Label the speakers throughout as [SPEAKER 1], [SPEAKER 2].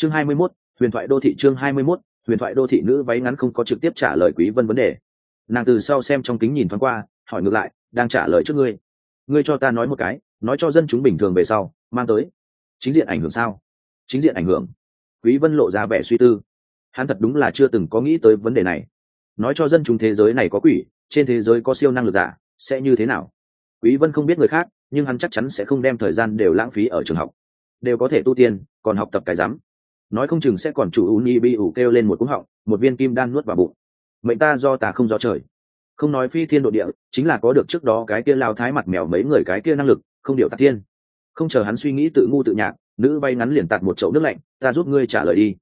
[SPEAKER 1] chương hai mươi 21, huyền thoại đô thị chương hai mươi 21, huyền thoại đô thị nữ váy ngắn không có trực tiếp trả lời quý vân vấn đề. Nàng từ sau xem trong kính nhìn thoáng qua hỏi ngược lại đang trả lời trước ngươi. Ngươi cho ta nói một cái nói cho dân chúng bình thường về sau mang tới. Chính diện ảnh hưởng sao? Chính diện ảnh hưởng. Quý vân lộ ra vẻ suy tư. Hắn thật đúng là chưa từng có nghĩ tới vấn đề này. Nói cho dân chúng thế giới này có quỷ trên thế giới có siêu năng lực giả sẽ như thế nào? Quý vân không biết người khác nhưng hắn chắc chắn sẽ không đem thời gian đều lãng phí ở trường học. Đều có thể tu tiên còn học tập cái rắm nói không chừng sẽ còn chủ uni bi ủ kêu lên một cúng họng, một viên kim đan nuốt vào bụng. Mệnh ta do ta không do trời. Không nói phi thiên độ địa, chính là có được trước đó cái kia lao thái mặt mèo mấy người cái kia năng lực, không điệu tạc tiên không chờ hắn suy nghĩ tự ngu tự nhạc, nữ bay ngắn liền tạt một chậu nước lạnh, ta giúp ngươi trả lời đi.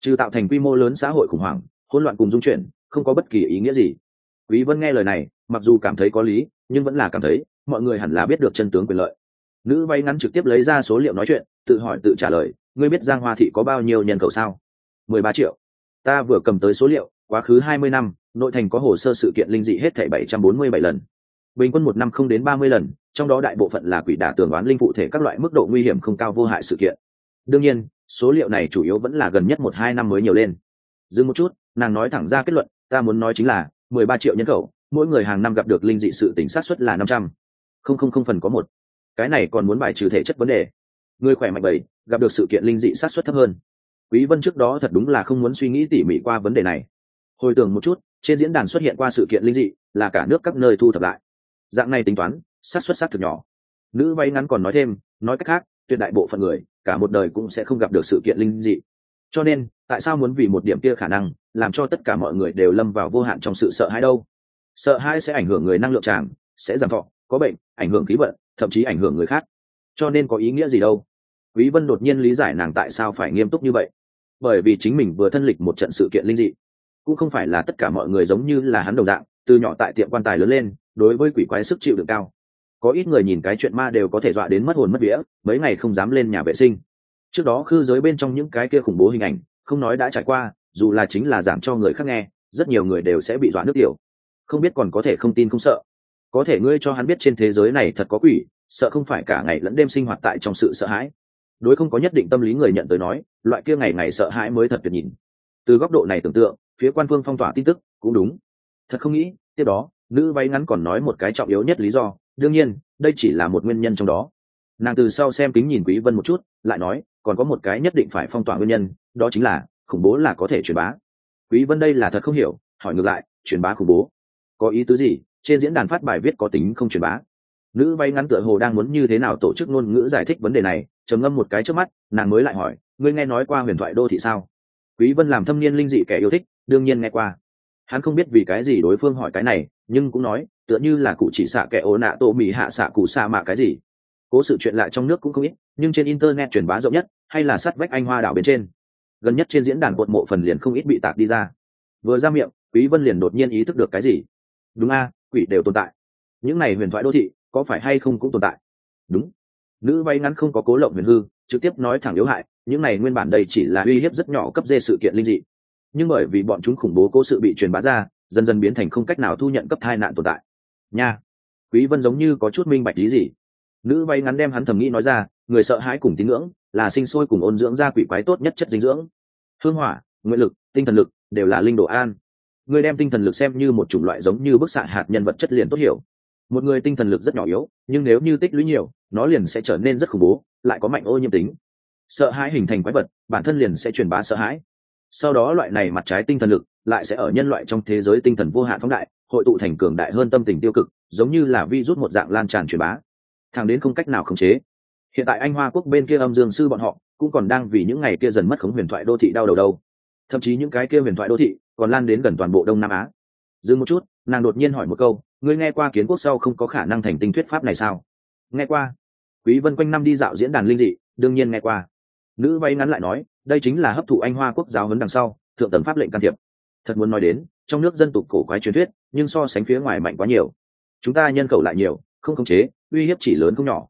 [SPEAKER 1] Trừ tạo thành quy mô lớn xã hội khủng hoảng, hỗn loạn cùng dung chuyển, không có bất kỳ ý nghĩa gì. Quý vân nghe lời này, mặc dù cảm thấy có lý, nhưng vẫn là cảm thấy, mọi người hẳn là biết được chân tướng quyền lợi. Nữ bay ngắn trực tiếp lấy ra số liệu nói chuyện, tự hỏi tự trả lời ngươi biết giang hoa thị có bao nhiêu nhân khẩu sao? 13 triệu. Ta vừa cầm tới số liệu, quá khứ 20 năm, nội thành có hồ sơ sự kiện linh dị hết thảy 747 lần. Bình quân một năm không đến 30 lần, trong đó đại bộ phận là quỷ đả tường đoán linh phụ thể các loại mức độ nguy hiểm không cao vô hại sự kiện. Đương nhiên, số liệu này chủ yếu vẫn là gần nhất một hai năm mới nhiều lên. Dừng một chút, nàng nói thẳng ra kết luận, ta muốn nói chính là 13 triệu nhân khẩu, mỗi người hàng năm gặp được linh dị sự tình sát suất là 500. không không không phần có một. Cái này còn muốn bài trừ thể chất vấn đề người khỏe mạnh bảy gặp được sự kiện linh dị sát suất thấp hơn. Quý vân trước đó thật đúng là không muốn suy nghĩ tỉ mỉ qua vấn đề này. Hồi tưởng một chút, trên diễn đàn xuất hiện qua sự kiện linh dị, là cả nước các nơi thu thập lại. Dạng này tính toán sát suất sát thực nhỏ. Nữ váy ngắn còn nói thêm, nói cách khác, tuyệt đại bộ phận người, cả một đời cũng sẽ không gặp được sự kiện linh dị. Cho nên, tại sao muốn vì một điểm kia khả năng, làm cho tất cả mọi người đều lâm vào vô hạn trong sự sợ hãi đâu? Sợ hãi sẽ ảnh hưởng người năng lượng tràng, sẽ giảm thọ, có bệnh, ảnh hưởng khí vận, thậm chí ảnh hưởng người khác. Cho nên có ý nghĩa gì đâu? Quý vân đột nhiên lý giải nàng tại sao phải nghiêm túc như vậy. Bởi vì chính mình vừa thân lịch một trận sự kiện linh dị, cũng không phải là tất cả mọi người giống như là hắn đồng dạng, từ nhỏ tại tiệm quan tài lớn lên, đối với quỷ quái sức chịu đựng cao. Có ít người nhìn cái chuyện ma đều có thể dọa đến mất hồn mất vía, mấy ngày không dám lên nhà vệ sinh. Trước đó khư giới bên trong những cái kia khủng bố hình ảnh, không nói đã trải qua, dù là chính là giảm cho người khác nghe, rất nhiều người đều sẽ bị dọa nước tiểu. Không biết còn có thể không tin không sợ. Có thể ngươi cho hắn biết trên thế giới này thật có quỷ, sợ không phải cả ngày lẫn đêm sinh hoạt tại trong sự sợ hãi đối không có nhất định tâm lý người nhận tới nói, loại kia ngày ngày sợ hãi mới thật tuyệt nhìn. Từ góc độ này tưởng tượng, phía quan phương phong tỏa tin tức, cũng đúng. Thật không nghĩ, tiếp đó, nữ váy ngắn còn nói một cái trọng yếu nhất lý do, đương nhiên, đây chỉ là một nguyên nhân trong đó. Nàng từ sau xem kính nhìn quý vân một chút, lại nói, còn có một cái nhất định phải phong tỏa nguyên nhân, đó chính là, khủng bố là có thể truyền bá. Quý vân đây là thật không hiểu, hỏi ngược lại, truyền bá khủng bố. Có ý tứ gì? Trên diễn đàn phát bài viết có tính không truyền bá nữ bay ngắn tựa hồ đang muốn như thế nào tổ chức ngôn ngữ giải thích vấn đề này, trầm ngâm một cái trước mắt, nàng mới lại hỏi, ngươi nghe nói qua huyền thoại đô thị sao? Quý vân làm thâm niên linh dị kẻ yêu thích, đương nhiên nghe qua. Hắn không biết vì cái gì đối phương hỏi cái này, nhưng cũng nói, tựa như là cụ chỉ xạ kẻ ố nạ tô mì hạ xạ cụ xa mạ cái gì. Cố sự chuyện lại trong nước cũng không ít, nhưng trên internet truyền bá rộng nhất, hay là sắt vách anh hoa đảo bên trên. Gần nhất trên diễn đàn cột mộ phần liền không ít bị tạc đi ra. Vừa ra miệng, quý vân liền đột nhiên ý thức được cái gì. Đúng a, quỷ đều tồn tại. Những này huyền thoại đô thị có phải hay không cũng tồn tại? Đúng. Nữ váy ngắn không có cố lộng huyền hư, trực tiếp nói thẳng yếu hại, những này nguyên bản đây chỉ là uy hiếp rất nhỏ cấp dê sự kiện linh dị. Nhưng bởi vì bọn chúng khủng bố cố sự bị truyền bá ra, dần dần biến thành không cách nào thu nhận cấp thai nạn tồn tại. Nha. Quý vân giống như có chút minh bạch lý gì. Nữ váy ngắn đem hắn thầm nghĩ nói ra, người sợ hãi cùng tín ngưỡng, là sinh sôi cùng ôn dưỡng ra quỷ quái tốt nhất chất dinh dưỡng. Hương hỏa, nguyện lực, tinh thần lực, đều là linh đồ an. Người đem tinh thần lực xem như một chủng loại giống như bức xạ hạt nhân vật chất liền tốt hiểu một người tinh thần lực rất nhỏ yếu, nhưng nếu như tích lũy nhiều, nó liền sẽ trở nên rất khủng bố, lại có mạnh ô nhiễm tính. Sợ hãi hình thành quái vật, bản thân liền sẽ truyền bá sợ hãi. Sau đó loại này mặt trái tinh thần lực lại sẽ ở nhân loại trong thế giới tinh thần vô hạn phóng đại, hội tụ thành cường đại hơn tâm tình tiêu cực, giống như là vi rút một dạng lan tràn truyền bá. Thẳng đến không cách nào khống chế. Hiện tại anh hoa quốc bên kia âm dương sư bọn họ cũng còn đang vì những ngày kia dần mất khống huyền thoại đô thị đau đầu đâu. Thậm chí những cái kia huyền thoại đô thị còn lan đến gần toàn bộ đông nam á. Dừng một chút, nàng đột nhiên hỏi một câu ngươi nghe qua kiến quốc sau không có khả năng thành tinh thuyết pháp này sao? Nghe qua. Quý vân quanh năm đi dạo diễn đàn linh dị, đương nhiên nghe qua. Nữ váy ngắn lại nói, đây chính là hấp thụ anh hoa quốc giáo huấn đằng sau, thượng tầng pháp lệnh can thiệp. Thật muốn nói đến, trong nước dân tục cổ quái truyền thuyết, nhưng so sánh phía ngoài mạnh quá nhiều. Chúng ta nhân khẩu lại nhiều, không khống chế, uy hiếp chỉ lớn không nhỏ.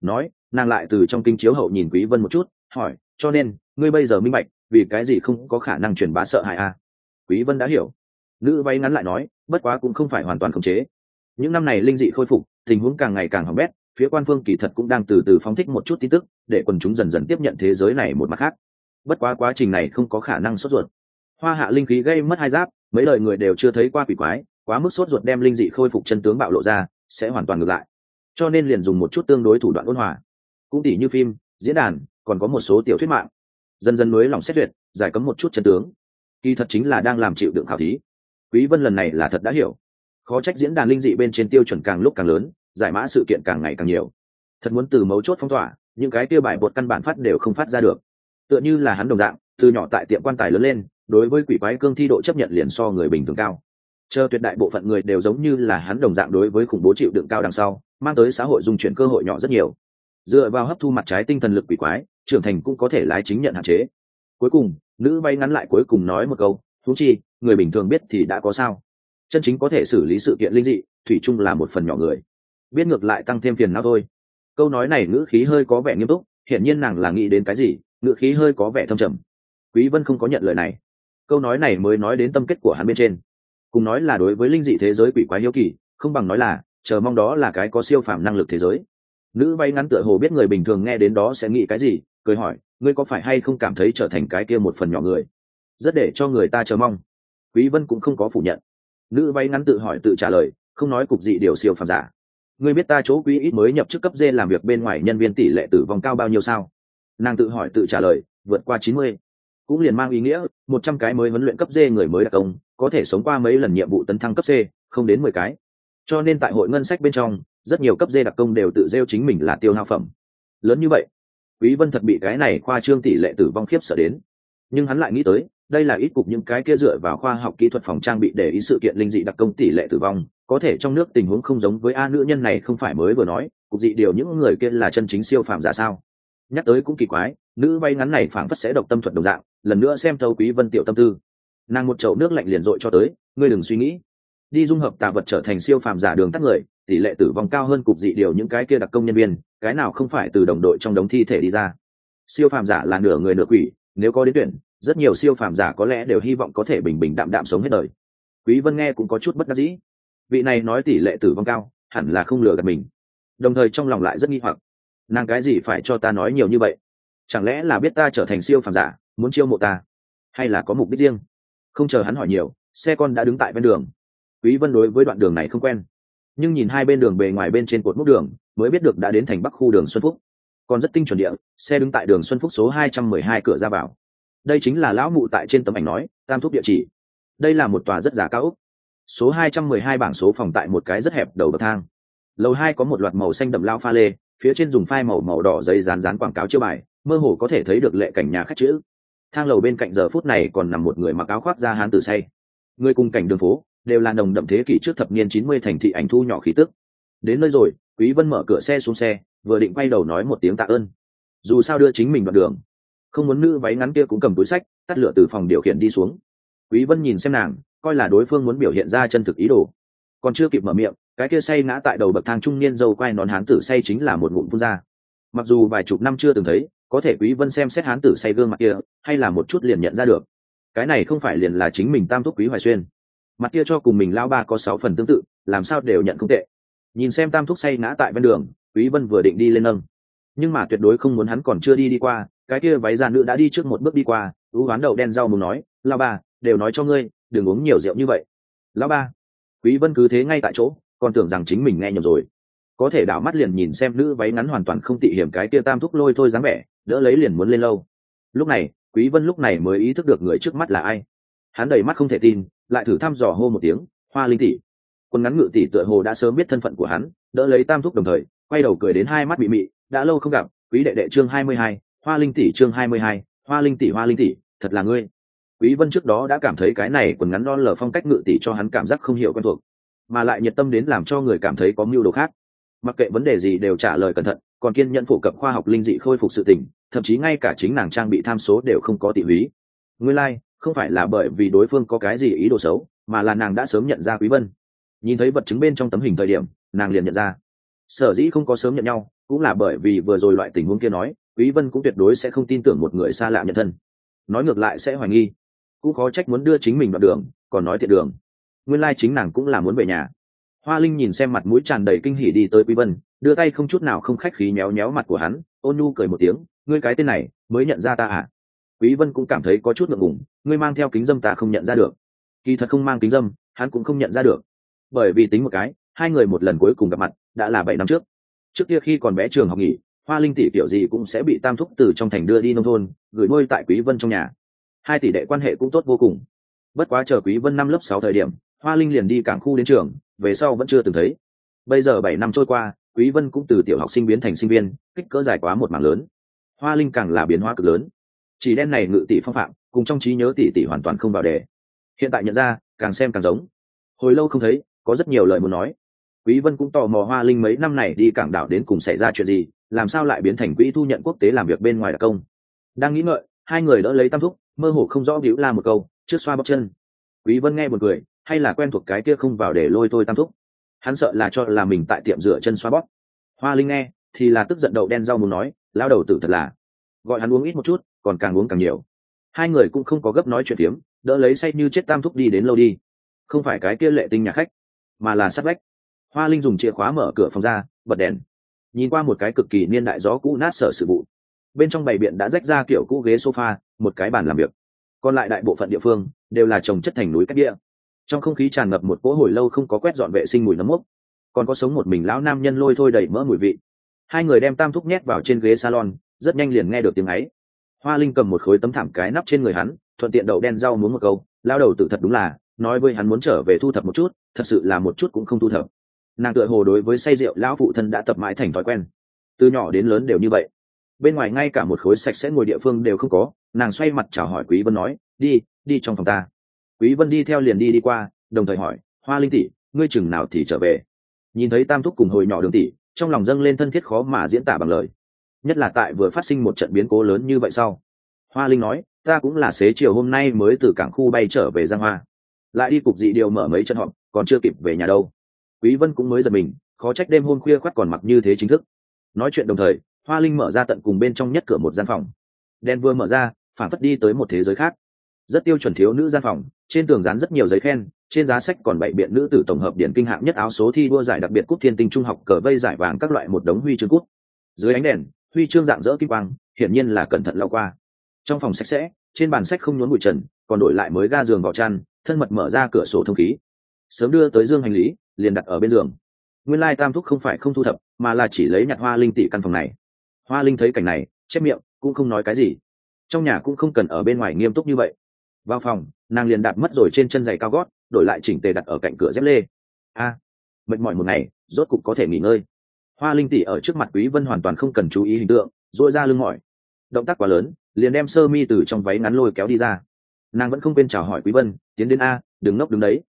[SPEAKER 1] Nói, nàng lại từ trong kinh chiếu hậu nhìn quý vân một chút, hỏi, cho nên, ngươi bây giờ minh bạch, vì cái gì không có khả năng truyền bá sợ hãi a à? quý vân đã hiểu. Nữ váy ngắn lại nói, bất quá cũng không phải hoàn toàn khống chế những năm này linh dị khôi phục, tình huống càng ngày càng hỏng bét, phía quan phương kỳ thật cũng đang từ từ phóng thích một chút tin tức, để quần chúng dần dần tiếp nhận thế giới này một mặt khác. Bất quá quá trình này không có khả năng sốt ruột. Hoa hạ linh khí gây mất hai giáp, mấy lời người đều chưa thấy qua quỷ quái, quá mức sốt ruột đem linh dị khôi phục chân tướng bạo lộ ra, sẽ hoàn toàn ngược lại. Cho nên liền dùng một chút tương đối thủ đoạn ôn hòa. Cũng tỉ như phim, diễn đàn, còn có một số tiểu thuyết mạng. Dần dần núi lòng xét duyệt, giải cấm một chút chân tướng. Kỳ thật chính là đang làm chịu đựng khảo thí. Quý vân lần này là thật đã hiểu khó trách diễn đàn linh dị bên trên tiêu chuẩn càng lúc càng lớn, giải mã sự kiện càng ngày càng nhiều. Thật muốn từ mấu chốt phong tỏa, những cái tiêu bài bột căn bản phát đều không phát ra được. Tựa như là hắn đồng dạng, từ nhỏ tại tiệm quan tài lớn lên, đối với quỷ quái cương thi độ chấp nhận liền so người bình thường cao. Chờ tuyệt đại bộ phận người đều giống như là hắn đồng dạng đối với khủng bố chịu đựng cao đằng sau, mang tới xã hội dung chuyển cơ hội nhỏ rất nhiều. Dựa vào hấp thu mặt trái tinh thần lực quỷ quái, trưởng thành cũng có thể lái chính nhận hạn chế. Cuối cùng, nữ bay ngắn lại cuối cùng nói một câu, thú chi, người bình thường biết thì đã có sao chân chính có thể xử lý sự kiện linh dị, thủy chung là một phần nhỏ người. Biết ngược lại tăng thêm phiền não thôi. Câu nói này ngữ khí hơi có vẻ nghiêm túc, hiển nhiên nàng là nghĩ đến cái gì, ngữ khí hơi có vẻ thâm trầm. Quý vân không có nhận lời này. Câu nói này mới nói đến tâm kết của hắn bên trên. Cùng nói là đối với linh dị thế giới quỷ quái hiếu kỳ, không bằng nói là, chờ mong đó là cái có siêu phàm năng lực thế giới. Nữ bay ngắn tựa hồ biết người bình thường nghe đến đó sẽ nghĩ cái gì, cười hỏi, ngươi có phải hay không cảm thấy trở thành cái kia một phần nhỏ người? Rất để cho người ta chờ mong. Quý vân cũng không có phủ nhận nữ váy ngắn tự hỏi tự trả lời, không nói cục dị điều siêu phàm giả. Ngươi biết ta chỗ quý ít mới nhập chức cấp dê làm việc bên ngoài nhân viên tỷ lệ tử vong cao bao nhiêu sao? Nàng tự hỏi tự trả lời, vượt qua 90. cũng liền mang ý nghĩa 100 cái mới huấn luyện cấp dê người mới đặc công, có thể sống qua mấy lần nhiệm vụ tấn thăng cấp c, không đến 10 cái. Cho nên tại hội ngân sách bên trong, rất nhiều cấp dê đặc công đều tự rêu chính mình là tiêu hao phẩm. Lớn như vậy, quý vân thật bị cái này khoa trương tỷ lệ tử vong khiếp sợ đến. Nhưng hắn lại nghĩ tới đây là ít cục những cái kia dựa vào khoa học kỹ thuật phòng trang bị để ý sự kiện linh dị đặc công tỷ lệ tử vong. Có thể trong nước tình huống không giống với a nữ nhân này không phải mới vừa nói, cục dị điều những người kia là chân chính siêu phàm giả sao? Nhắc tới cũng kỳ quái, nữ bay ngắn này phảng phất sẽ độc tâm thuật đồng dạng, lần nữa xem thâu quý vân tiểu tâm tư. Nàng một chậu nước lạnh liền dội cho tới, ngươi đừng suy nghĩ. Đi dung hợp tà vật trở thành siêu phàm giả đường tắt người, tỷ lệ tử vong cao hơn cục dị điều những cái kia đặc công nhân viên, cái nào không phải từ đồng đội trong đống thi thể đi ra. Siêu phàm giả là nửa người nửa quỷ, nếu có đến tuyển rất nhiều siêu phàm giả có lẽ đều hy vọng có thể bình bình đạm đạm sống hết đời. Quý vân nghe cũng có chút bất đắc dĩ. Vị này nói tỷ lệ tử vong cao, hẳn là không lừa gạt mình. Đồng thời trong lòng lại rất nghi hoặc. Nàng cái gì phải cho ta nói nhiều như vậy? Chẳng lẽ là biết ta trở thành siêu phàm giả, muốn chiêu mộ ta? Hay là có mục đích riêng? Không chờ hắn hỏi nhiều, xe con đã đứng tại bên đường. Quý vân đối với đoạn đường này không quen. Nhưng nhìn hai bên đường bề ngoài bên trên cột mốc đường, mới biết được đã đến thành bắc khu đường xuân phúc. Còn rất tinh chuẩn địa, xe đứng tại đường xuân phúc số 212 cửa ra vào đây chính là lão mụ tại trên tấm ảnh nói, tam thúc địa chỉ. Đây là một tòa rất giá cao ốc số 212 bảng số phòng tại một cái rất hẹp đầu bậc thang. Lầu hai có một loạt màu xanh đậm lao pha lê, phía trên dùng phai màu màu đỏ dây dán dán quảng cáo chiêu bài, mơ hồ có thể thấy được lệ cảnh nhà khách chữ. Thang lầu bên cạnh giờ phút này còn nằm một người mặc áo khoác da hán tử say. Người cùng cảnh đường phố đều là nồng đậm thế kỷ trước thập niên chín mươi thành thị ảnh thu nhỏ khí tức. Đến nơi rồi, quý vân mở cửa xe xuống xe, vừa định quay đầu nói một tiếng tạ ơn. Dù sao đưa chính mình đoạn đường không muốn nữ váy ngắn kia cũng cầm túi sách, tắt lửa từ phòng điều khiển đi xuống. Quý vân nhìn xem nàng, coi là đối phương muốn biểu hiện ra chân thực ý đồ. Còn chưa kịp mở miệng, cái kia say ngã tại đầu bậc thang trung niên dâu quay nón hán tử say chính là một ngụm phun ra. Mặc dù vài chục năm chưa từng thấy, có thể quý vân xem xét hán tử say gương mặt kia, hay là một chút liền nhận ra được. Cái này không phải liền là chính mình tam thúc quý hoài xuyên. Mặt kia cho cùng mình lao ba có sáu phần tương tự, làm sao đều nhận không tệ. Nhìn xem tam thúc say ngã tại bên đường, quý vân vừa định đi lên nâng. Nhưng mà tuyệt đối không muốn hắn còn chưa đi đi qua cái kia váy già nữ đã đi trước một bước đi qua ú ván đầu đen rau mùng nói lao ba đều nói cho ngươi đừng uống nhiều rượu như vậy. Lao ba. Quý vân cứ thế ngay tại chỗ còn tưởng rằng chính mình nghe nhầm rồi. Có thể đảo mắt liền nhìn xem nữ váy ngắn hoàn toàn không tị hiểm cái kia tam thúc lôi thôi dáng vẻ đỡ lấy liền muốn lên lâu. Lúc này quý vân lúc này mới ý thức được người trước mắt là ai. Hắn đầy mắt không thể tin lại thử thăm dò hô một tiếng hoa linh tỷ. Quân ngắn ngự tỷ tựa hồ đã sớm biết thân phận của hắn đỡ lấy tam thúc đồng thời quay đầu cười đến hai mắt bị mị đã lâu không gặp quý đệ đệ chương hai mươi hai, hoa linh tỷ chương hai mươi hai, hoa linh tỷ hoa linh tỷ thật là ngươi. Quý vân trước đó đã cảm thấy cái này quần ngắn non lờ phong cách ngự tỷ cho hắn cảm giác không hiểu quen thuộc mà lại nhiệt tâm đến làm cho người cảm thấy có mưu đồ khác. Mặc kệ vấn đề gì đều trả lời cẩn thận còn kiên nhẫn phổ cập khoa học linh dị khôi phục sự tình thậm chí ngay cả chính nàng trang bị tham số đều không có tỉ húy. Nguyên lai、like, không phải là bởi vì đối phương có cái gì ý đồ xấu mà là nàng đã sớm nhận ra quý vân. Nhìn thấy vật chứng bên trong tấm hình thời điểm nàng liền nhận ra. Sở dĩ không có sớm nhận nhau cũng là bởi vì vừa rồi loại tình huống kia nói quý vân cũng tuyệt đối sẽ không tin tưởng một người xa lạ nhận thân. Nói ngược lại sẽ hoài nghi. Cũng có trách muốn đưa chính mình đoạn đường, còn nói thiệt đường. Nguyên lai chính nàng cũng là muốn về nhà. Hoa linh nhìn xem mặt mũi tràn đầy kinh hỉ đi tới quý vân, đưa tay không chút nào không khách khí méo méo mặt của hắn, ôn nhu cười một tiếng, ngươi cái tên này, mới nhận ra ta à? Quý vân cũng cảm thấy có chút ngượng ngùng, ngươi mang theo kính dâm ta không nhận ra được. Kỳ thật không mang kính dâm, hắn cũng không nhận ra được. Bởi vì tính một cái, hai người một lần cuối cùng gặp mặt, đã là bảy năm trước. Trước kia khi còn bé trường học nghỉ hoa linh tỷ kiểu gì cũng sẽ bị tam thúc từ trong thành đưa đi nông thôn, gửi nuôi tại quý vân trong nhà. Hai tỷ đệ quan hệ cũng tốt vô cùng. Bất quá chờ quý vân năm lớp sáu thời điểm, hoa linh liền đi cảng khu đến trường, về sau vẫn chưa từng thấy. Bây giờ bảy năm trôi qua, quý vân cũng từ tiểu học sinh biến thành sinh viên, kích cỡ dài quá một mảng lớn. Hoa linh càng là biến hóa cực lớn. Chỉ đen này ngự tỷ phong phạm, cùng trong trí nhớ tỷ tỷ hoàn toàn không vào đề. Hiện tại nhận ra, càng xem càng giống. Hồi lâu không thấy, có rất nhiều lời muốn nói. Quý vân cũng tò mò hoa linh mấy năm này đi cảng đảo đến cùng xảy ra chuyện gì làm sao lại biến thành quỹ thu nhận quốc tế làm việc bên ngoài đặc công? Đang nghĩ ngợi, hai người đỡ lấy tam thúc, mơ hồ không rõ biểu la một câu, trước xoa bóc chân. Quý vân nghe một người hay là quen thuộc cái kia không vào để lôi thôi tam thúc? Hắn sợ là cho là mình tại tiệm rửa chân xoa bóp. Hoa linh nghe, thì là tức giận đậu đen rau muốn nói lao đầu tử thật là. Gọi hắn uống ít một chút, còn càng uống càng nhiều. Hai người cũng không có gấp nói chuyện tiếng đỡ lấy say như chết tam thúc đi đến lâu đi. Không phải cái kia lệ tinh nhà khách, mà là sát vách. Hoa linh dùng chìa khóa mở cửa phòng ra, bật đèn nhìn qua một cái cực kỳ niên đại gió cũ nát sở sự vụ, bên trong bày biện đã rách ra kiểu cũ ghế sofa, một cái bàn làm việc. Còn lại đại bộ phận địa phương đều là trồng chất thành núi cách địa. Trong không khí tràn ngập một cỗ hồi lâu không có quét dọn vệ sinh mùi nấm mốc, còn có sống một mình lão nam nhân lôi thôi đầy mỡ mùi vị. Hai người đem tam thúc nhét vào trên ghế salon, rất nhanh liền nghe được tiếng ấy. Hoa linh cầm một khối tấm thảm cái nắp trên người hắn, thuận tiện đậu đen rau muốn một câu, lao đầu tự thật đúng là, nói với hắn muốn trở về thu thập một chút, thật sự là một chút cũng không thu thập nàng tựa hồ đối với say rượu lão phụ thân đã tập mãi thành thói quen. Từ nhỏ đến lớn đều như vậy. Bên ngoài ngay cả một khối sạch sẽ ngồi địa phương đều không có, nàng xoay mặt chào hỏi quý vân nói, đi đi trong phòng ta. Quý vân đi theo liền đi đi qua, đồng thời hỏi, hoa linh tỷ, ngươi chừng nào thì trở về? Nhìn thấy tam thúc cùng hồi nhỏ đường tỷ, trong lòng dâng lên thân thiết khó mà diễn tả bằng lời. Nhất là tại vừa phát sinh một trận biến cố lớn như vậy sau. Hoa linh nói, ta cũng là xế chiều hôm nay mới từ cảng khu bay trở về giang hoa. Lại đi cục dị điều mở mấy trận họp, còn chưa kịp về nhà đâu quý vân cũng mới giật mình, khó trách đêm hôm khuya khoắt còn mặc như thế chính thức. Nói chuyện đồng thời, hoa linh mở ra tận cùng bên trong nhất cửa một gian phòng. Đen vừa mở ra, phản phất đi tới một thế giới khác. Rất tiêu chuẩn thiếu nữ gian phòng, trên tường dán rất nhiều giấy khen, trên giá sách còn bảy biện nữ tử tổng hợp điển kinh hạng nhất áo số thi đua giải đặc biệt cúp thiên tinh trung học cờ vây giải vàng các loại một đống huy chương quốc. dưới ánh đèn, huy chương dạng dỡ kim quang, hiển nhiên là cẩn thận lao qua. Trong phòng sạch sẽ, trên bàn sách không nhốn bụi trần, còn đổi lại mới ga giường vào chăn, thân mật mở ra cửa sổ thông khí sớm đưa tới dương hành lý, liền đặt ở bên giường. Nguyên lai tam thúc không phải không thu thập, mà là chỉ lấy nhặt hoa linh tỷ căn phòng này. Hoa linh thấy cảnh này, chép miệng, cũng không nói cái gì. Trong nhà cũng không cần ở bên ngoài nghiêm túc như vậy. Vào phòng, nàng liền đạp mất rồi trên chân giày cao gót, đổi lại chỉnh tề đặt ở cạnh cửa dép lê. A, mệt mỏi một ngày, rốt cục có thể nghỉ ngơi. Hoa linh tỷ ở trước mặt quý vân hoàn toàn không cần chú ý hình tượng dội ra lưng mỏi. Động tác quá lớn, liền đem sơ mi từ trong váy ngắn lôi kéo đi ra. Nàng vẫn không quên chào hỏi quý vân, tiến đến a, đừng ngốc đứng đấy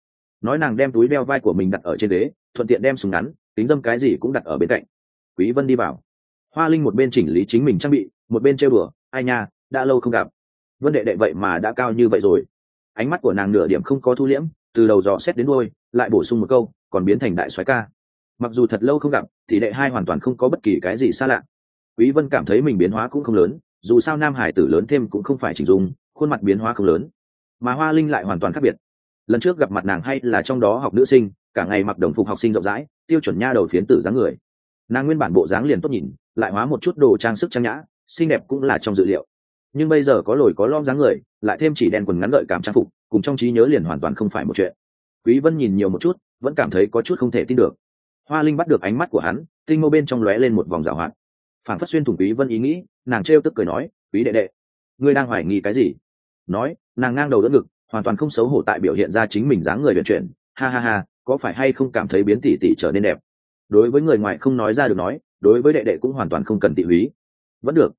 [SPEAKER 1] nói nàng đem túi đeo vai của mình đặt ở trên ghế, thuận tiện đem súng ngắn tính dâm cái gì cũng đặt ở bên cạnh. Quý vân đi vào. Hoa linh một bên chỉnh lý chính mình trang bị, một bên trêu bừa. ai nha, đã lâu không gặp. Vân đệ đệ vậy mà đã cao như vậy rồi. Ánh mắt của nàng nửa điểm không có thu liễm, từ đầu dò xét đến đôi lại bổ sung một câu, còn biến thành đại soái ca. Mặc dù thật lâu không gặp, thì đệ hai hoàn toàn không có bất kỳ cái gì xa lạ. Quý vân cảm thấy mình biến hóa cũng không lớn, dù sao nam hải tử lớn thêm cũng không phải chỉnh dung, khuôn mặt biến hóa không lớn. Mà hoa linh lại hoàn toàn khác biệt lần trước gặp mặt nàng hay là trong đó học nữ sinh, cả ngày mặc đồng phục học sinh rộng rãi, tiêu chuẩn nha đầu phiến tử dáng người. Nàng nguyên bản bộ dáng liền tốt nhìn, lại hóa một chút đồ trang sức trang nhã, xinh đẹp cũng là trong dự liệu. Nhưng bây giờ có lồi có lom dáng người, lại thêm chỉ đen quần ngắn gợi cảm trang phục, cùng trong trí nhớ liền hoàn toàn không phải một chuyện. Quý vân nhìn nhiều một chút, vẫn cảm thấy có chút không thể tin được. Hoa linh bắt được ánh mắt của hắn, tinh mô bên trong lóe lên một vòng rào hoạt. Phản phát xuyên thủng quý vân ý nghĩ, nàng trêu tức cười nói, quý đệ đệ, ngươi đang hoài nghi cái gì? Nói, nàng ngang đầu đỡ ngực hoàn toàn không xấu hổ tại biểu hiện ra chính mình dáng người vận chuyển. Ha ha ha, có phải hay không cảm thấy biến tỷ tỷ trở nên đẹp? Đối với người ngoài không nói ra được nói, đối với đệ đệ cũng hoàn toàn không cần tị húy. Vẫn được.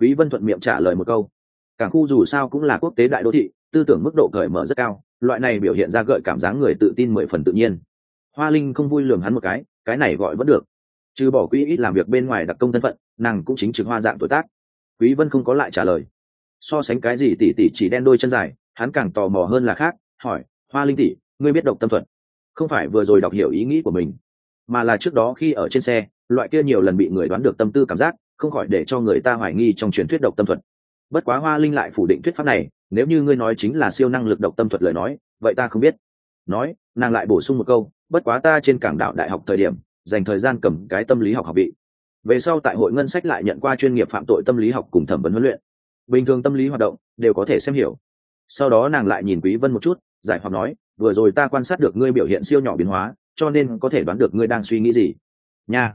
[SPEAKER 1] Quý vân thuận miệng trả lời một câu. Cảng khu dù sao cũng là quốc tế đại đô thị, tư tưởng mức độ cởi mở rất cao, loại này biểu hiện ra gợi cảm giác người tự tin mười phần tự nhiên. Hoa linh không vui lường hắn một cái cái này gọi vẫn được. Trừ bỏ quý ít làm việc bên ngoài đặc công thân phận, nàng cũng chính trực hoa dạng tuổi tác. Quý vân không có lại trả lời. So sánh cái gì tỷ tỷ chỉ đen đôi chân dài hắn càng tò mò hơn là khác, hỏi, hoa linh tỷ, ngươi biết độc tâm thuật? Không phải vừa rồi đọc hiểu ý nghĩ của mình, mà là trước đó khi ở trên xe, loại kia nhiều lần bị người đoán được tâm tư cảm giác, không khỏi để cho người ta hoài nghi trong truyền thuyết độc tâm thuật. Bất quá hoa linh lại phủ định thuyết pháp này, nếu như ngươi nói chính là siêu năng lực độc tâm thuật lời nói, vậy ta không biết. Nói, nàng lại bổ sung một câu, bất quá ta trên cảng đạo đại học thời điểm, dành thời gian cầm cái tâm lý học học vị. Về sau tại hội ngân sách lại nhận qua chuyên nghiệp phạm tội tâm lý học cùng thẩm vấn huấn luyện. Bình thường tâm lý hoạt động, đều có thể xem hiểu sau đó nàng lại nhìn quý vân một chút, giải hoặc nói, vừa rồi ta quan sát được ngươi biểu hiện siêu nhỏ biến hóa, cho nên có thể đoán được ngươi đang suy nghĩ gì. Nha.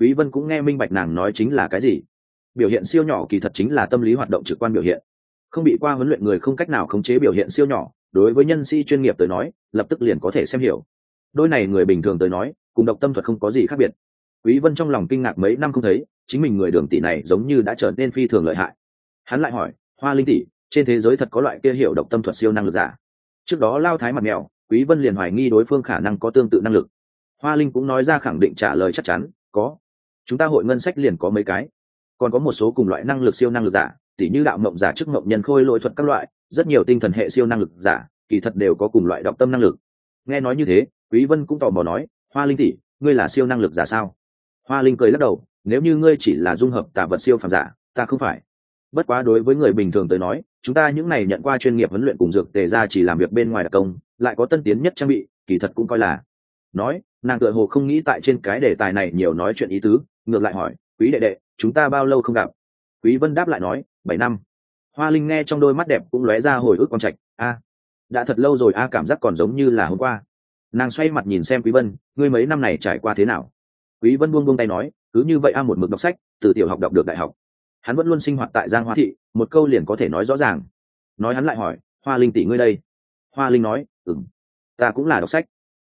[SPEAKER 1] Quý vân cũng nghe minh bạch nàng nói chính là cái gì. Biểu hiện siêu nhỏ kỳ thật chính là tâm lý hoạt động trực quan biểu hiện. Không bị qua huấn luyện người không cách nào khống chế biểu hiện siêu nhỏ, đối với nhân sĩ chuyên nghiệp tới nói, lập tức liền có thể xem hiểu. Đôi này người bình thường tới nói, cùng độc tâm thuật không có gì khác biệt. Quý vân trong lòng kinh ngạc mấy năm không thấy, chính mình người đường tỷ này giống như đã trở nên phi thường lợi hại. Hắn lại hỏi, hoa linh tỷ trên thế giới thật có loại kia hiểu độc tâm thuật siêu năng lực giả. Trước đó lao thái mặt mèo, quý vân liền hoài nghi đối phương khả năng có tương tự năng lực. Hoa linh cũng nói ra khẳng định trả lời chắc chắn, có. Chúng ta hội ngân sách liền có mấy cái. Còn có một số cùng loại năng lực siêu năng lực giả, tỉ như đạo mộng giả chức mộng nhân khôi lỗi thuật các loại, rất nhiều tinh thần hệ siêu năng lực giả, kỳ thật đều có cùng loại đọc tâm năng lực. Nghe nói như thế, quý vân cũng tò mò nói, hoa linh tỷ, ngươi là siêu năng lực giả sao? Hoa linh cười lắc đầu, nếu như ngươi chỉ là dung hợp tà vật siêu phàm giả, ta không phải bất quá đối với người bình thường tới nói, chúng ta những này nhận qua chuyên nghiệp huấn luyện cùng dược tề ra chỉ làm việc bên ngoài đặc công, lại có tân tiến nhất trang bị, kỳ thật cũng coi là. Nói, nàng tựa hồ không nghĩ tại trên cái đề tài này nhiều nói chuyện ý tứ, ngược lại hỏi, quý đệ đệ, chúng ta bao lâu không gặp? Quý vân đáp lại nói, bảy năm. Hoa linh nghe trong đôi mắt đẹp cũng lóe ra hồi ức con trạch, a, đã thật lâu rồi, a, cảm giác còn giống như là hôm qua. Nàng xoay mặt nhìn xem quý vân, ngươi mấy năm này trải qua thế nào? Quý vân buông buông tay nói, cứ như vậy a, một mực đọc sách, từ tiểu học đọc được đại học hắn vẫn luôn sinh hoạt tại giang hoa thị, một câu liền có thể nói rõ ràng. Nói hắn lại hỏi, hoa linh tỷ ngươi đây? Hoa linh nói ừng ta cũng là đọc sách.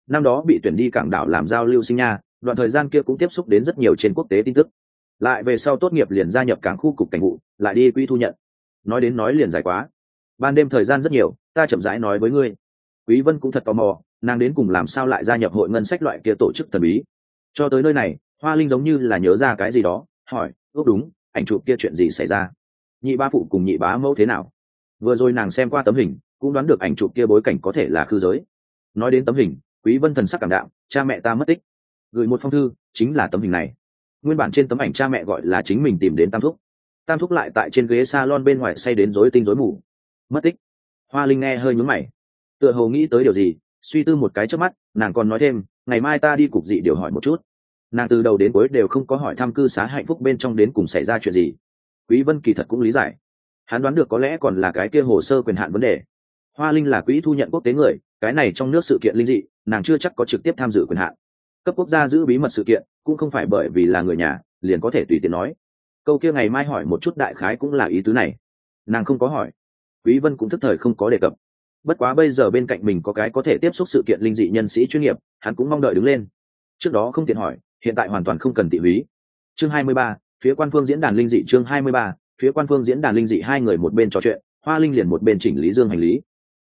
[SPEAKER 1] Năm đó bị tuyển đi cảng đảo làm giao lưu sinh nha, đoạn thời gian kia cũng tiếp xúc đến rất nhiều trên quốc tế tin tức. Lại về sau tốt nghiệp liền gia nhập cảng khu cục cảnh vụ, lại đi quỹ thu nhận. Nói đến nói liền dài quá. Ban đêm thời gian rất nhiều, ta chậm rãi nói với ngươi. Quý vân cũng thật tò mò, nàng đến cùng làm sao lại gia nhập hội ngân sách loại kia tổ chức thần bí. Cho tới nơi này, hoa linh giống như là nhớ ra cái gì đó, hỏi, ước đúng ảnh chụp kia chuyện gì xảy ra? Nhị ba phụ cùng nhị bá mẫu thế nào? Vừa rồi nàng xem qua tấm hình, cũng đoán được ảnh chụp kia bối cảnh có thể là khư giới. Nói đến tấm hình, quý vân thần sắc cảm đạo cha mẹ ta mất tích. Gửi một phong thư, chính là tấm hình này. Nguyên bản trên tấm ảnh cha mẹ gọi là chính mình tìm đến tam thúc. Tam thúc lại tại trên ghế salon bên ngoài say đến rối tinh rối mù. Mất tích. Hoa linh nghe hơi nhún mày. Tựa hồ nghĩ tới điều gì, suy tư một cái trước mắt, nàng còn nói thêm, ngày mai ta đi cục dị điều hỏi một chút nàng từ đầu đến cuối đều không có hỏi thăm cư xá hạnh phúc bên trong đến cùng xảy ra chuyện gì. Quý vân kỳ thật cũng lý giải. Hắn đoán được có lẽ còn là cái kia hồ sơ quyền hạn vấn đề. Hoa linh là quỹ thu nhận quốc tế người, cái này trong nước sự kiện linh dị, nàng chưa chắc có trực tiếp tham dự quyền hạn. Cấp quốc gia giữ bí mật sự kiện, cũng không phải bởi vì là người nhà, liền có thể tùy tiện nói. Câu kia ngày mai hỏi một chút đại khái cũng là ý tứ này. Nàng không có hỏi. Quý vân cũng thức thời không có đề cập. Bất quá bây giờ bên cạnh mình có cái có thể tiếp xúc sự kiện linh dị nhân sĩ chuyên nghiệp, hắn cũng mong đợi đứng lên. Trước đó không tiện hỏi hiện tại hoàn toàn không cần tị húy. Chương 23, phía quan phương diễn đàn linh dị chương 23, phía quan phương diễn đàn linh dị hai người một bên trò chuyện hoa linh liền một bên chỉnh lý dương hành lý.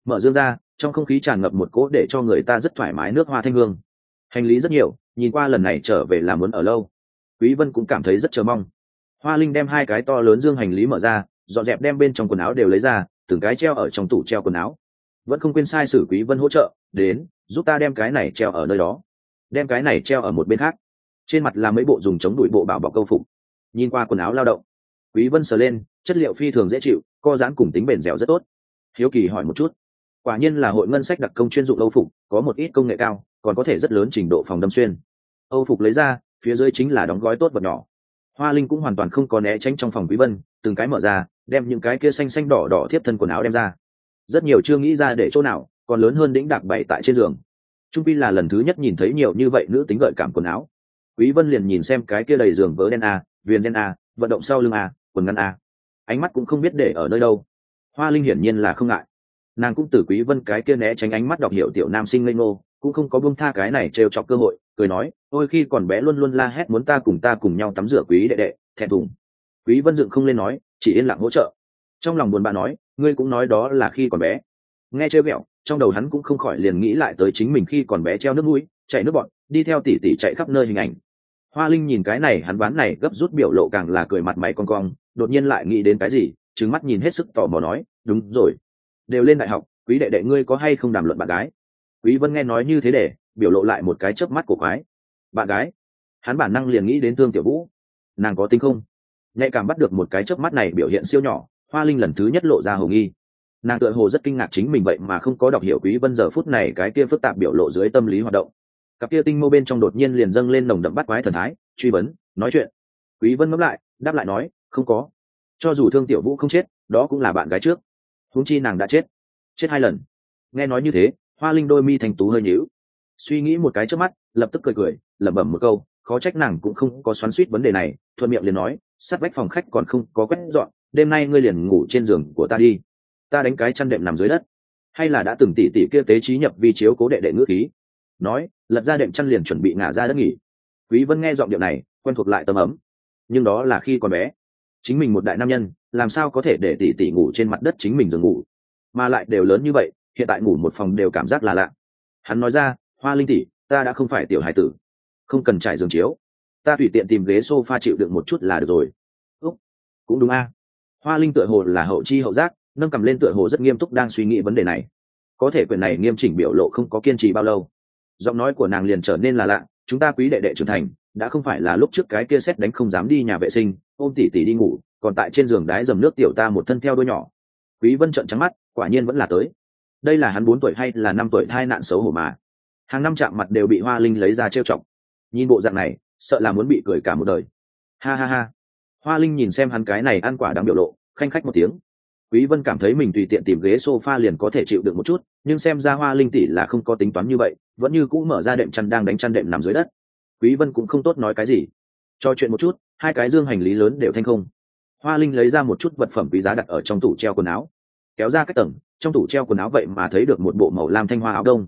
[SPEAKER 1] Mở dương ra trong không khí tràn ngập một cỗ để cho người ta rất thoải mái nước hoa thanh hương. Hành lý rất nhiều nhìn qua lần này trở về làm muốn ở lâu. Quý vân cũng cảm thấy rất chờ mong. Hoa linh đem hai cái to lớn dương hành lý mở ra dọn dẹp đem bên trong quần áo đều lấy ra từng cái treo ở trong tủ treo quần áo. Vẫn không quên sai sử quý vân hỗ trợ đến giúp ta đem cái này treo ở nơi đó. Đem cái này treo ở một bên khác trên mặt là mấy bộ dùng chống đuổi bộ bảo bọc câu phục. Nhìn qua quần áo lao động, quý vân sờ lên, chất liệu phi thường dễ chịu, co giãn cùng tính bền dẻo rất tốt. Hiếu kỳ hỏi một chút, quả nhiên là hội ngân sách đặc công chuyên dụng âu phục, có một ít công nghệ cao, còn có thể rất lớn trình độ phòng đâm xuyên. Âu phục lấy ra, phía dưới chính là đóng gói tốt vật nhỏ. Hoa linh cũng hoàn toàn không có né tránh trong phòng quý vân, từng cái mở ra, đem những cái kia xanh xanh đỏ đỏ thiếp thân quần áo đem ra. Rất nhiều chưa nghĩ ra để chỗ nào, còn lớn hơn đĩnh đạc bảy tại trên giường. Trung pin là lần thứ nhất nhìn thấy nhiều như vậy nữ tính gợi cảm quần áo quý vân liền nhìn xem cái kia đầy giường vỡ đen a, viền đen a, vận động sau lưng a, quần ngăn a. Ánh mắt cũng không biết để ở nơi đâu. Hoa linh hiển nhiên là không ngại. Nàng cũng từ quý vân cái kia né tránh ánh mắt đọc hiểu tiểu nam sinh ngây ngô, cũng không có buông tha cái này trêu chọc cơ hội, cười nói, ôi khi còn bé luôn luôn la hét muốn ta cùng ta cùng nhau tắm rửa quý đệ đệ, thẹn thùng. Quý vân dựng không lên nói, chỉ yên lặng hỗ trợ. Trong lòng buồn bã nói, ngươi cũng nói đó là khi còn bé. Nghe chơi ghẹo, trong đầu hắn cũng không khỏi liền nghĩ lại tới chính mình khi còn bé treo nước mũi chạy nước bọn đi theo tỷ tỷ chạy khắp nơi hình ảnh hoa linh nhìn cái này, hắn bán này gấp rút biểu lộ càng là cười mặt mày con cong, đột nhiên lại nghĩ đến cái gì, trừng mắt nhìn hết sức tò mò nói, đúng rồi, đều lên đại học, quý đệ đệ ngươi có hay không đàm luận bạn gái? Quý vân nghe nói như thế để, biểu lộ lại một cái chớp mắt của quái. Bạn gái? Hắn bản năng liền nghĩ đến thương tiểu vũ. Nàng có tính không? Nhạy cảm bắt được một cái chớp mắt này biểu hiện siêu nhỏ, hoa linh lần thứ nhất lộ ra hồ nghi. Nàng tựa hồ rất kinh ngạc chính mình vậy mà không có đọc hiểu quý vân giờ phút này cái kia phức tạp biểu lộ dưới tâm lý hoạt động cặp kia tinh mô bên trong đột nhiên liền dâng lên nồng đậm bắt quái thần thái, truy vấn, nói chuyện. Quý vân ngẫm lại, đáp lại nói, không có. Cho dù thương tiểu vũ không chết, đó cũng là bạn gái trước. Huống chi nàng đã chết. Chết hai lần. Nghe nói như thế, hoa linh đôi mi thành tú hơi nhíu. Suy nghĩ một cái trước mắt, lập tức cười cười, lẩm bẩm một câu, khó trách nàng cũng không có xoắn suýt vấn đề này, thuận miệng liền nói, sát vách phòng khách còn không có quét dọn, đêm nay ngươi liền ngủ trên giường của ta đi. Ta đánh cái chăn đệm nằm dưới đất. Hay là đã từng tỉ tỉ kia tế trí nhập vi chiếu cố đệ đệ ngữ khí nói, lật ra đệm chăn liền chuẩn bị ngả ra đất nghỉ. Quý vân nghe giọng điệu này, quen thuộc lại tấm ấm. Nhưng đó là khi còn bé. Chính mình một đại nam nhân, làm sao có thể để tỷ tỷ ngủ trên mặt đất chính mình giường ngủ? Mà lại đều lớn như vậy, hiện tại ngủ một phòng đều cảm giác là lạ. Hắn nói ra, hoa linh tỷ, ta đã không phải tiểu hải tử. Không cần trải giường chiếu. Ta tùy tiện tìm ghế sofa chịu được một chút là được rồi. Úc, cũng đúng a. Hoa linh tựa hồ là hậu chi hậu giác, nâng cầm lên tựa hồ rất nghiêm túc đang suy nghĩ vấn đề này. Có thể quyền này nghiêm chỉnh biểu lộ không có kiên trì bao lâu giọng nói của nàng liền trở nên là lạ, chúng ta quý đệ đệ trưởng thành, đã không phải là lúc trước cái kia xét đánh không dám đi nhà vệ sinh, ôm tỉ tỉ đi ngủ, còn tại trên giường đái dầm nước tiểu ta một thân theo đôi nhỏ. Quý vân trợn trắng mắt, quả nhiên vẫn là tới. Đây là hắn bốn tuổi hay là năm tuổi hai nạn xấu hổ mà. Hàng năm chạm mặt đều bị hoa linh lấy ra trêu chọc. Nhìn bộ dạng này, sợ là muốn bị cười cả một đời. Ha ha ha. Hoa linh nhìn xem hắn cái này ăn quả đang biểu lộ, khanh khách một tiếng quý vân cảm thấy mình tùy tiện tìm ghế sofa liền có thể chịu được một chút nhưng xem ra hoa linh tỷ là không có tính toán như vậy vẫn như cũ mở ra đệm chăn đang đánh chăn đệm nằm dưới đất. Quý vân cũng không tốt nói cái gì. Cho chuyện một chút hai cái dương hành lý lớn đều thanh không. Hoa linh lấy ra một chút vật phẩm quý giá đặt ở trong tủ treo quần áo. Kéo ra các tầng trong tủ treo quần áo vậy mà thấy được một bộ màu lam thanh hoa áo đông.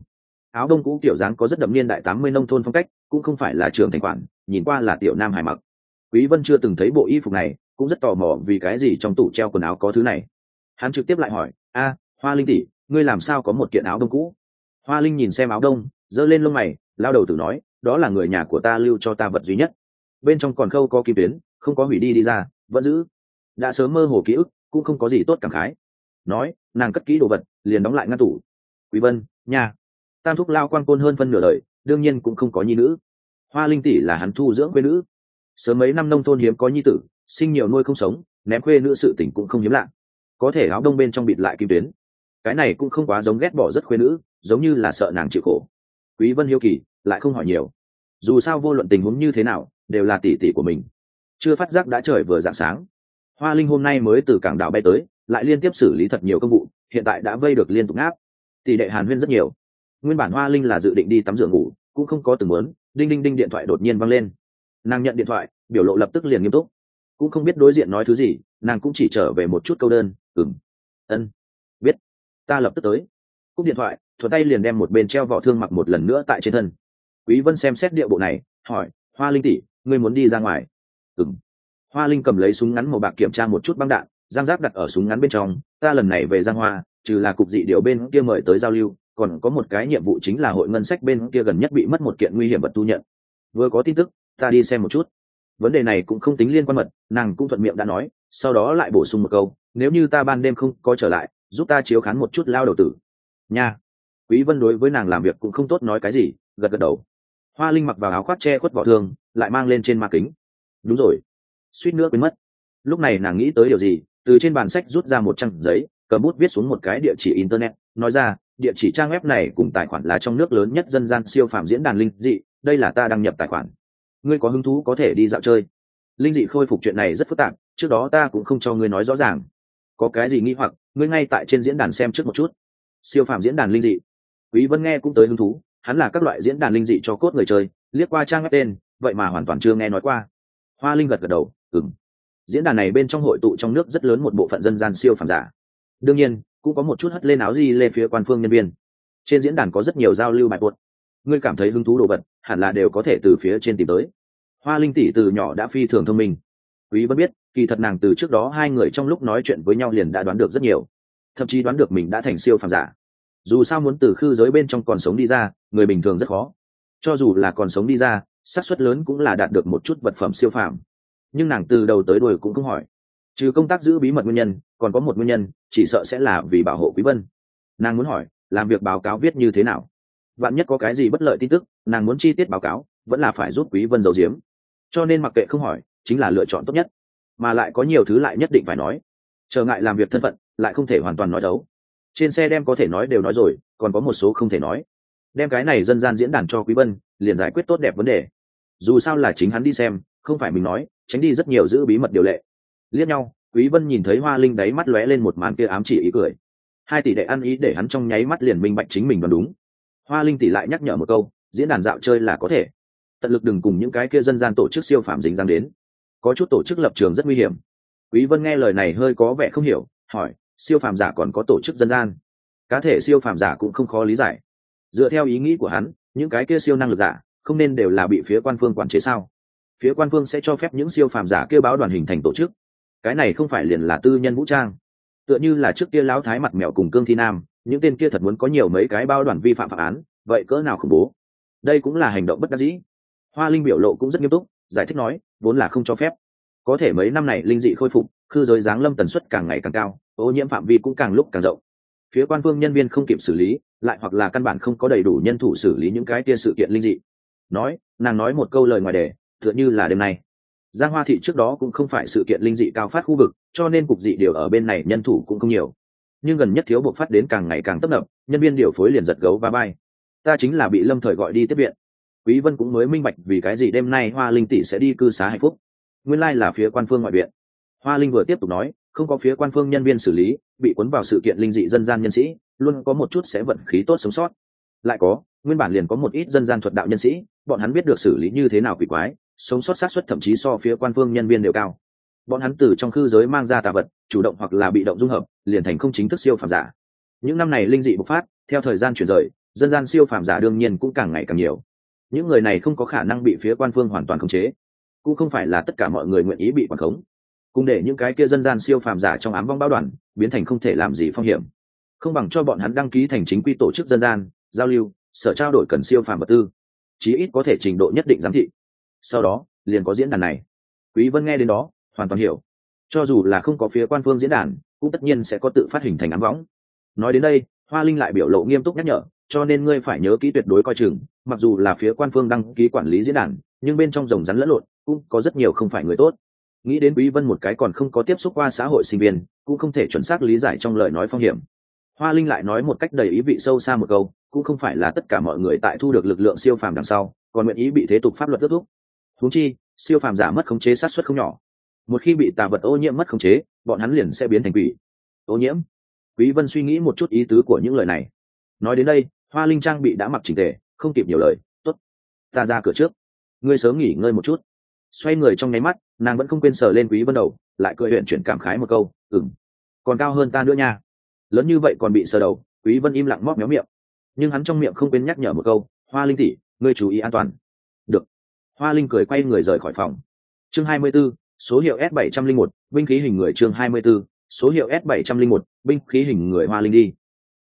[SPEAKER 1] Áo đông cũ kiểu dáng có rất đậm niên đại tám mươi nông thôn phong cách cũng không phải là trường thành quản, nhìn qua là tiểu nam hải mặc. Quý vân chưa từng thấy bộ y phục này cũng rất tò mò vì cái gì trong tủ treo quần áo có thứ này hắn trực tiếp lại hỏi, a, hoa linh tỷ, ngươi làm sao có một kiện áo đông cũ? Hoa linh nhìn xem áo đông, giơ lên lông mày, lao đầu tử nói, đó là người nhà của ta lưu cho ta vật duy nhất. Bên trong còn khâu có kim tuyến, không có hủy đi đi ra, vẫn giữ. Đã sớm mơ hồ ký ức, cũng không có gì tốt cảm khái. Nói, nàng cất kỹ đồ vật, liền đóng lại ngăn tủ. Quý vân nhà tam thúc lao quan côn hơn phân nửa đời, đương nhiên cũng không có nhi nữ. Hoa linh tỷ là hắn thu dưỡng quê nữ. Sớm mấy năm nông thôn hiếm có nhi tử, sinh nhiều nuôi không sống, ném quê nữ sự tình cũng không hiếm lạ có thể áo đông bên trong bịt lại kim tuyến. Cái này cũng không quá giống ghét bỏ rất khuyên nữ, giống như là sợ nàng chịu khổ. Quý vân hiếu kỳ, lại không hỏi nhiều. Dù sao vô luận tình huống như thế nào, đều là tỷ tỷ của mình. Chưa phát giác đã trời vừa dạng sáng. Hoa linh hôm nay mới từ cảng đảo bay tới, lại liên tiếp xử lý thật nhiều công vụ, hiện tại đã vây được liên tục áp tỷ đệ hàn huyên rất nhiều. Nguyên bản hoa linh là dự định đi tắm rửa ngủ, cũng không có từng muốn, đinh đinh đinh điện thoại đột nhiên văng lên. Nàng nhận điện thoại, biểu lộ lập tức liền nghiêm túc cũng không biết đối diện nói thứ gì, nàng cũng chỉ trở về một chút câu đơn ừng ân, biết, ta lập tức tới. Cúp điện thoại thuật tay liền đem một bên treo vỏ thương mặc một lần nữa tại trên thân. Quý vân xem xét địa bộ này, hỏi, hoa linh tỷ, ngươi muốn đi ra ngoài? Ừng hoa linh cầm lấy súng ngắn màu bạc kiểm tra một chút băng đạn giang giáp đặt ở súng ngắn bên trong, ta lần này về giang hoa, trừ là cục dị điệu bên kia mời tới giao lưu, còn có một cái nhiệm vụ chính là hội ngân sách bên kia gần nhất bị mất một kiện nguy hiểm vật thu nhận. Vừa có tin tức, ta đi xem một chút vấn đề này cũng không tính liên quan mật, nàng cũng thuận miệng đã nói, sau đó lại bổ sung một câu, nếu như ta ban đêm không có trở lại, giúp ta chiếu khán một chút lao đầu tử. Nha. Quý vân đối với nàng làm việc cũng không tốt nói cái gì, gật gật đầu. Hoa linh mặc vào áo khoác che khuất vỏ thương, lại mang lên trên ma kính. Đúng rồi. Suýt nữa quên mất. Lúc này nàng nghĩ tới điều gì, từ trên bàn sách rút ra một trang giấy, cầm bút viết xuống một cái địa chỉ internet, nói ra, địa chỉ trang web này cùng tài khoản là trong nước lớn nhất dân gian siêu phạm diễn đàn linh dị, đây là ta đăng nhập tài khoản ngươi có hứng thú có thể đi dạo chơi. Linh dị khôi phục chuyện này rất phức tạp, trước đó ta cũng không cho ngươi nói rõ ràng. Có cái gì nghi hoặc, ngươi ngay tại trên diễn đàn xem trước một chút. Siêu phạm diễn đàn linh dị. Quý vân nghe cũng tới hứng thú, hắn là các loại diễn đàn linh dị cho cốt người chơi, liếc qua trang web tên, vậy mà hoàn toàn chưa nghe nói qua. Hoa linh gật gật đầu, ừm. diễn đàn này bên trong hội tụ trong nước rất lớn một bộ phận dân gian siêu phàm giả. Đương nhiên, cũng có một chút hất lên áo gì lên phía quan phương nhân viên. Trên diễn đàn có rất nhiều giao lưu bài buốt ngươi cảm thấy hứng thú đồ vật, hẳn là đều có thể từ phía trên tìm tới. Hoa linh tỷ từ nhỏ đã phi thường thông minh. Quý vẫn biết, kỳ thật nàng từ trước đó hai người trong lúc nói chuyện với nhau liền đã đoán được rất nhiều. Thậm chí đoán được mình đã thành siêu phàm giả. Dù sao muốn từ khư giới bên trong còn sống đi ra, người bình thường rất khó. Cho dù là còn sống đi ra, xác suất lớn cũng là đạt được một chút vật phẩm siêu phàm. Nhưng nàng từ đầu tới đuôi cũng không hỏi. Trừ công tác giữ bí mật nguyên nhân, còn có một nguyên nhân, chỉ sợ sẽ là vì bảo hộ quý vân. Nàng muốn hỏi, làm việc báo cáo viết như thế nào? Vạn nhất có cái gì bất lợi tin tức, nàng muốn chi tiết báo cáo, vẫn là phải giúp quý vân giấu giếm. Cho nên mặc kệ không hỏi, chính là lựa chọn tốt nhất. Mà lại có nhiều thứ lại nhất định phải nói. Trở ngại làm việc thân phận, lại không thể hoàn toàn nói đấu. Trên xe đem có thể nói đều nói rồi, còn có một số không thể nói. Đem cái này dân gian diễn đàn cho quý vân, liền giải quyết tốt đẹp vấn đề. Dù sao là chính hắn đi xem, không phải mình nói, tránh đi rất nhiều giữ bí mật điều lệ. Liếc nhau, quý vân nhìn thấy hoa linh đáy mắt lóe lên một màn kia ám chỉ ý cười. Hai tỷ đệ ăn ý để hắn trong nháy mắt liền minh bạch chính mình đoán đúng hoa linh tỷ lại nhắc nhở một câu, diễn đàn dạo chơi là có thể. Tận lực đừng cùng những cái kia dân gian tổ chức siêu phạm dính dáng đến. Có chút tổ chức lập trường rất nguy hiểm. Quý vân nghe lời này hơi có vẻ không hiểu, hỏi, siêu phàm giả còn có tổ chức dân gian? Cá thể siêu phàm giả cũng không khó lý giải. Dựa theo ý nghĩ của hắn, những cái kia siêu năng lực giả, không nên đều là bị phía quan phương quản chế sao? Phía quan phương sẽ cho phép những siêu phàm giả kêu báo đoàn hình thành tổ chức. Cái này không phải liền là tư nhân vũ trang. Tựa như là trước kia lão thái mặt mèo cùng cương thi nam những tên kia thật muốn có nhiều mấy cái bao đoàn vi phạm phạm án, vậy cỡ nào khủng bố? Đây cũng là hành động bất đắc dĩ. Hoa linh biểu lộ cũng rất nghiêm túc, giải thích nói, vốn là không cho phép. Có thể mấy năm này linh dị khôi phục, khư giới giáng lâm tần suất càng ngày càng cao, ô nhiễm phạm vi cũng càng lúc càng rộng. Phía quan phương nhân viên không kịp xử lý, lại hoặc là căn bản không có đầy đủ nhân thủ xử lý những cái kia sự kiện linh dị. Nói, nàng nói một câu lời ngoài đề, tựa như là đêm nay. Giang hoa thị trước đó cũng không phải sự kiện linh dị cao phát khu vực, cho nên cục dị điều ở bên này nhân thủ cũng không nhiều nhưng gần nhất thiếu buộc phát đến càng ngày càng tấp nập, nhân viên điều phối liền giật gấu và bay. Ta chính là bị lâm thời gọi đi tiếp viện. Quý vân cũng mới minh bạch vì cái gì đêm nay hoa linh tỷ sẽ đi cư xá hạnh phúc. Nguyên lai là phía quan phương ngoại viện. Hoa linh vừa tiếp tục nói, không có phía quan phương nhân viên xử lý, bị cuốn vào sự kiện linh dị dân gian nhân sĩ, luôn có một chút sẽ vận khí tốt sống sót. Lại có, nguyên bản liền có một ít dân gian thuật đạo nhân sĩ, bọn hắn biết được xử lý như thế nào quỷ quái, sống sót sát suất thậm chí so phía quan phương nhân viên đều cao bọn hắn từ trong khư giới mang ra tà vật, chủ động hoặc là bị động dung hợp, liền thành không chính thức siêu phàm giả. Những năm này linh dị bộc phát, theo thời gian chuyển rời, dân gian siêu phàm giả đương nhiên cũng càng ngày càng nhiều. Những người này không có khả năng bị phía quan phương hoàn toàn khống chế, cũng không phải là tất cả mọi người nguyện ý bị quản khống. Cùng để những cái kia dân gian siêu phàm giả trong ám vong báo đoàn, biến thành không thể làm gì phong hiểm. Không bằng cho bọn hắn đăng ký thành chính quy tổ chức dân gian, giao lưu, sở trao đổi cần siêu phàm vật tư. Chí ít có thể trình độ nhất định giám thị. Sau đó, liền có diễn đàn này. Quý vân nghe đến đó hoàn toàn hiểu. Cho dù là không có phía quan phương diễn đàn, cũng tất nhiên sẽ có tự phát hình thành ám võng. Nói đến đây, hoa linh lại biểu lộ nghiêm túc nhắc nhở, cho nên ngươi phải nhớ kỹ tuyệt đối coi chừng, mặc dù là phía quan phương đăng ký quản lý diễn đàn, nhưng bên trong rồng rắn lẫn lộn, cũng có rất nhiều không phải người tốt. Nghĩ đến quý vân một cái còn không có tiếp xúc qua xã hội sinh viên, cũng không thể chuẩn xác lý giải trong lời nói phong hiểm. Hoa linh lại nói một cách đầy ý vị sâu xa một câu, cũng không phải là tất cả mọi người tại thu được lực lượng siêu phàm đằng sau, còn nguyện ý bị thế tục pháp luật kết thúc. Huống chi, siêu phàm giả mất khống chế sát xuất không nhỏ một khi bị tà vật ô nhiễm mất khống chế bọn hắn liền sẽ biến thành quỷ. Ô nhiễm? Quý vân suy nghĩ một chút ý tứ của những lời này. Nói đến đây hoa linh trang bị đã mặc chỉnh tề không kịp nhiều lời. Tốt ta ra cửa trước. Ngươi sớm nghỉ ngơi một chút. Xoay người trong nháy mắt nàng vẫn không quên sờ lên quý vân đầu lại cười huyện chuyển cảm khái một câu Ừm. còn cao hơn ta nữa nha. Lớn như vậy còn bị sờ đầu quý vân im lặng móc méo miệng. Nhưng hắn trong miệng không quên nhắc nhở một câu hoa linh tỷ ngươi chú ý an toàn. Được. Hoa linh cười quay người rời khỏi phòng. Chương 24, số hiệu s 701 binh khí hình người chương 24, số hiệu s 701 binh khí hình người hoa linh đi.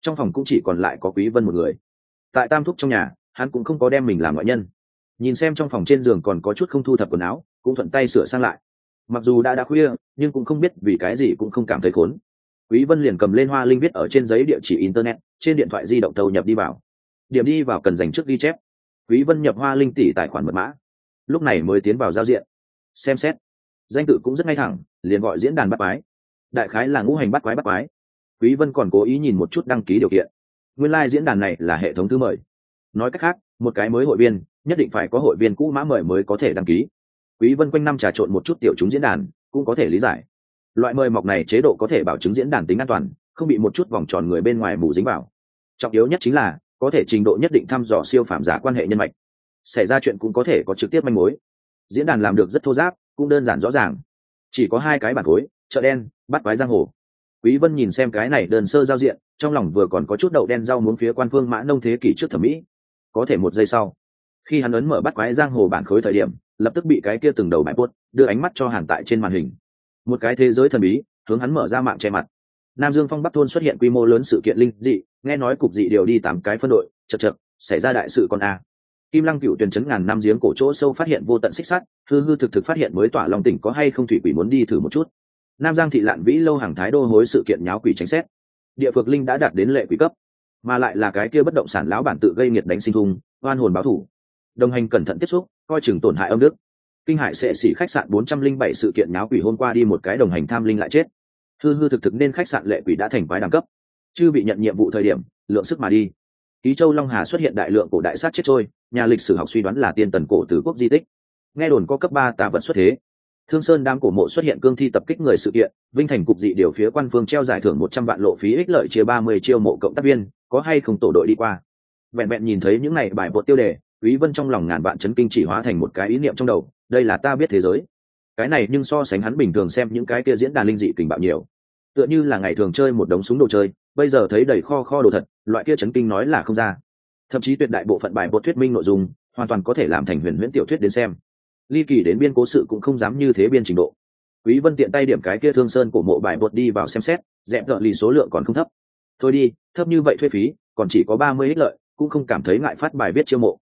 [SPEAKER 1] Trong phòng cũng chỉ còn lại có quý vân một người. Tại tam thúc trong nhà hắn cũng không có đem mình làm ngoại nhân. Nhìn xem trong phòng trên giường còn có chút không thu thập quần áo cũng thuận tay sửa sang lại. Mặc dù đã đã khuya nhưng cũng không biết vì cái gì cũng không cảm thấy khốn. Quý vân liền cầm lên hoa linh viết ở trên giấy địa chỉ internet trên điện thoại di động thâu nhập đi vào. Điểm đi vào cần dành trước ghi chép. Quý vân nhập hoa linh tỷ tài khoản mật mã. Lúc này mới tiến vào giao diện. Xem xét danh tự cũng rất ngay thẳng, liền gọi diễn đàn bắt quái. Đại khái là ngũ hành bắt quái bắt quái. Quý vân còn cố ý nhìn một chút đăng ký điều kiện. Nguyên lai like diễn đàn này là hệ thống thứ mời. Nói cách khác, một cái mới hội viên, nhất định phải có hội viên cũ mã mời mới có thể đăng ký. Quý vân quanh năm trà trộn một chút tiểu chúng diễn đàn, cũng có thể lý giải. Loại mời mọc này chế độ có thể bảo chứng diễn đàn tính an toàn, không bị một chút vòng tròn người bên ngoài mù dính vào. Trọng yếu nhất chính là, có thể trình độ nhất định thăm dò siêu phạm giả quan hệ nhân mạch. Xảy ra chuyện cũng có thể có trực tiếp manh mối. Diễn đàn làm được rất thô giáp cũng đơn giản rõ ràng. Chỉ có hai cái bản khối, chợ đen, bắt quái giang hồ. Quý vân nhìn xem cái này đơn sơ giao diện, trong lòng vừa còn có chút đậu đen rau muốn phía quan phương mã nông thế kỷ trước thẩm mỹ. Có thể một giây sau, khi hắn ấn mở bắt quái giang hồ bản khối thời điểm, lập tức bị cái kia từng đầu bãi buốt đưa ánh mắt cho hàn tại trên màn hình. Một cái thế giới thần bí, hướng hắn mở ra mạng che mặt. Nam dương phong bắc thôn xuất hiện quy mô lớn sự kiện linh dị, nghe nói cục dị điều đi tám cái phân đội, chật chật, xảy ra đại sự con a kim lăng cựu tuyển chấn ngàn năm giếng cổ chỗ sâu phát hiện vô tận xích sắt hư hư thực thực phát hiện mới tỏa lòng tỉnh có hay không thủy quỷ muốn đi thử một chút. Nam giang thị lạn vĩ lâu hàng thái đô hối sự kiện nháo quỷ tránh xét. Địa phược linh đã đạt đến lệ quỷ cấp mà lại là cái kia bất động sản lão bản tự gây nghiệt đánh sinh hung, oan hồn báo thủ. Đồng hành cẩn thận tiếp xúc coi chừng tổn hại âm đức. Kinh hải sẽ xỉ khách sạn bốn trăm linh bảy sự kiện nháo quỷ hôm qua đi một cái đồng hành tham linh lại chết. Hư hư thực thực nên khách sạn lệ quỷ đã thành quái đẳng cấp. Chưa bị nhận nhiệm vụ thời điểm lượng sức mà đi ký châu long hà xuất hiện đại lượng cổ đại sát chết trôi, nhà lịch sử học suy đoán là tiên tần cổ tử quốc di tích. Nghe đồn có cấp ba tà vật xuất thế. Thương sơn đang cổ mộ xuất hiện cương thi tập kích người sự kiện, vinh thành cục dị điều phía quan phương treo giải thưởng một trăm vạn lộ phí ích lợi chia ba mươi chiêu mộ cộng tác viên, có hay không tổ đội đi qua. Vẹn vẹn nhìn thấy những này bài bộ tiêu đề, quý vân trong lòng ngàn vạn chấn kinh chỉ hóa thành một cái ý niệm trong đầu, đây là ta biết thế giới. Cái này nhưng so sánh hắn bình thường xem những cái kia diễn đàn linh dị tình bạo nhiều. Tựa như là ngày thường chơi một đống súng đồ chơi bây giờ thấy đầy kho kho đồ thật, loại kia chấn kinh nói là không ra. Thậm chí tuyệt đại bộ phận bài bột thuyết minh nội dung, hoàn toàn có thể làm thành huyền huyễn tiểu thuyết đến xem. Ly kỳ đến biên cố sự cũng không dám như thế biên trình độ. Quý vân tiện tay điểm cái kia thương sơn của mộ bài bột đi vào xem xét, dẹp gợn lì số lượng còn không thấp. Thôi đi, thấp như vậy thuê phí, còn chỉ có 30 ích lợi, cũng không cảm thấy ngại phát bài viết chiêu mộ.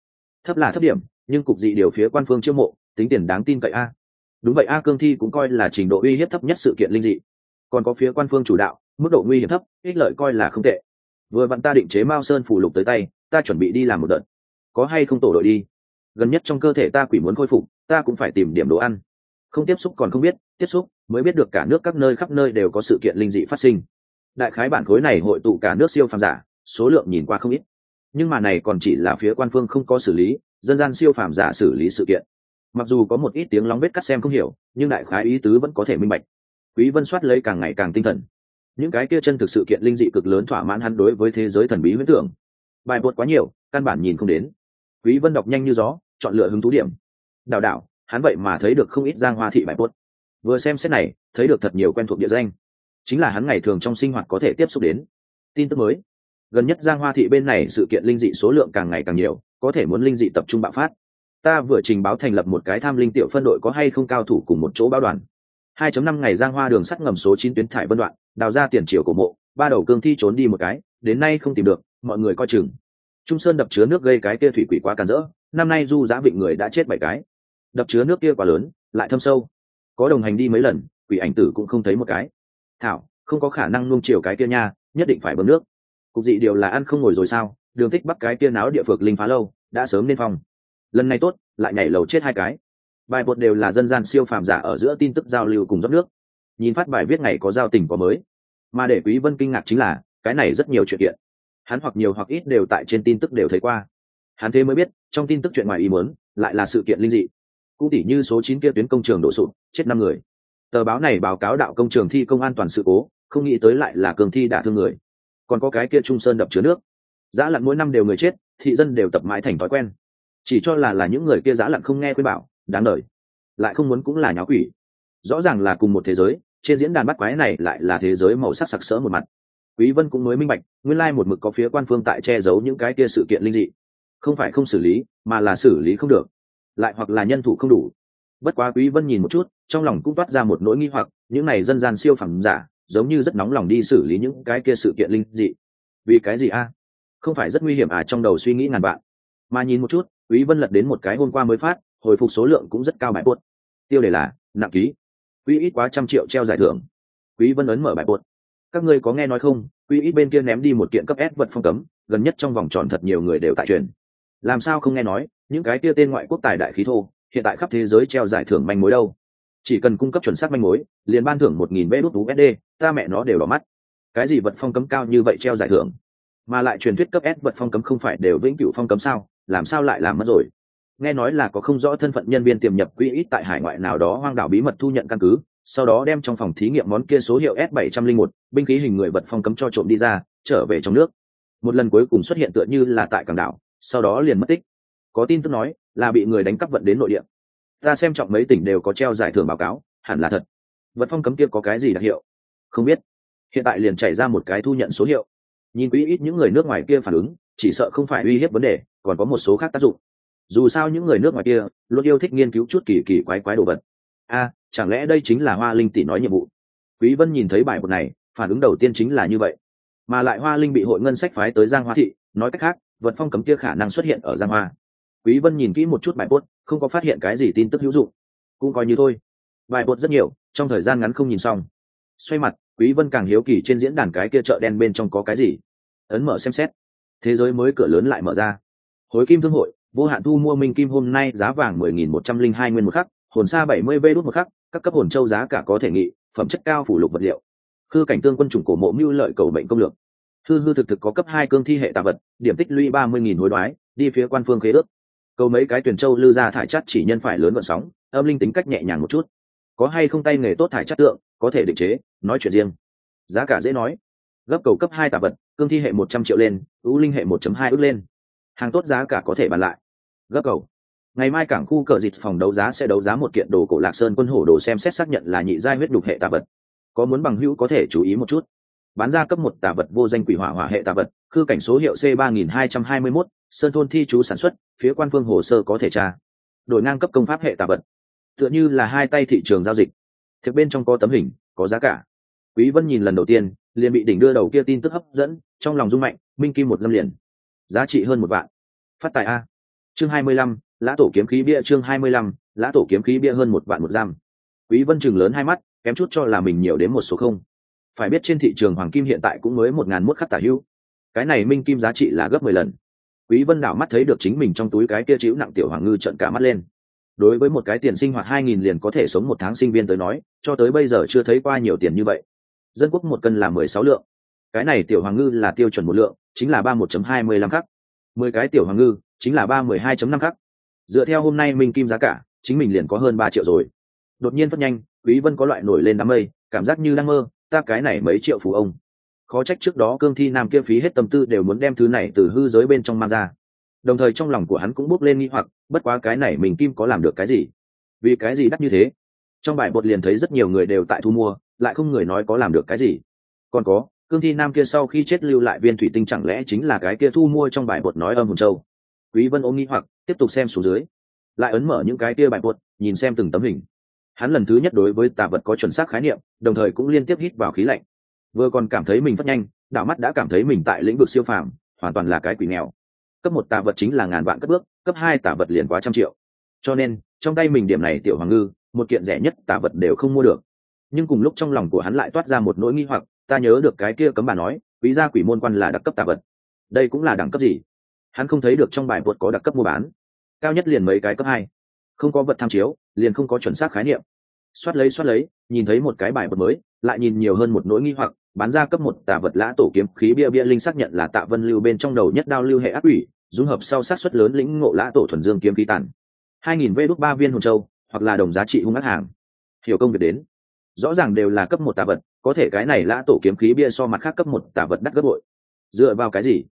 [SPEAKER 1] Thấp là thấp điểm, nhưng cục dị điều phía quan phương chiêu mộ, tính tiền đáng tin cậy a. Đúng vậy a, cương thi cũng coi là trình độ uy hiếp thấp nhất sự kiện linh dị. Còn có phía quan phương chủ đạo mức độ nguy hiểm thấp, ích lợi coi là không tệ. Vừa vặn ta định chế mao sơn phủ lục tới tay, ta chuẩn bị đi làm một đợt. Có hay không tổ đội đi? Gần nhất trong cơ thể ta quỷ muốn khôi phục, ta cũng phải tìm điểm đồ ăn. Không tiếp xúc còn không biết, tiếp xúc mới biết được cả nước các nơi khắp nơi đều có sự kiện linh dị phát sinh. Đại khái bản khối này hội tụ cả nước siêu phàm giả, số lượng nhìn qua không ít. Nhưng mà này còn chỉ là phía quan phương không có xử lý, dân gian siêu phàm giả xử lý sự kiện. Mặc dù có một ít tiếng lóng vết cắt xem không hiểu, nhưng đại khái ý tứ vẫn có thể minh bạch. Quý vân soát lấy càng ngày càng tinh thần những cái kia chân thực sự kiện linh dị cực lớn thỏa mãn hắn đối với thế giới thần bí huyễn tưởng. Bài bột quá nhiều, căn bản nhìn không đến. Quý vân đọc nhanh như gió, chọn lựa hứng thú điểm. Đào đảo, hắn vậy mà thấy được không ít giang hoa thị bài bột vừa xem xét này, thấy được thật nhiều quen thuộc địa danh. Chính là hắn ngày thường trong sinh hoạt có thể tiếp xúc đến. Tin tức mới. Gần nhất giang hoa thị bên này sự kiện linh dị số lượng càng ngày càng nhiều, có thể muốn linh dị tập trung bạo phát. Ta vừa trình báo thành lập một cái tham linh tiểu phân đội có hay không cao thủ cùng một chỗ báo đoàn. 2.5 ngày giang hoa đường sắt ngầm số 9 tuyến thải vân đoạn đào ra tiền triều của mộ, ba đầu cương thi trốn đi một cái, đến nay không tìm được, mọi người coi chừng. Trung sơn đập chứa nước gây cái kia thủy quỷ quá càn rỡ, năm nay du giá vịnh người đã chết bảy cái. Đập chứa nước kia quá lớn, lại thâm sâu. Có đồng hành đi mấy lần, quỷ ảnh tử cũng không thấy một cái. Thảo, không có khả năng nung chiều cái kia nha, nhất định phải bơm nước. Cục dị điều là ăn không ngồi rồi sao? Đường thích bắt cái kia náo địa phược linh phá lâu, đã sớm nên phòng. Lần này tốt, lại nhảy lầu chết hai cái. Bài bột đều là dân gian siêu phàm giả ở giữa tin tức giao lưu cùng dốc nước nhìn phát bài viết này có giao tình có mới. Mà để quý vân kinh ngạc chính là, cái này rất nhiều chuyện kiện. Hắn hoặc nhiều hoặc ít đều tại trên tin tức đều thấy qua. Hắn thế mới biết, trong tin tức chuyện ngoài ý muốn, lại là sự kiện linh dị. Cũng tỉ như số 9 kia tuyến công trường đổ sụp, chết năm người. Tờ báo này báo cáo đạo công trường thi công an toàn sự cố, không nghĩ tới lại là cường thi đả thương người. Còn có cái kia trung sơn đập chứa nước. Giã lặn mỗi năm đều người chết, thị dân đều tập mãi thành thói quen. Chỉ cho là là những người kia giã lặn không nghe khuyên bảo, đáng đời. Lại không muốn cũng là nháo quỷ. Rõ ràng là cùng một thế giới trên diễn đàn bắt quái này lại là thế giới màu sắc sặc sỡ một mặt. Quý vân cũng mới minh bạch, nguyên lai một mực có phía quan phương tại che giấu những cái kia sự kiện linh dị. Không phải không xử lý, mà là xử lý không được. Lại hoặc là nhân thủ không đủ. Bất quá quý vân nhìn một chút, trong lòng cũng toát ra một nỗi nghi hoặc, những này dân gian siêu phẩm giả, giống như rất nóng lòng đi xử lý những cái kia sự kiện linh dị. Vì cái gì a? Không phải rất nguy hiểm à trong đầu suy nghĩ ngàn bạn mà nhìn một chút, quý vân lật đến một cái hôm qua mới phát, hồi phục số lượng cũng rất cao bài buốt. Tiêu đề là, nặng ký quý ít quá trăm triệu treo giải thưởng. Quý vân ấn mở bài bột. Các ngươi có nghe nói không? Quý ít bên kia ném đi một kiện cấp S vật phong cấm, gần nhất trong vòng tròn thật nhiều người đều tại truyền. Làm sao không nghe nói? Những cái kia tên ngoại quốc tài đại khí thô, hiện tại khắp thế giới treo giải thưởng manh mối đâu? Chỉ cần cung cấp chuẩn xác manh mối, liền ban thưởng một nghìn vé đút usd ta mẹ nó đều đỏ mắt. Cái gì vật phong cấm cao như vậy treo giải thưởng? Mà lại truyền thuyết cấp s vật phong cấm không phải đều vĩnh cửu phong cấm sao? Làm sao lại làm mất rồi? Nghe nói là có không rõ thân phận nhân viên tiềm nhập quỹ ít tại hải ngoại nào đó hoang đảo bí mật thu nhận căn cứ, sau đó đem trong phòng thí nghiệm món kia số hiệu s 701 binh khí hình người vật phong cấm cho trộm đi ra, trở về trong nước. Một lần cuối cùng xuất hiện tựa như là tại cảng đảo, sau đó liền mất tích. Có tin tức nói là bị người đánh cắp vận đến nội địa. Ta xem trọng mấy tỉnh đều có treo giải thưởng báo cáo, hẳn là thật. Vật phong cấm kia có cái gì đặc hiệu? Không biết. Hiện tại liền chảy ra một cái thu nhận số hiệu. Nhìn quỹ ít những người nước ngoài kia phản ứng, chỉ sợ không phải uy hiếp vấn đề, còn có một số khác tác dụng dù sao những người nước ngoài kia luôn yêu thích nghiên cứu chút kỳ kỳ quái quái đồ vật. A, chẳng lẽ đây chính là hoa linh tỷ nói nhiệm vụ? Quý vân nhìn thấy bài bột này, phản ứng đầu tiên chính là như vậy. Mà lại hoa linh bị hội ngân sách phái tới giang hoa thị, nói cách khác, vật phong cấm kia khả năng xuất hiện ở giang hoa. Quý vân nhìn kỹ một chút bài bột không có phát hiện cái gì tin tức hữu dụng. Cũng coi như thôi. Bài bột rất nhiều, trong thời gian ngắn không nhìn xong. Xoay mặt, quý vân càng hiếu kỳ trên diễn đàn cái kia chợ đen bên trong có cái gì. Ấn mở xem xét. Thế giới mới cửa lớn lại mở ra. Hối kim thương hội vô hạn thu mua minh kim hôm nay giá vàng 10.102 nguyên một khắc, hồn sa 70 v một khắc, các cấp hồn châu giá cả có thể nghị, phẩm chất cao phủ lục vật liệu. Khư cảnh tương quân chủng cổ mộ mưu lợi cầu bệnh công lược. Hư hư thực thực có cấp hai cương thi hệ tạ vật, điểm tích lũy 30.000 hối đoái, đi phía quan phương khế ước. Cầu mấy cái tuyển châu lưu ra thải chất chỉ nhân phải lớn vận sóng, âm linh tính cách nhẹ nhàng một chút. Có hay không tay nghề tốt thải chất tượng, có thể định chế, nói chuyện riêng. Giá cả dễ nói. Gấp cầu cấp hai tà vật, cương thi hệ một trăm triệu lên, ưu linh hệ một hai ước lên hàng tốt giá cả có thể bàn lại. Gấp cầu. Ngày mai cảng khu cờ dịch phòng đấu giá sẽ đấu giá một kiện đồ cổ lạc sơn quân hổ đồ xem xét xác nhận là nhị giai huyết đục hệ tà vật. Có muốn bằng hữu có thể chú ý một chút. Bán ra cấp một tà vật vô danh quỷ hỏa hỏa hệ tà vật, khư cảnh số hiệu c ba nghìn hai trăm hai mươi mốt, sơn thôn thi chú sản xuất, phía quan phương hồ sơ có thể tra. Đổi ngang cấp công pháp hệ tà vật. Tựa như là hai tay thị trường giao dịch. Thực bên trong có tấm hình, có giá cả. Quý vân nhìn lần đầu tiên, liền bị đỉnh đưa đầu kia tin tức hấp dẫn, trong lòng rung mạnh, minh kim một lâm liền giá trị hơn một vạn. Phát tài a. Chương hai mươi lăm, lã tổ kiếm khí bia chương hai mươi lăm, lã tổ kiếm khí bia hơn một vạn một giam. Quý vân chừng lớn hai mắt, kém chút cho là mình nhiều đến một số không. Phải biết trên thị trường hoàng kim hiện tại cũng mới một ngàn mốt khắc tả hữu. Cái này minh kim giá trị là gấp mười lần. Quý vân đảo mắt thấy được chính mình trong túi cái kia chịu nặng tiểu hoàng ngư trận cả mắt lên. Đối với một cái tiền sinh hoạt hai nghìn liền có thể sống một tháng sinh viên tới nói, cho tới bây giờ chưa thấy qua nhiều tiền như vậy. Dân quốc một cân là mười sáu lượng cái này tiểu hoàng ngư là tiêu chuẩn một lượng, chính là ba một chấm hai mươi lăm khắc. Mười cái tiểu hoàng ngư, chính là ba mười hai chấm năm khắc. Dựa theo hôm nay minh kim giá cả, chính mình liền có hơn ba triệu rồi. Đột nhiên phát nhanh, quý vân có loại nổi lên đám mây, cảm giác như đang mơ, ta cái này mấy triệu phú ông. Khó trách trước đó cương thi nam kia phí hết tâm tư đều muốn đem thứ này từ hư giới bên trong mang ra. Đồng thời trong lòng của hắn cũng bốc lên nghi hoặc, bất quá cái này mình kim có làm được cái gì? Vì cái gì đắt như thế? Trong bài bột liền thấy rất nhiều người đều tại thu mua, lại không người nói có làm được cái gì. Còn có cương thi nam kia sau khi chết lưu lại viên thủy tinh chẳng lẽ chính là cái kia thu mua trong bài bột nói âm hồn châu? Quý vân ôm nghi hoặc, tiếp tục xem xuống dưới. Lại ấn mở những cái kia bài bột, nhìn xem từng tấm hình. Hắn lần thứ nhất đối với tà vật có chuẩn xác khái niệm, đồng thời cũng liên tiếp hít vào khí lạnh. Vừa còn cảm thấy mình phát nhanh, đạo mắt đã cảm thấy mình tại lĩnh vực siêu phàm, hoàn toàn là cái quỷ nghèo. Cấp một tà vật chính là ngàn vạn cất bước, cấp hai tà vật liền quá trăm triệu. Cho nên, trong tay mình điểm này tiểu hoàng ngư, một kiện rẻ nhất tà vật đều không mua được. Nhưng cùng lúc trong lòng của hắn lại toát ra một nỗi nghi hoặc ta nhớ được cái kia cấm bà nói, quý gia quỷ môn quan là đặc cấp tà vật. Đây cũng là đẳng cấp gì? Hắn không thấy được trong bài vượt có đặc cấp mua bán. Cao nhất liền mấy cái cấp hai. Không có vật tham chiếu, liền không có chuẩn xác khái niệm. Xoát lấy xoát lấy, nhìn thấy một cái bài vật mới, lại nhìn nhiều hơn một nỗi nghi hoặc, bán ra cấp một tà vật lã tổ kiếm khí bia bia linh xác nhận là tạ vân lưu bên trong đầu nhất đao lưu hệ ác ủy dung hợp sau sát xuất lớn lĩnh ngộ lã tổ thuần dương kiếm khí tản. hai nghìn vê đúc ba viên hồn châu, hoặc là đồng giá trị hung ác hàng. Hiểu công việc đến. Rõ ràng đều là cấp một tà vật có thể cái này lã tổ kiếm khí bia so mặt khác cấp một tả vật đắt gấp bội. Dựa vào cái gì?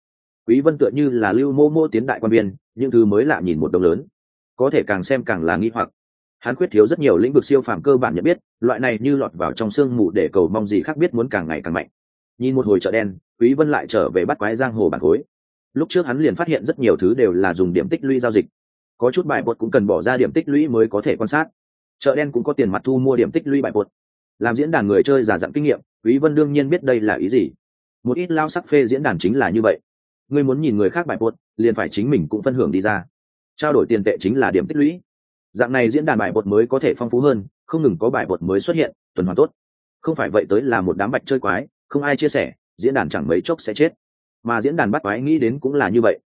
[SPEAKER 1] Quý vân tựa như là lưu mô mô tiến đại quan viên, những thứ mới lạ nhìn một đồng lớn. Có thể càng xem càng là nghi hoặc. Hắn khuyết thiếu rất nhiều lĩnh vực siêu phàm cơ bản nhận biết, loại này như lọt vào trong sương mù để cầu mong gì khác biết muốn càng ngày càng mạnh. Nhìn một hồi chợ đen, quý vân lại trở về bắt quái giang hồ bản khối. Lúc trước hắn liền phát hiện rất nhiều thứ đều là dùng điểm tích lũy giao dịch. Có chút bài bột cũng cần bỏ ra điểm tích lũy mới có thể quan sát. Chợ đen cũng có tiền mặt thu mua điểm tích lũy bài bột làm diễn đàn người chơi giả dặn kinh nghiệm, quý vân đương nhiên biết đây là ý gì. Một ít lao sắc phê diễn đàn chính là như vậy. Ngươi muốn nhìn người khác bài bột, liền phải chính mình cũng phân hưởng đi ra. Trao đổi tiền tệ chính là điểm tích lũy. Dạng này diễn đàn bài bột mới có thể phong phú hơn, không ngừng có bài bột mới xuất hiện, tuần hoàn tốt. Không phải vậy tới là một đám bạch chơi quái, không ai chia sẻ, diễn đàn chẳng mấy chốc sẽ chết. Mà diễn đàn bắt quái nghĩ đến cũng là như vậy.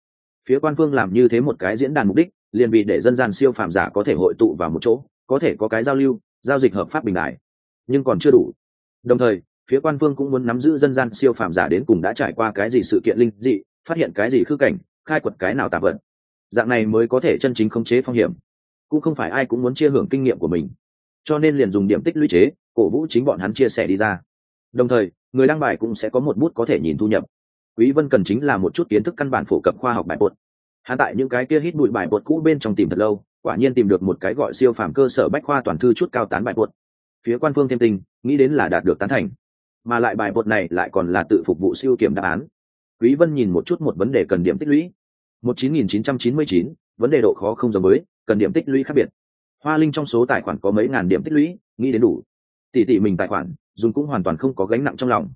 [SPEAKER 1] Phía quan phương làm như thế một cái diễn đàn mục đích, liền vì để dân gian siêu phạm giả có thể hội tụ vào một chỗ, có thể có cái giao lưu, giao dịch hợp pháp bình đại nhưng còn chưa đủ. Đồng thời, phía quan phương cũng muốn nắm giữ dân gian siêu phàm giả đến cùng đã trải qua cái gì sự kiện linh dị, phát hiện cái gì khư cảnh, khai quật cái nào tạp vật. Dạng này mới có thể chân chính khống chế phong hiểm. Cũng không phải ai cũng muốn chia hưởng kinh nghiệm của mình. Cho nên liền dùng điểm tích lũy chế, cổ vũ chính bọn hắn chia sẻ đi ra. Đồng thời, người đăng bài cũng sẽ có một bút có thể nhìn thu nhập. Quý vân cần chính là một chút kiến thức căn bản phổ cập khoa học bài bột. Hắn tại những cái kia hít bụi bài bột cũ bên trong tìm thật lâu, quả nhiên tìm được một cái gọi siêu phàm cơ sở bách khoa toàn thư chút cao tán bài bột phía quan phương thêm tình nghĩ đến là đạt được tán thành. Mà lại bài bột này lại còn là tự phục vụ siêu kiểm đáp án. Quý vân nhìn một chút một vấn đề cần điểm tích lũy. Một chín nghìn chín trăm chín mươi chín, vấn đề độ khó không giống mới cần điểm tích lũy khác biệt. Hoa linh trong số tài khoản có mấy ngàn điểm tích lũy, nghĩ đến đủ. Tỷ tỷ mình tài khoản, dùng cũng hoàn toàn không có gánh nặng trong lòng.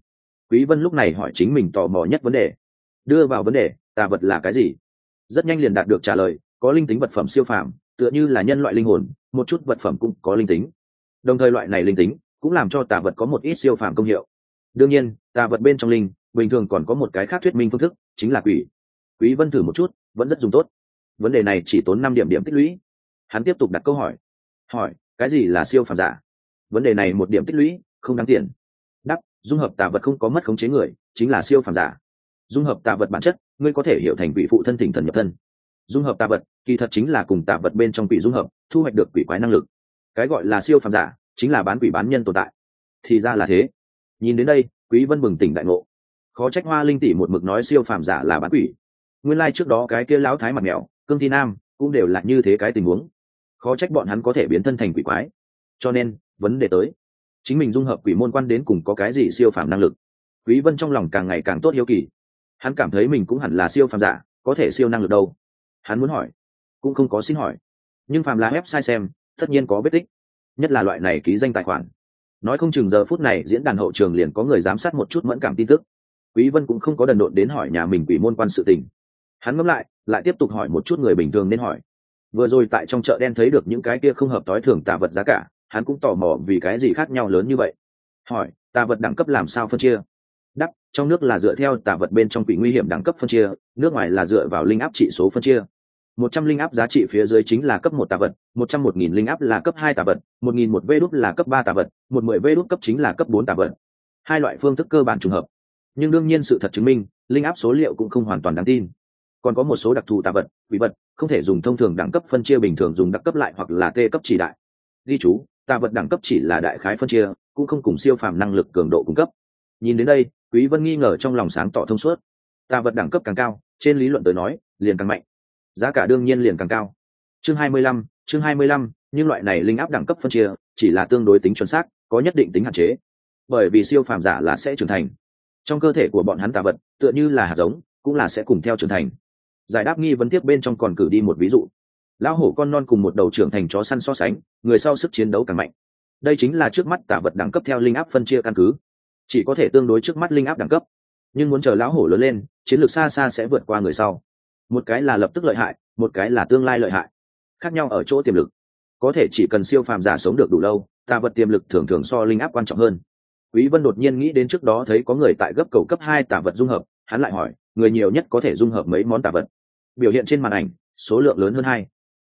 [SPEAKER 1] Quý vân lúc này hỏi chính mình tò mò nhất vấn đề. Đưa vào vấn đề, tà vật là cái gì? Rất nhanh liền đạt được trả lời, có linh tính vật phẩm siêu phàm, tựa như là nhân loại linh hồn, một chút vật phẩm cũng có linh tính đồng thời loại này linh tính cũng làm cho tà vật có một ít siêu phàm công hiệu. Đương nhiên, tà vật bên trong linh, bình thường còn có một cái khác thuyết minh phương thức, chính là quỷ. Quý vân thử một chút, vẫn rất dùng tốt. Vấn đề này chỉ tốn năm điểm điểm tích lũy. Hắn tiếp tục đặt câu hỏi. Hỏi, cái gì là siêu phàm giả? Vấn đề này một điểm tích lũy, không đáng tiền. Đắp dung hợp tà vật không có mất khống chế người, chính là siêu phàm giả. Dung hợp tà vật bản chất, ngươi có thể hiểu thành quỷ phụ thân thỉnh thần nhập thân. Dung hợp tà vật, kỳ thật chính là cùng tà vật bên trong quỷ dung hợp, thu hoạch được quỷ quái năng lực cái gọi là siêu phàm giả chính là bán quỷ bán nhân tồn tại. Thì ra là thế. Nhìn đến đây, quý vân bừng tỉnh đại ngộ. Khó trách hoa linh tỷ một mực nói siêu phàm giả là bán quỷ. Nguyên lai like trước đó cái kia lão thái mặt mèo, cương thi nam, cũng đều là như thế cái tình huống. Khó trách bọn hắn có thể biến thân thành quỷ quái. Cho nên, vấn đề tới. Chính mình dung hợp quỷ môn quan đến cùng có cái gì siêu phàm năng lực? Quý vân trong lòng càng ngày càng tốt hiếu kỳ. Hắn cảm thấy mình cũng hẳn là siêu phàm giả, có thể siêu năng lực đâu? Hắn muốn hỏi, cũng không có xin hỏi. Nhưng phàm là sai xem tất nhiên có vết tích. Nhất là loại này ký danh tài khoản. Nói không chừng giờ phút này diễn đàn hậu trường liền có người giám sát một chút mẫn cảm tin tức. Quý vân cũng không có đần độn đến hỏi nhà mình quỷ môn quan sự tình. Hắn ngẫm lại lại tiếp tục hỏi một chút người bình thường nên hỏi. Vừa rồi tại trong chợ đen thấy được những cái kia không hợp tối thường tà vật giá cả, hắn cũng tò mò vì cái gì khác nhau lớn như vậy. Hỏi, tà vật đẳng cấp làm sao phân chia? Đắp trong nước là dựa theo tà vật bên trong quỷ nguy hiểm đẳng cấp phân chia, nước ngoài là dựa vào linh áp trị số phân chia một trăm linh áp giá trị phía dưới chính là cấp một tà vật, một trăm một nghìn linh áp là cấp hai tà vật, một nghìn một là cấp ba tà vật, một mười vê cấp chính là cấp bốn tà vật. Hai loại phương thức cơ bản trùng hợp. Nhưng đương nhiên sự thật chứng minh, linh áp số liệu cũng không hoàn toàn đáng tin. Còn có một số đặc thù tà vật, quỷ vật, không thể dùng thông thường đẳng cấp phân chia bình thường dùng đặc cấp lại hoặc là t cấp chỉ đại. Ghi chú, tà vật đẳng cấp chỉ là đại khái phân chia, cũng không cùng siêu phàm năng lực cường độ cung cấp. Nhìn đến đây, quý vân nghi ngờ trong lòng sáng tỏ thông suốt. Tà vật đẳng cấp càng cao, trên lý luận tới nói, liền càng mạnh giá cả đương nhiên liền càng cao. Chương 25, chương 25, nhưng loại này linh áp đẳng cấp phân chia chỉ là tương đối tính chuẩn xác có nhất định tính hạn chế. Bởi vì siêu phàm giả là sẽ trưởng thành. Trong cơ thể của bọn hắn tà vật tựa như là hạt giống cũng là sẽ cùng theo trưởng thành. Giải đáp nghi vấn tiếp bên trong còn cử đi một ví dụ. Lão hổ con non cùng một đầu trưởng thành chó săn so sánh người sau sức chiến đấu càng mạnh. Đây chính là trước mắt tả vật đẳng cấp theo linh áp phân chia căn cứ. Chỉ có thể tương đối trước mắt linh áp đẳng cấp. Nhưng muốn chờ lão hổ lớn lên chiến lược xa xa sẽ vượt qua người sau một cái là lập tức lợi hại, một cái là tương lai lợi hại. Khác nhau ở chỗ tiềm lực. Có thể chỉ cần siêu phàm giả sống được đủ lâu, tà vật tiềm lực thường thường so linh áp quan trọng hơn. Quý vân đột nhiên nghĩ đến trước đó thấy có người tại gấp cầu cấp hai tà vật dung hợp, hắn lại hỏi, người nhiều nhất có thể dung hợp mấy món tà vật? Biểu hiện trên màn ảnh, số lượng lớn hơn hai.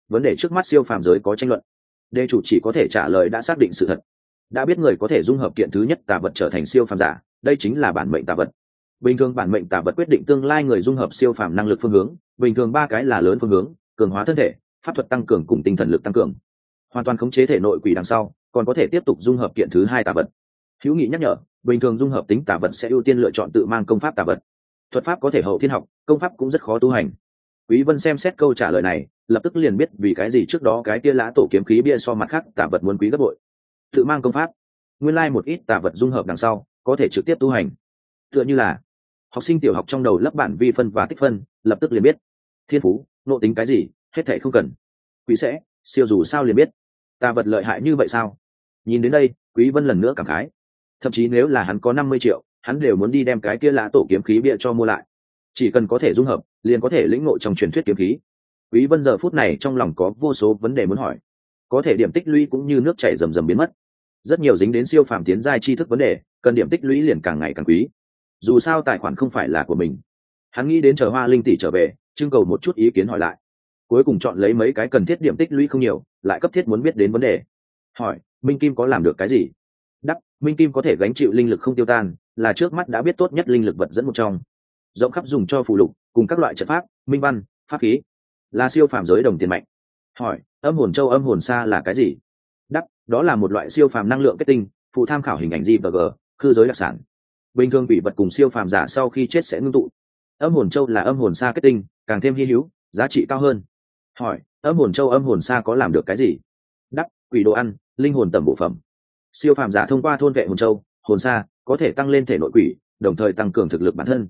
[SPEAKER 1] Vấn đề trước mắt siêu phàm giới có tranh luận. Đề chủ chỉ có thể trả lời đã xác định sự thật. Đã biết người có thể dung hợp kiện thứ nhất tà vật trở thành siêu phàm giả, đây chính là bản mệnh tà vật bình thường bản mệnh tà vật quyết định tương lai người dung hợp siêu phàm năng lực phương hướng, bình thường ba cái là lớn phương hướng, cường hóa thân thể, pháp thuật tăng cường cùng tinh thần lực tăng cường. Hoàn toàn khống chế thể nội quỷ đằng sau, còn có thể tiếp tục dung hợp kiện thứ hai tà vật. Hữu nghị nhắc nhở, bình thường dung hợp tính tà vật sẽ ưu tiên lựa chọn tự mang công pháp tà vật. Thuật pháp có thể hậu thiên học, công pháp cũng rất khó tu hành. Quý vân xem xét câu trả lời này, lập tức liền biết vì cái gì trước đó cái kia lã tổ kiếm khí bia so mặt khác tả vật muốn quý gấp bội. Tự mang công pháp. Nguyên lai like một ít tả vật dung hợp đằng sau, có thể trực tiếp tu hành. Tựa như là học sinh tiểu học trong đầu lấp bản vi phân và tích phân, lập tức liền biết. Thiên phú, nộ tính cái gì, hết thể không cần. Quý sẽ, siêu dù sao liền biết. Ta vật lợi hại như vậy sao? Nhìn đến đây, quý vân lần nữa cảm khái. Thậm chí nếu là hắn có 50 triệu, hắn đều muốn đi đem cái kia lá tổ kiếm khí bịa cho mua lại. Chỉ cần có thể dung hợp, liền có thể lĩnh ngộ trong truyền thuyết kiếm khí. Quý vân giờ phút này trong lòng có vô số vấn đề muốn hỏi. Có thể điểm tích lũy cũng như nước chảy rầm rầm biến mất. Rất nhiều dính đến siêu phàm tiến giai tri thức vấn đề, cần điểm tích lũy liền càng ngày càng quý dù sao tài khoản không phải là của mình. Hắn nghĩ đến chờ hoa linh tỷ trở về, trưng cầu một chút ý kiến hỏi lại. Cuối cùng chọn lấy mấy cái cần thiết điểm tích lũy không nhiều, lại cấp thiết muốn biết đến vấn đề. Hỏi, minh kim có làm được cái gì? Đắc, minh kim có thể gánh chịu linh lực không tiêu tan, là trước mắt đã biết tốt nhất linh lực vật dẫn một trong. Rộng khắp dùng cho phụ lục, cùng các loại trận pháp, minh văn, pháp khí. Là siêu phàm giới đồng tiền mạnh. Hỏi, âm hồn châu âm hồn xa là cái gì? Đắc, đó là một loại siêu phàm năng lượng kết tinh, phụ tham khảo hình ảnh gì và g, khư giới đặc sản bình thường bị vật cùng siêu phàm giả sau khi chết sẽ ngưng tụ. Âm hồn châu là âm hồn xa kết tinh, càng thêm hy hữu, giá trị cao hơn. Hỏi, âm hồn châu âm hồn xa có làm được cái gì? Đắc, quỷ đồ ăn, linh hồn tầm bộ phẩm. Siêu phàm giả thông qua thôn vệ hồn châu, hồn xa có thể tăng lên thể nội quỷ, đồng thời tăng cường thực lực bản thân.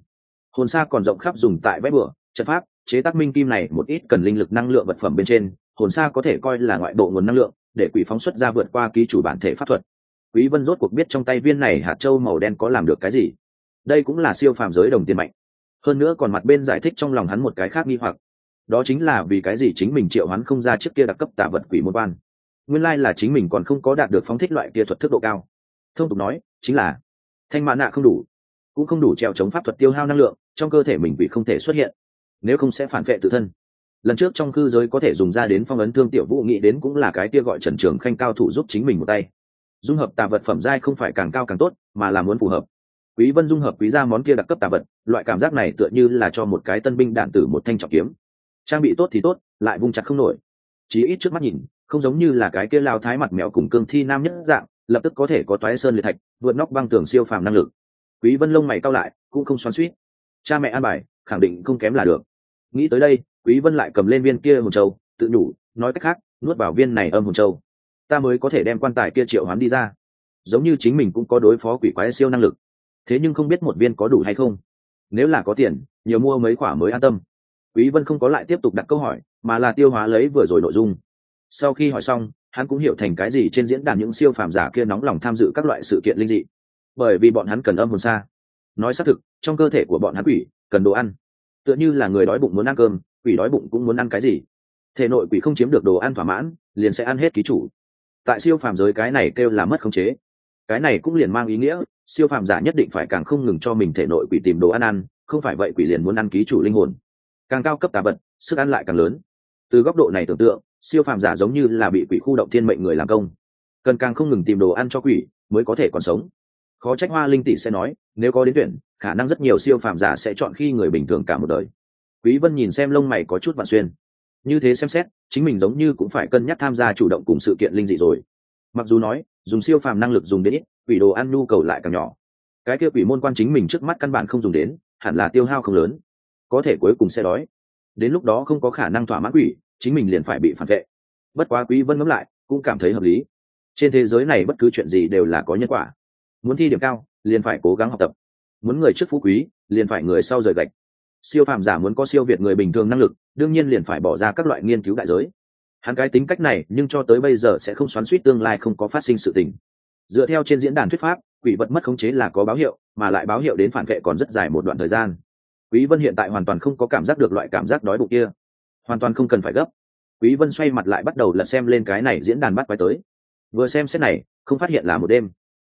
[SPEAKER 1] Hồn xa còn rộng khắp dùng tại vẽ bừa, trận pháp, chế tác minh kim này một ít cần linh lực năng lượng vật phẩm bên trên, hồn xa có thể coi là ngoại bộ nguồn năng lượng, để quỷ phóng xuất ra vượt qua ký chủ bản thể pháp thuật quý vân rốt cuộc biết trong tay viên này hạt châu màu đen có làm được cái gì. Đây cũng là siêu phàm giới đồng tiền mạnh. Hơn nữa còn mặt bên giải thích trong lòng hắn một cái khác nghi hoặc. Đó chính là vì cái gì chính mình triệu hắn không ra trước kia đặc cấp tạ vật quỷ môn quan. Nguyên lai là chính mình còn không có đạt được phóng thích loại kia thuật thức độ cao. Thông tục nói, chính là thanh mã nạ không đủ, cũng không đủ treo chống pháp thuật tiêu hao năng lượng, trong cơ thể mình bị không thể xuất hiện, nếu không sẽ phản vệ tự thân. Lần trước trong cư giới có thể dùng ra đến phong ấn thương tiểu vũ nghĩ đến cũng là cái kia gọi trần trường khanh cao thủ giúp chính mình một tay dung hợp tà vật phẩm giai không phải càng cao càng tốt, mà là muốn phù hợp. Quý vân dung hợp quý ra món kia đặc cấp tà vật, loại cảm giác này tựa như là cho một cái tân binh đạn tử một thanh trọng kiếm. Trang bị tốt thì tốt, lại vung chặt không nổi. Chí ít trước mắt nhìn, không giống như là cái kia lao thái mặt mèo cùng cương thi nam nhất dạng, lập tức có thể có toái sơn liệt thạch, vượt nóc băng tường siêu phàm năng lực. Quý vân lông mày cau lại, cũng không xoắn xuýt. Cha mẹ an bài, khẳng định không kém là được. Nghĩ tới đây, quý vân lại cầm lên viên kia hồn châu, tự nhủ, nói cách khác, nuốt vào viên này âm hồn châu ta mới có thể đem quan tài kia triệu hoán đi ra. Giống như chính mình cũng có đối phó quỷ quái siêu năng lực. Thế nhưng không biết một viên có đủ hay không. Nếu là có tiền, nhiều mua mấy quả mới an tâm. Quý vân không có lại tiếp tục đặt câu hỏi, mà là tiêu hóa lấy vừa rồi nội dung. Sau khi hỏi xong, hắn cũng hiểu thành cái gì trên diễn đàn những siêu phàm giả kia nóng lòng tham dự các loại sự kiện linh dị. Bởi vì bọn hắn cần âm hồn xa. Nói xác thực, trong cơ thể của bọn hắn quỷ, cần đồ ăn. Tựa như là người đói bụng muốn ăn cơm, quỷ đói bụng cũng muốn ăn cái gì. Thể nội quỷ không chiếm được đồ ăn thỏa mãn, liền sẽ ăn hết ký chủ tại siêu phàm giới cái này kêu là mất khống chế. Cái này cũng liền mang ý nghĩa, siêu phàm giả nhất định phải càng không ngừng cho mình thể nội quỷ tìm đồ ăn ăn, không phải vậy quỷ liền muốn ăn ký chủ linh hồn. Càng cao cấp tà vật, sức ăn lại càng lớn. Từ góc độ này tưởng tượng, siêu phàm giả giống như là bị quỷ khu động thiên mệnh người làm công. Cần càng không ngừng tìm đồ ăn cho quỷ mới có thể còn sống. Khó trách hoa linh tỷ sẽ nói, nếu có đến tuyển, khả năng rất nhiều siêu phàm giả sẽ chọn khi người bình thường cả một đời. Quý vân nhìn xem lông mày có chút vạn xuyên. Như thế xem xét chính mình giống như cũng phải cân nhắc tham gia chủ động cùng sự kiện linh dị rồi. Mặc dù nói, dùng siêu phàm năng lực dùng đến ít, quỷ đồ ăn nhu cầu lại càng nhỏ. Cái kia quỷ môn quan chính mình trước mắt căn bản không dùng đến, hẳn là tiêu hao không lớn. Có thể cuối cùng sẽ đói. Đến lúc đó không có khả năng thỏa mãn quỷ, chính mình liền phải bị phản vệ. Bất quá quý vân ngẫm lại, cũng cảm thấy hợp lý. Trên thế giới này bất cứ chuyện gì đều là có nhân quả. Muốn thi điểm cao, liền phải cố gắng học tập. Muốn người trước phú quý, liền phải người sau rời gạch siêu phàm giả muốn có siêu việt người bình thường năng lực đương nhiên liền phải bỏ ra các loại nghiên cứu đại giới. Hắn cái tính cách này nhưng cho tới bây giờ sẽ không xoắn suýt tương lai không có phát sinh sự tình. Dựa theo trên diễn đàn thuyết pháp quỷ vật mất khống chế là có báo hiệu mà lại báo hiệu đến phản vệ còn rất dài một đoạn thời gian. Quý vân hiện tại hoàn toàn không có cảm giác được loại cảm giác đói bụng kia. Hoàn toàn không cần phải gấp. Quý vân xoay mặt lại bắt đầu lật xem lên cái này diễn đàn bắt quay tới. Vừa xem xét này không phát hiện là một đêm.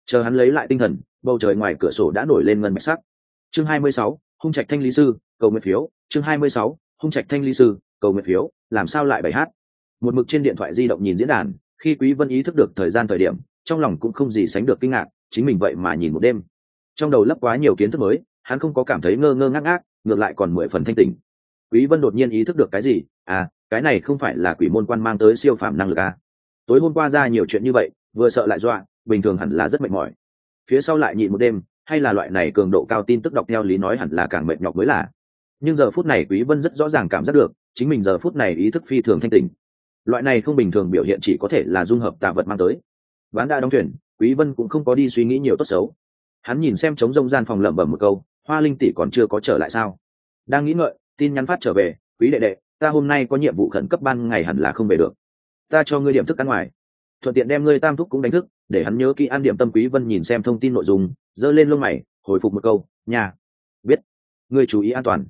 [SPEAKER 1] Chờ hắn lấy lại tinh thần bầu trời ngoài cửa sổ đã nổi lên ngân bạch sắc. Chương 26, hung trạch thanh lý sư cầu nguyện phiếu chương 26, hung trạch thanh ly sư cầu nguyện phiếu làm sao lại bảy hát? Một mực trên điện thoại di động nhìn diễn đàn khi quý vân ý thức được thời gian thời điểm trong lòng cũng không gì sánh được kinh ngạc chính mình vậy mà nhìn một đêm. Trong đầu lấp quá nhiều kiến thức mới hắn không có cảm thấy ngơ ngơ ngác ngác ngược lại còn mười phần thanh tỉnh. Quý vân đột nhiên ý thức được cái gì? À cái này không phải là quỷ môn quan mang tới siêu phạm năng lực à? Tối hôm qua ra nhiều chuyện như vậy vừa sợ lại dọa bình thường hẳn là rất mệt mỏi. Phía sau lại nhịn một đêm hay là loại này cường độ cao tin tức đọc theo lý nói hẳn là càng mệt nhọc mới là nhưng giờ phút này quý vân rất rõ ràng cảm giác được, chính mình giờ phút này ý thức phi thường thanh tịnh. Loại này không bình thường biểu hiện chỉ có thể là dung hợp tà vật mang tới. Ván đã đóng thuyền, quý vân cũng không có đi suy nghĩ nhiều tốt xấu. Hắn nhìn xem trống rông gian phòng lẩm bẩm một câu, hoa linh tỷ còn chưa có trở lại sao? Đang nghĩ ngợi, tin nhắn phát trở về, quý đệ đệ, ta hôm nay có nhiệm vụ khẩn cấp ban ngày hẳn là không về được. Ta cho ngươi điểm thức ăn ngoài. Thuận tiện đem ngươi tam thúc cũng đánh thức, để hắn nhớ kỹ ăn điểm tâm quý vân nhìn xem thông tin nội dung dơ lên lông mày, hồi phục một câu, nhà, biết. Ngươi chú ý an toàn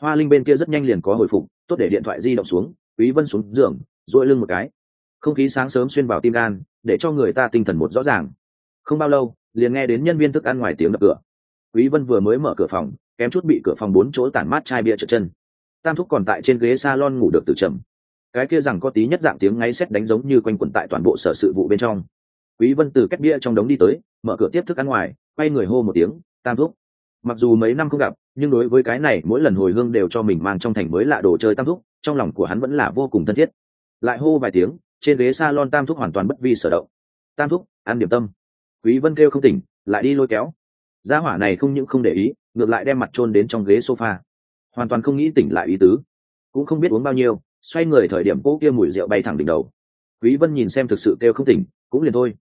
[SPEAKER 1] hoa linh bên kia rất nhanh liền có hồi phục, tốt để điện thoại di động xuống, quý vân xuống giường, duỗi lưng một cái. Không khí sáng sớm xuyên vào tim gan, để cho người ta tinh thần một rõ ràng. Không bao lâu, liền nghe đến nhân viên thức ăn ngoài tiếng đập cửa. Quý vân vừa mới mở cửa phòng, kém chút bị cửa phòng bốn chỗ tản mát chai bia trượt chân. Tam thúc còn tại trên ghế salon ngủ được từ chậm cái kia rằng có tí nhất dạng tiếng ngáy xét đánh giống như quanh quẩn tại toàn bộ sở sự vụ bên trong. Quý vân từ cách bia trong đống đi tới, mở cửa tiếp thức ăn ngoài, quay người hô một tiếng, tam thúc. Mặc dù mấy năm không gặp nhưng đối với cái này, mỗi lần hồi hương đều cho mình mang trong thành mới lạ đồ chơi tam thúc, trong lòng của hắn vẫn là vô cùng thân thiết. Lại hô vài tiếng, trên ghế salon tam thúc hoàn toàn bất vi sở động. Tam thúc, ăn điểm tâm. Quý vân kêu không tỉnh, lại đi lôi kéo. Gia hỏa này không những không để ý, ngược lại đem mặt trôn đến trong ghế sofa. Hoàn toàn không nghĩ tỉnh lại ý tứ. Cũng không biết uống bao nhiêu, xoay người thời điểm cỗ kia mùi rượu bay thẳng đỉnh đầu. Quý vân nhìn xem thực sự kêu không tỉnh, cũng liền thôi.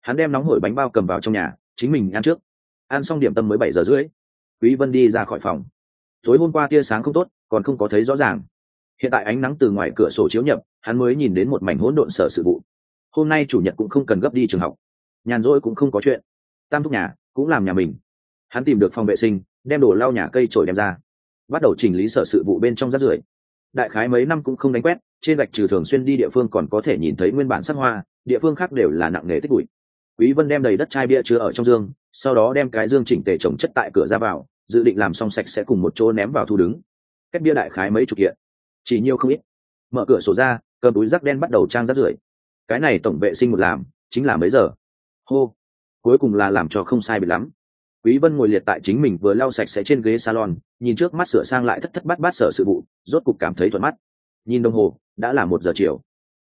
[SPEAKER 1] Hắn đem nóng hổi bánh bao cầm vào trong nhà, chính mình ăn trước. Ăn xong điểm tâm mới bảy giờ rưỡi quý vân đi ra khỏi phòng. Tối hôm qua tia sáng không tốt, còn không có thấy rõ ràng. Hiện tại ánh nắng từ ngoài cửa sổ chiếu nhập, hắn mới nhìn đến một mảnh hỗn độn sở sự vụ. Hôm nay chủ nhật cũng không cần gấp đi trường học. Nhàn rỗi cũng không có chuyện. Tam thúc nhà, cũng làm nhà mình. Hắn tìm được phòng vệ sinh, đem đồ lau nhà cây trổi đem ra. Bắt đầu chỉnh lý sở sự vụ bên trong rác rưởi. Đại khái mấy năm cũng không đánh quét, trên gạch trừ thường xuyên đi địa phương còn có thể nhìn thấy nguyên bản sắc hoa, địa phương khác đều là nặng nề tích bụi. Quý vân đem đầy đất chai bia chứa ở trong dương, sau đó đem cái dương chỉnh tề trồng chất tại cửa ra vào dự định làm xong sạch sẽ cùng một chỗ ném vào thu đứng. Cách bia đại khái mấy chục kiện. Chỉ nhiều không ít. Mở cửa sổ ra cầm túi rác đen bắt đầu trang rác rưởi. Cái này tổng vệ sinh một làm, chính là mấy giờ? Hô. Cuối cùng là làm cho không sai bị lắm. Quý vân ngồi liệt tại chính mình vừa lau sạch sẽ trên ghế salon, nhìn trước mắt sửa sang lại thất thất bát bát sở sự vụ, rốt cục cảm thấy thuận mắt. Nhìn đồng hồ, đã là một giờ chiều.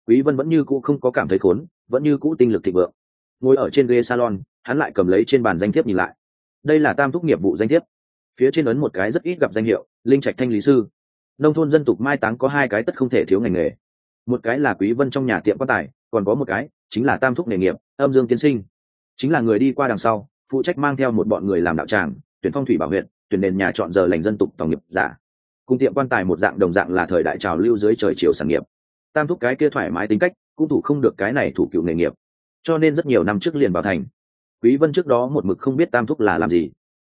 [SPEAKER 1] Quý vân vẫn như cũ không có cảm thấy khốn, vẫn như cũ tinh lực thịnh vượng. Ngồi ở trên ghế salon, hắn lại cầm lấy trên bàn danh thiếp nhìn lại. Đây là tam thúc nghiệp vụ danh thiếp phía trên ấn một cái rất ít gặp danh hiệu, linh trạch thanh lý sư. Nông thôn dân tục mai táng có hai cái tất không thể thiếu ngành nghề. Một cái là quý vân trong nhà tiệm quan tài, còn có một cái chính là tam thúc nghề nghiệp, âm dương tiến sinh. Chính là người đi qua đằng sau, phụ trách mang theo một bọn người làm đạo tràng, tuyển phong thủy bảo huyện, tuyển nền nhà chọn giờ lành dân tục tổng nghiệp giả. Cung tiệm quan tài một dạng đồng dạng là thời đại trào lưu dưới trời chiều sản nghiệp. Tam thúc cái kia thoải mái tính cách, cũng thủ không được cái này thủ cựu nghề nghiệp. Cho nên rất nhiều năm trước liền vào thành. Quý vân trước đó một mực không biết tam thúc là làm gì.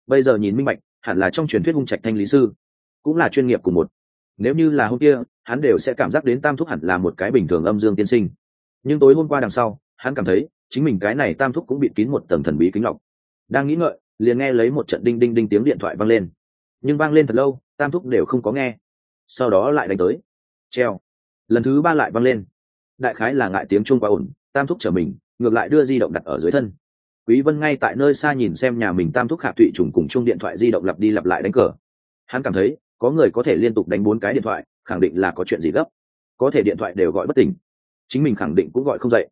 [SPEAKER 1] Bây giờ nhìn minh bạch hẳn là trong truyền thuyết hung trạch thanh lý sư, cũng là chuyên nghiệp của một. Nếu như là hôm kia, hắn đều sẽ cảm giác đến tam thúc hẳn là một cái bình thường âm dương tiên sinh. Nhưng tối hôm qua đằng sau, hắn cảm thấy, chính mình cái này tam thúc cũng bị kín một tầng thần bí kính lọc. Đang nghĩ ngợi, liền nghe lấy một trận đinh đinh đinh tiếng điện thoại vang lên. Nhưng vang lên thật lâu, tam thúc đều không có nghe. Sau đó lại đánh tới. Treo. Lần thứ ba lại vang lên. Đại khái là ngại tiếng chuông quá ổn tam thúc trở mình, ngược lại đưa di động đặt ở dưới thân quý vân ngay tại nơi xa nhìn xem nhà mình tam thúc hạ thụy trùng cùng chung điện thoại di động lặp đi lặp lại đánh cờ. Hắn cảm thấy, có người có thể liên tục đánh bốn cái điện thoại, khẳng định là có chuyện gì gấp. Có thể điện thoại đều gọi bất tỉnh. Chính mình khẳng định cũng gọi không dậy.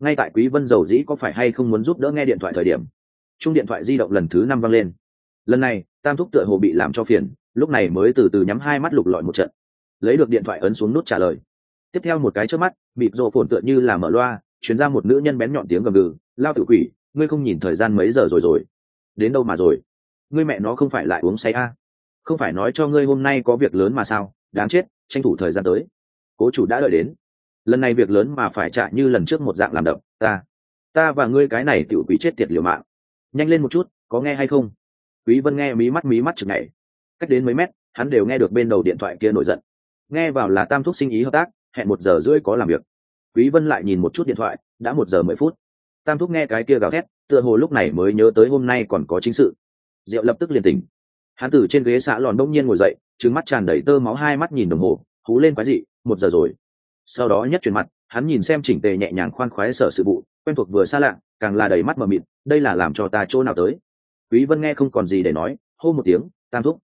[SPEAKER 1] Ngay tại quý vân dầu dĩ có phải hay không muốn giúp đỡ nghe điện thoại thời điểm, chung điện thoại di động lần thứ năm vang lên. Lần này, tam thúc tựa hồ bị làm cho phiền, lúc này mới từ từ nhắm hai mắt lục lọi một trận. Lấy được điện thoại ấn xuống nút trả lời. Tiếp theo một cái trước mắt bịt rộ phồn tựa như là mở loa chuyển ra một nữ nhân bén nhọn tiếng gầm gừ, lao tử quỷ ngươi không nhìn thời gian mấy giờ rồi rồi? Đến đâu mà rồi? Ngươi mẹ nó không phải lại uống say a? À? không phải nói cho ngươi hôm nay có việc lớn mà sao? Đáng chết, tranh thủ thời gian tới. Cố chủ đã đợi đến. Lần này việc lớn mà phải trả như lần trước một dạng làm động. ta. Ta và ngươi cái này tiểu quỷ chết tiệt liều mạng. Nhanh lên một chút, có nghe hay không? Quý vân nghe mí mắt mí mắt chừng ngày. Cách đến mấy mét, hắn đều nghe được bên đầu điện thoại kia nổi giận. Nghe vào là tam thúc sinh ý hợp tác, hẹn một giờ rưỡi có làm việc. Quý vân lại nhìn một chút điện thoại, đã một giờ mười phút tam thúc nghe cái kia gào thét, tựa hồ lúc này mới nhớ tới hôm nay còn có chính sự. Diệu lập tức liền tỉnh. Hắn từ trên ghế xã lòn đông nhiên ngồi dậy trứng mắt tràn đầy tơ máu hai mắt nhìn đồng hồ, hú lên quái dị, một giờ rồi. Sau đó nhất chuyển mặt, hắn nhìn xem chỉnh tề nhẹ nhàng khoan khoái sở sự vụ, quen thuộc vừa xa lạ, càng là đầy mắt mờ mịt, đây là làm cho ta chỗ nào tới? Quý vân nghe không còn gì để nói, hô một tiếng, tam thúc,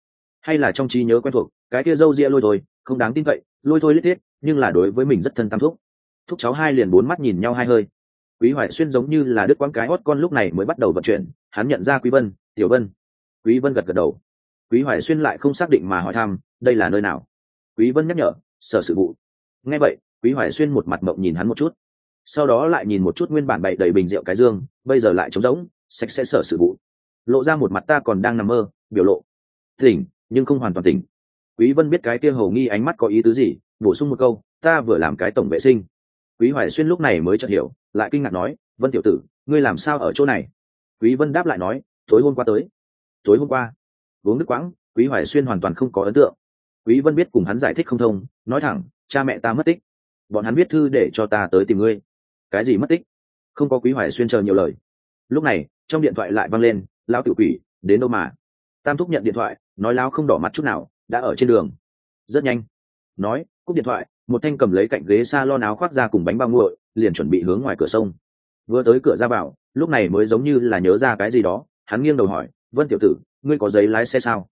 [SPEAKER 1] hay là trong trí nhớ quen thuộc, cái kia dâu ria lôi thôi, không đáng tin cậy, lôi thôi lít thiết, nhưng là đối với mình rất thân tam thúc. Thúc cháu hai liền bốn mắt nhìn nhau hai hơi quý hoài xuyên giống như là đứt quãng cái hót con lúc này mới bắt đầu vận chuyển, hắn nhận ra quý vân, tiểu vân. Quý vân gật gật đầu. Quý hoài xuyên lại không xác định mà hỏi thăm, đây là nơi nào? Quý vân nhắc nhở, sở sự vụ. Nghe vậy, quý hoài xuyên một mặt mộng nhìn hắn một chút. Sau đó lại nhìn một chút nguyên bản bậy đầy bình rượu cái dương, bây giờ lại trống rỗng, sạch sẽ sở sự vụ. Lộ ra một mặt ta còn đang nằm mơ, biểu lộ. Tỉnh, nhưng không hoàn toàn tỉnh. Quý vân biết cái kia hầu nghi ánh mắt có ý tứ gì, bổ sung một câu, ta vừa làm cái tổng vệ sinh quý hoài xuyên lúc này mới chợt hiểu, lại kinh ngạc nói, vân tiểu tử, ngươi làm sao ở chỗ này? Quý vân đáp lại nói, tối hôm qua tới. Tối hôm qua? Uống nước quãng, quý hoài xuyên hoàn toàn không có ấn tượng. Quý vân biết cùng hắn giải thích không thông, nói thẳng, cha mẹ ta mất tích. Bọn hắn viết thư để cho ta tới tìm ngươi. Cái gì mất tích? Không có quý hoài xuyên chờ nhiều lời. Lúc này, trong điện thoại lại vang lên, lão tiểu quỷ, đến đâu mà? Tam thúc nhận điện thoại, nói lão không đỏ mặt chút nào, đã ở trên đường. Rất nhanh. Nói, cúp điện thoại một thanh cầm lấy cạnh ghế s a lon áo khoác ra cùng bánh bao nguội, liền chuẩn bị hướng ngoài cửa sông. Vừa tới cửa ra vào, lúc này mới giống như là nhớ ra cái gì đó, hắn nghiêng đầu hỏi, vân tiểu tử, ngươi có giấy lái xe sao?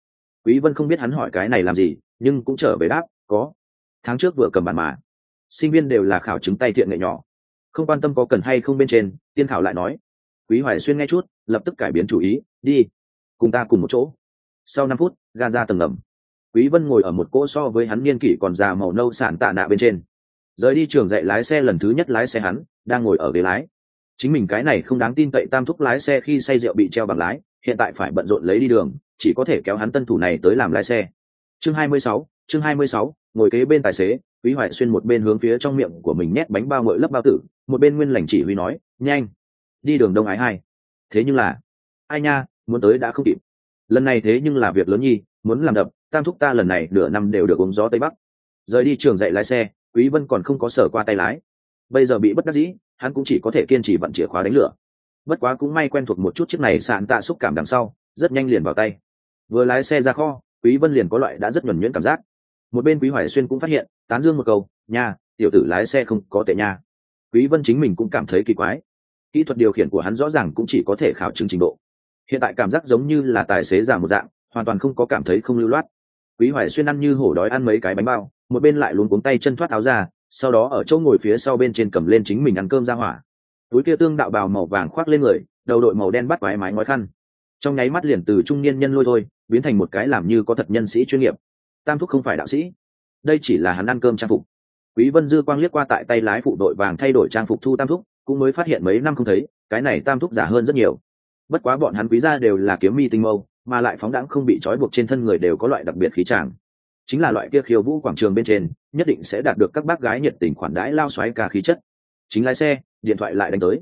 [SPEAKER 1] Quý vân không biết hắn hỏi cái này làm gì, nhưng cũng trở về đáp, có. Tháng trước vừa cầm bản mà. Sinh viên đều là khảo chứng tay thiện nghệ nhỏ. Không quan tâm có cần hay không bên trên, tiên thảo lại nói. Quý hoài xuyên nghe chút, lập tức cải biến chủ ý, đi, cùng ta cùng một chỗ. Sau năm phút, ga ra tầng ngầm quý vân ngồi ở một cỗ so với hắn niên kỷ còn già màu nâu sản tạ nạ bên trên. Rời đi trường dạy lái xe lần thứ nhất lái xe hắn đang ngồi ở ghế lái. Chính mình cái này không đáng tin cậy tam thúc lái xe khi say rượu bị treo bằng lái hiện tại phải bận rộn lấy đi đường chỉ có thể kéo hắn tân thủ này tới làm lái xe. Chương 26, chương 26, ngồi kế bên tài xế quý hoài xuyên một bên hướng phía trong miệng của mình nhét bánh bao ngội lấp bao tử một bên nguyên lành chỉ huy nói nhanh đi đường đông ái hai. Thế nhưng là ai nha muốn tới đã không kịp. Lần này thế nhưng là việc lớn nhi muốn làm đập tam thúc ta lần này nửa năm đều được uống gió tây bắc. Rời đi trường dạy lái xe, quý vân còn không có sở qua tay lái. Bây giờ bị bất đắc dĩ, hắn cũng chỉ có thể kiên trì vận chìa khóa đánh lửa. Bất quá cũng may quen thuộc một chút chiếc này sạn tạ xúc cảm đằng sau, rất nhanh liền vào tay. Vừa lái xe ra kho, quý vân liền có loại đã rất nhuần nhuyễn cảm giác. Một bên quý hoài xuyên cũng phát hiện, tán dương một câu, nha, tiểu tử lái xe không có tệ nha. Quý vân chính mình cũng cảm thấy kỳ quái. Kỹ thuật điều khiển của hắn rõ ràng cũng chỉ có thể khảo chứng trình độ. Hiện tại cảm giác giống như là tài xế giả một dạng, hoàn toàn không có cảm thấy không lưu loát quý hoài xuyên ăn như hổ đói ăn mấy cái bánh bao, một bên lại luôn cuống tay chân thoát áo ra, sau đó ở chỗ ngồi phía sau bên trên cầm lên chính mình ăn cơm ra hỏa. Túi kia tương đạo bào màu vàng khoác lên người, đầu đội màu đen bắt vái mái ngói khăn. Trong nháy mắt liền từ trung niên nhân lôi thôi, biến thành một cái làm như có thật nhân sĩ chuyên nghiệp. Tam thúc không phải đạo sĩ. Đây chỉ là hắn ăn cơm trang phục. Quý vân dư quang liếc qua tại tay lái phụ đội vàng thay đổi trang phục thu tam thúc, cũng mới phát hiện mấy năm không thấy, cái này tam thúc giả hơn rất nhiều. Bất quá bọn hắn quý gia đều là kiếm mi tinh mâu mà lại phóng đãng không bị trói buộc trên thân người đều có loại đặc biệt khí tràng chính là loại kia khiêu vũ quảng trường bên trên, nhất định sẽ đạt được các bác gái nhiệt tình khoản đãi lao xoáy ca khí chất. Chính lái xe, điện thoại lại đánh tới.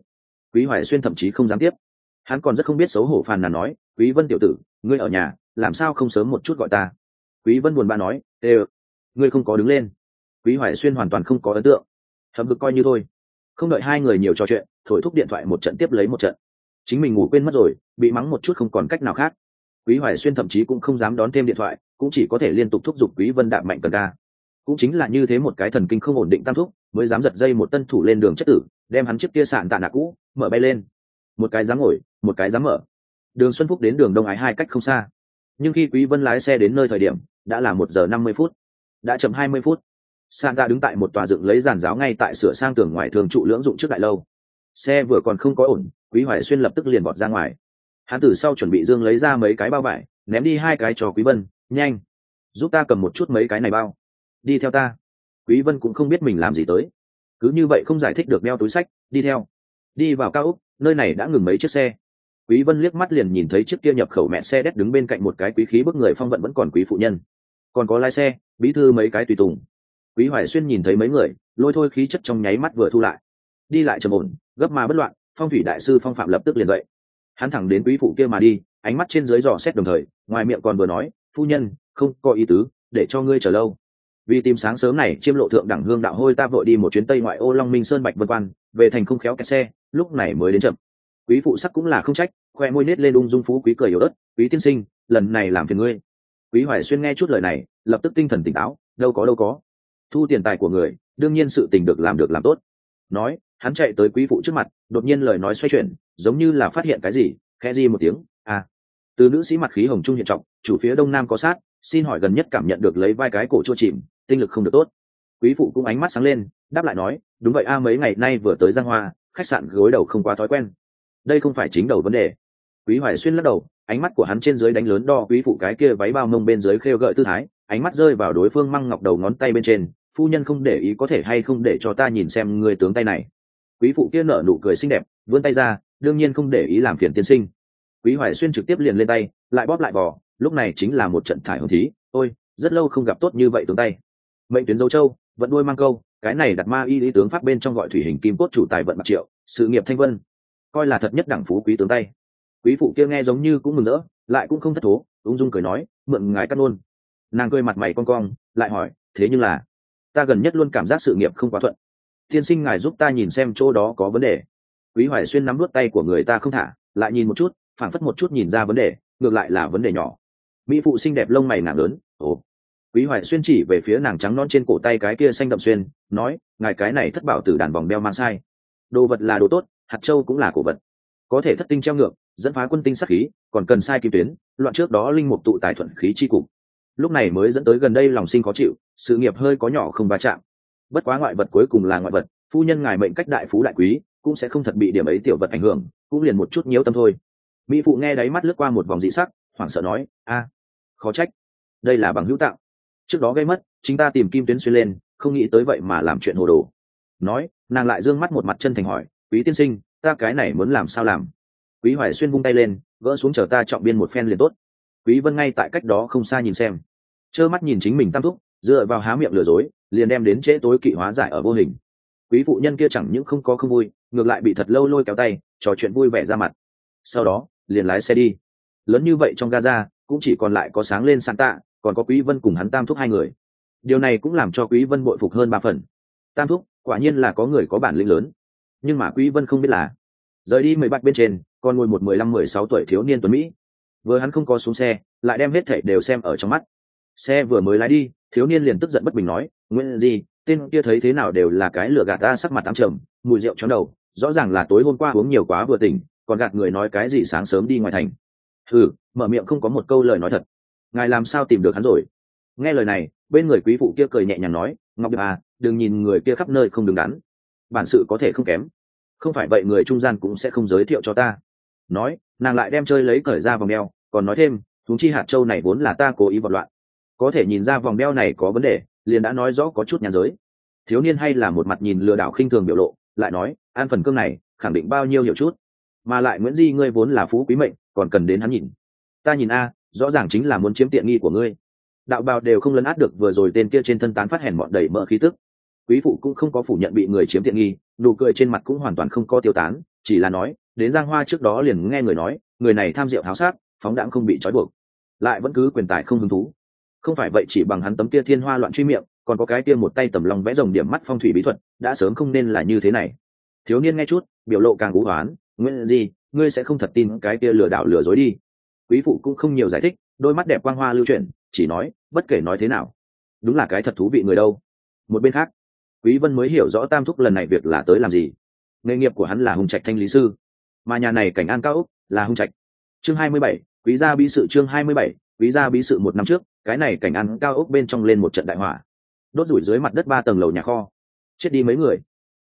[SPEAKER 1] Quý hoài xuyên thậm chí không dám tiếp. Hắn còn rất không biết xấu hổ phàn nàn nói, quý vân tiểu tử, ngươi ở nhà, làm sao không sớm một chút gọi ta? Quý vân buồn bã nói ê ngươi không có đứng lên. Quý hoài xuyên hoàn toàn không có ấn tượng. Hầm vực coi như thôi. Không đợi hai người nhiều trò chuyện, thổi thúc điện thoại một trận tiếp lấy một trận. Chính mình ngủ quên mất rồi, bị mắng một chút không còn cách nào khác quý hoài xuyên thậm chí cũng không dám đón thêm điện thoại, cũng chỉ có thể liên tục thúc giục quý vân đạm mạnh cần ca cũng chính là như thế một cái thần kinh không ổn định tam thúc, mới dám giật dây một tân thủ lên đường chất tử, đem hắn chiếc kia sạn tạ nạc cũ, mở bay lên. Một cái dám ngồi, một cái dám mở. Đường xuân phúc đến đường đông ái hai cách không xa. Nhưng khi quý vân lái xe đến nơi thời điểm, đã là một giờ năm mươi phút. Đã chậm hai mươi phút. Sạn tạ đứng tại một tòa dựng lấy giàn giáo ngay tại sửa sang tường ngoài thường trụ lưỡng dụng trước đại lâu. Xe vừa còn không có ổn, quý hoài xuyên lập tức liền bọt ra ngoài hắn từ sau chuẩn bị dương lấy ra mấy cái bao vải, ném đi hai cái cho quý vân, nhanh, giúp ta cầm một chút mấy cái này bao. Đi theo ta. Quý vân cũng không biết mình làm gì tới. Cứ như vậy không giải thích được đeo túi sách, đi theo. Đi vào cao úc nơi này đã ngừng mấy chiếc xe. Quý vân liếc mắt liền nhìn thấy chiếc kia nhập khẩu mẹ xe đét đứng bên cạnh một cái quý khí bức người phong vận vẫn còn quý phụ nhân. Còn có lái xe, bí thư mấy cái tùy tùng. Quý hoài xuyên nhìn thấy mấy người, lôi thôi khí chất trong nháy mắt vừa thu lại. Đi lại trầm ổn, gấp mà bất loạn, phong thủy đại sư phong phạm lập tức liền dậy hắn thẳng đến quý phụ kia mà đi, ánh mắt trên dưới dò xét đồng thời, ngoài miệng còn vừa nói, phu nhân, không có ý tứ, để cho ngươi chờ lâu. Vì tìm sáng sớm này, chiêm lộ thượng đẳng hương đạo hôi ta vội đi một chuyến tây ngoại ô long minh sơn bạch vân quan, về thành không khéo kẹt xe, lúc này mới đến chậm. Quý phụ sắc cũng là không trách, khoe môi nết lên ung dung phú quý cười yếu ớt, quý tiên sinh, lần này làm phiền ngươi. Quý hoài xuyên nghe chút lời này, lập tức tinh thần tỉnh táo, đâu có đâu có. Thu tiền tài của người, đương nhiên sự tình được làm được làm tốt. Nói, hắn chạy tới quý phụ trước mặt, đột nhiên lời nói xoay chuyển giống như là phát hiện cái gì khe di một tiếng à. Từ nữ sĩ mặt khí hồng trung hiện trọng, chủ phía đông nam có sát, xin hỏi gần nhất cảm nhận được lấy vai cái cổ chua chìm, tinh lực không được tốt. Quý phụ cũng ánh mắt sáng lên, đáp lại nói, đúng vậy a, mấy ngày nay vừa tới giang hoa, khách sạn gối đầu không quá thói quen. Đây không phải chính đầu vấn đề. Quý hoài xuyên lắc đầu, ánh mắt của hắn trên dưới đánh lớn đo quý phụ cái kia váy bao mông bên dưới khêu gợi tư thái, ánh mắt rơi vào đối phương măng ngọc đầu ngón tay bên trên, phu nhân không để ý có thể hay không để cho ta nhìn xem người tướng tay này. Quý phụ kia nở nụ cười xinh đẹp, vươn tay ra đương nhiên không để ý làm phiền tiên sinh. Quý hoài xuyên trực tiếp liền lên tay lại bóp lại bò, lúc này chính là một trận thải hồng thí ôi rất lâu không gặp tốt như vậy tướng tay. Mệnh tuyến dấu châu vẫn đuôi mang câu cái này đặt ma y lý tướng pháp bên trong gọi thủy hình kim cốt chủ tài vận bạc triệu sự nghiệp thanh vân coi là thật nhất đẳng phú quý tướng tay. Quý phụ kia nghe giống như cũng mừng rỡ lại cũng không thất thố ung dung cười nói mượn ngài cắt luôn. Nàng cười mặt mày con cong lại hỏi thế nhưng là ta gần nhất luôn cảm giác sự nghiệp không quá thuận. Tiên sinh ngài giúp ta nhìn xem chỗ đó có vấn đề quý hoài xuyên nắm vút tay của người ta không thả, lại nhìn một chút, phảng phất một chút nhìn ra vấn đề, ngược lại là vấn đề nhỏ. Mỹ phụ xinh đẹp lông mày nàng lớn, ồ. Quý hoài xuyên chỉ về phía nàng trắng non trên cổ tay cái kia xanh đậm xuyên, nói, ngài cái này thất bảo từ đàn vòng đeo mang sai. Đồ vật là đồ tốt, hạt châu cũng là cổ vật. Có thể thất tinh treo ngược, dẫn phá quân tinh sắc khí, còn cần sai kim tuyến, loạn trước đó linh mục tụ tài thuận khí chi cục. Lúc này mới dẫn tới gần đây lòng sinh khó chịu, sự nghiệp hơi có nhỏ không va chạm. Bất quá ngoại vật cuối cùng là ngoại vật, phu nhân ngài mệnh cách đại phú đại quý cũng sẽ không thật bị điểm ấy tiểu vật ảnh hưởng, cũng liền một chút nhiễu tâm thôi. Mỹ phụ nghe đáy mắt lướt qua một vòng dị sắc, hoảng sợ nói, a, khó trách. Đây là bằng hữu tạo. Trước đó gây mất, chính ta tìm kim tuyến xuyên lên, không nghĩ tới vậy mà làm chuyện hồ đồ. Nói, nàng lại d ư ơ n g mắt một mặt chân thành hỏi, quý tiên sinh, ta cái này muốn làm sao làm? Quý hoài xuyên vung tay lên, gỡ xuống chờ ta chọn biên một phen liền tốt. Quý vân ngay tại cách đó không xa nhìn xem. Trơ mắt nhìn chính mình tam thúc, dựa vào há miệng lừa dối, liền đem đến trễ tối kỵ hóa giải ở vô hình. Quý phụ nhân kia chẳng những không có không vui ngược lại bị thật lâu lôi kéo tay, trò chuyện vui vẻ ra mặt. Sau đó, liền lái xe đi. Lớn như vậy trong gaza, cũng chỉ còn lại có sáng lên sáng tạ còn có quý vân cùng hắn tam thúc hai người. Điều này cũng làm cho quý vân bội phục hơn ba phần. Tam thúc, quả nhiên là có người có bản lĩnh lớn. Nhưng mà quý vân không biết là, rời đi mười bạch bên trên còn ngồi một mười lăm, mười sáu tuổi thiếu niên tuấn mỹ. Vừa hắn không có xuống xe, lại đem hết thảy đều xem ở trong mắt. Xe vừa mới lái đi, thiếu niên liền tức giận bất bình nói, nguyễn gì, tên kia thấy thế nào đều là cái lửa gạt ta sắc mặt tám trầm, mùi rượu chóng đầu rõ ràng là tối hôm qua uống nhiều quá vừa tỉnh, còn gạt người nói cái gì sáng sớm đi ngoài thành. Ừ mở miệng không có một câu lời nói thật. Ngài làm sao tìm được hắn rồi? Nghe lời này, bên người quý phụ kia cười nhẹ nhàng nói, ngọc điệp à đừng nhìn người kia khắp nơi không đứng đắn. Bản sự có thể không kém. Không phải vậy người trung gian cũng sẽ không giới thiệu cho ta. Nói, nàng lại đem chơi lấy cởi ra vòng đeo, còn nói thêm, thúng chi hạt châu này vốn là ta cố ý vật loạn. Có thể nhìn ra vòng đeo này có vấn đề, liền đã nói rõ có chút nhàn giới. Thiếu niên hay là một mặt nhìn lừa đảo khinh thường biểu lộ lại nói, an phần cương này, khẳng định bao nhiêu hiểu chút. Mà lại nguyễn di, ngươi vốn là phú quý mệnh, còn cần đến hắn nhìn. Ta nhìn a, rõ ràng chính là muốn chiếm tiện nghi của ngươi. Đạo bào đều không lấn át được vừa rồi tên kia trên thân tán phát hèn mọn đầy mỡ khí tức. Quý phụ cũng không có phủ nhận bị người chiếm tiện nghi, nụ cười trên mặt cũng hoàn toàn không có tiêu tán, chỉ là nói, đến giang hoa trước đó liền nghe người nói, người này tham diệu háo sát phóng đãng không bị trói buộc, lại vẫn cứ quyền tài không hứng thú. Không phải vậy chỉ bằng hắn tấm kia thiên hoa loạn truy miệng còn có cái kia một tay tầm lòng vẽ rồng điểm mắt phong thủy bí thuật đã sớm không nên là như thế này. Thiếu niên nghe chút biểu lộ càng cú hoán nguyên gì ngươi sẽ không thật tin cái kia lừa đảo lừa dối đi? Quý phụ cũng không nhiều giải thích đôi mắt đẹp quang hoa lưu chuyển chỉ nói bất kể nói thế nào đúng là cái thật thú vị người đâu. Một bên khác quý vân mới hiểu rõ tam thúc lần này việc là tới làm gì. Nghề nghiệp của hắn là hung trạch thanh lý sư mà nhà này cảnh an cao úc là hung trạch. Chương 27, quý gia bí sự chương 27, quý gia bí sự một năm trước cái này cảnh an cao úc bên trong lên một trận đại hỏa đốt rủi dưới mặt đất ba tầng lầu nhà kho. Chết đi mấy người.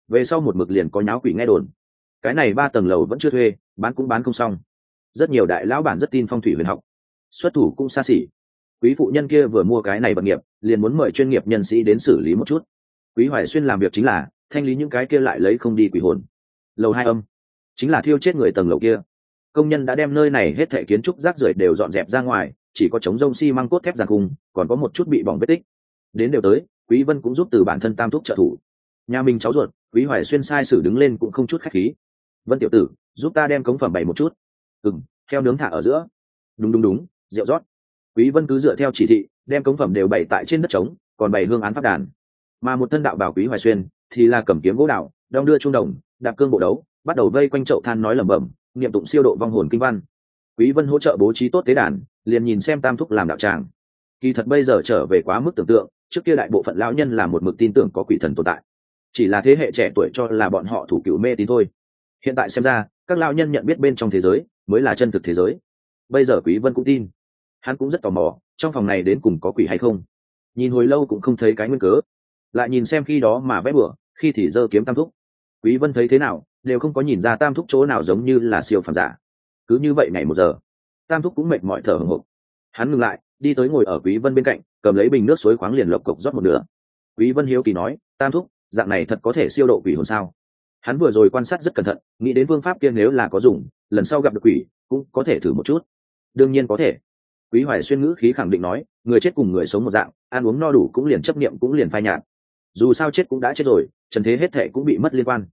[SPEAKER 1] Về sau một mực liền có nháo quỷ nghe đồn. Cái này ba tầng lầu vẫn chưa thuê, bán cũng bán không xong. Rất nhiều đại lão bản rất tin phong thủy huyền học. Xuất thủ cũng xa xỉ. Quý phụ nhân kia vừa mua cái này vật nghiệp, liền muốn mời chuyên nghiệp nhân sĩ đến xử lý một chút. Quý hoài xuyên làm việc chính là, thanh lý những cái kia lại lấy không đi quỷ hồn. Lầu hai âm. Chính là thiêu chết người tầng lầu kia. Công nhân đã đem nơi này hết thẻ kiến trúc rác rưởi đều dọn dẹp ra ngoài, chỉ có chống rông măng cốt thép giàn cung còn có một chút bị bỏng vết tích. Đến đều tới quý vân cũng giúp từ bản thân tam thúc trợ thủ. Nhà mình cháu ruột, quý hoài xuyên sai sử đứng lên cũng không chút khách khí. Vân tiểu tử, giúp ta đem cống phẩm bày một chút. Ừm, theo nướng thả ở giữa. Đúng đúng đúng, rượu rót. Quý vân cứ dựa theo chỉ thị, đem cống phẩm đều bày tại trên đất trống, còn bày hương án pháp đàn. Mà một thân đạo bảo quý hoài xuyên thì là cầm kiếm gỗ đạo đong đưa trung đồng, đạp cương bộ đấu, bắt đầu vây quanh chậu than nói lẩm bẩm, niệm tụng siêu độ vong hồn kinh văn. Quý vân hỗ trợ bố trí tốt tế đàn, liền nhìn xem tam thúc làm đạo tràng. Kỳ thật bây giờ trở về quá mức tưởng tượng trước kia đại bộ phận lão nhân là một mực tin tưởng có quỷ thần tồn tại. Chỉ là thế hệ trẻ tuổi cho là bọn họ thủ cựu mê tín thôi. Hiện tại xem ra, các lão nhân nhận biết bên trong thế giới mới là chân thực thế giới. Bây giờ quý vân cũng tin. Hắn cũng rất tò mò, trong phòng này đến cùng có quỷ hay không. Nhìn hồi lâu cũng không thấy cái nguyên cớ. Lại nhìn xem khi đó mà vẽ bừa, khi thì dơ kiếm tam thúc. Quý vân thấy thế nào, đều không có nhìn ra tam thúc chỗ nào giống như là siêu phàm giả. Cứ như vậy ngày một giờ, tam thúc cũng mệt mỏi thở hổn hộc hắn ngừng lại đi tới ngồi ở quý vân bên cạnh, cầm lấy bình nước suối khoáng liền lộc cộc rót một nửa. Quý vân hiếu kỳ nói, tam thúc, dạng này thật có thể siêu độ quỷ hồn sao? Hắn vừa rồi quan sát rất cẩn thận, nghĩ đến phương pháp kia nếu là có dùng, lần sau gặp được quỷ, cũng có thể thử một chút. Đương nhiên có thể. Quý hoài xuyên ngữ khí khẳng định nói, người chết cùng người sống một dạng, ăn uống no đủ cũng liền chấp niệm cũng liền phai nhạt. Dù sao chết cũng đã chết rồi, trần thế hết thệ cũng bị mất liên quan.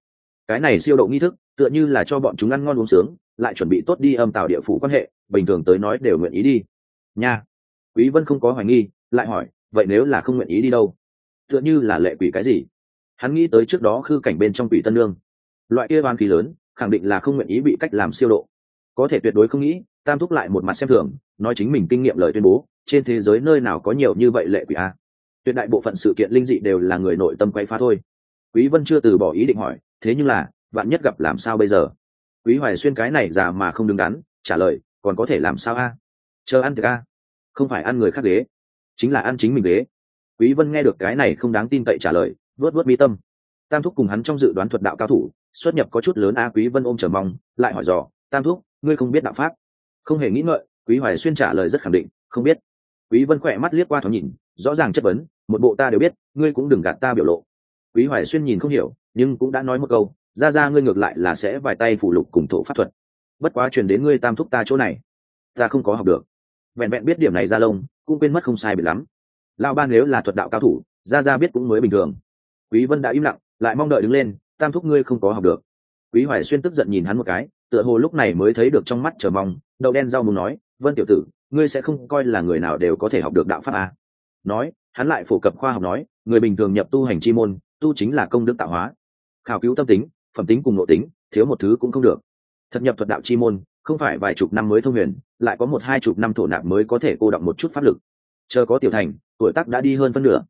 [SPEAKER 1] Cái này siêu độ nghi thức, tựa như là cho bọn chúng ăn ngon uống sướng, lại chuẩn bị tốt đi âm tạo địa phủ quan hệ, bình thường tới nói đều nguyện ý đi. Nha quý vân không có hoài nghi, lại hỏi, vậy nếu là không nguyện ý đi đâu? Tựa như là lệ quỷ cái gì? Hắn nghĩ tới trước đó khư cảnh bên trong quỷ tân lương loại kia oan khí lớn, khẳng định là không nguyện ý bị cách làm siêu độ. Có thể tuyệt đối không nghĩ, tam thúc lại một mặt xem thường, nói chính mình kinh nghiệm lời tuyên bố, trên thế giới nơi nào có nhiều như vậy lệ quỷ a? Tuyệt đại bộ phận sự kiện linh dị đều là người nội tâm quay phá thôi. Quý vân chưa từ bỏ ý định hỏi, thế nhưng là, vạn nhất gặp làm sao bây giờ? Quý hoài xuyên cái này già mà không đứng đắn, trả lời, còn có thể làm sao a? Chờ ăn được a không phải ăn người khác ghế, chính là ăn chính mình ghế. Quý vân nghe được cái này không đáng tin cậy trả lời, vớt vớt mi tâm. Tam thúc cùng hắn trong dự đoán thuật đạo cao thủ, xuất nhập có chút lớn a quý vân ôm chờ mong, lại hỏi dò, tam thúc, ngươi không biết đạo pháp? Không hề nghĩ ngợi, quý hoài xuyên trả lời rất khẳng định, không biết. Quý vân khỏe mắt liếc qua thoáng nhìn, rõ ràng chất vấn, một bộ ta đều biết, ngươi cũng đừng gạt ta biểu lộ. Quý hoài xuyên nhìn không hiểu, nhưng cũng đã nói một câu, ra ra ngươi ngược lại là sẽ vài tay phủ lục cùng thổ pháp thuật. Bất quá truyền đến ngươi tam thúc ta chỗ này, ta không có học được vẹn vẹn biết điểm này ra lông, cũng quên mất không sai biệt lắm. Lao ban nếu là thuật đạo cao thủ ra ra biết cũng mới bình thường. Quý vân đã im lặng, lại mong đợi đứng lên, tam thúc ngươi không có học được. Quý hoài xuyên tức giận nhìn hắn một cái, tựa hồ lúc này mới thấy được trong mắt chờ mong, đậu đen rau muốn nói, vân tiểu tử, ngươi sẽ không coi là người nào đều có thể học được đạo pháp à. nói, hắn lại phổ cập khoa học nói, người bình thường nhập tu hành chi môn, tu chính là công đức tạo hóa. Khảo cứu tâm tính, phẩm tính cùng nội tính, thiếu một thứ cũng không được. Thật nhập thuật đạo chi môn không phải vài chục năm mới thông huyền, lại có một hai chục năm thổ nạp mới có thể cô động một chút pháp lực. Chờ có tiểu thành, tuổi tác đã đi hơn phân nửa.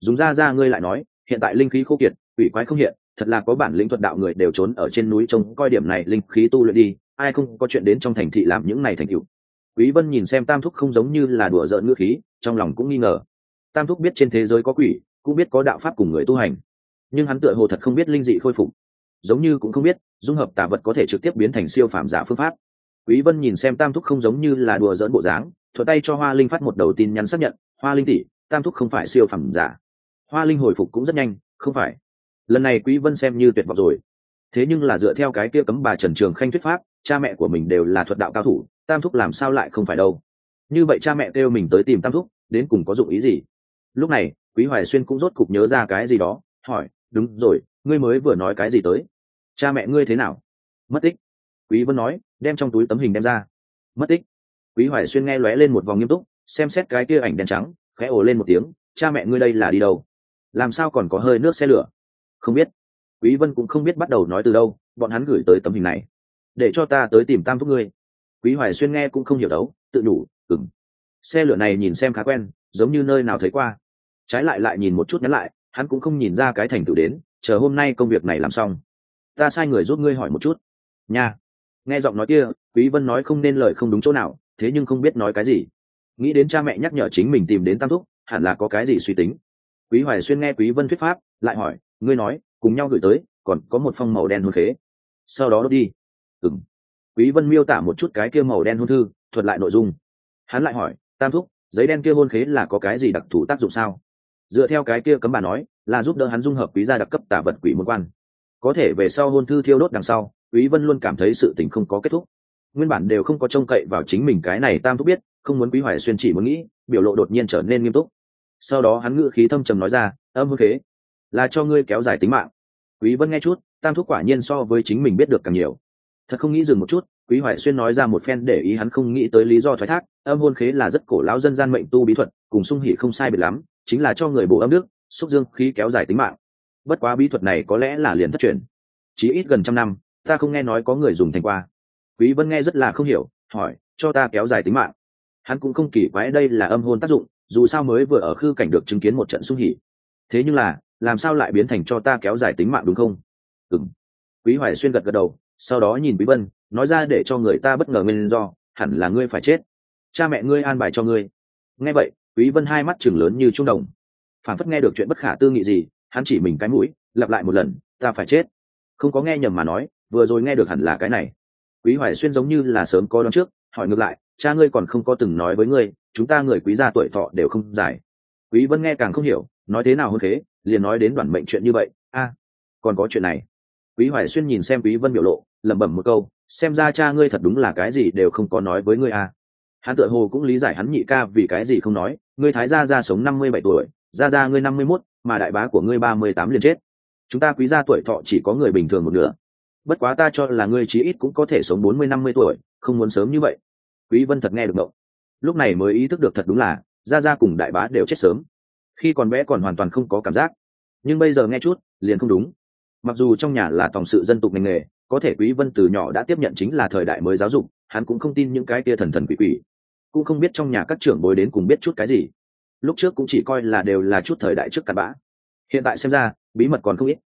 [SPEAKER 1] Dùng ra ra ngươi lại nói, hiện tại linh khí khô kiệt, quỷ quái không hiện, thật là có bản lĩnh thuật đạo người đều trốn ở trên núi trông coi điểm này linh khí tu luyện đi, ai không có chuyện đến trong thành thị làm những này thành cựu quý vân nhìn xem tam thúc không giống như là đùa giỡn ngữ khí, trong lòng cũng nghi ngờ. Tam thúc biết trên thế giới có quỷ, cũng biết có đạo pháp cùng người tu hành, nhưng hắn tựa hồ thật không biết linh dị khôi phục. Giống như cũng không biết, dung hợp tà vật có thể trực tiếp biến thành siêu phạm giả phương pháp quý vân nhìn xem tam thúc không giống như là đùa giỡn bộ dáng, thuận tay cho hoa linh phát một đầu tin nhắn xác nhận, hoa linh tỷ, tam thúc không phải siêu phẩm giả. Hoa linh hồi phục cũng rất nhanh, không phải. Lần này quý vân xem như tuyệt vọng rồi. Thế nhưng là dựa theo cái kia cấm bà trần trường khanh thuyết pháp, cha mẹ của mình đều là thuật đạo cao thủ, tam thúc làm sao lại không phải đâu? Như vậy cha mẹ kêu mình tới tìm tam thúc, đến cùng có dụng ý gì? Lúc này, quý hoài xuyên cũng rốt cục nhớ ra cái gì đó, hỏi, đúng rồi, ngươi mới vừa nói cái gì tới? Cha mẹ ngươi thế nào? Mất tích. Quý vân nói đem trong túi tấm hình đem ra. Mất tích. Quý hoài xuyên nghe lóe lên một vòng nghiêm túc, xem xét cái kia ảnh đen trắng, khẽ ồ lên một tiếng, cha mẹ ngươi đây là đi đâu? Làm sao còn có hơi nước xe lửa? Không biết. Quý vân cũng không biết bắt đầu nói từ đâu, bọn hắn gửi tới tấm hình này. Để cho ta tới tìm tam thúc ngươi. Quý hoài xuyên nghe cũng không hiểu đấu, tự đủ ừng xe lửa này nhìn xem khá quen, giống như nơi nào thấy qua. Trái lại lại nhìn một chút nhắn lại, hắn cũng không nhìn ra cái thành tựu đến, chờ hôm nay công việc này làm xong, ta sai người giúp ngươi hỏi một chút. Nha nghe giọng nói kia, quý vân nói không nên lời không đúng chỗ nào, thế nhưng không biết nói cái gì. Nghĩ đến cha mẹ nhắc nhở chính mình tìm đến tam thúc, hẳn là có cái gì suy tính. Quý hoài xuyên nghe quý vân thuyết pháp, lại hỏi, ngươi nói, cùng nhau gửi tới, còn có một phong màu đen hôn khế. Sau đó đốt đi. Ừm. Quý vân miêu tả một chút cái kia màu đen hôn thư, thuật lại nội dung. Hắn lại hỏi, tam thúc, giấy đen kia hôn khế là có cái gì đặc thù tác dụng sao? Dựa theo cái kia cấm bà nói, là giúp đỡ hắn dung hợp quý gia đặc cấp tả vật quỷ môn quan. Có thể về sau hôn thư thiêu đốt đằng sau quý vân luôn cảm thấy sự tình không có kết thúc. Nguyên bản đều không có trông cậy vào chính mình cái này tam thúc biết, không muốn quý hoài xuyên chỉ muốn nghĩ, biểu lộ đột nhiên trở nên nghiêm túc. Sau đó hắn ngữ khí thâm trầm nói ra, âm hư khế, là cho ngươi kéo dài tính mạng. Quý vân nghe chút, tam thúc quả nhiên so với chính mình biết được càng nhiều. Thật không nghĩ dừng một chút, quý hoài xuyên nói ra một phen để ý hắn không nghĩ tới lý do thoái thác, âm hôn khế là rất cổ lão dân gian mệnh tu bí thuật, cùng sung hỉ không sai biệt lắm, chính là cho người bổ âm nước xúc dương khí kéo dài tính mạng. Bất quá bí thuật này có lẽ là liền thất truyền. Chỉ ít gần trăm năm ta không nghe nói có người dùng thành qua. Quý vân nghe rất là không hiểu, hỏi, cho ta kéo dài tính mạng. Hắn cũng không kỳ quái đây là âm hôn tác dụng, dù sao mới vừa ở khư cảnh được chứng kiến một trận xung hỉ. Thế nhưng là, làm sao lại biến thành cho ta kéo dài tính mạng đúng không? Ừm. Quý hoài xuyên gật gật đầu, sau đó nhìn quý vân, nói ra để cho người ta bất ngờ nguyên do, hẳn là ngươi phải chết. Cha mẹ ngươi an bài cho ngươi. Nghe vậy, quý vân hai mắt chừng lớn như trung đồng. Phản phất nghe được chuyện bất khả tư nghị gì, hắn chỉ mình cái mũi, lặp lại một lần, ta phải chết. Không có nghe nhầm mà nói vừa rồi nghe được hẳn là cái này. Quý hoài xuyên giống như là sớm có đón trước hỏi ngược lại cha ngươi còn không có từng nói với ngươi chúng ta người quý gia tuổi thọ đều không dài. Quý vân nghe càng không hiểu nói thế nào hơn thế liền nói đến đoạn mệnh chuyện như vậy a còn có chuyện này. Quý hoài xuyên nhìn xem quý vân biểu lộ lẩm bẩm một câu xem ra cha ngươi thật đúng là cái gì đều không có nói với ngươi a. Hắn tựa hồ cũng lý giải hắn nhị ca vì cái gì không nói ngươi thái gia gia sống năm mươi bảy tuổi gia gia ngươi năm mươi 51, mà đại bá của ngươi ba mươi tám liền chết. Chúng ta quý gia tuổi thọ chỉ có người bình thường một nửa bất quá ta cho là ngươi chí ít cũng có thể sống bốn mươi năm mươi tuổi, không muốn sớm như vậy. Quý vân thật nghe được ngộng lúc này mới ý thức được thật đúng là, gia gia cùng đại bá đều chết sớm. Khi còn bé còn hoàn toàn không có cảm giác. Nhưng bây giờ nghe chút, liền không đúng. Mặc dù trong nhà là tổng sự dân tục ngành nghề, có thể quý vân từ nhỏ đã tiếp nhận chính là thời đại mới giáo dục, hắn cũng không tin những cái kia thần thần quỷ quỷ. Cũng không biết trong nhà các trưởng bối đến cùng biết chút cái gì. Lúc trước cũng chỉ coi là đều là chút thời đại trước cặn bã. Hiện tại xem ra, bí mật còn không ít.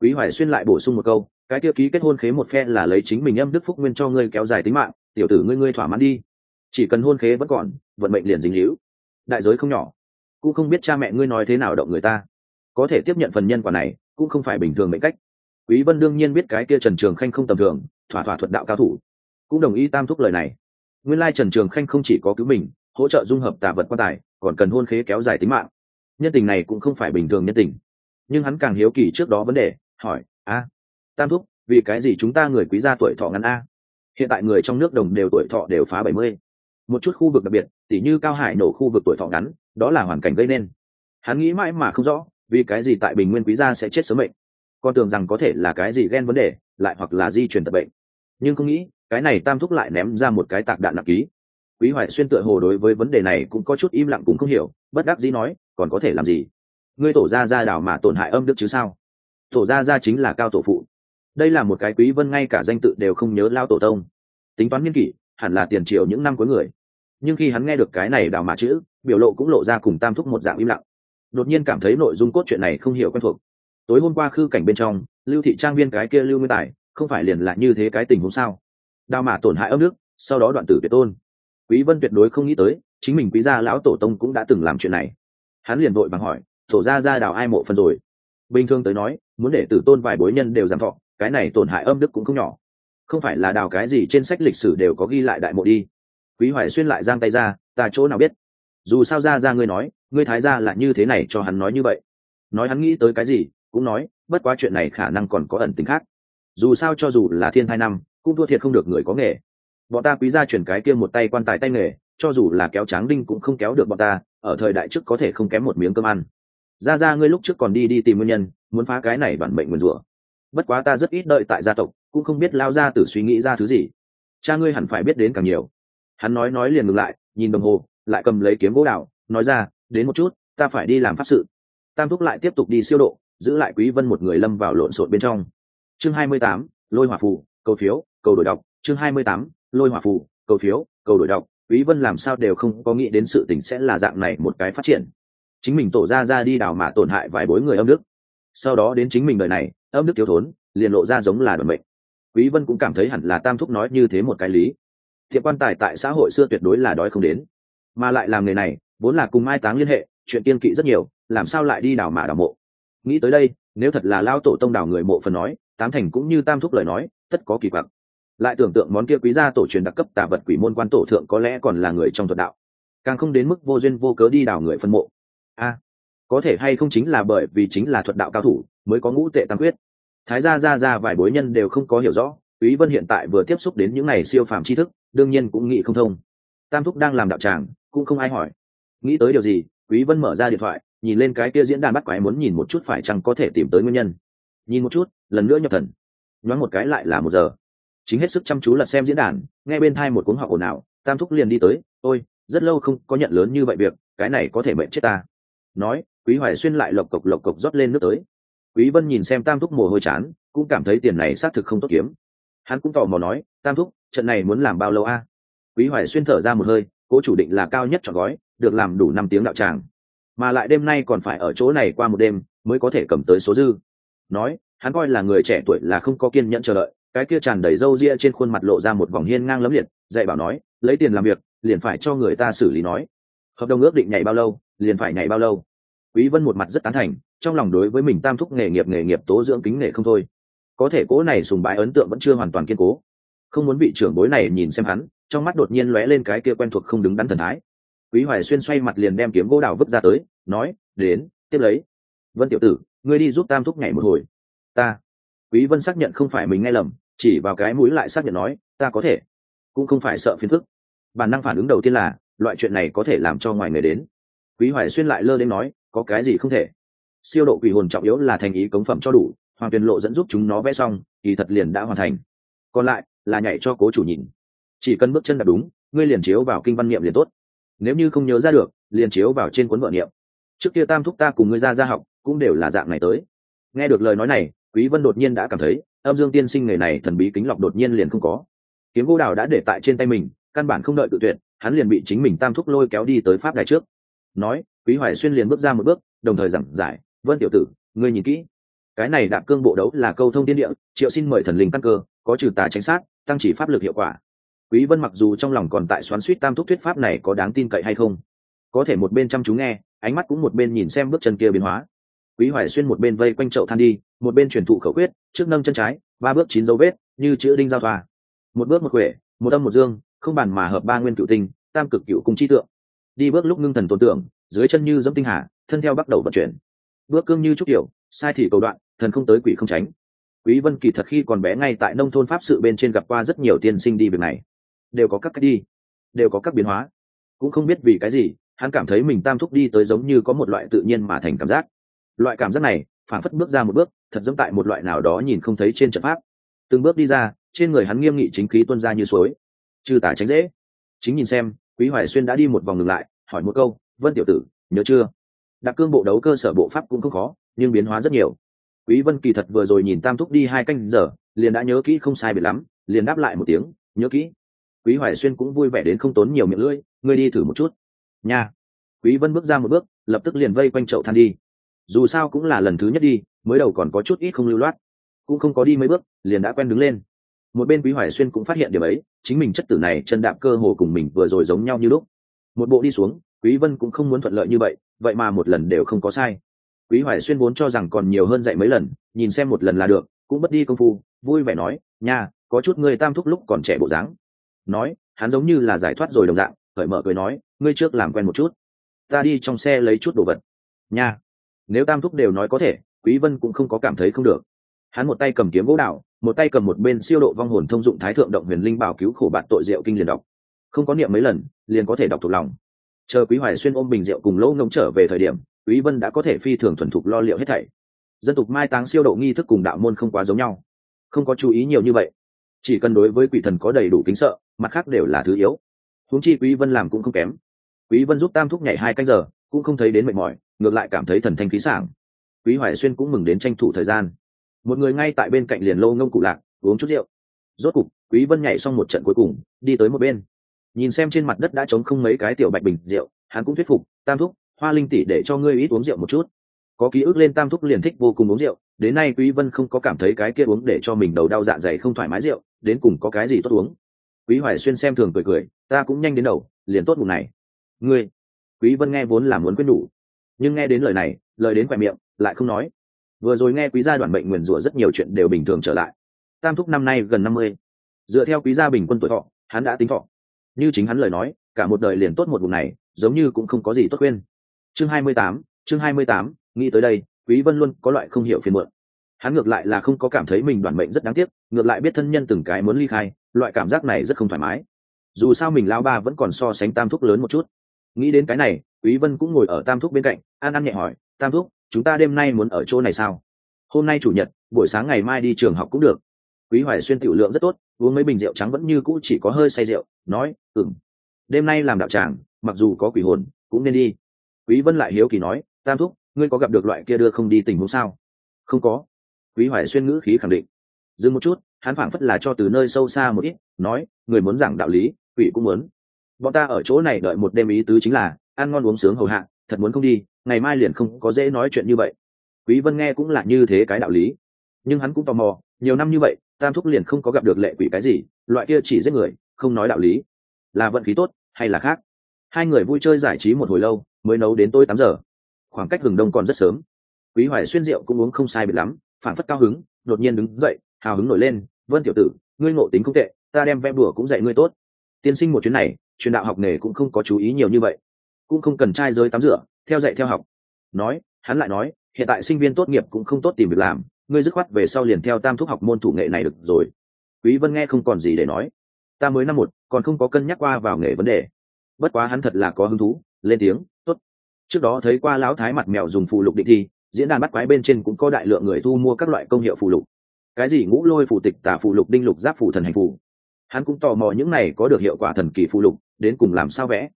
[SPEAKER 1] Quý hoài xuyên lại bổ sung một câu cái kia ký kết hôn khế một phe là lấy chính mình âm đức phúc nguyên cho ngươi kéo dài tính mạng, tiểu tử ngươi ngươi thỏa mãn đi. Chỉ cần hôn khế vẫn còn, vận mệnh liền dính hữu đại giới không nhỏ. Cũng không biết cha mẹ ngươi nói thế nào động người ta. Có thể tiếp nhận phần nhân quả này, cũng không phải bình thường mệnh cách. Quý vân đương nhiên biết cái kia trần trường khanh không tầm thường, thỏa thỏa thuật đạo cao thủ. Cũng đồng ý tam thúc lời này. Nguyên lai trần trường khanh không chỉ có cứu mình, hỗ trợ dung hợp tà vật quan tài, còn cần hôn khế kéo dài tính mạng. Nhân tình này cũng không phải bình thường nhân tình. Nhưng hắn càng hiếu kỳ trước đó vấn đề, hỏi, a tam thúc, vì cái gì chúng ta người quý gia tuổi thọ ngắn a? Hiện tại người trong nước đồng đều tuổi thọ đều phá bảy mươi. Một chút khu vực đặc biệt, tỉ như cao hải nổ khu vực tuổi thọ ngắn, đó là hoàn cảnh gây nên. Hắn nghĩ mãi mà không rõ, vì cái gì tại bình nguyên quý gia sẽ chết sớm bệnh con tưởng rằng có thể là cái gì ghen vấn đề, lại hoặc là di truyền tật bệnh. Nhưng không nghĩ, cái này tam thúc lại ném ra một cái tạc đạn nặng ký. Quý hoài xuyên tựa hồ đối với vấn đề này cũng có chút im lặng cũng không hiểu, bất đắc dĩ nói, còn có thể làm gì? Ngươi tổ ra ra đảo mà tổn hại âm đức chứ sao? Tổ ra ra chính là cao tổ phụ đây là một cái quý vân ngay cả danh tự đều không nhớ lao tổ tông. Tính toán niên kỷ, hẳn là tiền triệu những năm cuối người. Nhưng khi hắn nghe được cái này đào mà chữ, biểu lộ cũng lộ ra cùng tam thúc một dạng im lặng. Đột nhiên cảm thấy nội dung cốt truyện này không hiểu quen thuộc. Tối hôm qua khư cảnh bên trong, lưu thị trang viên cái kia lưu nguyên tài, không phải liền là như thế cái tình huống sao? Đào mà tổn hại ấp nước, sau đó đoạn tử tuyệt tôn. Quý vân tuyệt đối không nghĩ tới, chính mình quý gia lão tổ tông cũng đã từng làm chuyện này. Hắn liền vội bằng hỏi tổ gia gia đào ai mộ phần rồi? Bình thường tới nói, muốn để tử tôn vài bối nhân đều giảm thọ cái này tổn hại âm đức cũng không nhỏ. Không phải là đào cái gì trên sách lịch sử đều có ghi lại đại mộ đi. Quý hoài xuyên lại giang tay ra, ta chỗ nào biết? Dù sao ra ra ngươi nói, ngươi thái ra là như thế này cho hắn nói như vậy. Nói hắn nghĩ tới cái gì, cũng nói, bất quá chuyện này khả năng còn có ẩn tính khác. Dù sao cho dù là thiên hai năm, cũng thua thiệt không được người có nghề. Bọn ta quý ra chuyển cái kia một tay quan tài tay nghề, cho dù là kéo tráng đinh cũng không kéo được bọn ta, ở thời đại trước có thể không kém một miếng cơm ăn. Ra ra ngươi lúc trước còn đi đi tìm nguyên nhân, muốn phá cái này bản mệnh nguyên rủa bất quá ta rất ít đợi tại gia tộc cũng không biết lao ra từ suy nghĩ ra thứ gì. Cha ngươi hẳn phải biết đến càng nhiều. Hắn nói nói liền ngừng lại nhìn đồng hồ lại cầm lấy kiếm gỗ đạo nói ra đến một chút ta phải đi làm pháp sự. Tam thúc lại tiếp tục đi siêu độ giữ lại quý vân một người lâm vào lộn xộn bên trong. Chương 28, lôi hỏa phù cầu phiếu cầu đổi đọc. Chương 28, lôi hỏa phù cầu phiếu cầu đổi đọc. Quý vân làm sao đều không có nghĩ đến sự tình sẽ là dạng này một cái phát triển. Chính mình tổ ra ra đi đào mà tổn hại vài bối người âm đức. Sau đó đến chính mình đời này âm đức thiếu thốn, liền lộ ra giống là đoàn mệnh. Quý vân cũng cảm thấy hẳn là tam thúc nói như thế một cái lý. Thiệp quan tài tại xã hội xưa tuyệt đối là đói không đến. Mà lại làm nghề này, vốn là cùng mai táng liên hệ, chuyện tiên kỵ rất nhiều, làm sao lại đi đào mả đào mộ? Nghĩ tới đây, nếu thật là lao tổ tông đào người mộ phần nói, tám thành cũng như tam thúc lời nói, tất có kỳ quặc. Lại tưởng tượng món kia quý gia tổ truyền đặc cấp tà vật quỷ môn quan tổ thượng có lẽ còn là người trong thuật đạo. Càng không đến mức vô duyên vô cớ đi đào người phân mộ. A, có thể hay không chính là bởi vì chính là thuật đạo cao thủ, mới có ngũ tệ tăng quyết thái gia ra ra vài bối nhân đều không có hiểu rõ, quý vân hiện tại vừa tiếp xúc đến những này siêu phàm tri thức, đương nhiên cũng nghĩ không thông. Tam thúc đang làm đạo tràng, cũng không ai hỏi. Nghĩ tới điều gì, quý vân mở ra điện thoại, nhìn lên cái kia diễn đàn bắt quái muốn nhìn một chút phải chăng có thể tìm tới nguyên nhân. Nhìn một chút, lần nữa nhập thần. Nhoáng một cái lại là một giờ. Chính hết sức chăm chú lật xem diễn đàn, nghe bên thai một cuốn học ồn ào, tam thúc liền đi tới, ôi, rất lâu không có nhận lớn như vậy việc, cái này có thể mệnh chết ta. Nói, quý hoài xuyên lại lộc cộc lộc cộc rót lên nước tới quý vân nhìn xem tam thúc mồ hôi chán, cũng cảm thấy tiền này xác thực không tốt kiếm. Hắn cũng tò mò nói, tam thúc, trận này muốn làm bao lâu a? Quý hoài xuyên thở ra một hơi, cố chủ định là cao nhất chọn gói, được làm đủ năm tiếng đạo tràng. Mà lại đêm nay còn phải ở chỗ này qua một đêm, mới có thể cầm tới số dư. Nói, hắn coi là người trẻ tuổi là không có kiên nhẫn chờ đợi, cái kia tràn đầy râu ria trên khuôn mặt lộ ra một vòng hiên ngang lấm liệt, dạy bảo nói, lấy tiền làm việc, liền phải cho người ta xử lý nói. Hợp đồng ước định nhảy bao lâu, liền phải nhảy bao lâu. Quý vân một mặt rất tán thành trong lòng đối với mình tam thúc nghề nghiệp nghề nghiệp tố dưỡng kính nghề không thôi. Có thể cố này sùng bái ấn tượng vẫn chưa hoàn toàn kiên cố. Không muốn bị trưởng bối này nhìn xem hắn, trong mắt đột nhiên lóe lên cái kia quen thuộc không đứng đắn thần thái. Quý hoài xuyên xoay mặt liền đem kiếm gỗ đào vứt ra tới, nói, đến, tiếp lấy. Vân tiểu tử, ngươi đi giúp tam thúc nhảy một hồi. Ta. Quý vân xác nhận không phải mình nghe lầm, chỉ vào cái mũi lại xác nhận nói, ta có thể. Cũng không phải sợ phiền phức. Bản năng phản ứng đầu tiên là, loại chuyện này có thể làm cho ngoài người đến. Quý hoài xuyên lại lơ đến nói, có cái gì không thể? Siêu độ quỷ hồn trọng yếu là thành ý cống phẩm cho đủ, hoàng tuyền lộ dẫn giúp chúng nó vẽ xong, kỳ thật liền đã hoàn thành. Còn lại, là nhảy cho cố chủ nhìn. Chỉ cần bước chân đặt đúng, ngươi liền chiếu vào kinh văn niệm liền tốt. Nếu như không nhớ ra được, liền chiếu vào trên cuốn vợ niệm. Trước kia tam thúc ta cùng ngươi ra ra học, cũng đều là dạng này tới. Nghe được lời nói này, quý vân đột nhiên đã cảm thấy, âm dương tiên sinh người này thần bí kính lọc đột nhiên liền không có. Kiếm gỗ đào đã để tại trên tay mình, căn bản không đợi tự tuyệt, hắn liền bị chính mình tam thúc lôi kéo đi tới pháp đài trước. Nói, quý hoài xuyên liền bước ra một bước, đồng thời giảng giải vân tiểu tử, ngươi nhìn kỹ. Cái này đạp cương bộ đấu là câu thông tiên địa, triệu xin mời thần linh tăng cơ, có trừ tà tránh sát, tăng chỉ pháp lực hiệu quả. Quý vân mặc dù trong lòng còn tại xoắn suýt tam thúc thuyết pháp này có đáng tin cậy hay không, có thể một bên chăm chú nghe, ánh mắt cũng một bên nhìn xem bước chân kia biến hóa. Quý hoài xuyên một bên vây quanh chậu than đi, một bên truyền thụ khẩu quyết, trước nâng chân trái, ba bước chín dấu vết, như chữ đinh giao thoa. Một bước một quệ một âm một dương, không bàn mà hợp ba nguyên cựu tinh, tam cực cựu cùng chi tượng. Đi bước lúc ngưng thần tồn tưởng dưới chân như dẫm tinh hà, thân theo bắt đầu vận chuyển bước cương như trúc kiểu sai thì cầu đoạn, thần không tới quỷ không tránh. Quý vân kỳ thật khi còn bé ngay tại nông thôn pháp sự bên trên gặp qua rất nhiều tiên sinh đi việc này. Đều có các cách đi, đều có các biến hóa. Cũng không biết vì cái gì, hắn cảm thấy mình tam thúc đi tới giống như có một loại tự nhiên mà thành cảm giác. Loại cảm giác này phản phất bước ra một bước, thật giống tại một loại nào đó nhìn không thấy trên trận pháp. Từng bước đi ra, trên người hắn nghiêm nghị chính khí tuôn ra như suối. Trừ tả tránh dễ. Chính nhìn xem, quý hoài xuyên đã đi một vòng ngừng lại, hỏi một câu, vân tiểu tử, nhớ chưa? Đặc cương bộ đấu cơ sở bộ pháp cũng không khó, nhưng biến hóa rất nhiều. Quý vân kỳ thật vừa rồi nhìn tam thúc đi hai canh giờ, liền đã nhớ kỹ không sai biệt lắm, liền đáp lại một tiếng, nhớ kỹ. Quý hoài xuyên cũng vui vẻ đến không tốn nhiều miệng lưỡi, ngươi đi thử một chút. Nha. Quý vân bước ra một bước, lập tức liền vây quanh chậu than đi. Dù sao cũng là lần thứ nhất đi, mới đầu còn có chút ít không lưu loát. Cũng không có đi mấy bước, liền đã quen đứng lên. Một bên quý hoài xuyên cũng phát hiện điều ấy, chính mình chất tử này chân đạp cơ hồ cùng mình vừa rồi giống nhau như lúc. Một bộ đi xuống quý vân cũng không muốn thuận lợi như vậy vậy mà một lần đều không có sai. Quý hoài xuyên vốn cho rằng còn nhiều hơn dạy mấy lần, nhìn xem một lần là được, cũng mất đi công phu, vui vẻ nói, nha, có chút ngươi tam thúc lúc còn trẻ bộ dáng. Nói, hắn giống như là giải thoát rồi đồng dạng, cởi mở cười nói, ngươi trước làm quen một chút. Ta đi trong xe lấy chút đồ vật. Nha. Nếu tam thúc đều nói có thể, quý vân cũng không có cảm thấy không được. Hắn một tay cầm kiếm gỗ đạo một tay cầm một bên siêu độ vong hồn thông dụng thái thượng động huyền linh bảo cứu khổ bạn tội diệu kinh liền đọc. Không có niệm mấy lần, liền có thể đọc thuộc lòng chờ quý hoài xuyên ôm bình rượu cùng lỗ ngông trở về thời điểm, quý vân đã có thể phi thường thuần thục lo liệu hết thảy. Dân tục mai táng siêu độ nghi thức cùng đạo môn không quá giống nhau. Không có chú ý nhiều như vậy. Chỉ cần đối với quỷ thần có đầy đủ kính sợ, mặt khác đều là thứ yếu. Huống chi quý vân làm cũng không kém. Quý vân giúp tam thúc nhảy hai canh giờ, cũng không thấy đến mệt mỏi, ngược lại cảm thấy thần thanh khí sảng. Quý hoài xuyên cũng mừng đến tranh thủ thời gian. Một người ngay tại bên cạnh liền lô ngông cụ lạc, uống chút rượu. Rốt cục, quý vân nhảy xong một trận cuối cùng, đi tới một bên nhìn xem trên mặt đất đã trống không mấy cái tiểu bạch bình rượu, hắn cũng thuyết phục, tam thúc, hoa linh tỷ để cho ngươi ít uống rượu một chút. Có ký ức lên tam thúc liền thích vô cùng uống rượu, đến nay quý vân không có cảm thấy cái kia uống để cho mình đầu đau dạ dày không thoải mái rượu, đến cùng có cái gì tốt uống. Quý hoài xuyên xem thường cười cười, ta cũng nhanh đến đầu, liền tốt ngủ này. Ngươi? Quý vân nghe vốn là muốn quên đủ, nhưng nghe đến lời này, lời đến quẹt miệng, lại không nói. Vừa rồi nghe quý gia đoàn bệnh nguyền rủa rất nhiều chuyện đều bình thường trở lại. Tam thúc năm nay gần năm mươi. Dựa theo quý gia bình quân tuổi thọ, hắn đã tính thọ như chính hắn lời nói, cả một đời liền tốt một vùng này, giống như cũng không có gì tốt khuyên. Chương hai mươi tám, chương hai mươi tám, nghĩ tới đây, quý vân luôn có loại không hiểu phiền muộn. Hắn ngược lại là không có cảm thấy mình đoàn mệnh rất đáng tiếc, ngược lại biết thân nhân từng cái muốn ly khai, loại cảm giác này rất không thoải mái. Dù sao mình lao ba vẫn còn so sánh tam thúc lớn một chút. Nghĩ đến cái này, quý vân cũng ngồi ở tam thúc bên cạnh, an ăn nhẹ hỏi, tam thúc, chúng ta đêm nay muốn ở chỗ này sao? Hôm nay chủ nhật, buổi sáng ngày mai đi trường học cũng được. Quý hoài xuyên tiểu lượng rất tốt, uống mấy bình rượu trắng vẫn như cũ chỉ có hơi say rượu, nói ừm. Đêm nay làm đạo tràng, mặc dù có quỷ hồn, cũng nên đi. Quý vân lại hiếu kỳ nói, tam thúc, ngươi có gặp được loại kia đưa không đi tình huống sao? Không có. Quý hoài xuyên ngữ khí khẳng định. Dừng một chút, hắn phảng phất là cho từ nơi sâu xa một ít, nói, người muốn giảng đạo lý, quỷ cũng muốn. Bọn ta ở chỗ này đợi một đêm ý tứ chính là, ăn ngon uống sướng hầu hạ, thật muốn không đi, ngày mai liền không có dễ nói chuyện như vậy. Quý vân nghe cũng là như thế cái đạo lý. Nhưng hắn cũng tò mò, nhiều năm như vậy, tam thúc liền không có gặp được lệ quỷ cái gì, loại kia chỉ giết người, không nói đạo lý là vận khí tốt hay là khác? Hai người vui chơi giải trí một hồi lâu, mới nấu đến tối tám giờ. Khoảng cách hừng đông còn rất sớm. Quý hoài xuyên rượu cũng uống không sai biệt lắm phản phất cao hứng, đột nhiên đứng dậy, hào hứng nổi lên, vân tiểu tử, ngươi ngộ tính không tệ, ta đem vẽ bùa cũng dạy ngươi tốt. Tiên sinh một chuyến này, truyền đạo học nghề cũng không có chú ý nhiều như vậy. Cũng không cần trai giới tắm rửa, theo dạy theo học. Nói, hắn lại nói, hiện tại sinh viên tốt nghiệp cũng không tốt tìm việc làm, ngươi dứt khoát về sau liền theo tam thúc học môn thủ nghệ này được rồi. Quý vân nghe không còn gì để nói ta mới năm một, còn không có cân nhắc qua vào nghề vấn đề. Bất quá hắn thật là có hứng thú, lên tiếng, tốt. Trước đó thấy qua lão thái mặt mèo dùng phù lục định thi, diễn đàn bắt quái bên trên cũng có đại lượng người thu mua các loại công hiệu phù lục. Cái gì ngũ lôi phù tịch tả phù lục đinh lục giáp phù thần hành phù. Hắn cũng tò mò những này có được hiệu quả thần kỳ phù lục, đến cùng làm sao vẽ.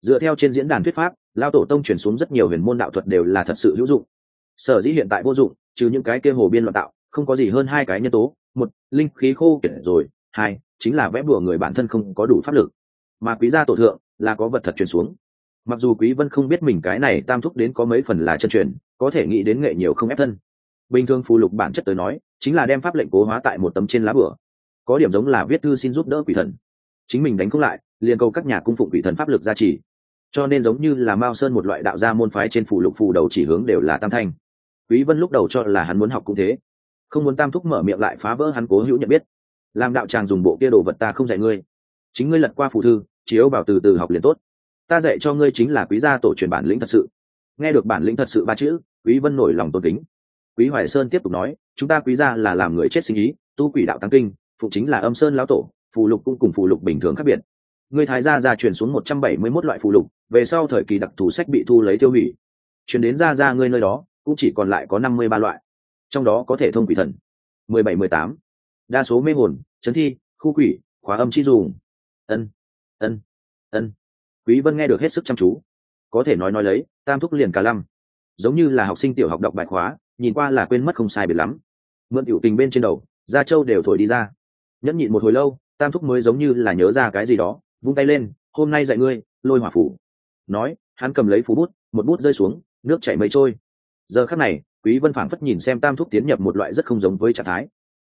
[SPEAKER 1] Dựa theo trên diễn đàn thuyết pháp lao tổ tông truyền xuống rất nhiều huyền môn đạo thuật đều là thật sự hữu dụng. Sở dĩ hiện tại vô dụng, trừ những cái kia hồ biên loạn tạo, không có gì hơn hai cái nhân tố. Một, linh khí khô kiệt rồi hai, chính là vẽ bùa người bản thân không có đủ pháp lực. Mà quý gia tổ thượng là có vật thật truyền xuống. Mặc dù quý vân không biết mình cái này tam thúc đến có mấy phần là chân truyền, có thể nghĩ đến nghệ nhiều không ép thân. Bình thường phù lục bản chất tới nói, chính là đem pháp lệnh cố hóa tại một tấm trên lá bửa có điểm giống là viết thư xin giúp đỡ quỷ thần. Chính mình đánh không lại, liền cầu các nhà cung phụng quỷ thần pháp lực gia trì. Cho nên giống như là mao sơn một loại đạo gia môn phái trên phù lục phù đầu chỉ hướng đều là tam thanh. Quý vân lúc đầu cho là hắn muốn học cũng thế. Không muốn tam thúc mở miệng lại phá vỡ hắn cố hữu nhận biết làm đạo tràng dùng bộ kia đồ vật ta không dạy ngươi. Chính ngươi lật qua phụ thư, chiếu bảo từ từ học liền tốt. Ta dạy cho ngươi chính là quý gia tổ truyền bản lĩnh thật sự. Nghe được bản lĩnh thật sự ba chữ, quý vân nổi lòng tôn kính. Quý hoài sơn tiếp tục nói, chúng ta quý gia là làm người chết sinh ý, tu quỷ đạo tăng kinh, phụ chính là âm sơn lão tổ, phù lục cũng cùng phù lục bình thường khác biệt. Người thái gia gia truyền xuống 171 loại phù lục, về sau thời kỳ đặc thù sách bị thu lấy tiêu hủy. Truyền đến gia gia ngươi nơi đó, cũng chỉ còn lại có 53 loại. Trong đó có thể thông quỷ thần. 17 18 đa số mê hồn, chấn thi, khu quỷ, khóa âm chi dùng. Ân ân ân. Quý vân nghe được hết sức chăm chú. Có thể nói nói lấy, tam thúc liền cả lăm giống như là học sinh tiểu học đọc bài khóa, nhìn qua là quên mất không sai biệt lắm. Mượn tiểu tình bên trên đầu, gia châu đều thổi đi ra. Nhẫn nhịn một hồi lâu, tam thúc mới giống như là nhớ ra cái gì đó, vung tay lên, hôm nay dạy ngươi, lôi hỏa phủ. Nói, hắn cầm lấy phú bút, một bút rơi xuống, nước chảy mây trôi. Giờ khắc này, quý vân phảng phất nhìn xem tam thúc tiến nhập một loại rất không giống với trạng thái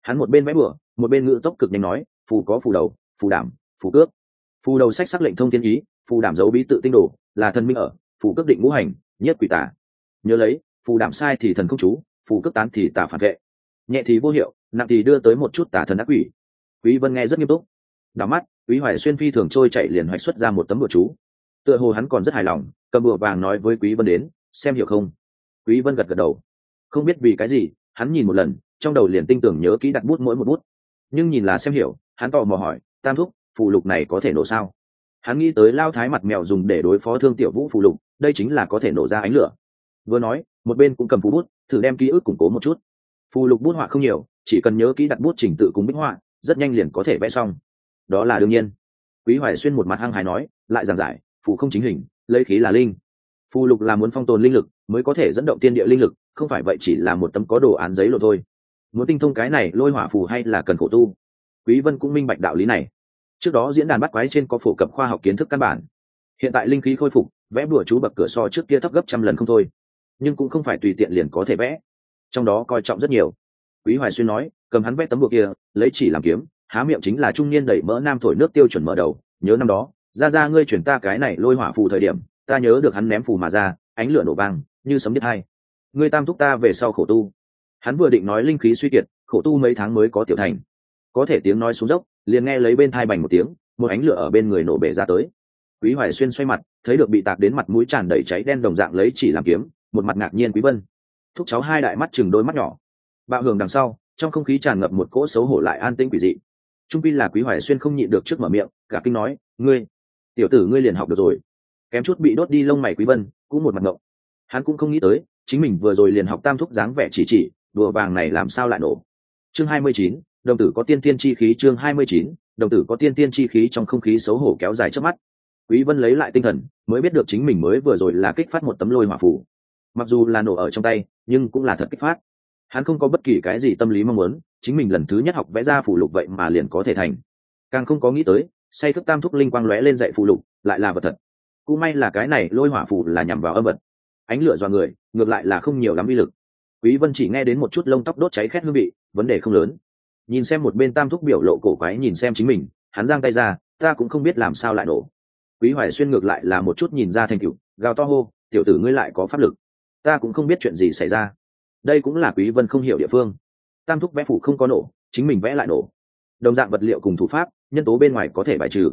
[SPEAKER 1] hắn một bên vẽ bửa, một bên ngự tốc cực nhanh nói phù có phù đầu phù đảm phù cước. Phù đầu sách sắc lệnh thông thiên ý phù đảm dấu bí tự tinh đồ là thần minh ở phù cước định ngũ hành nhất quỷ tả nhớ lấy phù đảm sai thì thần không chú phù cước tán thì tà phản vệ. Nhẹ thì vô hiệu nặng thì đưa tới một chút tà thần ác quỷ. Quý vân nghe rất nghiêm túc. Đảo mắt quý hoài xuyên phi thường trôi chạy liền hoạch xuất ra một tấm bùa chú. Tựa hồ hắn còn rất hài lòng cầm bùa vàng nói với quý vân đến xem hiểu không? Quý vân gật gật đầu. Không biết vì cái gì hắn nhìn một lần trong đầu liền tinh tưởng nhớ kỹ đặt bút mỗi một bút. Nhưng nhìn là xem hiểu, hắn tò mò hỏi, tam thúc phụ lục này có thể nổ sao? Hắn nghĩ tới lao thái mặt mèo dùng để đối phó thương tiểu vũ phụ lục, đây chính là có thể nổ ra ánh lửa. Vừa nói, một bên cũng cầm phù bút, thử đem ký ức củng cố một chút. Phù lục bút họa không nhiều, chỉ cần nhớ kỹ đặt bút trình tự cùng bích họa, rất nhanh liền có thể vẽ xong. Đó là đương nhiên. Quý hoài xuyên một mặt hăng hài nói, lại giảng giải, phù không chính hình, lấy khí là linh. Phù lục là muốn phong tồn linh lực, mới có thể dẫn động tiên địa linh lực, không phải vậy chỉ là một tấm có đồ án giấy lộ thôi muốn tinh thông cái này lôi hỏa phù hay là cần khổ tu? Quý vân cũng minh bạch đạo lý này. Trước đó diễn đàn bắt quái trên có phổ cập khoa học kiến thức căn bản. Hiện tại linh khí khôi phục, vẽ bùa chú bậc cửa so trước kia thấp gấp trăm lần không thôi. Nhưng cũng không phải tùy tiện liền có thể vẽ. Trong đó coi trọng rất nhiều. Quý hoài xuyên nói, cầm hắn vẽ tấm bùa kia, lấy chỉ làm kiếm, há miệng chính là trung niên đẩy mỡ nam thổi nước tiêu chuẩn mở đầu. Nhớ năm đó, ra ra ngươi chuyển ta cái này lôi hỏa phù thời điểm, ta nhớ được hắn ném phù mà ra, ánh lửa nổ vang, như sấm biết hai. Ngươi tam thúc ta về sau khổ tu hắn vừa định nói linh khí suy kiệt, khổ tu mấy tháng mới có tiểu thành. Có thể tiếng nói xuống dốc, liền nghe lấy bên thai bành một tiếng, một ánh lửa ở bên người nổ bể ra tới. Quý hoài xuyên xoay mặt, thấy được bị tạc đến mặt mũi tràn đầy cháy đen đồng dạng lấy chỉ làm kiếm, một mặt ngạc nhiên quý vân. Thúc cháu hai đại mắt chừng đôi mắt nhỏ. Bạo hưởng đằng sau, trong không khí tràn ngập một cỗ xấu hổ lại an tĩnh quỷ dị. Trung pin là quý hoài xuyên không nhịn được trước mở miệng, cả kinh nói, ngươi, tiểu tử ngươi liền học được rồi. Kém chút bị đốt đi lông mày quý vân, cũng một mặt ngộng. Hắn cũng không nghĩ tới, chính mình vừa rồi liền học tam thúc dáng vẻ chỉ chỉ đùa vàng này làm sao lại nổ? Chương 29, đồng tử có tiên tiên chi khí chương 29, đồng tử có tiên tiên chi khí trong không khí xấu hổ kéo dài trước mắt. Quý vân lấy lại tinh thần mới biết được chính mình mới vừa rồi là kích phát một tấm lôi hỏa phù. Mặc dù là nổ ở trong tay nhưng cũng là thật kích phát. Hắn không có bất kỳ cái gì tâm lý mong muốn chính mình lần thứ nhất học vẽ ra phủ lục vậy mà liền có thể thành. Càng không có nghĩ tới say thức tam thúc linh quang lóe lên dạy phụ lục lại là vật thật. Cũng may là cái này lôi hỏa phù là nhằm vào âm vật. Ánh lửa dọa người ngược lại là không nhiều lắm uy lực quý vân chỉ nghe đến một chút lông tóc đốt cháy khét hương vị, vấn đề không lớn. Nhìn xem một bên tam thúc biểu lộ cổ quái nhìn xem chính mình, hắn giang tay ra, ta cũng không biết làm sao lại nổ. Quý hoài xuyên ngược lại là một chút nhìn ra thành cựu gào to hô, tiểu tử ngươi lại có pháp lực. Ta cũng không biết chuyện gì xảy ra. Đây cũng là quý vân không hiểu địa phương. Tam thúc vẽ phủ không có nổ, chính mình vẽ lại nổ. Đồng dạng vật liệu cùng thủ pháp, nhân tố bên ngoài có thể bài trừ,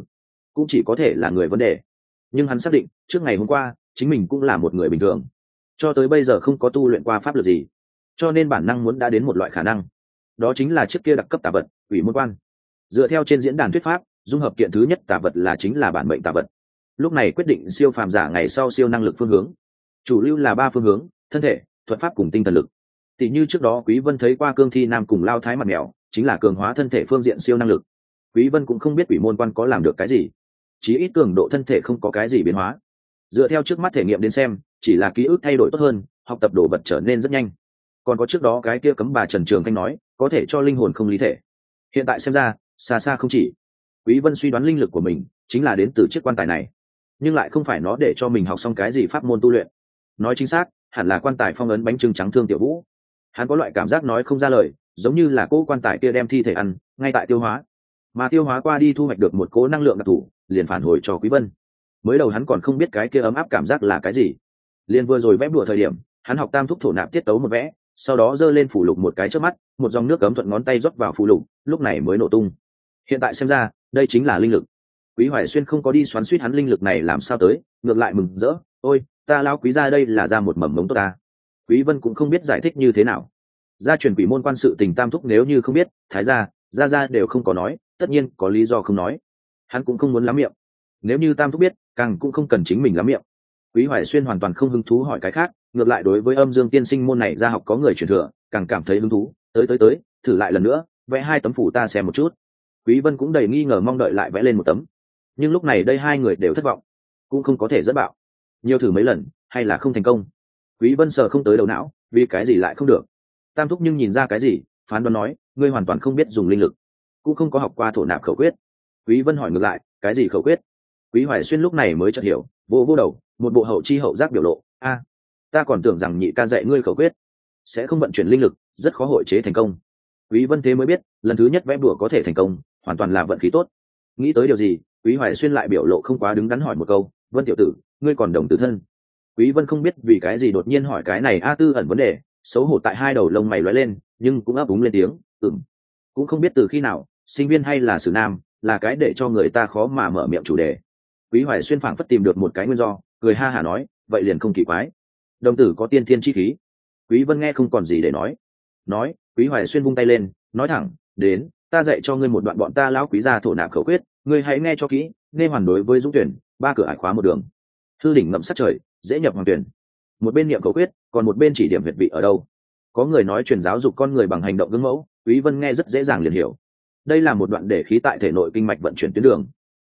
[SPEAKER 1] cũng chỉ có thể là người vấn đề. Nhưng hắn xác định, trước ngày hôm qua, chính mình cũng là một người bình thường. Cho tới bây giờ không có tu luyện qua pháp luật gì cho nên bản năng muốn đã đến một loại khả năng. Đó chính là chiếc kia đặc cấp tà vật ủy môn quan. Dựa theo trên diễn đàn thuyết pháp, dung hợp kiện thứ nhất tà vật là chính là bản mệnh tà vật. Lúc này quyết định siêu phàm giả ngày sau siêu năng lực phương hướng. Chủ lưu là ba phương hướng, thân thể, thuật pháp cùng tinh thần lực. Tỷ như trước đó quý vân thấy qua cương thi nam cùng lao thái mặt mèo, chính là cường hóa thân thể phương diện siêu năng lực. Quý vân cũng không biết ủy môn quan có làm được cái gì, chí ít cường độ thân thể không có cái gì biến hóa. Dựa theo trước mắt thể nghiệm đến xem, chỉ là ký ức thay đổi tốt hơn, học tập đồ vật trở nên rất nhanh còn có trước đó cái kia cấm bà trần trường thanh nói, có thể cho linh hồn không lý thể. Hiện tại xem ra, xa xa không chỉ. Quý vân suy đoán linh lực của mình chính là đến từ chiếc quan tài này, nhưng lại không phải nó để cho mình học xong cái gì pháp môn tu luyện. Nói chính xác, hẳn là quan tài phong ấn bánh trưng trắng thương tiểu vũ. Hắn có loại cảm giác nói không ra lời, giống như là cỗ quan tài kia đem thi thể ăn, ngay tại tiêu hóa. Mà tiêu hóa qua đi thu hoạch được một cố năng lượng đặc thù, liền phản hồi cho quý vân. Mới đầu hắn còn không biết cái kia ấm áp cảm giác là cái gì. Liền vừa rồi vẽ đùa thời điểm, hắn học tam thúc thổ nạp tiết tấu một vẽ sau đó giơ lên phủ lục một cái trước mắt, một dòng nước cấm thuận ngón tay rót vào phủ lục, lúc này mới nổ tung. Hiện tại xem ra, đây chính là linh lực. Quý hoài xuyên không có đi xoắn suýt hắn linh lực này làm sao tới, ngược lại mừng rỡ, ôi, ta lao quý ra đây là ra một mầm mống tốt ta. Quý vân cũng không biết giải thích như thế nào. Gia truyền quỷ môn quan sự tình tam thúc nếu như không biết, thái gia gia gia đều không có nói, tất nhiên có lý do không nói. Hắn cũng không muốn lắm miệng. Nếu như tam thúc biết, càng cũng không cần chính mình lắm miệng. Quý hoài xuyên hoàn toàn không hứng thú hỏi cái khác ngược lại đối với âm dương tiên sinh môn này ra học có người truyền thừa, càng cảm thấy hứng thú. Tới tới tới, thử lại lần nữa, vẽ hai tấm phủ ta xem một chút. Quý vân cũng đầy nghi ngờ mong đợi lại vẽ lên một tấm. Nhưng lúc này đây hai người đều thất vọng, cũng không có thể dẫn bạo. Nhiều thử mấy lần, hay là không thành công. Quý vân sờ không tới đầu não, vì cái gì lại không được? Tam thúc nhưng nhìn ra cái gì, phán đoán nói, ngươi hoàn toàn không biết dùng linh lực, cũng không có học qua thổ nạp khẩu quyết. Quý vân hỏi ngược lại, cái gì khẩu quyết? Quý hoài xuyên lúc này mới chợt hiểu vô vô đầu, một bộ hậu chi hậu giác biểu lộ, a ta còn tưởng rằng nhị ca dạy ngươi khẩu quyết. Sẽ không vận chuyển linh lực, rất khó hội chế thành công. Quý vân thế mới biết, lần thứ nhất vẽ bùa có thể thành công, hoàn toàn là vận khí tốt. Nghĩ tới điều gì, quý hoài xuyên lại biểu lộ không quá đứng đắn hỏi một câu, vân tiểu tử, ngươi còn đồng tử thân? Quý vân không biết vì cái gì đột nhiên hỏi cái này a tư ẩn vấn đề, xấu hổ tại hai đầu lông mày lóe lên, nhưng cũng ấp úng lên tiếng, ừm. Cũng không biết từ khi nào, sinh viên hay là sử nam, là cái để cho người ta khó mà mở miệng chủ đề. Quý hoài xuyên phảng phất tìm được một cái nguyên do, cười ha hả nói, vậy liền không kỳ quái đồng tử có tiên thiên chi khí. Quý vân nghe không còn gì để nói. Nói, quý hoài xuyên vung tay lên, nói thẳng, đến, ta dạy cho ngươi một đoạn bọn ta lão quý gia thổ nạp khẩu quyết, ngươi hãy nghe cho kỹ, nên hoàn đối với dũng tuyển, ba cửa ải khóa một đường. Thư đỉnh ngậm sát trời, dễ nhập hoàng tuyển. Một bên niệm khẩu quyết, còn một bên chỉ điểm huyệt vị ở đâu. Có người nói truyền giáo dục con người bằng hành động gương mẫu, quý vân nghe rất dễ dàng liền hiểu. Đây là một đoạn để khí tại thể nội kinh mạch vận chuyển tuyến đường.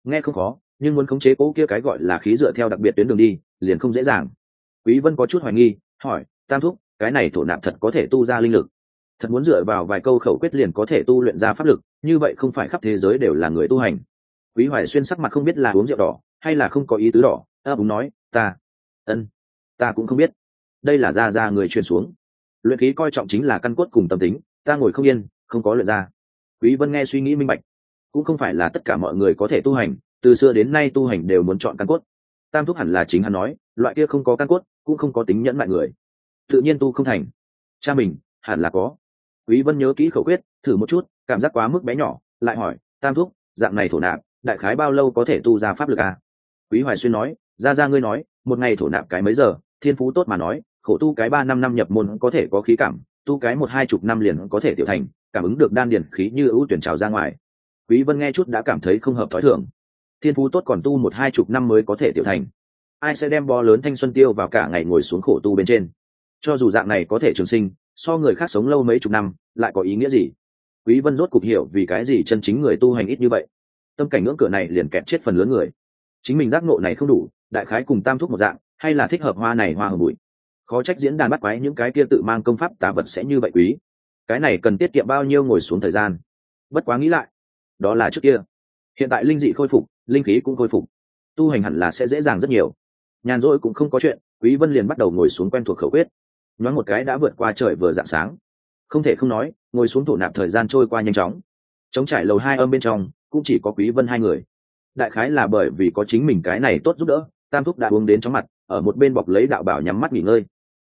[SPEAKER 1] Nghe không khó, nhưng muốn khống chế cố kia cái gọi là khí dựa theo đặc biệt tuyến đường đi, liền không dễ dàng quý vân có chút hoài nghi, hỏi, tam thúc, cái này thổ nạp thật có thể tu ra linh lực? Thật muốn dựa vào vài câu khẩu quyết liền có thể tu luyện ra pháp lực, như vậy không phải khắp thế giới đều là người tu hành. Quý hoài xuyên sắc mặt không biết là uống rượu đỏ, hay là không có ý tứ đỏ, ấp úng nói, ta, ân, ta cũng không biết. Đây là ra ra người truyền xuống. Luyện khí coi trọng chính là căn cốt cùng tâm tính, ta ngồi không yên, không có luyện ra. Quý vân nghe suy nghĩ minh bạch. Cũng không phải là tất cả mọi người có thể tu hành, từ xưa đến nay tu hành đều muốn chọn căn cốt tam thúc hẳn là chính hắn nói, loại kia không có căn cốt, cũng không có tính nhẫn mại người. Tự nhiên tu không thành. Cha mình, hẳn là có. Quý vân nhớ kỹ khẩu quyết, thử một chút, cảm giác quá mức bé nhỏ, lại hỏi, tam thúc, dạng này thổ nạp, đại khái bao lâu có thể tu ra pháp lực à? quý hoài xuyên nói, ra ra ngươi nói, một ngày thổ nạp cái mấy giờ, thiên phú tốt mà nói, khổ tu cái ba năm năm nhập môn có thể có khí cảm, tu cái một hai chục năm liền có thể tiểu thành, cảm ứng được đan điển khí như ưu tuyển trào ra ngoài. Quý vân nghe chút đã cảm thấy không hợp thói thường thiên phú tốt còn tu một hai chục năm mới có thể tiểu thành. Ai sẽ đem bo lớn thanh xuân tiêu vào cả ngày ngồi xuống khổ tu bên trên? Cho dù dạng này có thể trường sinh, so người khác sống lâu mấy chục năm, lại có ý nghĩa gì? Quý vân rốt cục hiểu vì cái gì chân chính người tu hành ít như vậy. Tâm cảnh ngưỡng cửa này liền kẹt chết phần lớn người. Chính mình giác ngộ này không đủ, đại khái cùng tam thúc một dạng, hay là thích hợp hoa này hoa hồng bụi. Khó trách diễn đàn bắt quái những cái kia tự mang công pháp tà vật sẽ như vậy quý. Cái này cần tiết kiệm bao nhiêu ngồi xuống thời gian? Bất quá nghĩ lại, đó là trước kia. Hiện tại linh dị khôi phục linh khí cũng khôi phục. Tu hành hẳn là sẽ dễ dàng rất nhiều. Nhàn rỗi cũng không có chuyện, quý vân liền bắt đầu ngồi xuống quen thuộc khẩu quyết. Nhoáng một cái đã vượt qua trời vừa dạng sáng. Không thể không nói, ngồi xuống thổ nạp thời gian trôi qua nhanh chóng. Chống trải lầu hai âm bên trong, cũng chỉ có quý vân hai người. Đại khái là bởi vì có chính mình cái này tốt giúp đỡ, tam thúc đã uống đến chóng mặt, ở một bên bọc lấy đạo bảo nhắm mắt nghỉ ngơi.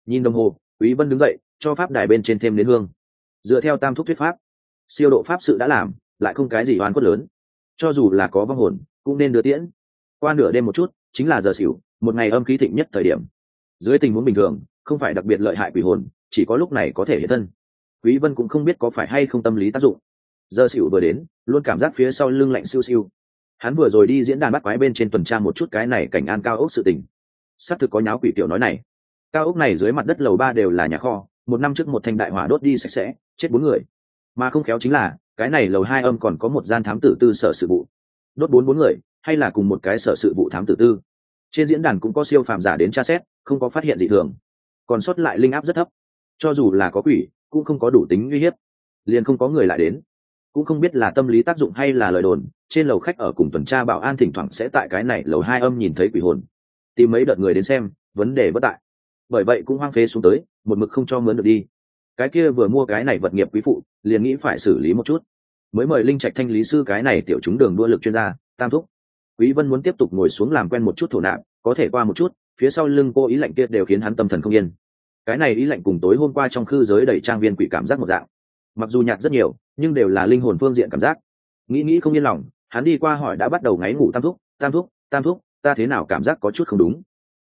[SPEAKER 1] Nhìn đồng hồ, quý vân đứng dậy, cho pháp đài bên trên thêm đến hương. Dựa theo tam thúc thuyết pháp, siêu độ pháp sự đã làm, lại không cái gì oan cốt lớn. Cho dù là có vong hồn cũng nên đưa tiễn. Qua nửa đêm một chút, chính là giờ xỉu, một ngày âm khí thịnh nhất thời điểm. Dưới tình huống bình thường, không phải đặc biệt lợi hại quỷ hồn, chỉ có lúc này có thể hiện thân. Quý vân cũng không biết có phải hay không tâm lý tác dụng. Giờ xỉu vừa đến, luôn cảm giác phía sau lưng lạnh siêu siêu. Hắn vừa rồi đi diễn đàn bắt quái bên trên tuần tra một chút cái này cảnh an cao ốc sự tình. Xác thực có nháo quỷ tiểu nói này. Cao ốc này dưới mặt đất lầu ba đều là nhà kho, một năm trước một thành đại hỏa đốt đi sạch sẽ, chết bốn người. Mà không khéo chính là, cái này lầu hai âm còn có một gian thám tử tư sở sự vụ đốt bốn bốn người, hay là cùng một cái sở sự vụ thám tử tư. Trên diễn đàn cũng có siêu phàm giả đến tra xét, không có phát hiện gì thường. Còn sót lại linh áp rất thấp. Cho dù là có quỷ, cũng không có đủ tính uy hiếp. Liền không có người lại đến. Cũng không biết là tâm lý tác dụng hay là lời đồn, trên lầu khách ở cùng tuần tra bảo an thỉnh thoảng sẽ tại cái này lầu hai âm nhìn thấy quỷ hồn. Tìm mấy đợt người đến xem, vấn đề bất tại. Bởi vậy cũng hoang phế xuống tới, một mực không cho mướn được đi. Cái kia vừa mua cái này vật nghiệp quý phụ, liền nghĩ phải xử lý một chút mới mời linh trạch thanh lý sư cái này tiểu chúng đường đua lực chuyên gia, tam thúc. Quý vân muốn tiếp tục ngồi xuống làm quen một chút thổ nạp, có thể qua một chút, phía sau lưng cô ý lạnh kia đều khiến hắn tâm thần không yên. Cái này ý lạnh cùng tối hôm qua trong khư giới đầy trang viên quỷ cảm giác một dạng. Mặc dù nhạt rất nhiều, nhưng đều là linh hồn phương diện cảm giác. Nghĩ nghĩ không yên lòng, hắn đi qua hỏi đã bắt đầu ngáy ngủ tam thúc tam thúc tam thúc, ta thế nào cảm giác có chút không đúng?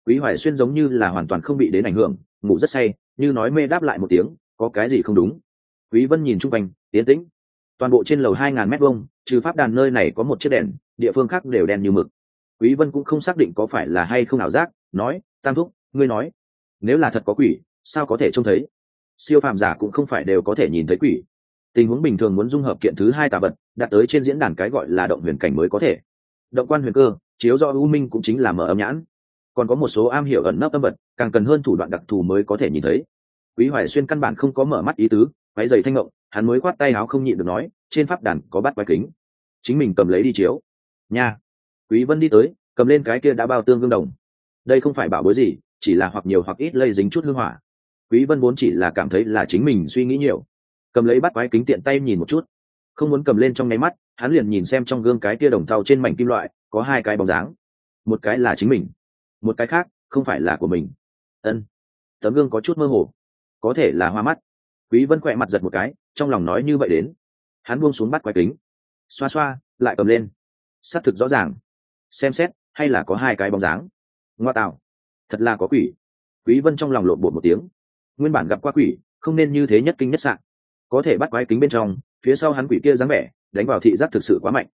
[SPEAKER 1] Quý hoài xuyên giống như là hoàn toàn không bị đến ảnh hưởng, ngủ rất say, như nói mê đáp lại một tiếng, có cái gì không đúng? Quý vân nhìn chung quanh tiến tĩnh toàn bộ trên lầu hai ngàn mét vuông, trừ pháp đàn nơi này có một chiếc đèn, địa phương khác đều đen như mực. Quý vân cũng không xác định có phải là hay không ảo giác, nói, tam thúc, ngươi nói, nếu là thật có quỷ, sao có thể trông thấy? Siêu phàm giả cũng không phải đều có thể nhìn thấy quỷ. Tình huống bình thường muốn dung hợp kiện thứ hai tà vật, đạt tới trên diễn đàn cái gọi là động huyền cảnh mới có thể. Động quan huyền cơ, chiếu do u minh cũng chính là mở âm nhãn. Còn có một số am hiểu ẩn nấp âm vật, càng cần hơn thủ đoạn đặc thù mới có thể nhìn thấy. Quý hoài xuyên căn bản không có mở mắt ý tứ quái dày thanh ngộng, hắn mới khoát tay áo không nhịn được nói, trên pháp đàn có bắt quái kính. Chính mình cầm lấy đi chiếu. Nha. Quý vân đi tới, cầm lên cái kia đã bao tương gương đồng. Đây không phải bảo bối gì, chỉ là hoặc nhiều hoặc ít lây dính chút hương hỏa. Quý vân vốn chỉ là cảm thấy là chính mình suy nghĩ nhiều. Cầm lấy bắt quái kính tiện tay nhìn một chút. Không muốn cầm lên trong nháy mắt, hắn liền nhìn xem trong gương cái kia đồng thau trên mảnh kim loại, có hai cái bóng dáng. Một cái là chính mình, một cái khác không phải là của mình. Ân, tấm gương có chút mơ hồ. Có thể là hoa mắt quý vân quẹt mặt giật một cái, trong lòng nói như vậy đến. Hắn buông xuống bắt quái kính. Xoa xoa, lại cầm lên. Xác thực rõ ràng. Xem xét, hay là có hai cái bóng dáng. Ngoa tạo. Thật là có quỷ. Quý vân trong lòng lộn bột một tiếng. Nguyên bản gặp qua quỷ, không nên như thế nhất kinh nhất sạn có thể bắt quái kính bên trong, phía sau hắn quỷ kia dáng vẻ, đánh vào thị giác thực sự quá mạnh.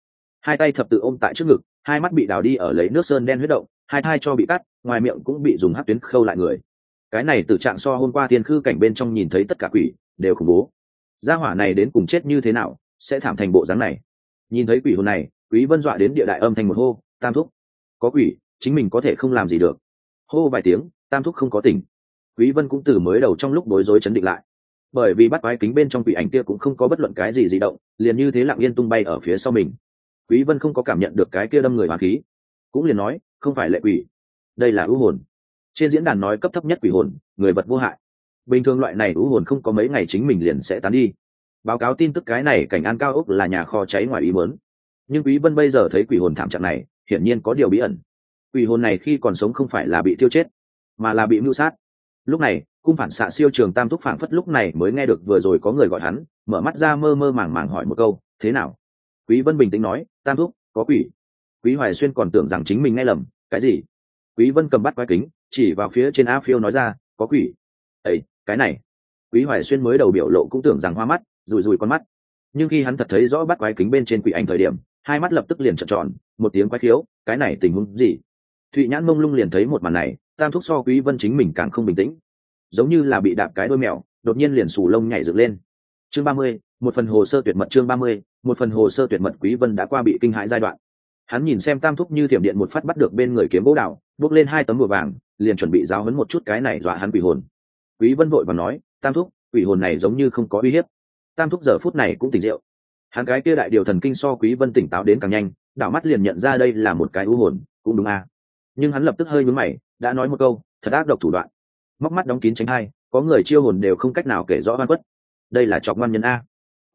[SPEAKER 1] Hai tay thập tự ôm tại trước ngực, hai mắt bị đào đi ở lấy nước sơn đen huyết động, hai thai cho bị cắt, ngoài miệng cũng bị dùng hát tuyến khâu lại người. Cái này từ trạng so hôm qua thiên khư cảnh bên trong nhìn thấy tất cả quỷ đều khủng bố. Gia hỏa này đến cùng chết như thế nào, sẽ thảm thành bộ dáng này? Nhìn thấy quỷ hồn này, quý vân dọa đến địa đại âm thành một hô, tam thúc, có quỷ, chính mình có thể không làm gì được. Hô vài tiếng, tam thúc không có tỉnh. Quý vân cũng từ mới đầu trong lúc bối rối chấn định lại. Bởi vì bắt quái kính bên trong quỷ ảnh kia cũng không có bất luận cái gì di động, liền như thế lặng yên tung bay ở phía sau mình. Quý vân không có cảm nhận được cái kia đâm người hoàn khí, cũng liền nói, không phải lệ quỷ, đây là ưu hồn. Trên diễn đàn nói cấp thấp nhất quỷ hồn, người vật vô hại bình thường loại này ưu hồn không có mấy ngày chính mình liền sẽ tán đi. Báo cáo tin tức cái này cảnh an cao ốc là nhà kho cháy ngoài ý muốn. Nhưng quý vân bây giờ thấy quỷ hồn thảm trạng này, hiển nhiên có điều bí ẩn. Quỷ hồn này khi còn sống không phải là bị tiêu chết, mà là bị mưu sát. Lúc này, cung phản xạ siêu trường tam thúc phản phất lúc này mới nghe được vừa rồi có người gọi hắn, mở mắt ra mơ mơ màng màng hỏi một câu, thế nào? Quý vân bình tĩnh nói, tam thúc, có quỷ. Quý hoài xuyên còn tưởng rằng chính mình nghe lầm, cái gì? Quý vân cầm bắt quái kính, chỉ vào phía trên a phiêu nói ra, có quỷ. Ấy cái này. Quý hoài xuyên mới đầu biểu lộ cũng tưởng rằng hoa mắt rùi rùi con mắt. Nhưng khi hắn thật thấy rõ bắt quái kính bên trên quỷ anh thời điểm hai mắt lập tức liền trợn tròn một tiếng quái khiếu cái này tình huống gì? Thụy nhãn mông lung liền thấy một màn này tam thúc so quý vân chính mình càng không bình tĩnh. Giống như là bị đạp cái đôi mèo đột nhiên liền sù lông nhảy dựng lên. Chương 30, một phần hồ sơ tuyệt mật chương 30, một phần hồ sơ tuyệt mật quý vân đã qua bị kinh hãi giai đoạn. Hắn nhìn xem tam thúc như thiểm điện một phát bắt được bên người kiếm bố đạo bước lên hai tấm bùa vàng liền chuẩn bị giáo hấn một chút cái này dọa hắn quỷ hồn quý vân vội và nói, tam thúc, quỷ hồn này giống như không có uy hiếp. Tam thúc giờ phút này cũng tỉnh rượu. Hắn cái kia đại điều thần kinh so quý vân tỉnh táo đến càng nhanh, đảo mắt liền nhận ra đây là một cái u hồn, cũng đúng à nhưng hắn lập tức hơi nhướng mày, đã nói một câu, thật ác độc thủ đoạn. Móc mắt đóng kín tránh hai, có người chiêu hồn đều không cách nào kể rõ oan quất đây là chọc ngoan nhân a.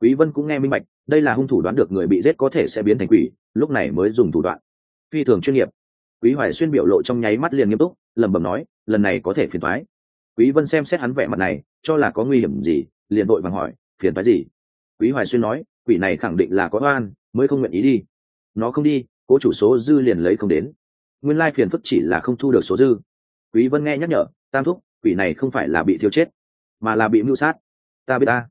[SPEAKER 1] Quý vân cũng nghe minh bạch, đây là hung thủ đoán được người bị giết có thể sẽ biến thành quỷ, lúc này mới dùng thủ đoạn. Phi thường chuyên nghiệp. Quý hoài xuyên biểu lộ trong nháy mắt liền nghiêm túc, lẩm bẩm nói, lần này có thể phiền thoái quý vân xem xét hắn vẻ mặt này, cho là có nguy hiểm gì, liền vội vàng hỏi, phiền thoái gì? Quý hoài xuyên nói, quỷ này khẳng định là có oan, mới không nguyện ý đi. Nó không đi, cố chủ số dư liền lấy không đến. Nguyên lai phiền phức chỉ là không thu được số dư. Quý vân nghe nhắc nhở, tam thúc, quỷ này không phải là bị thiêu chết, mà là bị mưu sát. Ta biết ta.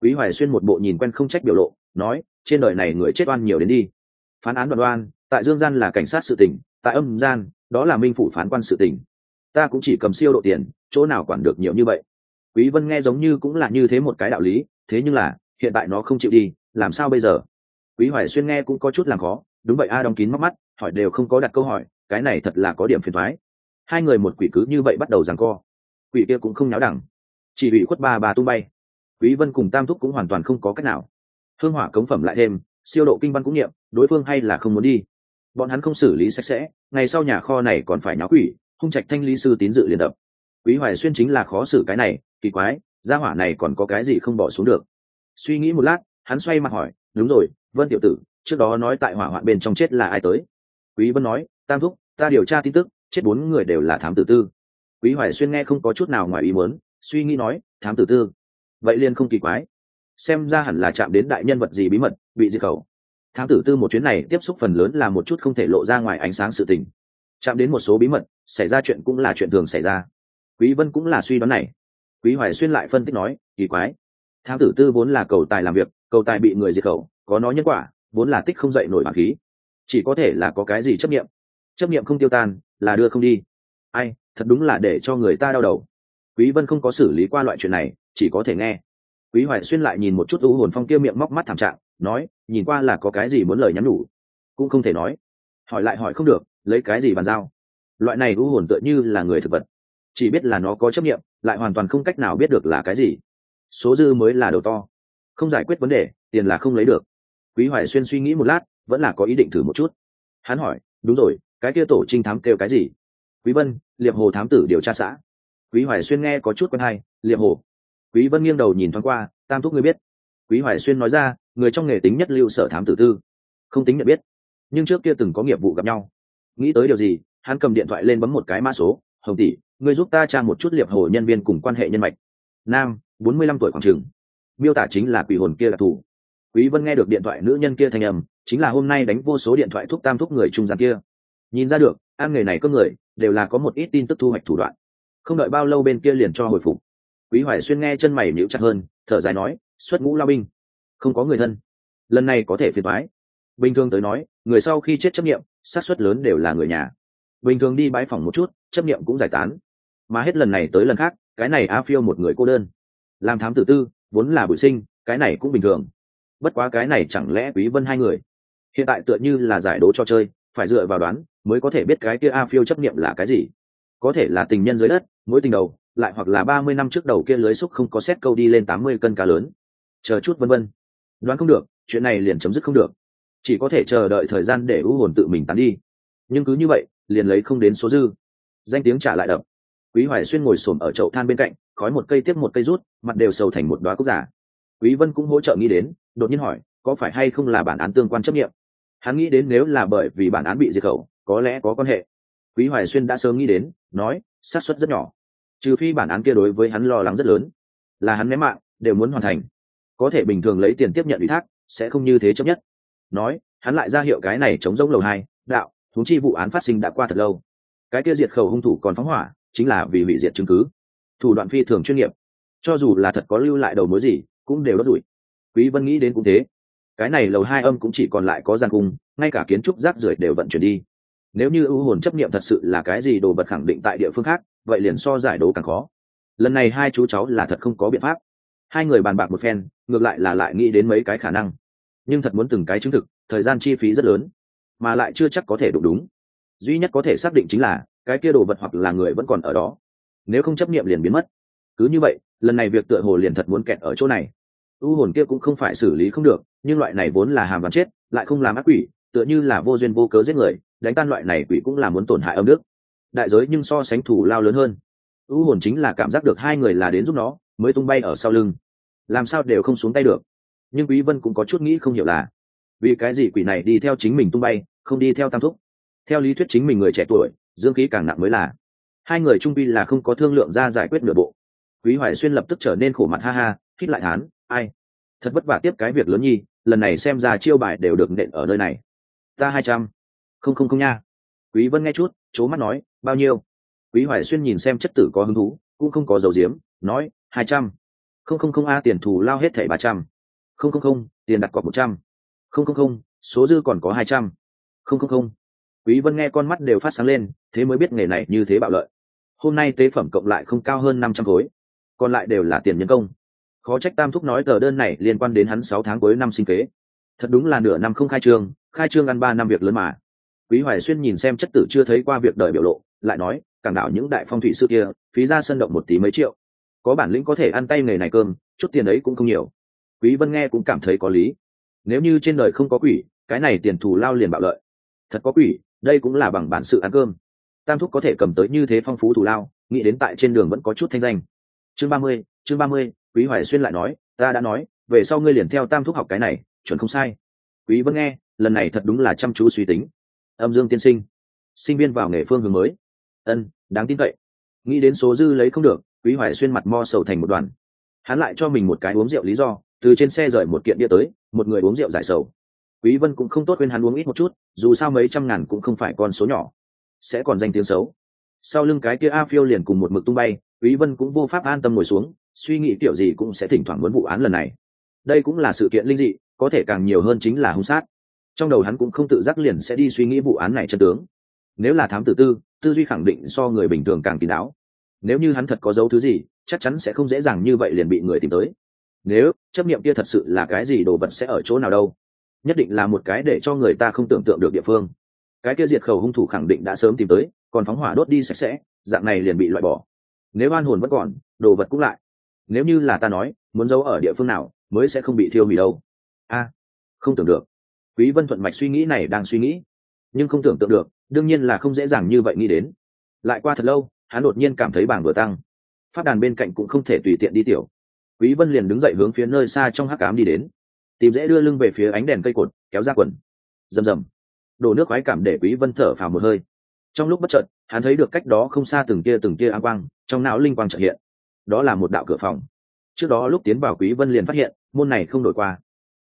[SPEAKER 1] Quý hoài xuyên một bộ nhìn quen không trách biểu lộ, nói, trên đời này người chết oan nhiều đến đi. Phán án đoạn oan, tại dương gian là cảnh sát sự tỉnh tại âm gian, đó là minh phủ phán quan sự tỉnh ta cũng chỉ cầm siêu độ tiền, chỗ nào quản được nhiều như vậy? Quý vân nghe giống như cũng là như thế một cái đạo lý, thế nhưng là, hiện tại nó không chịu đi, làm sao bây giờ? Quý hoài xuyên nghe cũng có chút làm khó, đúng vậy, a đóng kín mắt mắt, hỏi đều không có đặt câu hỏi, cái này thật là có điểm phiền thoái. Hai người một quỷ cứ như vậy bắt đầu giằng co. Quỷ kia cũng không nháo đẳng, chỉ bị khuất ba bà tung bay. Quý vân cùng tam thúc cũng hoàn toàn không có cách nào. Hương hỏa cống phẩm lại thêm, siêu độ kinh văn cũng nghiệm, đối phương hay là không muốn đi. Bọn hắn không xử lý sạch sẽ, ngày sau nhà kho này còn phải nháo quỷ hung trạch thanh lý sư tín dự liền đập. Quý hoài xuyên chính là khó xử cái này, kỳ quái, gia hỏa này còn có cái gì không bỏ xuống được? Suy nghĩ một lát, hắn xoay mặt hỏi, đúng rồi, vân tiểu tử, trước đó nói tại hỏa hoạn bên trong chết là ai tới? Quý vân nói, tam thúc, ta điều tra tin tức, chết bốn người đều là thám tử tư. Quý hoài xuyên nghe không có chút nào ngoài ý muốn, suy nghĩ nói, thám tử tư? Vậy liền không kỳ quái. Xem ra hẳn là chạm đến đại nhân vật gì bí mật, bị diệt khẩu. Thám tử tư một chuyến này tiếp xúc phần lớn là một chút không thể lộ ra ngoài ánh sáng sự tình chạm đến một số bí mật, xảy ra chuyện cũng là chuyện thường xảy ra. Quý vân cũng là suy đoán này. Quý hoài xuyên lại phân tích nói, kỳ quái. Thám tử tư vốn là cầu tài làm việc, cầu tài bị người diệt khẩu, có nói nhân quả, vốn là tích không dậy nổi bản khí. Chỉ có thể là có cái gì chấp nghiệm chấp nghiệm không tiêu tan, là đưa không đi. Ai, thật đúng là để cho người ta đau đầu. Quý vân không có xử lý qua loại chuyện này, chỉ có thể nghe. Quý hoài xuyên lại nhìn một chút u hồn phong kia miệng móc mắt thảm trạng, nói, nhìn qua là có cái gì muốn lời nhắn nhủ. Cũng không thể nói. Hỏi lại hỏi không được lấy cái gì bàn giao? Loại này u hồn tựa như là người thực vật. Chỉ biết là nó có chấp nghiệm lại hoàn toàn không cách nào biết được là cái gì. Số dư mới là đầu to. Không giải quyết vấn đề, tiền là không lấy được. Quý hoài xuyên suy nghĩ một lát, vẫn là có ý định thử một chút. Hắn hỏi, đúng rồi, cái kia tổ trinh thám kêu cái gì? Quý vân, liệp hồ thám tử điều tra xã. Quý hoài xuyên nghe có chút quen hay, liệp hồ. Quý vân nghiêng đầu nhìn thoáng qua, tam thúc ngươi biết. Quý hoài xuyên nói ra, người trong nghề tính nhất lưu sở thám tử tư. Không tính nhận biết. Nhưng trước kia từng có nghiệp vụ gặp nhau nghĩ tới điều gì, hắn cầm điện thoại lên bấm một cái mã số. Hồng tỷ, ngươi giúp ta tra một chút liệp hồ nhân viên cùng quan hệ nhân mạch. Nam, bốn mươi lăm tuổi khoảng trường. Miêu tả chính là quỷ hồn kia đặc thù. quý vân nghe được điện thoại nữ nhân kia thành âm, chính là hôm nay đánh vô số điện thoại thuốc tam thuốc người trung gian kia. Nhìn ra được ăn nghề này có người, đều là có một ít tin tức thu hoạch thủ đoạn. Không đợi bao lâu bên kia liền cho hồi phục. Quý hoài xuyên nghe chân mày nhíu chặt hơn, thở dài nói, xuất ngũ lao binh, không có người thân. Lần này có thể phiền thoái bình thường tới nói, người sau khi chết chấp nghiệm sát suất lớn đều là người nhà. Bình thường đi bãi phòng một chút, chấp nghiệm cũng giải tán. Mà hết lần này tới lần khác, cái này a phiêu một người cô đơn. Làm thám tử tư, vốn là bụi sinh, cái này cũng bình thường. Bất quá cái này chẳng lẽ quý vân hai người? Hiện tại tựa như là giải đố cho chơi, phải dựa vào đoán, mới có thể biết cái kia a phiêu chấp nghiệm là cái gì. Có thể là tình nhân dưới đất mỗi tình đầu, lại hoặc là ba mươi năm trước đầu kia lưới xúc không có xét câu đi lên tám mươi cân cá lớn. Chờ chút vân vân. Đoán không được, chuyện này liền chấm dứt không được chỉ có thể chờ đợi thời gian để u hồn tự mình tán đi. Nhưng cứ như vậy, liền lấy không đến số dư. Danh tiếng trả lại đập. Quý hoài xuyên ngồi xổm ở chậu than bên cạnh, khói một cây tiếp một cây rút, mặt đều sầu thành một đoá cúc giả. Quý vân cũng hỗ trợ nghĩ đến, đột nhiên hỏi, có phải hay không là bản án tương quan chấp nghiệm? Hắn nghĩ đến nếu là bởi vì bản án bị diệt khẩu, có lẽ có quan hệ. Quý hoài xuyên đã sớm nghĩ đến, nói, xác suất rất nhỏ. Trừ phi bản án kia đối với hắn lo lắng rất lớn. Là hắn ném mạng, đều muốn hoàn thành. Có thể bình thường lấy tiền tiếp nhận ủy thác, sẽ không như thế chấp nhất nói, hắn lại ra hiệu cái này chống giống lầu hai, đạo thúng chi vụ án phát sinh đã qua thật lâu. Cái kia diệt khẩu hung thủ còn phóng hỏa, chính là vì hủy diệt chứng cứ. Thủ đoạn phi thường chuyên nghiệp. Cho dù là thật có lưu lại đầu mối gì, cũng đều đốt rủi. Quý vân nghĩ đến cũng thế. Cái này lầu hai âm cũng chỉ còn lại có gian cung, ngay cả kiến trúc rác rưởi đều vận chuyển đi. Nếu như ưu hồn chấp niệm thật sự là cái gì đồ vật khẳng định tại địa phương khác, vậy liền so giải đấu càng khó. Lần này hai chú cháu là thật không có biện pháp. Hai người bàn bạc một phen, ngược lại là lại nghĩ đến mấy cái khả năng nhưng thật muốn từng cái chứng thực, thời gian chi phí rất lớn, mà lại chưa chắc có thể đủ đúng. Duy nhất có thể xác định chính là, cái kia đồ vật hoặc là người vẫn còn ở đó. Nếu không chấp nghiệm liền biến mất. Cứ như vậy, lần này việc tựa hồ liền thật muốn kẹt ở chỗ này. U hồn kia cũng không phải xử lý không được, nhưng loại này vốn là hàm vắn chết, lại không làm ác quỷ, tựa như là vô duyên vô cớ giết người, đánh tan loại này quỷ cũng là muốn tổn hại âm đức. Đại giới nhưng so sánh thủ lao lớn hơn. U hồn chính là cảm giác được hai người là đến giúp nó, mới tung bay ở sau lưng. Làm sao đều không xuống tay được nhưng quý vân cũng có chút nghĩ không hiểu là, vì cái gì quỷ này đi theo chính mình tung bay, không đi theo tam thúc? Theo lý thuyết chính mình người trẻ tuổi, dương khí càng nặng mới là. Hai người trung pi là không có thương lượng ra giải quyết nửa bộ. Quý hoài xuyên lập tức trở nên khổ mặt ha ha hít lại hán, ai? Thật vất vả tiếp cái việc lớn nhi, lần này xem ra chiêu bài đều được nện ở nơi này. Ta hai trăm. Không không không nha. Quý vân nghe chút, chố mắt nói, bao nhiêu? Quý hoài xuyên nhìn xem chất tử có hứng thú, cũng không có dầu diếm, nói, hai trăm. Không không không a, tiền thù lao hết thảy ba trăm không không không, tiền đặt cọc một trăm. Không không không, số dư còn có hai trăm. Không không không. Quý vân nghe con mắt đều phát sáng lên, thế mới biết nghề này như thế bạo lợi. Hôm nay tế phẩm cộng lại không cao hơn năm trăm khối. Còn lại đều là tiền nhân công. Khó trách tam thúc nói tờ đơn này liên quan đến hắn sáu tháng cuối năm sinh kế. Thật đúng là nửa năm không khai trương khai trương ăn ba năm việc lớn mà. Quý hoài xuyên nhìn xem chất tử chưa thấy qua việc đời biểu lộ, lại nói, cảng đảo những đại phong thủy sư kia, phí ra sân động một tí mấy triệu. Có bản lĩnh có thể ăn tay nghề này cơm, chút tiền ấy cũng không nhiều quý vân nghe cũng cảm thấy có lý. Nếu như trên đời không có quỷ cái này tiền thù lao liền bạo lợi. Thật có quỷ đây cũng là bằng bản sự ăn cơm. Tam thúc có thể cầm tới như thế phong phú thù lao nghĩ đến tại trên đường vẫn có chút thanh danh. Chương ba mươi, chương ba mươi, quý hoài xuyên lại nói ta đã nói về sau ngươi liền theo tam thúc học cái này chuẩn không sai. Quý vân nghe lần này thật đúng là chăm chú suy tính. Âm dương tiên sinh sinh viên vào nghề phương hướng mới. Ân đáng tin cậy. Nghĩ đến số dư lấy không được quý hoài xuyên mặt mo sầu thành một đoàn. Hắn lại cho mình một cái uống rượu lý do từ trên xe rời một kiện bia tới, một người uống rượu giải sầu. Quý vân cũng không tốt khuyên hắn uống ít một chút, dù sao mấy trăm ngàn cũng không phải con số nhỏ. Sẽ còn danh tiếng xấu. Sau lưng cái kia a phiêu liền cùng một mực tung bay, quý vân cũng vô pháp an tâm ngồi xuống, suy nghĩ kiểu gì cũng sẽ thỉnh thoảng muốn vụ án lần này. Đây cũng là sự kiện linh dị, có thể càng nhiều hơn chính là hung sát. Trong đầu hắn cũng không tự giác liền sẽ đi suy nghĩ vụ án này chân tướng. Nếu là thám tử tư tư duy khẳng định so người bình thường càng kín đáo. Nếu như hắn thật có dấu thứ gì, chắc chắn sẽ không dễ dàng như vậy liền bị người tìm tới nếu, chấp niệm kia thật sự là cái gì đồ vật sẽ ở chỗ nào đâu? Nhất định là một cái để cho người ta không tưởng tượng được địa phương. Cái kia diệt khẩu hung thủ khẳng định đã sớm tìm tới, còn phóng hỏa đốt đi sạch sẽ, dạng này liền bị loại bỏ. Nếu oan hồn vẫn còn, đồ vật cũng lại. Nếu như là ta nói, muốn giấu ở địa phương nào, mới sẽ không bị thiêu hủy đâu. A, không tưởng được. Quý vân thuận mạch suy nghĩ này đang suy nghĩ, nhưng không tưởng tượng được, đương nhiên là không dễ dàng như vậy nghĩ đến. Lại qua thật lâu, hắn đột nhiên cảm thấy bảng vừa tăng. Phát đàn bên cạnh cũng không thể tùy tiện đi tiểu quý vân liền đứng dậy hướng phía nơi xa trong hắc ám đi đến. Tìm dễ đưa lưng về phía ánh đèn cây cột, kéo ra quần. Rầm rầm. Đổ nước khoái cảm để quý vân thở phào một hơi. Trong lúc bất chợt, hắn thấy được cách đó không xa từng kia từng kia áng quang, trong não linh quang chợt hiện. Đó là một đạo cửa phòng. Trước đó lúc tiến vào quý vân liền phát hiện, môn này không đổi qua.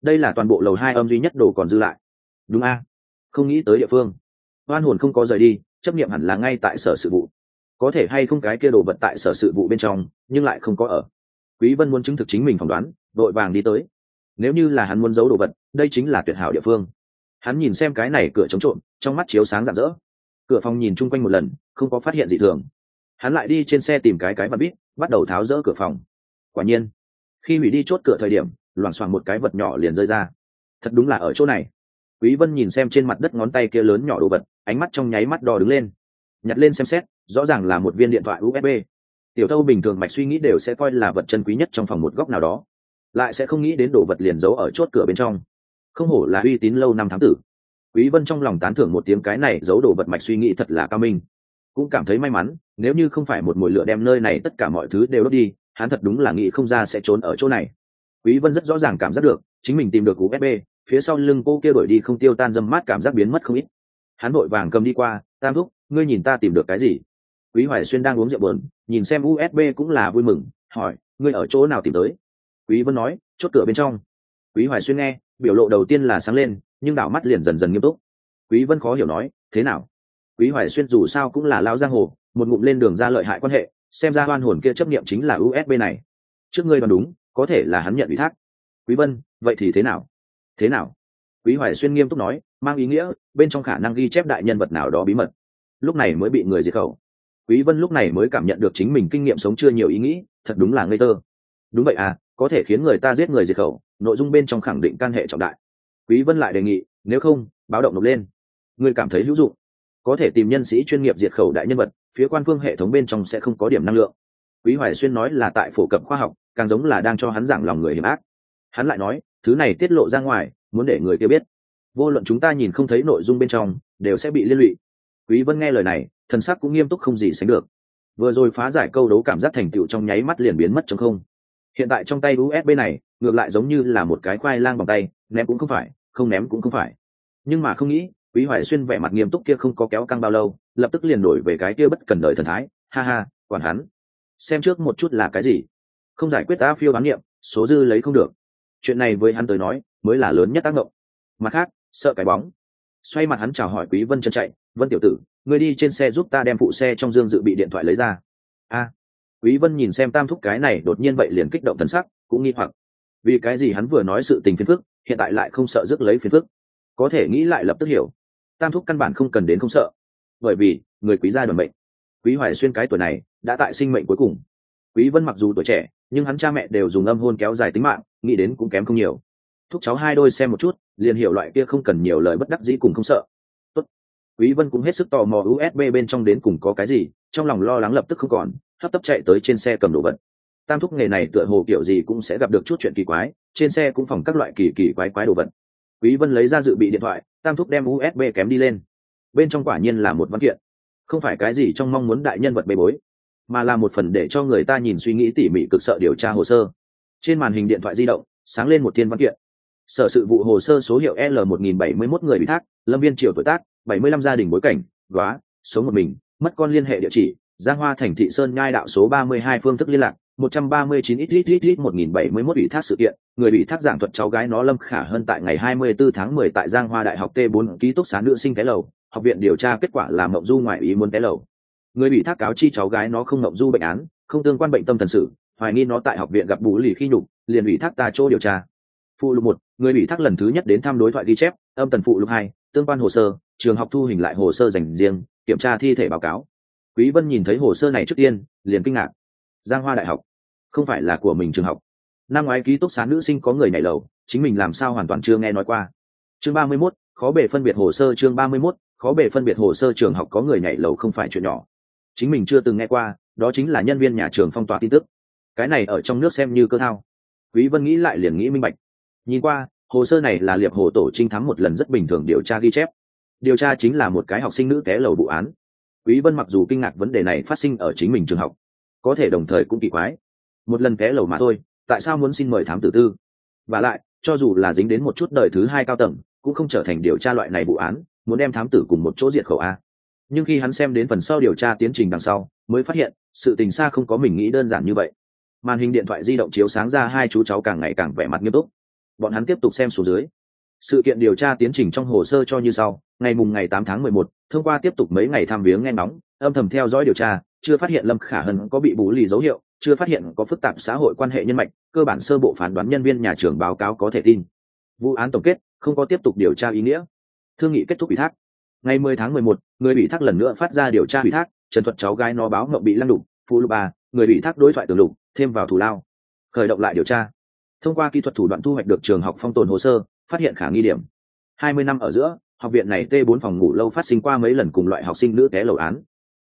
[SPEAKER 1] Đây là toàn bộ lầu hai âm duy nhất đồ còn dư lại. Đúng a. Không nghĩ tới địa phương. Oan hồn không có rời đi, chấp niệm hẳn là ngay tại sở sự vụ. Có thể hay không cái kia đồ vật tại sở sự vụ bên trong, nhưng lại không có ở quý vân muốn chứng thực chính mình phỏng đoán đội vàng đi tới. Nếu như là hắn muốn giấu đồ vật, đây chính là tuyệt hảo địa phương. Hắn nhìn xem cái này cửa chống trộm, trong mắt chiếu sáng rạng rỡ. Cửa phòng nhìn chung quanh một lần, không có phát hiện gì thường. Hắn lại đi trên xe tìm cái cái mà bít, bắt đầu tháo rỡ cửa phòng. Quả nhiên, khi hủy đi chốt cửa thời điểm, loảng xoảng một cái vật nhỏ liền rơi ra. Thật đúng là ở chỗ này. Quý vân nhìn xem trên mặt đất ngón tay kia lớn nhỏ đồ vật, ánh mắt trong nháy mắt đỏ đứng lên. Nhặt lên xem xét, rõ ràng là một viên điện thoại usb tiểu thâu bình thường mạch suy nghĩ đều sẽ coi là vật chân quý nhất trong phòng một góc nào đó, lại sẽ không nghĩ đến đồ vật liền giấu ở chốt cửa bên trong. Không hổ là uy tín lâu năm tháng tử. Quý vân trong lòng tán thưởng một tiếng cái này giấu đồ vật mạch suy nghĩ thật là cao minh. Cũng cảm thấy may mắn, nếu như không phải một mùi lửa đem nơi này tất cả mọi thứ đều đốt đi, hắn thật đúng là nghĩ không ra sẽ trốn ở chỗ này. Quý vân rất rõ ràng cảm giác được, chính mình tìm được cú usb phía sau lưng cô kia đổi đi không tiêu tan dâm mát cảm giác biến mất không ít. Hắn vội vàng cầm đi qua, tam thúc, ngươi nhìn ta tìm được cái gì? Quý hoài xuyên đang uống rượu bờn nhìn xem usb cũng là vui mừng, hỏi, ngươi ở chỗ nào tìm tới? Quý vân nói, chốt cửa bên trong. Quý hoài xuyên nghe, biểu lộ đầu tiên là sáng lên, nhưng đảo mắt liền dần dần nghiêm túc. Quý vân khó hiểu nói, thế nào? Quý hoài xuyên dù sao cũng là lao giang hồ, một ngụm lên đường ra lợi hại quan hệ, xem ra hoan hồn kia chấp niệm chính là usb này. Trước ngươi đoán đúng, có thể là hắn nhận ủy thác. Quý vân, vậy thì thế nào? Thế nào? Quý hoài xuyên nghiêm túc nói, mang ý nghĩa, bên trong khả năng ghi chép đại nhân vật nào đó bí mật. Lúc này mới bị người diệt khẩu quý vân lúc này mới cảm nhận được chính mình kinh nghiệm sống chưa nhiều ý nghĩ, thật đúng là ngây thơ. Đúng vậy à có thể khiến người ta giết người diệt khẩu, nội dung bên trong khẳng định can hệ trọng đại. Quý vân lại đề nghị, nếu không, báo động nộp lên. Người cảm thấy hữu dụng. Có thể tìm nhân sĩ chuyên nghiệp diệt khẩu đại nhân vật, phía quan phương hệ thống bên trong sẽ không có điểm năng lượng. Quý hoài xuyên nói là tại phổ cập khoa học, càng giống là đang cho hắn giảng lòng người hiểm ác. Hắn lại nói, thứ này tiết lộ ra ngoài, muốn để người kia biết. Vô luận chúng ta nhìn không thấy nội dung bên trong, đều sẽ bị liên lụy. Quý vân nghe lời này thần sắc cũng nghiêm túc không gì sánh được. Vừa rồi phá giải câu đấu cảm giác thành tựu trong nháy mắt liền biến mất trong không. Hiện tại trong tay usb này, ngược lại giống như là một cái khoai lang bằng tay, ném cũng không phải, không ném cũng không phải. Nhưng mà không nghĩ, quý hoài xuyên vẻ mặt nghiêm túc kia không có kéo căng bao lâu, lập tức liền đổi về cái kia bất cần đời thần thái, ha ha, quản hắn. Xem trước một chút là cái gì. Không giải quyết ta phiêu bán niệm, số dư lấy không được. Chuyện này với hắn tới nói, mới là lớn nhất tác động. Mặt khác, sợ cái bóng xoay mặt hắn chào hỏi quý vân chân chạy, vân tiểu tử, ngươi đi trên xe giúp ta đem phụ xe trong dương dự bị điện thoại lấy ra. A. Quý vân nhìn xem tam thúc cái này đột nhiên vậy liền kích động thần sắc, cũng nghi hoặc. Vì cái gì hắn vừa nói sự tình phiền phức, hiện tại lại không sợ rước lấy phiền phức? Có thể nghĩ lại lập tức hiểu. Tam thúc căn bản không cần đến không sợ. Bởi vì, người quý gia đoàn mệnh. Quý hoài xuyên cái tuổi này, đã tại sinh mệnh cuối cùng. Quý vân mặc dù tuổi trẻ, nhưng hắn cha mẹ đều dùng âm hôn kéo dài tính mạng, nghĩ đến cũng kém không nhiều thúc cháu hai đôi xem một chút, liền hiểu loại kia không cần nhiều lời bất đắc dĩ cùng không sợ. Tốt. quý vân cũng hết sức tò mò usb bên trong đến cùng có cái gì, trong lòng lo lắng lập tức không còn, hấp tấp chạy tới trên xe cầm đồ vật. Tam thúc nghề này tựa hồ kiểu gì cũng sẽ gặp được chút chuyện kỳ quái, trên xe cũng phòng các loại kỳ kỳ quái quái đồ vật. Quý vân lấy ra dự bị điện thoại, tam thúc đem usb kém đi lên. Bên trong quả nhiên là một văn kiện. Không phải cái gì trong mong muốn đại nhân vật bê bối, mà là một phần để cho người ta nhìn suy nghĩ tỉ mỉ cực sợ điều tra hồ sơ. Trên màn hình điện thoại di động, sáng lên một thiên văn kiện sở sự vụ hồ sơ số hiệu l 1071 người bị thác lâm viên triều tuổi tác 75 gia đình bối cảnh đoá số một mình mất con liên hệ địa chỉ giang hoa thành thị sơn nhai đạo số 32 phương thức liên lạc 139 ít ít ít ít 1071 ủy thác sự kiện, người bị thác giảng thuật cháu gái nó Lâm Khả hơn tại ngày 24 tháng 10 tại Giang Hoa Đại học T4 ký túc xá nữ sinh té lầu, học viện điều tra kết quả là mộng du ngoại ý muốn té lầu. Người bị thác cáo chi cháu gái nó không mộng du bệnh án, không tương quan bệnh tâm thần sự, hoài nghi nó tại học viện gặp bù lì khi nhục, liền ủy thác ta chỗ điều tra. Phụ lục một, người bị thác lần thứ nhất đến thăm đối thoại ghi chép, âm tần phụ lục hai, tương quan hồ sơ, trường học thu hình lại hồ sơ dành riêng, kiểm tra thi thể báo cáo. Quý Vân nhìn thấy hồ sơ này trước tiên, liền kinh ngạc. Giang Hoa Đại học không phải là của mình trường học. Năm ngoái ký túc xá nữ sinh có người nhảy lầu chính mình làm sao hoàn toàn chưa nghe nói qua. Chương ba mươi 31, khó bề phân biệt hồ sơ chương ba mươi 31, khó bề phân biệt hồ sơ trường học có người nhảy lầu không phải chuyện nhỏ. Chính mình chưa từng nghe qua đó chính là nhân viên nhà trường phong tỏa tin tức. Cái này ở trong nước xem như cơ thao. Quý vân nghĩ lại liền nghĩ minh bạch nhìn qua, hồ sơ này là liệp hồ tổ trinh thắng một lần rất bình thường điều tra ghi chép. Điều tra chính là một cái học sinh nữ té lầu vụ án. Quý vân mặc dù kinh ngạc vấn đề này phát sinh ở chính mình trường học, có thể đồng thời cũng kỳ quái. Một lần té lầu mà thôi, tại sao muốn xin mời thám tử tư? Và lại, cho dù là dính đến một chút đời thứ hai cao tầng, cũng không trở thành điều tra loại này vụ án, muốn đem thám tử cùng một chỗ diệt khẩu a. Nhưng khi hắn xem đến phần sau điều tra tiến trình đằng sau, mới phát hiện, sự tình xa không có mình nghĩ đơn giản như vậy. Màn hình điện thoại di động chiếu sáng ra hai chú cháu càng ngày càng vẻ mặt nghiêm túc bọn hắn tiếp tục xem xuống dưới. Sự kiện điều tra tiến trình trong hồ sơ cho như sau. Ngày mùng ngày 8 tháng 11, thông qua tiếp tục mấy ngày tham viếng nghe nóng âm thầm theo dõi điều tra chưa phát hiện lâm khả hân có bị bù lì dấu hiệu chưa phát hiện có phức tạp xã hội quan hệ nhân mạch cơ bản sơ bộ phán đoán nhân viên nhà trường báo cáo có thể tin. Vụ án tổng kết không có tiếp tục điều tra ý nghĩa. Thương nghị kết thúc ủy thác. Ngày 10 tháng 11, người bị thác lần nữa phát ra điều tra ủy thác trần thuật cháu gái nó báo ngậm bị lăng đục phụ lục ba người bị thác đối thoại tường lục thêm vào thủ lao. Khởi động lại điều tra thông qua kỹ thuật thủ đoạn thu hoạch được trường học phong tồn hồ sơ phát hiện khả nghi điểm. 20 năm ở giữa học viện này t 4 phòng ngủ lâu phát sinh qua mấy lần cùng loại học sinh nữ té lầu án.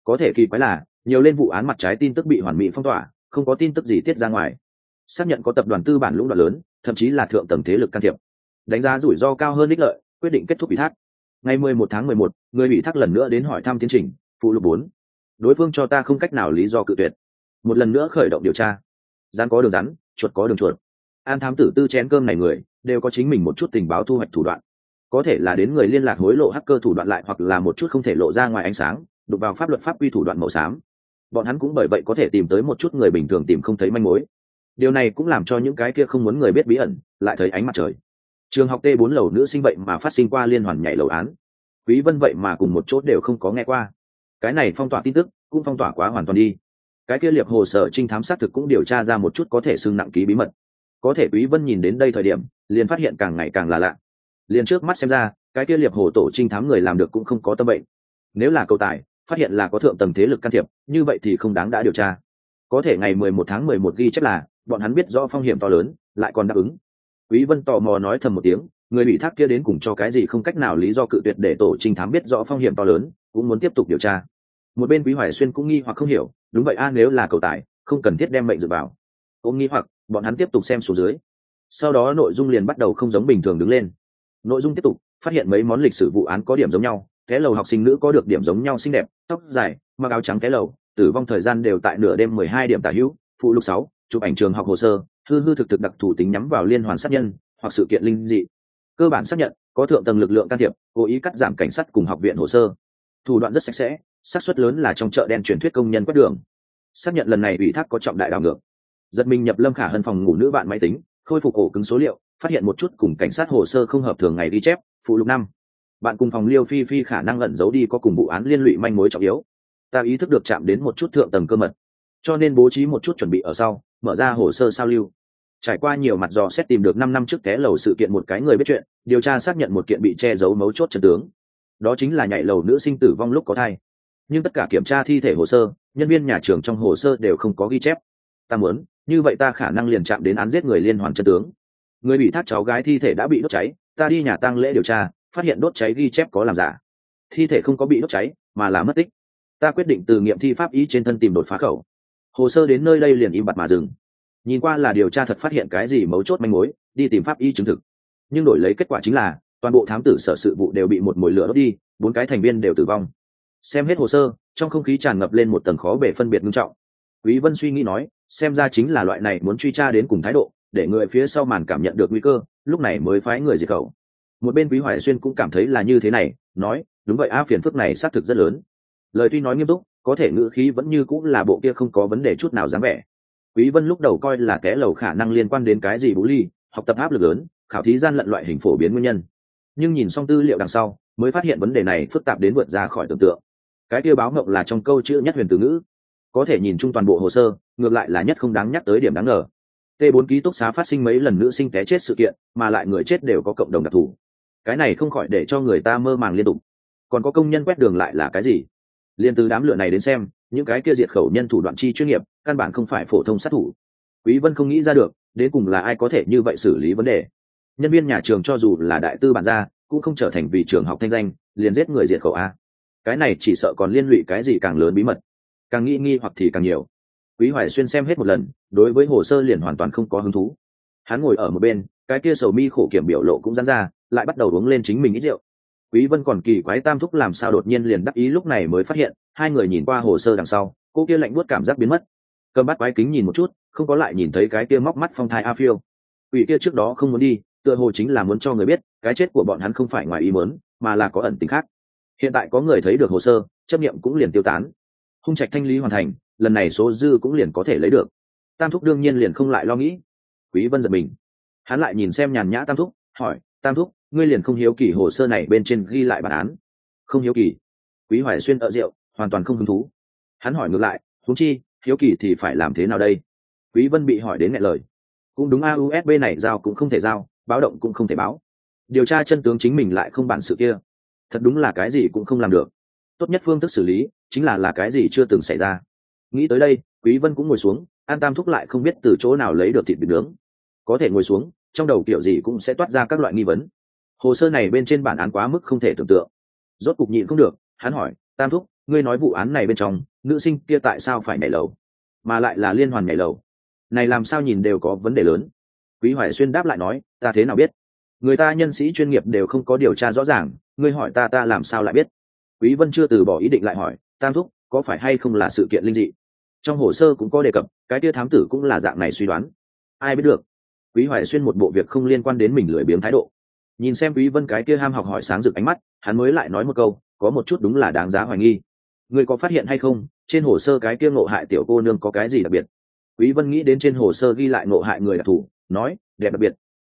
[SPEAKER 1] Có thể kỳ quái là nhiều lên vụ án mặt trái tin tức bị hoàn mỹ phong tỏa không có tin tức gì tiết ra ngoài. Xác nhận có tập đoàn tư bản lũng đoạn lớn thậm chí là thượng tầng thế lực can thiệp. Đánh giá rủi ro cao hơn ích lợi quyết định kết thúc ủy thác. Ngày 11 tháng 11, người bị thác lần nữa đến hỏi thăm tiến trình phụ lục bốn. Đối phương cho ta không cách nào lý do cự tuyệt. Một lần nữa khởi động điều tra. Gian có đường rắn chuột có đường chuột an thám tử tư chén cơm này người, đều có chính mình một chút tình báo thu hoạch thủ đoạn. Có thể là đến người liên lạc hối lộ hacker thủ đoạn lại hoặc là một chút không thể lộ ra ngoài ánh sáng, đụng vào pháp luật pháp quy thủ đoạn màu xám. Bọn hắn cũng bởi vậy có thể tìm tới một chút người bình thường tìm không thấy manh mối. Điều này cũng làm cho những cái kia không muốn người biết bí ẩn, lại thấy ánh mặt trời. Trường học t 4 lầu nữ sinh vậy mà phát sinh qua liên hoàn nhảy lầu án. Quý vân vậy mà cùng một chốt đều không có nghe qua. Cái này phong tỏa tin tức, cũng phong tỏa quá hoàn toàn đi. Cái kia liệp hồ sở trinh thám xác thực cũng điều tra ra một chút có thể xưng nặng ký bí mật có thể quý vân nhìn đến đây thời điểm, liền phát hiện càng ngày càng là lạ. Liền trước mắt xem ra, cái kia liệp hồ tổ trinh thám người làm được cũng không có tâm bệnh. Nếu là cầu tài, phát hiện là có thượng tầng thế lực can thiệp, như vậy thì không đáng đã điều tra. Có thể ngày 11 tháng 11 ghi chép là, bọn hắn biết rõ phong hiểm to lớn, lại còn đáp ứng. Quý vân tò mò nói thầm một tiếng, người bị thác kia đến cùng cho cái gì không cách nào lý do cự tuyệt để tổ trinh thám biết rõ phong hiểm to lớn, cũng muốn tiếp tục điều tra. Một bên quý hoài xuyên cũng nghi hoặc không hiểu, đúng vậy a, nếu là cầu tài, không cần thiết đem mệnh dựa vào. Ông nghi hoặc bọn hắn tiếp tục xem xuống dưới. Sau đó nội dung liền bắt đầu không giống bình thường đứng lên. Nội dung tiếp tục, phát hiện mấy món lịch sử vụ án có điểm giống nhau, cái lầu học sinh nữ có được điểm giống nhau xinh đẹp, tóc dài, mặc áo trắng cái lầu, tử vong thời gian đều tại nửa đêm mười hai điểm tả hữu, phụ lục sáu, chụp ảnh trường học hồ sơ, hư hư thực thực đặc thủ tính nhắm vào liên hoàn sát nhân, hoặc sự kiện linh dị. Cơ bản xác nhận, có thượng tầng lực lượng can thiệp, cố ý cắt giảm cảnh sát cùng học viện hồ sơ. Thủ đoạn rất sạch sẽ, xác suất lớn là trong chợ đen truyền thuyết công nhân quét đường. Xác nhận lần này ủy thác có trọng đại đảo ngược giật mình nhập lâm khả hân phòng ngủ nữ bạn máy tính, khôi phục ổ cứng số liệu, phát hiện một chút cùng cảnh sát hồ sơ không hợp thường ngày ghi chép, phụ lục năm. Bạn cùng phòng liêu phi phi khả năng lẩn giấu đi có cùng vụ án liên lụy manh mối trọng yếu. Ta ý thức được chạm đến một chút thượng tầng cơ mật, cho nên bố trí một chút chuẩn bị ở sau, mở ra hồ sơ sao lưu. Trải qua nhiều mặt dò xét tìm được năm năm trước té lầu sự kiện một cái người biết chuyện, điều tra xác nhận một kiện bị che giấu mấu chốt trần tướng. Đó chính là nhảy lầu nữ sinh tử vong lúc có thai. Nhưng tất cả kiểm tra thi thể hồ sơ, nhân viên nhà trường trong hồ sơ đều không có ghi chép. Ta muốn như vậy ta khả năng liền chạm đến án giết người liên hoàn chân tướng. Người bị thác cháu gái thi thể đã bị đốt cháy, ta đi nhà tang lễ điều tra, phát hiện đốt cháy ghi chép có làm giả. Thi thể không có bị đốt cháy, mà là mất tích. Ta quyết định từ nghiệm thi pháp ý trên thân tìm đột phá khẩu. Hồ sơ đến nơi đây liền im bặt mà dừng. Nhìn qua là điều tra thật phát hiện cái gì mấu chốt manh mối, đi tìm pháp y chứng thực. Nhưng đổi lấy kết quả chính là, toàn bộ thám tử sở sự vụ đều bị một mồi lửa đốt đi, bốn cái thành viên đều tử vong. Xem hết hồ sơ, trong không khí tràn ngập lên một tầng khó bể phân biệt nghiêm trọng. Quý vân suy nghĩ nói xem ra chính là loại này muốn truy tra đến cùng thái độ, để người phía sau màn cảm nhận được nguy cơ, lúc này mới phái người diệt khẩu. Một bên quý hoài xuyên cũng cảm thấy là như thế này, nói, đúng vậy a, phiền phức này xác thực rất lớn. Lời tuy nói nghiêm túc, có thể ngữ khí vẫn như cũng là bộ kia không có vấn đề chút nào dám vẻ. Quý vân lúc đầu coi là kẽ lầu khả năng liên quan đến cái gì bú ly, học tập áp lực lớn, khảo thí gian lận loại hình phổ biến nguyên nhân. Nhưng nhìn xong tư liệu đằng sau, mới phát hiện vấn đề này phức tạp đến vượt ra khỏi tưởng tượng. Cái kia báo ngọc là trong câu chữ nhất huyền từ ngữ có thể nhìn chung toàn bộ hồ sơ, ngược lại là nhất không đáng nhắc tới điểm đáng ngờ. T 4 ký túc xá phát sinh mấy lần nữ sinh té chết sự kiện, mà lại người chết đều có cộng đồng đặc thù. Cái này không khỏi để cho người ta mơ màng liên tục. Còn có công nhân quét đường lại là cái gì? Liên từ đám lửa này đến xem, những cái kia diệt khẩu nhân thủ đoạn chi chuyên nghiệp, căn bản không phải phổ thông sát thủ. Quý vân không nghĩ ra được, đến cùng là ai có thể như vậy xử lý vấn đề. Nhân viên nhà trường cho dù là đại tư bản gia, cũng không trở thành vì trường học thanh danh, liền giết người diệt khẩu a. Cái này chỉ sợ còn liên lụy cái gì càng lớn bí mật càng nghĩ nghi hoặc thì càng nhiều. Quý hoài xuyên xem hết một lần, đối với hồ sơ liền hoàn toàn không có hứng thú. Hắn ngồi ở một bên, cái kia sầu mi khổ kiểm biểu lộ cũng dán ra, lại bắt đầu uống lên chính mình ít rượu. Quý vân còn kỳ quái tam thúc làm sao đột nhiên liền đắc ý lúc này mới phát hiện, hai người nhìn qua hồ sơ đằng sau, cô kia lạnh buốt cảm giác biến mất. Cầm bắt quái kính nhìn một chút, không có lại nhìn thấy cái kia móc mắt phong thai a phiêu. Ủy kia trước đó không muốn đi, tựa hồ chính là muốn cho người biết, cái chết của bọn hắn không phải ngoài ý muốn, mà là có ẩn tính khác. Hiện tại có người thấy được hồ sơ, chấp niệm cũng liền tiêu tán hung trạch thanh lý hoàn thành, lần này số dư cũng liền có thể lấy được. Tam thúc đương nhiên liền không lại lo nghĩ. Quý vân giật mình. Hắn lại nhìn xem nhàn nhã tam thúc, hỏi, tam thúc, ngươi liền không hiếu kỳ hồ sơ này bên trên ghi lại bản án? Không hiếu kỳ. Quý hoài xuyên ở rượu, hoàn toàn không hứng thú. Hắn hỏi ngược lại, huống chi, hiếu kỳ thì phải làm thế nào đây? Quý vân bị hỏi đến ngại lời. Cũng đúng a usb này giao cũng không thể giao, báo động cũng không thể báo. Điều tra chân tướng chính mình lại không bản sự kia. Thật đúng là cái gì cũng không làm được tốt nhất phương thức xử lý chính là là cái gì chưa từng xảy ra. Nghĩ tới đây, quý vân cũng ngồi xuống, an tam thúc lại không biết từ chỗ nào lấy được thịt bị nướng. Có thể ngồi xuống, trong đầu kiểu gì cũng sẽ toát ra các loại nghi vấn. Hồ sơ này bên trên bản án quá mức không thể tưởng tượng. Rốt cục nhịn không được, hắn hỏi, tam thúc, ngươi nói vụ án này bên trong, nữ sinh kia tại sao phải nhảy lầu, mà lại là liên hoàn nhảy lầu? Này làm sao nhìn đều có vấn đề lớn. Quý hoài xuyên đáp lại nói, ta thế nào biết? Người ta nhân sĩ chuyên nghiệp đều không có điều tra rõ ràng, ngươi hỏi ta ta làm sao lại biết? Quý vân chưa từ bỏ ý định lại hỏi, tam thúc, có phải hay không là sự kiện linh dị? Trong hồ sơ cũng có đề cập, cái kia thám tử cũng là dạng này suy đoán. Ai biết được? Quý hoài xuyên một bộ việc không liên quan đến mình lười biếng thái độ. Nhìn xem quý vân cái kia ham học hỏi sáng rực ánh mắt, hắn mới lại nói một câu, có một chút đúng là đáng giá hoài nghi. Ngươi có phát hiện hay không? Trên hồ sơ cái kia ngộ hại tiểu cô nương có cái gì đặc biệt? Quý vân nghĩ đến trên hồ sơ ghi lại ngộ hại người đặc thù, nói, đẹp đặc biệt.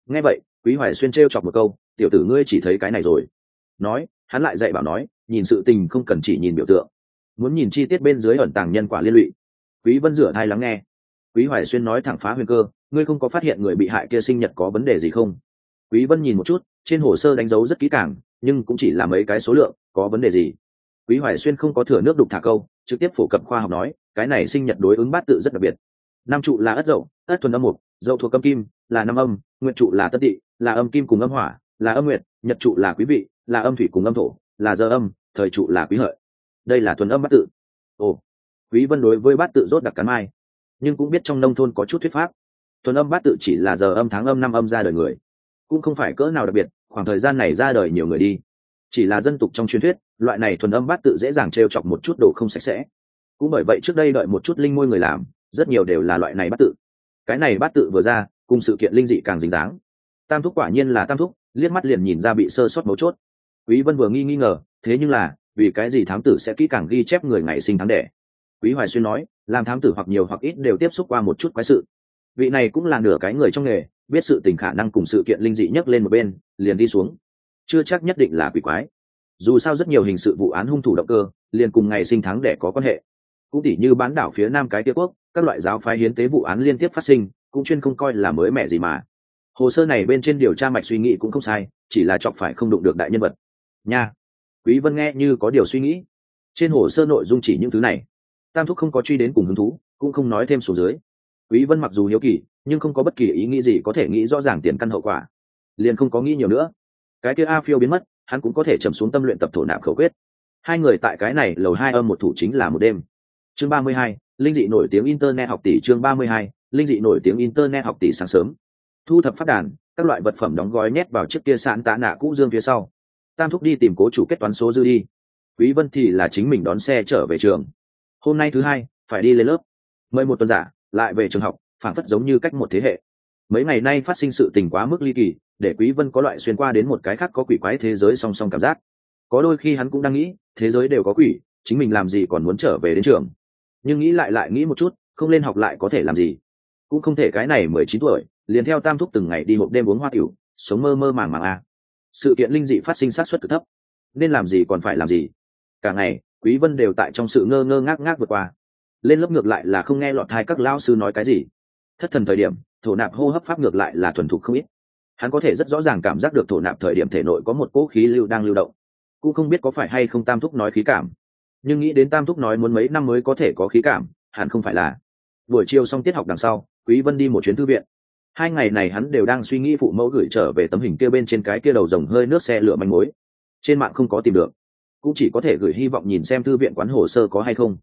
[SPEAKER 1] Nghe vậy, quý hoài xuyên trêu chọc một câu, tiểu tử ngươi chỉ thấy cái này rồi. Nói hắn lại dạy bảo nói, nhìn sự tình không cần chỉ nhìn biểu tượng. Muốn nhìn chi tiết bên dưới ẩn tàng nhân quả liên lụy. Quý vân rửa thai lắng nghe. Quý hoài xuyên nói thẳng phá huyền cơ, ngươi không có phát hiện người bị hại kia sinh nhật có vấn đề gì không? Quý vân nhìn một chút, trên hồ sơ đánh dấu rất kỹ càng, nhưng cũng chỉ là mấy cái số lượng, có vấn đề gì? Quý hoài xuyên không có thừa nước đục thả câu, trực tiếp phổ cập khoa học nói, cái này sinh nhật đối ứng bát tự rất đặc biệt. Nam trụ là ất dậu, ất thuần âm mục, dậu thuộc âm kim, là năm âm, nguyện trụ là tất tị, là âm kim cùng âm hỏa, là âm nguyệt nhật trụ là quý vị, là âm thủy cùng âm thổ, là giờ âm, thời trụ là quý hợi. Đây là thuần âm bát tự. Ồ, quý vân đối với bát tự rốt đặc cắn mai, nhưng cũng biết trong nông thôn có chút thuyết pháp. Thuần âm bát tự chỉ là giờ âm tháng âm năm âm ra đời người, cũng không phải cỡ nào đặc biệt, khoảng thời gian này ra đời nhiều người đi. Chỉ là dân tục trong truyền thuyết, loại này thuần âm bát tự dễ dàng trêu chọc một chút đồ không sạch sẽ. Cũng bởi vậy trước đây đợi một chút linh môi người làm, rất nhiều đều là loại này bát tự. Cái này bát tự vừa ra, cùng sự kiện linh dị càng dính dáng. Tam thúc quả nhiên là tam thúc liếc mắt liền nhìn ra bị sơ sót mấu chốt. Quý vân vừa nghi nghi ngờ, thế nhưng là, vì cái gì thám tử sẽ kỹ càng ghi chép người ngày sinh tháng đẻ? Quý hoài xuyên nói, làm thám tử hoặc nhiều hoặc ít đều tiếp xúc qua một chút quái sự. Vị này cũng là nửa cái người trong nghề, biết sự tình khả năng cùng sự kiện linh dị nhất lên một bên, liền đi xuống. Chưa chắc nhất định là quỷ quái. Dù sao rất nhiều hình sự vụ án hung thủ động cơ, liền cùng ngày sinh tháng để có quan hệ. Cũng tỉ như bán đảo phía nam cái Tia quốc, các loại giáo phái hiến tế vụ án liên tiếp phát sinh, cũng chuyên không coi là mới mẻ gì mà hồ sơ này bên trên điều tra mạch suy nghĩ cũng không sai, chỉ là chọc phải không đụng được đại nhân vật. Nha. Quý vân nghe như có điều suy nghĩ. Trên hồ sơ nội dung chỉ những thứ này. Tam thúc không có truy đến cùng hứng thú, cũng không nói thêm số dưới. Quý vân mặc dù hiếu kỳ, nhưng không có bất kỳ ý nghĩ gì có thể nghĩ rõ ràng tiền căn hậu quả. Liền không có nghĩ nhiều nữa. Cái kia a phiêu biến mất, hắn cũng có thể trầm xuống tâm luyện tập thổ nạp khẩu quyết. Hai người tại cái này lầu hai âm một thủ chính là một đêm. Chương ba mươi hai, linh dị nổi tiếng internet học tỷ chương ba mươi hai, linh dị nổi tiếng internet học tỷ sáng sớm thu thập phát đàn, các loại vật phẩm đóng gói nhét vào chiếc kia sạn tạ nạ cũ dương phía sau. Tam thúc đi tìm cố chủ kết toán số dư đi. Quý vân thì là chính mình đón xe trở về trường. Hôm nay thứ hai, phải đi lên lớp. Mời một tuần giả, lại về trường học phản phất giống như cách một thế hệ. Mấy ngày nay phát sinh sự tình quá mức ly kỳ, để quý vân có loại xuyên qua đến một cái khác có quỷ quái thế giới song song cảm giác. Có đôi khi hắn cũng đang nghĩ, thế giới đều có quỷ, chính mình làm gì còn muốn trở về đến trường. Nhưng nghĩ lại lại nghĩ một chút, không lên học lại có thể làm gì. Cũng không thể cái này mười chín tuổi liền theo tam thúc từng ngày đi hộp đêm uống hoa tiểu sống mơ mơ màng màng a sự kiện linh dị phát sinh sát suất cực thấp. Nên làm gì còn phải làm gì. Cả ngày, quý vân đều tại trong sự ngơ ngơ ngác ngác vượt qua. Lên lớp ngược lại là không nghe lọt hai các lao sư nói cái gì. Thất thần thời điểm, thổ nạp hô hấp pháp ngược lại là thuần thục không ít. Hắn có thể rất rõ ràng cảm giác được thổ nạp thời điểm thể nội có một cỗ khí lưu đang lưu động. Cũng không biết có phải hay không tam thúc nói khí cảm. Nhưng nghĩ đến tam thúc nói muốn mấy năm mới có thể có khí cảm, hẳn không phải là. Buổi chiều xong tiết học đằng sau, quý vân đi một chuyến thư viện hai ngày này hắn đều đang suy nghĩ phụ mẫu gửi trở về tấm hình kia bên trên cái kia đầu rồng hơi nước xe lửa manh mối. Trên mạng không có tìm được. Cũng chỉ có thể gửi hy vọng nhìn xem thư viện quán hồ sơ có hay không.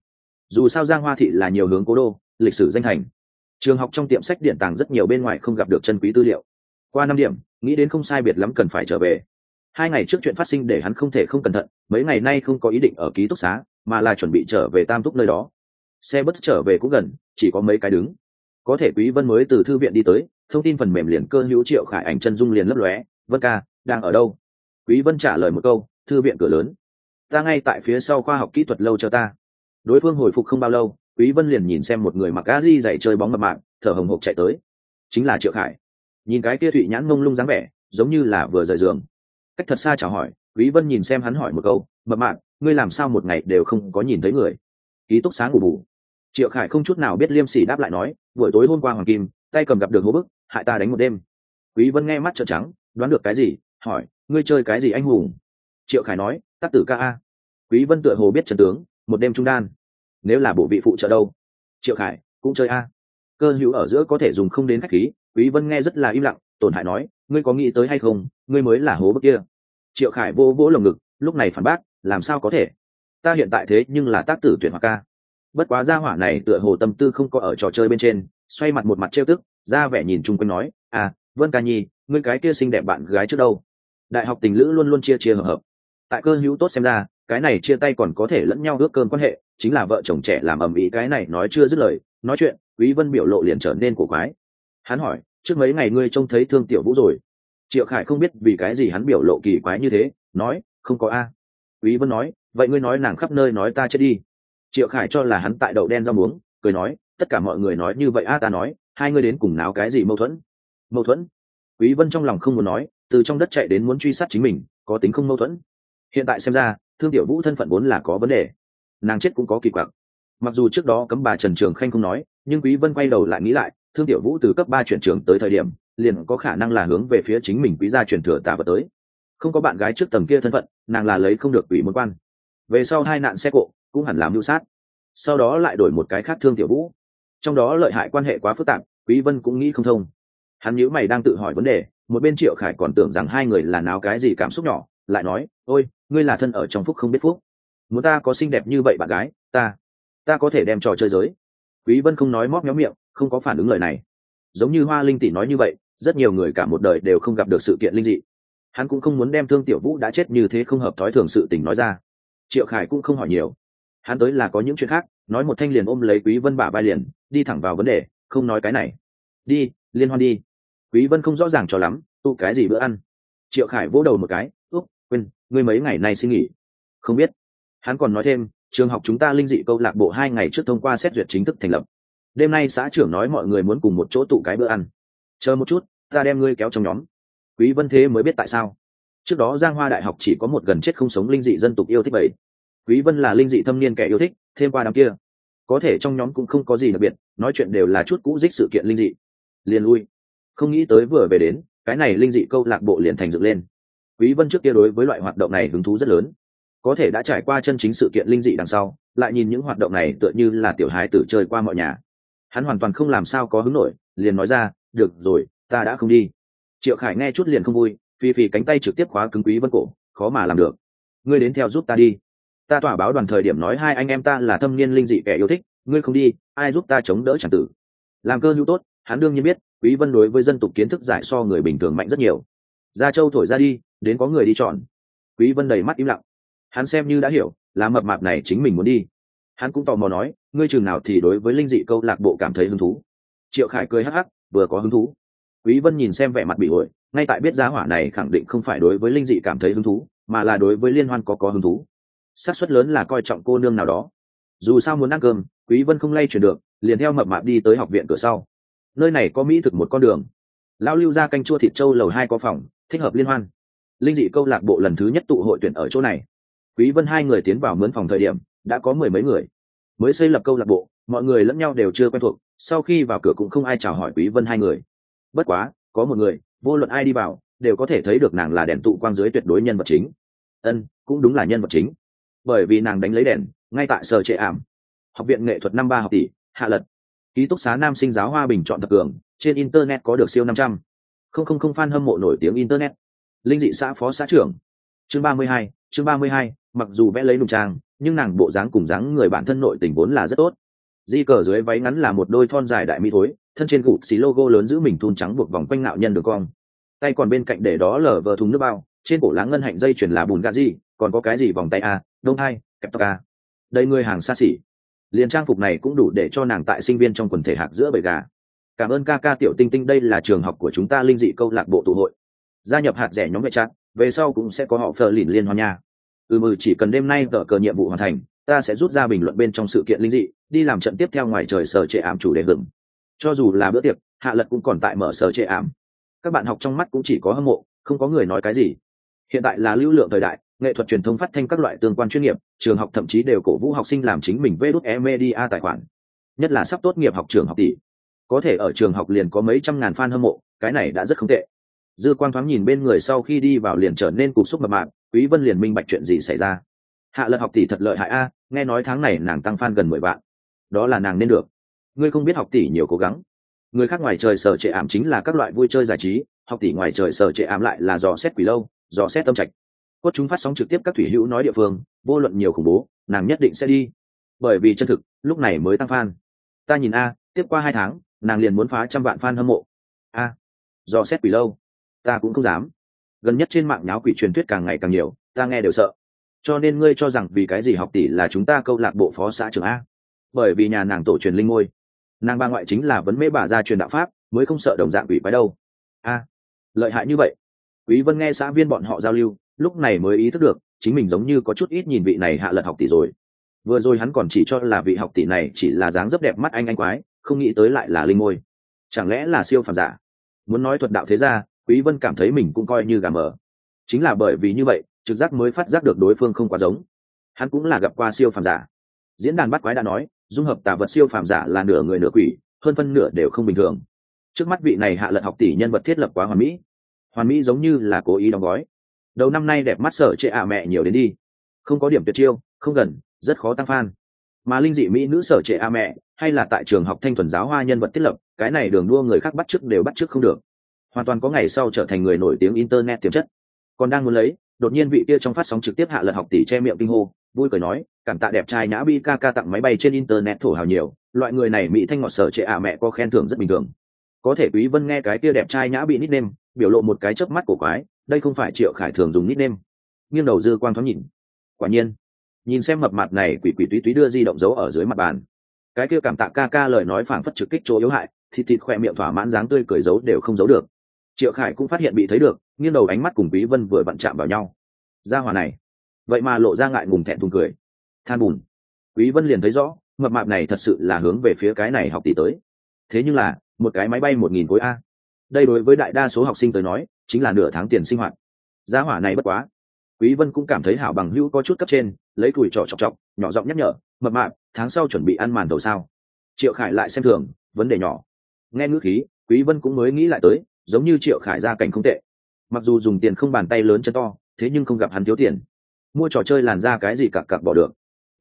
[SPEAKER 1] Dù sao giang hoa thị là nhiều hướng cố đô, lịch sử danh hành trường học trong tiệm sách điện tàng rất nhiều bên ngoài không gặp được chân quý tư liệu. Qua năm điểm, nghĩ đến không sai biệt lắm cần phải trở về. Hai ngày trước chuyện phát sinh để hắn không thể không cẩn thận, mấy ngày nay không có ý định ở ký túc xá, mà là chuẩn bị trở về tam túc nơi đó. Xe bất trở về cũng gần, chỉ có mấy cái đứng. Có thể quý vân mới từ thư viện đi tới thông tin phần mềm liền cơ hữu triệu khải ảnh chân dung liền lấp lóe, vân ca, đang ở đâu? Quý vân trả lời một câu, thư viện cửa lớn. Ta ngay tại phía sau khoa học kỹ thuật lâu cho ta. Đối phương hồi phục không bao lâu, quý vân liền nhìn xem một người mặc a di dạy chơi bóng mập mạng thở hồng hộc chạy tới. Chính là triệu khải. Nhìn cái kia thụy nhãn mông lung dáng vẻ, giống như là vừa rời giường. Cách thật xa chào hỏi, quý vân nhìn xem hắn hỏi một câu, mập mạng ngươi làm sao một ngày đều không có nhìn thấy người? Ký túc sáng ngủ bù triệu khải không chút nào biết liêm sỉ đáp lại nói, buổi tối hôm qua hoàng kim tay cầm gặp được hố bức, hại ta đánh một đêm. Quý vân nghe mắt trợn trắng, đoán được cái gì, hỏi, ngươi chơi cái gì anh hùng? Triệu khải nói tác tử ca a. Quý vân tựa hồ biết trần tướng, một đêm trung đan. Nếu là bộ vị phụ trợ đâu? Triệu khải, cũng chơi a. Cơ hữu ở giữa có thể dùng không đến khách khí, quý vân nghe rất là im lặng, tổn hại nói, ngươi có nghĩ tới hay không, ngươi mới là hố bức kia. Triệu khải vô vỗ lồng ngực, lúc này phản bác, làm sao có thể? Ta hiện tại thế nhưng là tác tử tuyển hoặc ca. Bất quá gia hỏa này tựa hồ tâm tư không có ở trò chơi bên trên xoay mặt một mặt trêu tức, ra vẻ nhìn chung quanh nói à vân ca nhi, ngươi cái kia xinh đẹp bạn gái trước đâu? Đại học tình lữ luôn luôn chia chia hợp hợp. Tại cơ hữu tốt xem ra, cái này chia tay còn có thể lẫn nhau ước cơm quan hệ, chính là vợ chồng trẻ làm ầm ĩ cái này nói chưa dứt lời, nói chuyện, quý vân biểu lộ liền trở nên cổ quái. Hắn hỏi, trước mấy ngày ngươi trông thấy thương tiểu vũ rồi? Triệu khải không biết vì cái gì hắn biểu lộ kỳ quái như thế, nói, không có a. Quý vân nói, vậy ngươi nói nàng khắp nơi nói ta chết đi. Triệu khải cho là hắn tại đậu đen rau muống, cười nói tất cả mọi người nói như vậy, a ta nói, hai ngươi đến cùng náo cái gì mâu thuẫn? Mâu thuẫn? Quý vân trong lòng không muốn nói, từ trong đất chạy đến muốn truy sát chính mình, có tính không mâu thuẫn? Hiện tại xem ra, thương tiểu vũ thân phận vốn là có vấn đề. Nàng chết cũng có kỳ quặc. Mặc dù trước đó cấm bà trần trường khanh không nói, nhưng quý vân quay đầu lại nghĩ lại, thương tiểu vũ từ cấp ba chuyển trường tới thời điểm, liền có khả năng là hướng về phía chính mình quý gia chuyển thừa tà vật tới. Không có bạn gái trước tầng kia thân phận, nàng là lấy không được ủy môn quan. Về sau hai nạn xe cộ cũng hẳn làm mưu sát. Sau đó lại đổi một cái khác thương tiểu vũ trong đó lợi hại quan hệ quá phức tạp, quý vân cũng nghĩ không thông. Hắn nhíu mày đang tự hỏi vấn đề, một bên triệu khải còn tưởng rằng hai người là náo cái gì cảm xúc nhỏ, lại nói, ôi, ngươi là thân ở trong phúc không biết phúc. Muốn ta có xinh đẹp như vậy bạn gái, ta ta có thể đem trò chơi giới. Quý vân không nói móc méo miệng, không có phản ứng lời này. Giống như hoa linh tỷ nói như vậy, rất nhiều người cả một đời đều không gặp được sự kiện linh dị. Hắn cũng không muốn đem thương tiểu vũ đã chết như thế không hợp thói thường sự tình nói ra. Triệu khải cũng không hỏi nhiều. Hắn tới là có những chuyện khác nói một thanh liền ôm lấy quý vân bả vai liền, đi thẳng vào vấn đề, không nói cái này. Đi, liên hoan đi. Quý vân không rõ ràng cho lắm, tụ cái gì bữa ăn. Triệu khải vỗ đầu một cái úp quên, ngươi mấy ngày nay xin nghỉ. Không biết. Hắn còn nói thêm, trường học chúng ta linh dị câu lạc bộ hai ngày trước thông qua xét duyệt chính thức thành lập. Đêm nay xã trưởng nói mọi người muốn cùng một chỗ tụ cái bữa ăn. Chờ một chút, ta đem ngươi kéo trong nhóm. Quý vân thế mới biết tại sao. Trước đó giang hoa đại học chỉ có một gần chết không sống linh dị dân tục yêu thích vậy quý vân là linh dị thâm niên kẻ yêu thích, thêm qua đám kia. Có thể trong nhóm cũng không có gì đặc biệt, nói chuyện đều là chút cũ dích sự kiện linh dị. Liền lui. Không nghĩ tới vừa về đến, cái này linh dị câu lạc bộ liền thành dựng lên. Quý vân trước kia đối với loại hoạt động này hứng thú rất lớn. Có thể đã trải qua chân chính sự kiện linh dị đằng sau, lại nhìn những hoạt động này tựa như là tiểu hài tử chơi qua mọi nhà. Hắn hoàn toàn không làm sao có hứng nổi, liền nói ra, được rồi, ta đã không đi. Triệu khải nghe chút liền không vui phi phi cánh tay trực tiếp khóa cứng quý vân cổ, khó mà làm được. Ngươi đến theo giúp ta đi ta tỏa báo đoàn thời điểm nói hai anh em ta là thâm niên linh dị kẻ yêu thích, ngươi không đi, ai giúp ta chống đỡ chẳng tử? Làm cơ hữu tốt, hắn đương nhiên biết, quý vân đối với dân tục kiến thức giải so người bình thường mạnh rất nhiều. Gia châu thổi ra đi, đến có người đi chọn. Quý vân đầy mắt im lặng. Hắn xem như đã hiểu, là mập mạp này chính mình muốn đi. Hắn cũng tò mò nói, ngươi chừng nào thì đối với linh dị câu lạc bộ cảm thấy hứng thú? Triệu khải cười hắc hắc, vừa có hứng thú. Quý vân nhìn xem vẻ mặt bị ổi ngay tại biết giá hỏa này khẳng định không phải đối với linh dị cảm thấy hứng thú, mà là đối với liên hoan có có hứng thú xác suất lớn là coi trọng cô nương nào đó. Dù sao muốn ăn cơm, quý vân không lay chuyển được, liền theo mập mạp đi tới học viện cửa sau. Nơi này có mỹ thực một con đường. Lão lưu ra canh chua thịt trâu lầu hai có phòng, thích hợp liên hoan. Linh dị câu lạc bộ lần thứ nhất tụ hội tuyển ở chỗ này. Quý vân hai người tiến vào mướn phòng thời điểm, đã có mười mấy người. Mới xây lập câu lạc bộ, mọi người lẫn nhau đều chưa quen thuộc, sau khi vào cửa cũng không ai chào hỏi quý vân hai người. Bất quá, có một người, vô luận ai đi vào, đều có thể thấy được nàng là đèn tụ quang dưới tuyệt đối nhân vật chính. Ân, cũng đúng là nhân vật chính bởi vì nàng đánh lấy đèn, ngay tại sở trệ ảm. Học viện nghệ thuật năm ba học tỷ, hạ lật. Ký túc xá nam sinh giáo hoa bình chọn thập cường, trên internet có được siêu năm trăm. Không không không fan hâm mộ nổi tiếng internet. Linh dị xã phó xã trưởng. Chương ba mươi hai, chương ba mươi hai, mặc dù vẽ lấy nùng trang, nhưng nàng bộ dáng cùng dáng người bản thân nội tình vốn là rất tốt. Di cờ dưới váy ngắn là một đôi thon dài đại mỹ thối, thân trên gụt xì logo lớn giữ mình thun trắng buộc vòng quanh nạo nhân được cong. Tay còn bên cạnh để đó lở vờ thùng nước bao, trên cổ lá ngân hạnh dây chuyển là bùn gà gì, còn có cái gì vòng tay a? Đông hai, kẹp tóc ca đây người hàng xa xỉ. Liền trang phục này cũng đủ để cho nàng tại sinh viên trong quần thể hạc giữa bầy gà. Cảm ơn ca ca tiểu tinh tinh, đây là trường học của chúng ta linh dị câu lạc bộ tụ hội. Gia nhập hạt rẻ nhóm vệ trạng về sau cũng sẽ có họ phờ lìn liên hoan nha. Ừ mừ, chỉ cần đêm nay tờ cờ nhiệm vụ hoàn thành, ta sẽ rút ra bình luận bên trong sự kiện linh dị, đi làm trận tiếp theo ngoài trời sở trệ ảm chủ đề hưởng. Cho dù là bữa tiệc, hạ lật cũng còn tại mở sở trệ ảm. Các bạn học trong mắt cũng chỉ có hâm mộ, không có người nói cái gì. Hiện tại là lưu lượng thời đại nghệ thuật truyền thông phát thanh các loại tương quan chuyên nghiệp, trường học thậm chí đều cổ vũ học sinh làm chính mình vê e media tài khoản. Nhất là sắp tốt nghiệp học trường học tỷ. Có thể ở trường học liền có mấy trăm ngàn fan hâm mộ, cái này đã rất không tệ. Dư quang thoáng nhìn bên người sau khi đi vào liền trở nên cục xúc mập mạp, quý vân liền minh bạch chuyện gì xảy ra? Hạ lật học tỷ thật lợi hại a, nghe nói tháng này nàng tăng fan gần mười vạn. Đó là nàng nên được. Ngươi không biết học tỷ nhiều cố gắng. Người khác ngoài trời sở trệ ảm chính là các loại vui chơi giải trí, học tỷ ngoài trời sở trệ ảm lại là dò xét quỷ lâu, dò xét tâm trạch cốt chúng phát sóng trực tiếp các thủy hữu nói địa phương, vô luận nhiều khủng bố, nàng nhất định sẽ đi. Bởi vì chân thực, lúc này mới tăng fan. Ta nhìn a, tiếp qua hai tháng, nàng liền muốn phá trăm vạn fan hâm mộ. A, do xét quỷ lâu. Ta cũng không dám. Gần nhất trên mạng nháo quỷ truyền thuyết càng ngày càng nhiều, ta nghe đều sợ. Cho nên ngươi cho rằng vì cái gì học tỷ là chúng ta câu lạc bộ phó xã trưởng a? Bởi vì nhà nàng tổ truyền linh ngôi. Nàng ba ngoại chính là vấn mễ bà gia truyền đạo pháp, mới không sợ đồng dạng quỷ quái đâu. A, lợi hại như vậy. Quý vân nghe xã viên bọn họ giao lưu lúc này mới ý thức được, chính mình giống như có chút ít nhìn vị này hạ lật học tỷ rồi. Vừa rồi hắn còn chỉ cho là vị học tỷ này chỉ là dáng dấp đẹp mắt anh anh quái, không nghĩ tới lại là linh môi. Chẳng lẽ là siêu phàm giả? Muốn nói thuật đạo thế ra, quý vân cảm thấy mình cũng coi như gà mờ. Chính là bởi vì như vậy, trực giác mới phát giác được đối phương không quá giống. Hắn cũng là gặp qua siêu phàm giả. Diễn đàn bắt quái đã nói, dung hợp tà vật siêu phàm giả là nửa người nửa quỷ, hơn phân nửa đều không bình thường. Trước mắt vị này hạ lật học tỷ nhân vật thiết lập quá hoàn mỹ. Hoàn mỹ giống như là cố ý đóng gói đầu năm nay đẹp mắt sở trệ ạ mẹ nhiều đến đi. Không có điểm tuyệt chiêu, không gần, rất khó tăng fan. Mà linh dị mỹ nữ sở trệ a mẹ, hay là tại trường học thanh thuần giáo hoa nhân vật thiết lập, cái này đường đua người khác bắt chước đều bắt chước không được. Hoàn toàn có ngày sau trở thành người nổi tiếng internet tiềm chất. Còn đang muốn lấy, đột nhiên vị kia trong phát sóng trực tiếp hạ lật học tỷ che miệng kinh hô, vui cười nói, cảm tạ đẹp trai nhã bi ca ca tặng máy bay trên internet thổ hào nhiều, loại người này mỹ thanh ngọt sở trệ ạ mẹ có khen thưởng rất bình thường. Có thể quý vân nghe cái kia đẹp trai nhã bị nickname, biểu lộ một cái chớp mắt của quái đây không phải triệu khải thường dùng nickname. Nghiêng đầu dư quang thoáng nhìn. Quả nhiên, nhìn xem mập mặt này quỷ quỷ túy túy đưa di động giấu ở dưới mặt bàn. Cái kia cảm tạ ca ca lời nói phảng phất trực kích chỗ yếu hại, thịt thịt khoe miệng thỏa mãn dáng tươi cười giấu đều không giấu được. Triệu khải cũng phát hiện bị thấy được, nghiêng đầu ánh mắt cùng quý vân vừa vặn chạm vào nhau. Ra hòa này, vậy mà lộ ra ngại ngùng thẹn thùng cười. Than bùn. Quý vân liền thấy rõ, mập mạp này thật sự là hướng về phía cái này học tỷ tới. Thế nhưng là, một cái máy bay một nghìn khối a. Đây đối với đại đa số học sinh tới nói chính là nửa tháng tiền sinh hoạt. Giá hỏa này bất quá. Quý vân cũng cảm thấy hảo bằng hữu có chút cấp trên, lấy tuổi trò chọc chọc, nhỏ giọng nhắc nhở, mập mạp, tháng sau chuẩn bị ăn màn đầu sao? Triệu khải lại xem thường, vấn đề nhỏ. Nghe ngữ khí, quý vân cũng mới nghĩ lại tới, giống như triệu khải ra cảnh không tệ. Mặc dù dùng tiền không bàn tay lớn chân to, thế nhưng không gặp hắn thiếu tiền. Mua trò chơi làn ra cái gì cặc cặc bỏ được.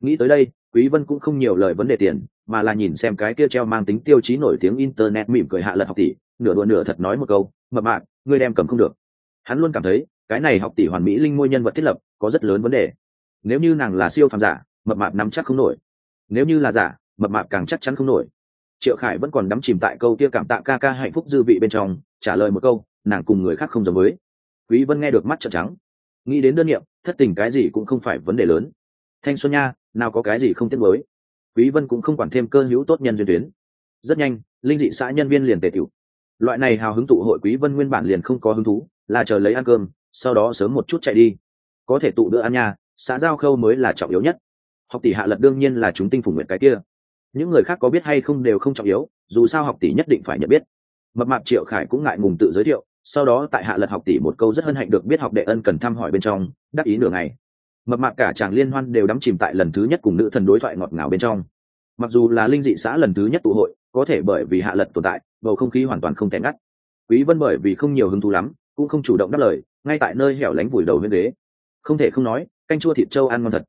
[SPEAKER 1] Nghĩ tới đây, quý vân cũng không nhiều lời vấn đề tiền, mà là nhìn xem cái kia treo mang tính tiêu chí nổi tiếng internet mỉm cười hạ lật học tỷ nửa đùa nửa thật nói một câu mập mạc, ngươi đem cầm không được. Hắn luôn cảm thấy cái này học tỷ hoàn mỹ linh môi nhân vật thiết lập có rất lớn vấn đề. Nếu như nàng là siêu phàm giả mập mạp nắm chắc không nổi. Nếu như là giả mập mạp càng chắc chắn không nổi. Triệu khải vẫn còn đắm chìm tại câu kia cảm tạ ca ca hạnh phúc dư vị bên trong trả lời một câu nàng cùng người khác không giống với. Quý vân nghe được mắt trợn trắng. Nghĩ đến đơn niệm thất tình cái gì cũng không phải vấn đề lớn. Thanh xuân nha nào có cái gì không tiếc với quý vân cũng không quản thêm cơ hữu tốt nhân duyên tuyến. Rất nhanh linh dị xã nhân viên liền tề tiểu loại này hào hứng tụ hội quý vân nguyên bản liền không có hứng thú, là chờ lấy ăn cơm, sau đó sớm một chút chạy đi. Có thể tụ bữa ăn nha xã giao khâu mới là trọng yếu nhất. Học tỷ hạ lật đương nhiên là chúng tinh phủ nguyện cái kia. Những người khác có biết hay không đều không trọng yếu, dù sao học tỷ nhất định phải nhận biết. Mập mạp triệu khải cũng ngại ngùng tự giới thiệu, sau đó tại hạ lật học tỷ một câu rất hân hạnh được biết học đệ ân cần thăm hỏi bên trong, đắc ý nửa ngày. Mập mạp cả chàng liên hoan đều đắm chìm tại lần thứ nhất cùng nữ thần đối thoại ngọt ngào bên trong. Mặc dù là linh dị xã lần thứ nhất tụ hội, có thể bởi vì hạ lật tồn tại bầu không khí hoàn toàn không thể ngắt. Quý vân bởi vì không nhiều hứng thú lắm, cũng không chủ động đáp lời, ngay tại nơi hẻo lánh vùi đầu bên ghế. Không thể không nói, canh chua thịt trâu ăn ngon thật.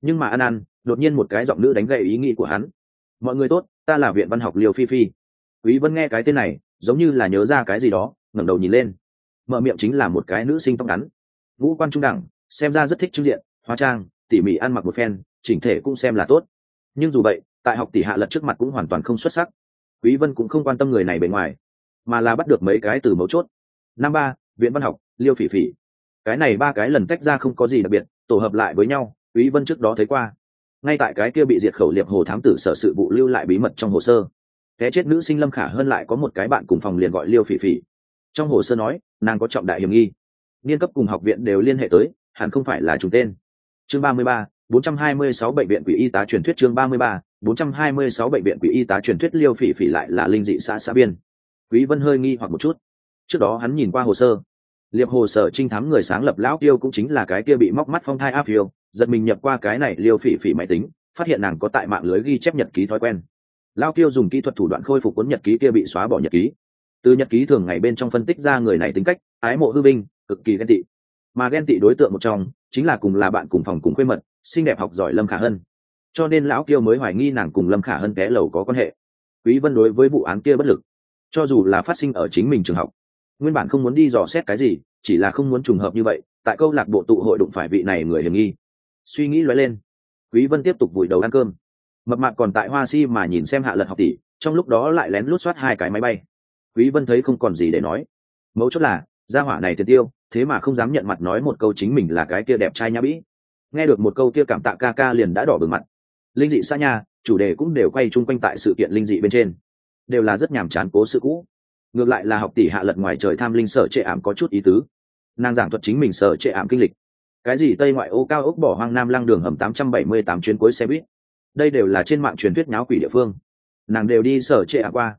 [SPEAKER 1] Nhưng mà ăn ăn đột nhiên một cái giọng nữ đánh gậy ý nghĩ của hắn. Mọi người tốt, ta là viện văn học liều phi phi. Quý vân nghe cái tên này, giống như là nhớ ra cái gì đó, ngẩng đầu nhìn lên. Mở miệng chính là một cái nữ sinh tóc ngắn. Ngũ quan trung đẳng, xem ra rất thích trung diện, hóa trang, tỉ mỉ ăn mặc một phen, chỉnh thể cũng xem là tốt. Nhưng dù vậy, tại học tỷ hạ lật trước mặt cũng hoàn toàn không xuất sắc quý vân cũng không quan tâm người này bề ngoài, mà là bắt được mấy cái từ mấu chốt. Năm ba, viện văn học, liêu phỉ phỉ. Cái này ba cái lần tách ra không có gì đặc biệt, tổ hợp lại với nhau, quý vân trước đó thấy qua. Ngay tại cái kia bị diệt khẩu liệp hồ thám tử sở sự vụ lưu lại bí mật trong hồ sơ. Cái chết nữ sinh lâm khả hơn lại có một cái bạn cùng phòng liền gọi liêu phỉ phỉ. Trong hồ sơ nói, nàng có trọng đại hiểm nghi. Niên cấp cùng học viện đều liên hệ tới, hẳn không phải là trùng tên. Chương ba mươi ba, bốn trăm hai mươi sáu bệnh viện quỷ y tá truyền thuyết chương ba mươi ba bốn trăm hai mươi sáu bệnh viện quỷ y tá truyền thuyết liêu phỉ phỉ lại là linh dị xã xã biên. Quý vân hơi nghi hoặc một chút. Trước đó hắn nhìn qua hồ sơ. Liệp hồ sở trinh thám người sáng lập lão tiêu cũng chính là cái kia bị móc mắt phong thai áp phiêu, giật mình nhập qua cái này liêu phỉ phỉ máy tính, phát hiện nàng có tại mạng lưới ghi chép nhật ký thói quen. Lão tiêu dùng kỹ thuật thủ đoạn khôi phục cuốn nhật ký kia bị xóa bỏ nhật ký. Từ nhật ký thường ngày bên trong phân tích ra người này tính cách, ái mộ hư vinh, cực kỳ ghen tị. Mà ghen tị đối tượng một trong, chính là cùng là bạn cùng phòng cùng quê mật, xinh đẹp học giỏi lâm khả hân cho nên lão kiêu mới hoài nghi nàng cùng lâm khả hân té lầu có quan hệ. Quý vân đối với vụ án kia bất lực, cho dù là phát sinh ở chính mình trường học, nguyên bản không muốn đi dò xét cái gì, chỉ là không muốn trùng hợp như vậy, tại câu lạc bộ tụ hội đụng phải vị này người hiểm nghi. Suy nghĩ lóe lên, quý vân tiếp tục vùi đầu ăn cơm. Mập mạp còn tại hoa si mà nhìn xem hạ lật học tỷ, trong lúc đó lại lén lút soát hai cái máy bay. Quý vân thấy không còn gì để nói. Mấu chốt là, gia hỏa này thiệt tiêu, thế mà không dám nhận mặt nói một câu chính mình là cái kia đẹp trai nhã bĩ. Nghe được một câu kia cảm tạ ca ca liền đã đỏ bừng mặt linh dị xa nhà, chủ đề cũng đều quay chung quanh tại sự kiện linh dị bên trên. Đều là rất nhàm chán cố sự cũ. Ngược lại là học tỷ hạ lật ngoài trời tham linh sở trệ ảm có chút ý tứ. Nàng giảng thuật chính mình sở trệ ảm kinh lịch. Cái gì tây ngoại ô cao ốc bỏ hoang nam lăng đường hầm 878 chuyến cuối xe buýt. Đây đều là trên mạng truyền thuyết nháo quỷ địa phương. Nàng đều đi sở trệ ảm qua.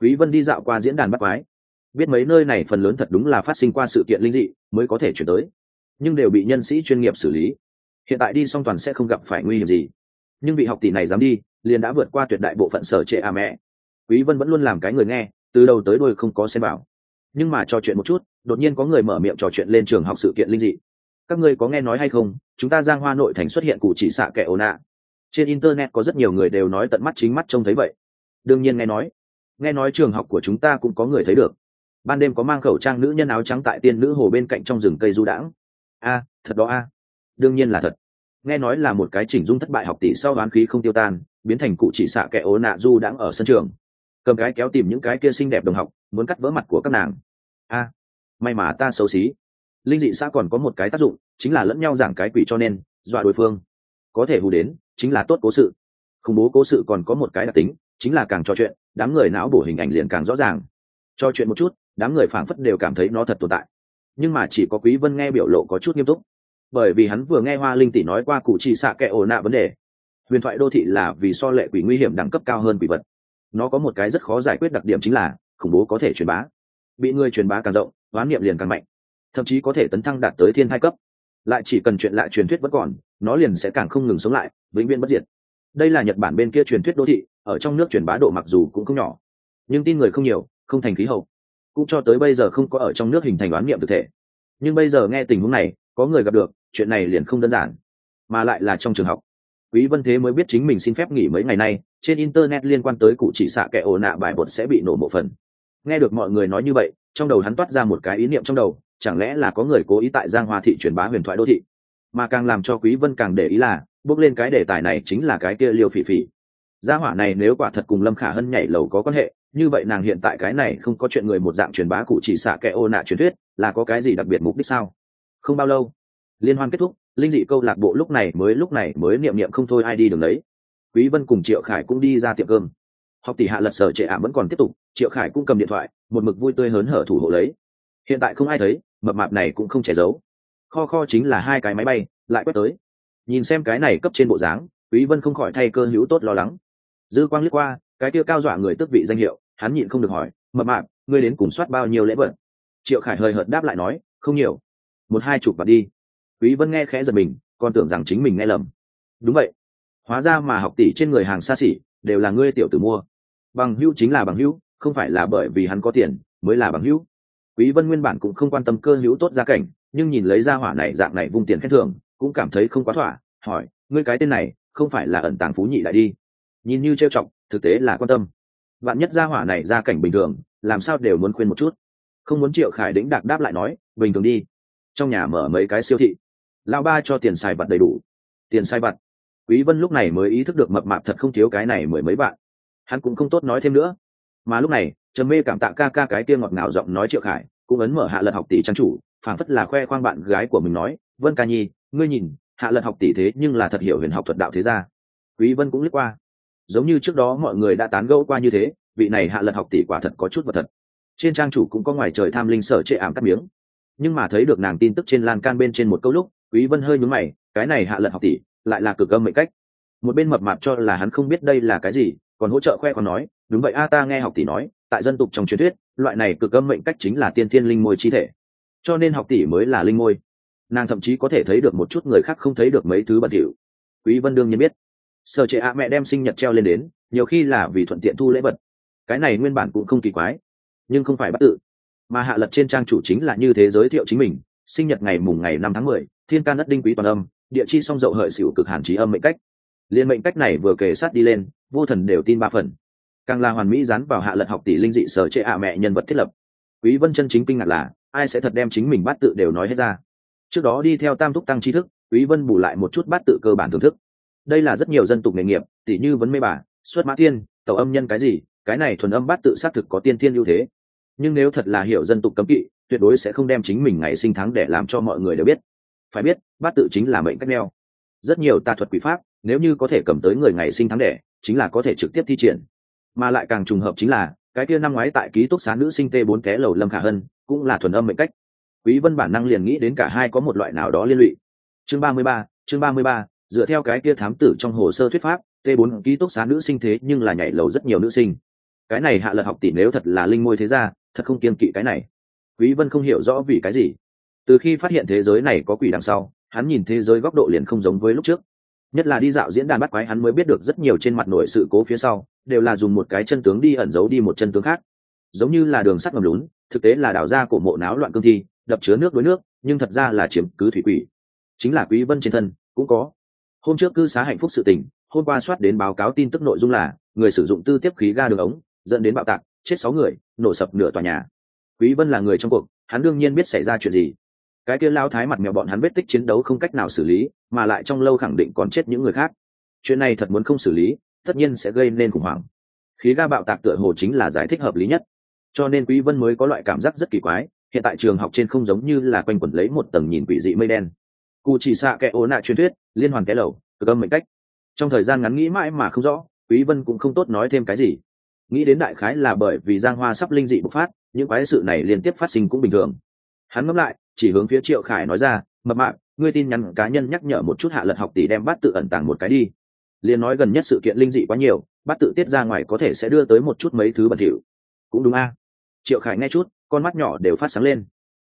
[SPEAKER 1] Quý vân đi dạo qua diễn đàn bắt quái. Biết mấy nơi này phần lớn thật đúng là phát sinh qua sự kiện linh dị mới có thể chuyển tới. Nhưng đều bị nhân sĩ chuyên nghiệp xử lý. Hiện tại đi song toàn sẽ không gặp phải nguy hiểm gì nhưng vị học tỷ này dám đi, liền đã vượt qua tuyệt đại bộ phận sở trệ à mẹ. Quý vân vẫn luôn làm cái người nghe, từ đầu tới đuôi không có xem bảo nhưng mà trò chuyện một chút, đột nhiên có người mở miệng trò chuyện lên trường học sự kiện linh dị. Các ngươi có nghe nói hay không, chúng ta giang hoa nội thành xuất hiện cụ chỉ xạ kẻ ồn ạ. Trên internet có rất nhiều người đều nói tận mắt chính mắt trông thấy vậy. Đương nhiên nghe nói. Nghe nói trường học của chúng ta cũng có người thấy được. Ban đêm có mang khẩu trang nữ nhân áo trắng tại tiên nữ hồ bên cạnh trong rừng cây du đãng. A, thật đó a. Đương nhiên là thật nghe nói là một cái chỉnh dung thất bại học tỷ sau đoán khí không tiêu tan, biến thành cụ chỉ xạ kẻ ố nạ du đãng ở sân trường. Cầm cái kéo tìm những cái kia xinh đẹp đồng học, muốn cắt vỡ mặt của các nàng. A, may mà ta xấu xí. Linh dị xã còn có một cái tác dụng, chính là lẫn nhau giảng cái quỷ cho nên, dọa đối phương. Có thể hù đến, chính là tốt cố sự. Khủng bố cố sự còn có một cái đặc tính, chính là càng trò chuyện, đám người não bổ hình ảnh liền càng rõ ràng. Cho chuyện một chút, đám người phảng phất đều cảm thấy nó thật tồn tại. Nhưng mà chỉ có quý vân nghe biểu lộ có chút nghiêm túc bởi vì hắn vừa nghe hoa linh tỷ nói qua cụ chỉ xạ kẻ ổ nạ vấn đề. Huyền thoại đô thị là vì so lệ quỷ nguy hiểm đẳng cấp cao hơn quỷ vật. Nó có một cái rất khó giải quyết đặc điểm chính là, khủng bố có thể truyền bá. Bị người truyền bá càng rộng, oán niệm liền càng mạnh. Thậm chí có thể tấn thăng đạt tới thiên hai cấp. Lại chỉ cần chuyện lại truyền thuyết vẫn còn, nó liền sẽ càng không ngừng sống lại, vĩnh viễn bất diệt. Đây là nhật bản bên kia truyền thuyết đô thị, ở trong nước truyền bá độ mặc dù cũng không nhỏ, nhưng tin người không nhiều, không thành khí hậu. Cũng cho tới bây giờ không có ở trong nước hình thành oán niệm thực thể. Nhưng bây giờ nghe tình huống này, có người gặp được chuyện này liền không đơn giản, mà lại là trong trường học. Quý vân thế mới biết chính mình xin phép nghỉ mấy ngày nay, trên internet liên quan tới cụ chỉ xạ kẻ ổ nạ bài bột sẽ bị nổ bộ phần. Nghe được mọi người nói như vậy, trong đầu hắn toát ra một cái ý niệm trong đầu, chẳng lẽ là có người cố ý tại giang hoa thị truyền bá huyền thoại đô thị? Mà càng làm cho quý vân càng để ý là, bước lên cái đề tài này chính là cái kia liêu phỉ phỉ. Gia hỏa này nếu quả thật cùng lâm khả hân nhảy lầu có quan hệ, như vậy nàng hiện tại cái này không có chuyện người một dạng truyền bá cụ chỉ xạ kẻ ô nạ truyền thuyết, là có cái gì đặc biệt mục đích sao? Không bao lâu liên hoan kết thúc, linh dị câu lạc bộ lúc này mới lúc này mới niệm niệm không thôi ai đi đường đấy. Quý vân cùng triệu khải cũng đi ra tiệm cơm. Học tỷ hạ lật sở trệ ảm vẫn còn tiếp tục, triệu khải cũng cầm điện thoại, một mực vui tươi hớn hở thủ hộ lấy. Hiện tại không ai thấy, mập mạp này cũng không che giấu. Kho kho chính là hai cái máy bay, lại quét tới. Nhìn xem cái này cấp trên bộ dáng, quý vân không khỏi thay cơ hữu tốt lo lắng. Dư quang liếc qua, cái kia cao dọa người tước vị danh hiệu, hắn nhịn không được hỏi, mập mạp, ngươi đến cùng soát bao nhiêu lễ vật? Triệu khải hơi hợt đáp lại nói, không nhiều. Một hai chục vật đi quý vân nghe khẽ giật mình, còn tưởng rằng chính mình nghe lầm. Đúng vậy. Hóa ra mà học tỷ trên người hàng xa xỉ đều là ngươi tiểu tử mua. Bằng hữu chính là bằng hữu, không phải là bởi vì hắn có tiền mới là bằng hữu. Quý vân nguyên bản cũng không quan tâm cơ hữu tốt gia cảnh, nhưng nhìn lấy gia hỏa này dạng này vung tiền khen thưởng, cũng cảm thấy không quá thỏa, hỏi, ngươi cái tên này, không phải là ẩn tàng phú nhị lại đi? Nhìn như trêu chọc, thực tế là quan tâm. Bạn nhất gia hỏa này gia cảnh bình thường, làm sao đều muốn khuyên một chút? Không muốn triệu khải đĩnh đạc đáp lại nói, bình thường đi. Trong nhà mở mấy cái siêu thị lao ba cho tiền xài vặt đầy đủ. Tiền sai vặt. Quý vân lúc này mới ý thức được mập mạp thật không thiếu cái này mười mấy bạn hắn cũng không tốt nói thêm nữa. Mà lúc này, trầm mê cảm tạ ca ca cái kia ngọt ngào giọng nói triệu khải, cũng ấn mở hạ lật học tỷ trang chủ, phảng phất là khoe khoang bạn gái của mình nói, vân ca nhi, ngươi nhìn, hạ lật học tỷ thế nhưng là thật hiểu huyền học thuật đạo thế gia. Quý vân cũng lướt qua. Giống như trước đó mọi người đã tán gẫu qua như thế, vị này hạ lật học tỷ quả thật có chút vật thật. Trên trang chủ cũng có ngoài trời tham linh sở trệ ảm cắt miếng. Nhưng mà thấy được nàng tin tức trên lan can bên trên một câu lúc quý vân hơi nhướng mày cái này hạ lận học tỷ lại là cực âm mệnh cách. Một bên mập mạp cho là hắn không biết đây là cái gì còn hỗ trợ khoe còn nói đúng vậy a ta nghe học tỷ nói tại dân tục trong truyền thuyết loại này cực âm mệnh cách chính là tiên thiên linh môi chi thể. Cho nên học tỷ mới là linh môi. Nàng thậm chí có thể thấy được một chút người khác không thấy được mấy thứ bẩn thỉu. Quý vân đương nhiên biết. Sở trệ ạ mẹ đem sinh nhật treo lên đến nhiều khi là vì thuận tiện thu lễ vật. Cái này nguyên bản cũng không kỳ quái nhưng không phải bắt tự. Mà hạ lật trên trang chủ chính là như thế giới thiệu chính mình sinh nhật ngày mùng ngày năm tháng mười, thiên can đất đinh quý toàn âm, địa chi song dậu hợi xỉu cực hàn trí âm mệnh cách. Liên mệnh cách này vừa kể sát đi lên, vô thần đều tin ba phần. Càng là hoàn mỹ dán vào hạ lận học tỷ linh dị sở chế ạ mẹ nhân vật thiết lập. Quý vân chân chính kinh ngạc là, ai sẽ thật đem chính mình bát tự đều nói hết ra? Trước đó đi theo tam thúc tăng tri thức, quý vân bù lại một chút bát tự cơ bản thưởng thức. Đây là rất nhiều dân tục nghề nghiệp tỷ như vấn mê bà, xuất mã thiên tàu âm nhân cái gì, cái này thuần âm bát tự xác thực có tiên thiên ưu thế. Nhưng nếu thật là hiểu dân tục cấm kỵ, tuyệt đối sẽ không đem chính mình ngày sinh tháng để làm cho mọi người đều biết phải biết bát tự chính là mệnh cách neo. Rất nhiều tà thuật quỷ pháp nếu như có thể cầm tới người ngày sinh tháng đẻ chính là có thể trực tiếp thi triển. Mà lại càng trùng hợp chính là cái kia năm ngoái tại ký túc xá nữ sinh t bốn ké lầu lâm khả hân cũng là thuần âm mệnh cách. Quý vân bản năng liền nghĩ đến cả hai có một loại nào đó liên lụy. Chương ba mươi ba, chương ba mươi ba, dựa theo cái kia thám tử trong hồ sơ thuyết pháp t 4 ký túc xá nữ sinh thế nhưng là nhảy lầu rất nhiều nữ sinh. Cái này hạ lật học tỷ nếu thật là linh môi thế gia thật không kiên kỵ cái này. Quý vân không hiểu rõ vì cái gì từ khi phát hiện thế giới này có quỷ đằng sau, hắn nhìn thế giới góc độ liền không giống với lúc trước. Nhất là đi dạo diễn đàn bắt quái hắn mới biết được rất nhiều trên mặt nổi sự cố phía sau, đều là dùng một cái chân tướng đi ẩn giấu đi một chân tướng khác. Giống như là đường sắt ngầm lún, thực tế là đào ra cổ mộ náo loạn cương thi, đập chứa nước đối nước, nhưng thật ra là chiếm cứ thủy quỷ. Chính là quý vân trên thân, cũng có. Hôm trước cư xá hạnh phúc sự tình, hôm qua soát đến báo cáo tin tức nội dung là, người sử dụng tư tiếp khí ga đường ống, dẫn đến bạo tạc, chết sáu người, nổ sập nửa tòa nhà. Quý vân là người trong cuộc, hắn đương nhiên biết xảy ra chuyện gì cái kia lao thái mặt mèo bọn hắn vết tích chiến đấu không cách nào xử lý, mà lại trong lâu khẳng định còn chết những người khác. Chuyện này thật muốn không xử lý, tất nhiên sẽ gây nên khủng hoảng. Khí ga bạo tạc tựa hồ chính là giải thích hợp lý nhất. Cho nên quý vân mới có loại cảm giác rất kỳ quái, hiện tại trường học trên không giống như là quanh quẩn lấy một tầng nhìn quỷ dị mây đen. Cụ chỉ xạ kẻ ố nạ truyền thuyết, liên hoàn cái lầu, cực âm mệnh cách. Trong thời gian ngắn nghĩ mãi mà không rõ, quý vân cũng không tốt nói thêm cái gì. Nghĩ đến đại khái là bởi vì giang hoa sắp linh dị bộc phát, những quái sự này liên tiếp phát sinh cũng bình thường. Hắn ngẫm lại chỉ hướng phía triệu khải nói ra, mập mạng ngươi tin nhắn cá nhân nhắc nhở một chút hạ lật học tỷ đem bắt tự ẩn tàng một cái đi. Liền nói gần nhất sự kiện linh dị quá nhiều bắt tự tiết ra ngoài có thể sẽ đưa tới một chút mấy thứ bẩn thỉu. Cũng đúng a. Triệu khải nghe chút, con mắt nhỏ đều phát sáng lên.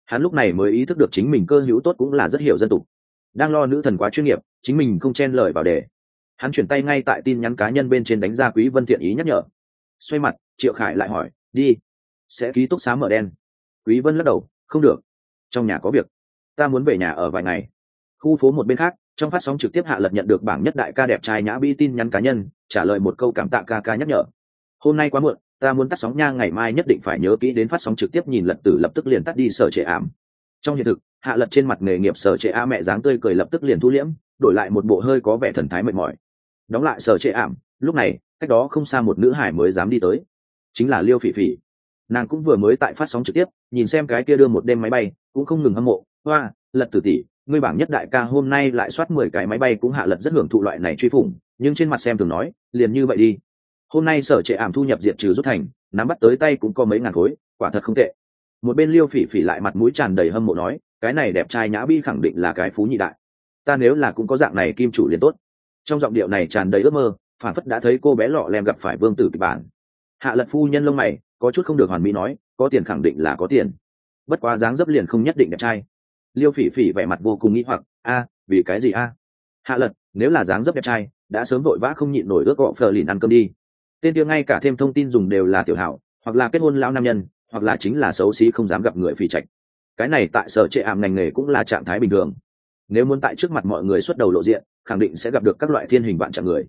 [SPEAKER 1] Hắn lúc này mới ý thức được chính mình cơ hữu tốt cũng là rất hiểu dân tục. Đang lo nữ thần quá chuyên nghiệp, chính mình không chen lời vào đề hắn chuyển tay ngay tại tin nhắn cá nhân bên trên đánh ra quý vân thiện ý nhắc nhở. Xoay mặt, triệu khải lại hỏi, đi, sẽ ký túc xá mở đen. Quý vân lắc đầu, không được trong nhà có việc. Ta muốn về nhà ở vài ngày. Khu phố một bên khác, trong phát sóng trực tiếp hạ lật nhận được bảng nhất đại ca đẹp trai nhã bi tin nhắn cá nhân, trả lời một câu cảm tạ ca ca nhắc nhở. Hôm nay quá muộn, ta muốn tắt sóng nha, ngày mai nhất định phải nhớ kỹ đến phát sóng trực tiếp nhìn lật tử lập tức liền tắt đi sở trệ ảm. Trong hiện thực, hạ lật trên mặt nghề nghiệp sở trệ a mẹ dáng tươi cười lập tức liền thu liễm, đổi lại một bộ hơi có vẻ thần thái mệt mỏi. Đóng lại sở trệ ảm, lúc này, cách đó không xa một nữ hải mới dám đi tới. Chính là liêu phỉ phỉ. Nàng cũng vừa mới tại phát sóng trực tiếp nhìn xem cái kia đưa một đêm máy bay, cũng không ngừng hâm mộ. Hoa, lật tử tỷ, ngươi bảng nhất đại ca hôm nay lại soát mười cái máy bay cũng hạ lật rất hưởng thụ loại này truy phủng, nhưng trên mặt xem thường nói, liền như vậy đi. Hôm nay sở trệ ảm thu nhập diệt trừ rút thành, nắm bắt tới tay cũng có mấy ngàn khối, quả thật không tệ. Một bên liêu phỉ phỉ lại mặt mũi tràn đầy hâm mộ nói, cái này đẹp trai nhã bi khẳng định là cái phú nhị đại. Ta nếu là cũng có dạng này kim chủ liền tốt. Trong giọng điệu này tràn đầy ước mơ, phản phất đã thấy cô bé lọ lem gặp phải vương tử kịch bản. Hạ lật phu nhân lông mày, có chút không được hoàn mỹ nói có tiền khẳng định là có tiền. Bất quá dáng dấp liền không nhất định đẹp trai. Liêu phỉ phỉ vẻ mặt vô cùng nghĩ hoặc, a, vì cái gì a? Hạ lật, nếu là dáng dấp đẹp trai, đã sớm vội vã không nhịn nổi ước gọ phờ lìn ăn cơm đi. Tên kia ngay cả thêm thông tin dùng đều là tiểu hảo, hoặc là kết hôn lão nam nhân, hoặc là chính là xấu xí không dám gặp người phỉ trạch. Cái này tại sở trệ ảm ngành nghề cũng là trạng thái bình thường. Nếu muốn tại trước mặt mọi người xuất đầu lộ diện, khẳng định sẽ gặp được các loại thiên hình vạn trạng người.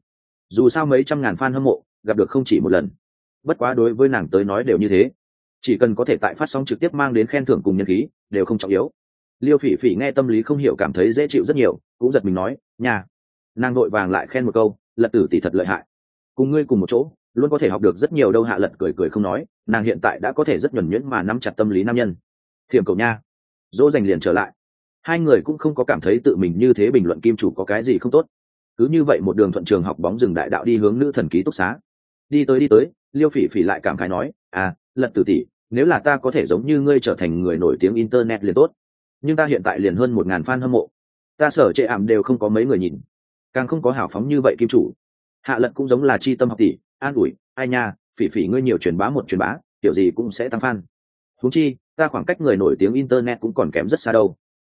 [SPEAKER 1] Dù sao mấy trăm ngàn fan hâm mộ, gặp được không chỉ một lần. Bất quá đối với nàng tới nói đều như thế chỉ cần có thể tại phát sóng trực tiếp mang đến khen thưởng cùng nhân khí, đều không trọng yếu. Liêu phỉ phỉ nghe tâm lý không hiểu cảm thấy dễ chịu rất nhiều, cũng giật mình nói nhà nàng vội vàng lại khen một câu, lật tử tỷ thật lợi hại. Cùng ngươi cùng một chỗ, luôn có thể học được rất nhiều đâu hạ lật cười cười không nói, nàng hiện tại đã có thể rất nhuẩn nhuyễn mà nắm chặt tâm lý nam nhân. Thiềm cầu nha. Dỗ dành liền trở lại. Hai người cũng không có cảm thấy tự mình như thế bình luận kim chủ có cái gì không tốt. Cứ như vậy một đường thuận trường học bóng rừng đại đạo đi hướng nữ thần ký túc xá. Đi tới đi tới, liêu phỉ phỉ lại cảm khái nói à lật tử tỷ nếu là ta có thể giống như ngươi trở thành người nổi tiếng internet liền tốt. Nhưng ta hiện tại liền hơn một ngàn fan hâm mộ. Ta sở trệ ảm đều không có mấy người nhìn. Càng không có hảo phóng như vậy kim chủ. Hạ lật cũng giống là chi tâm học tỷ, an ủi, ai nha, phỉ phỉ ngươi nhiều truyền bá một truyền bá, kiểu gì cũng sẽ tăng fan. Thú chi, ta khoảng cách người nổi tiếng internet cũng còn kém rất xa đâu.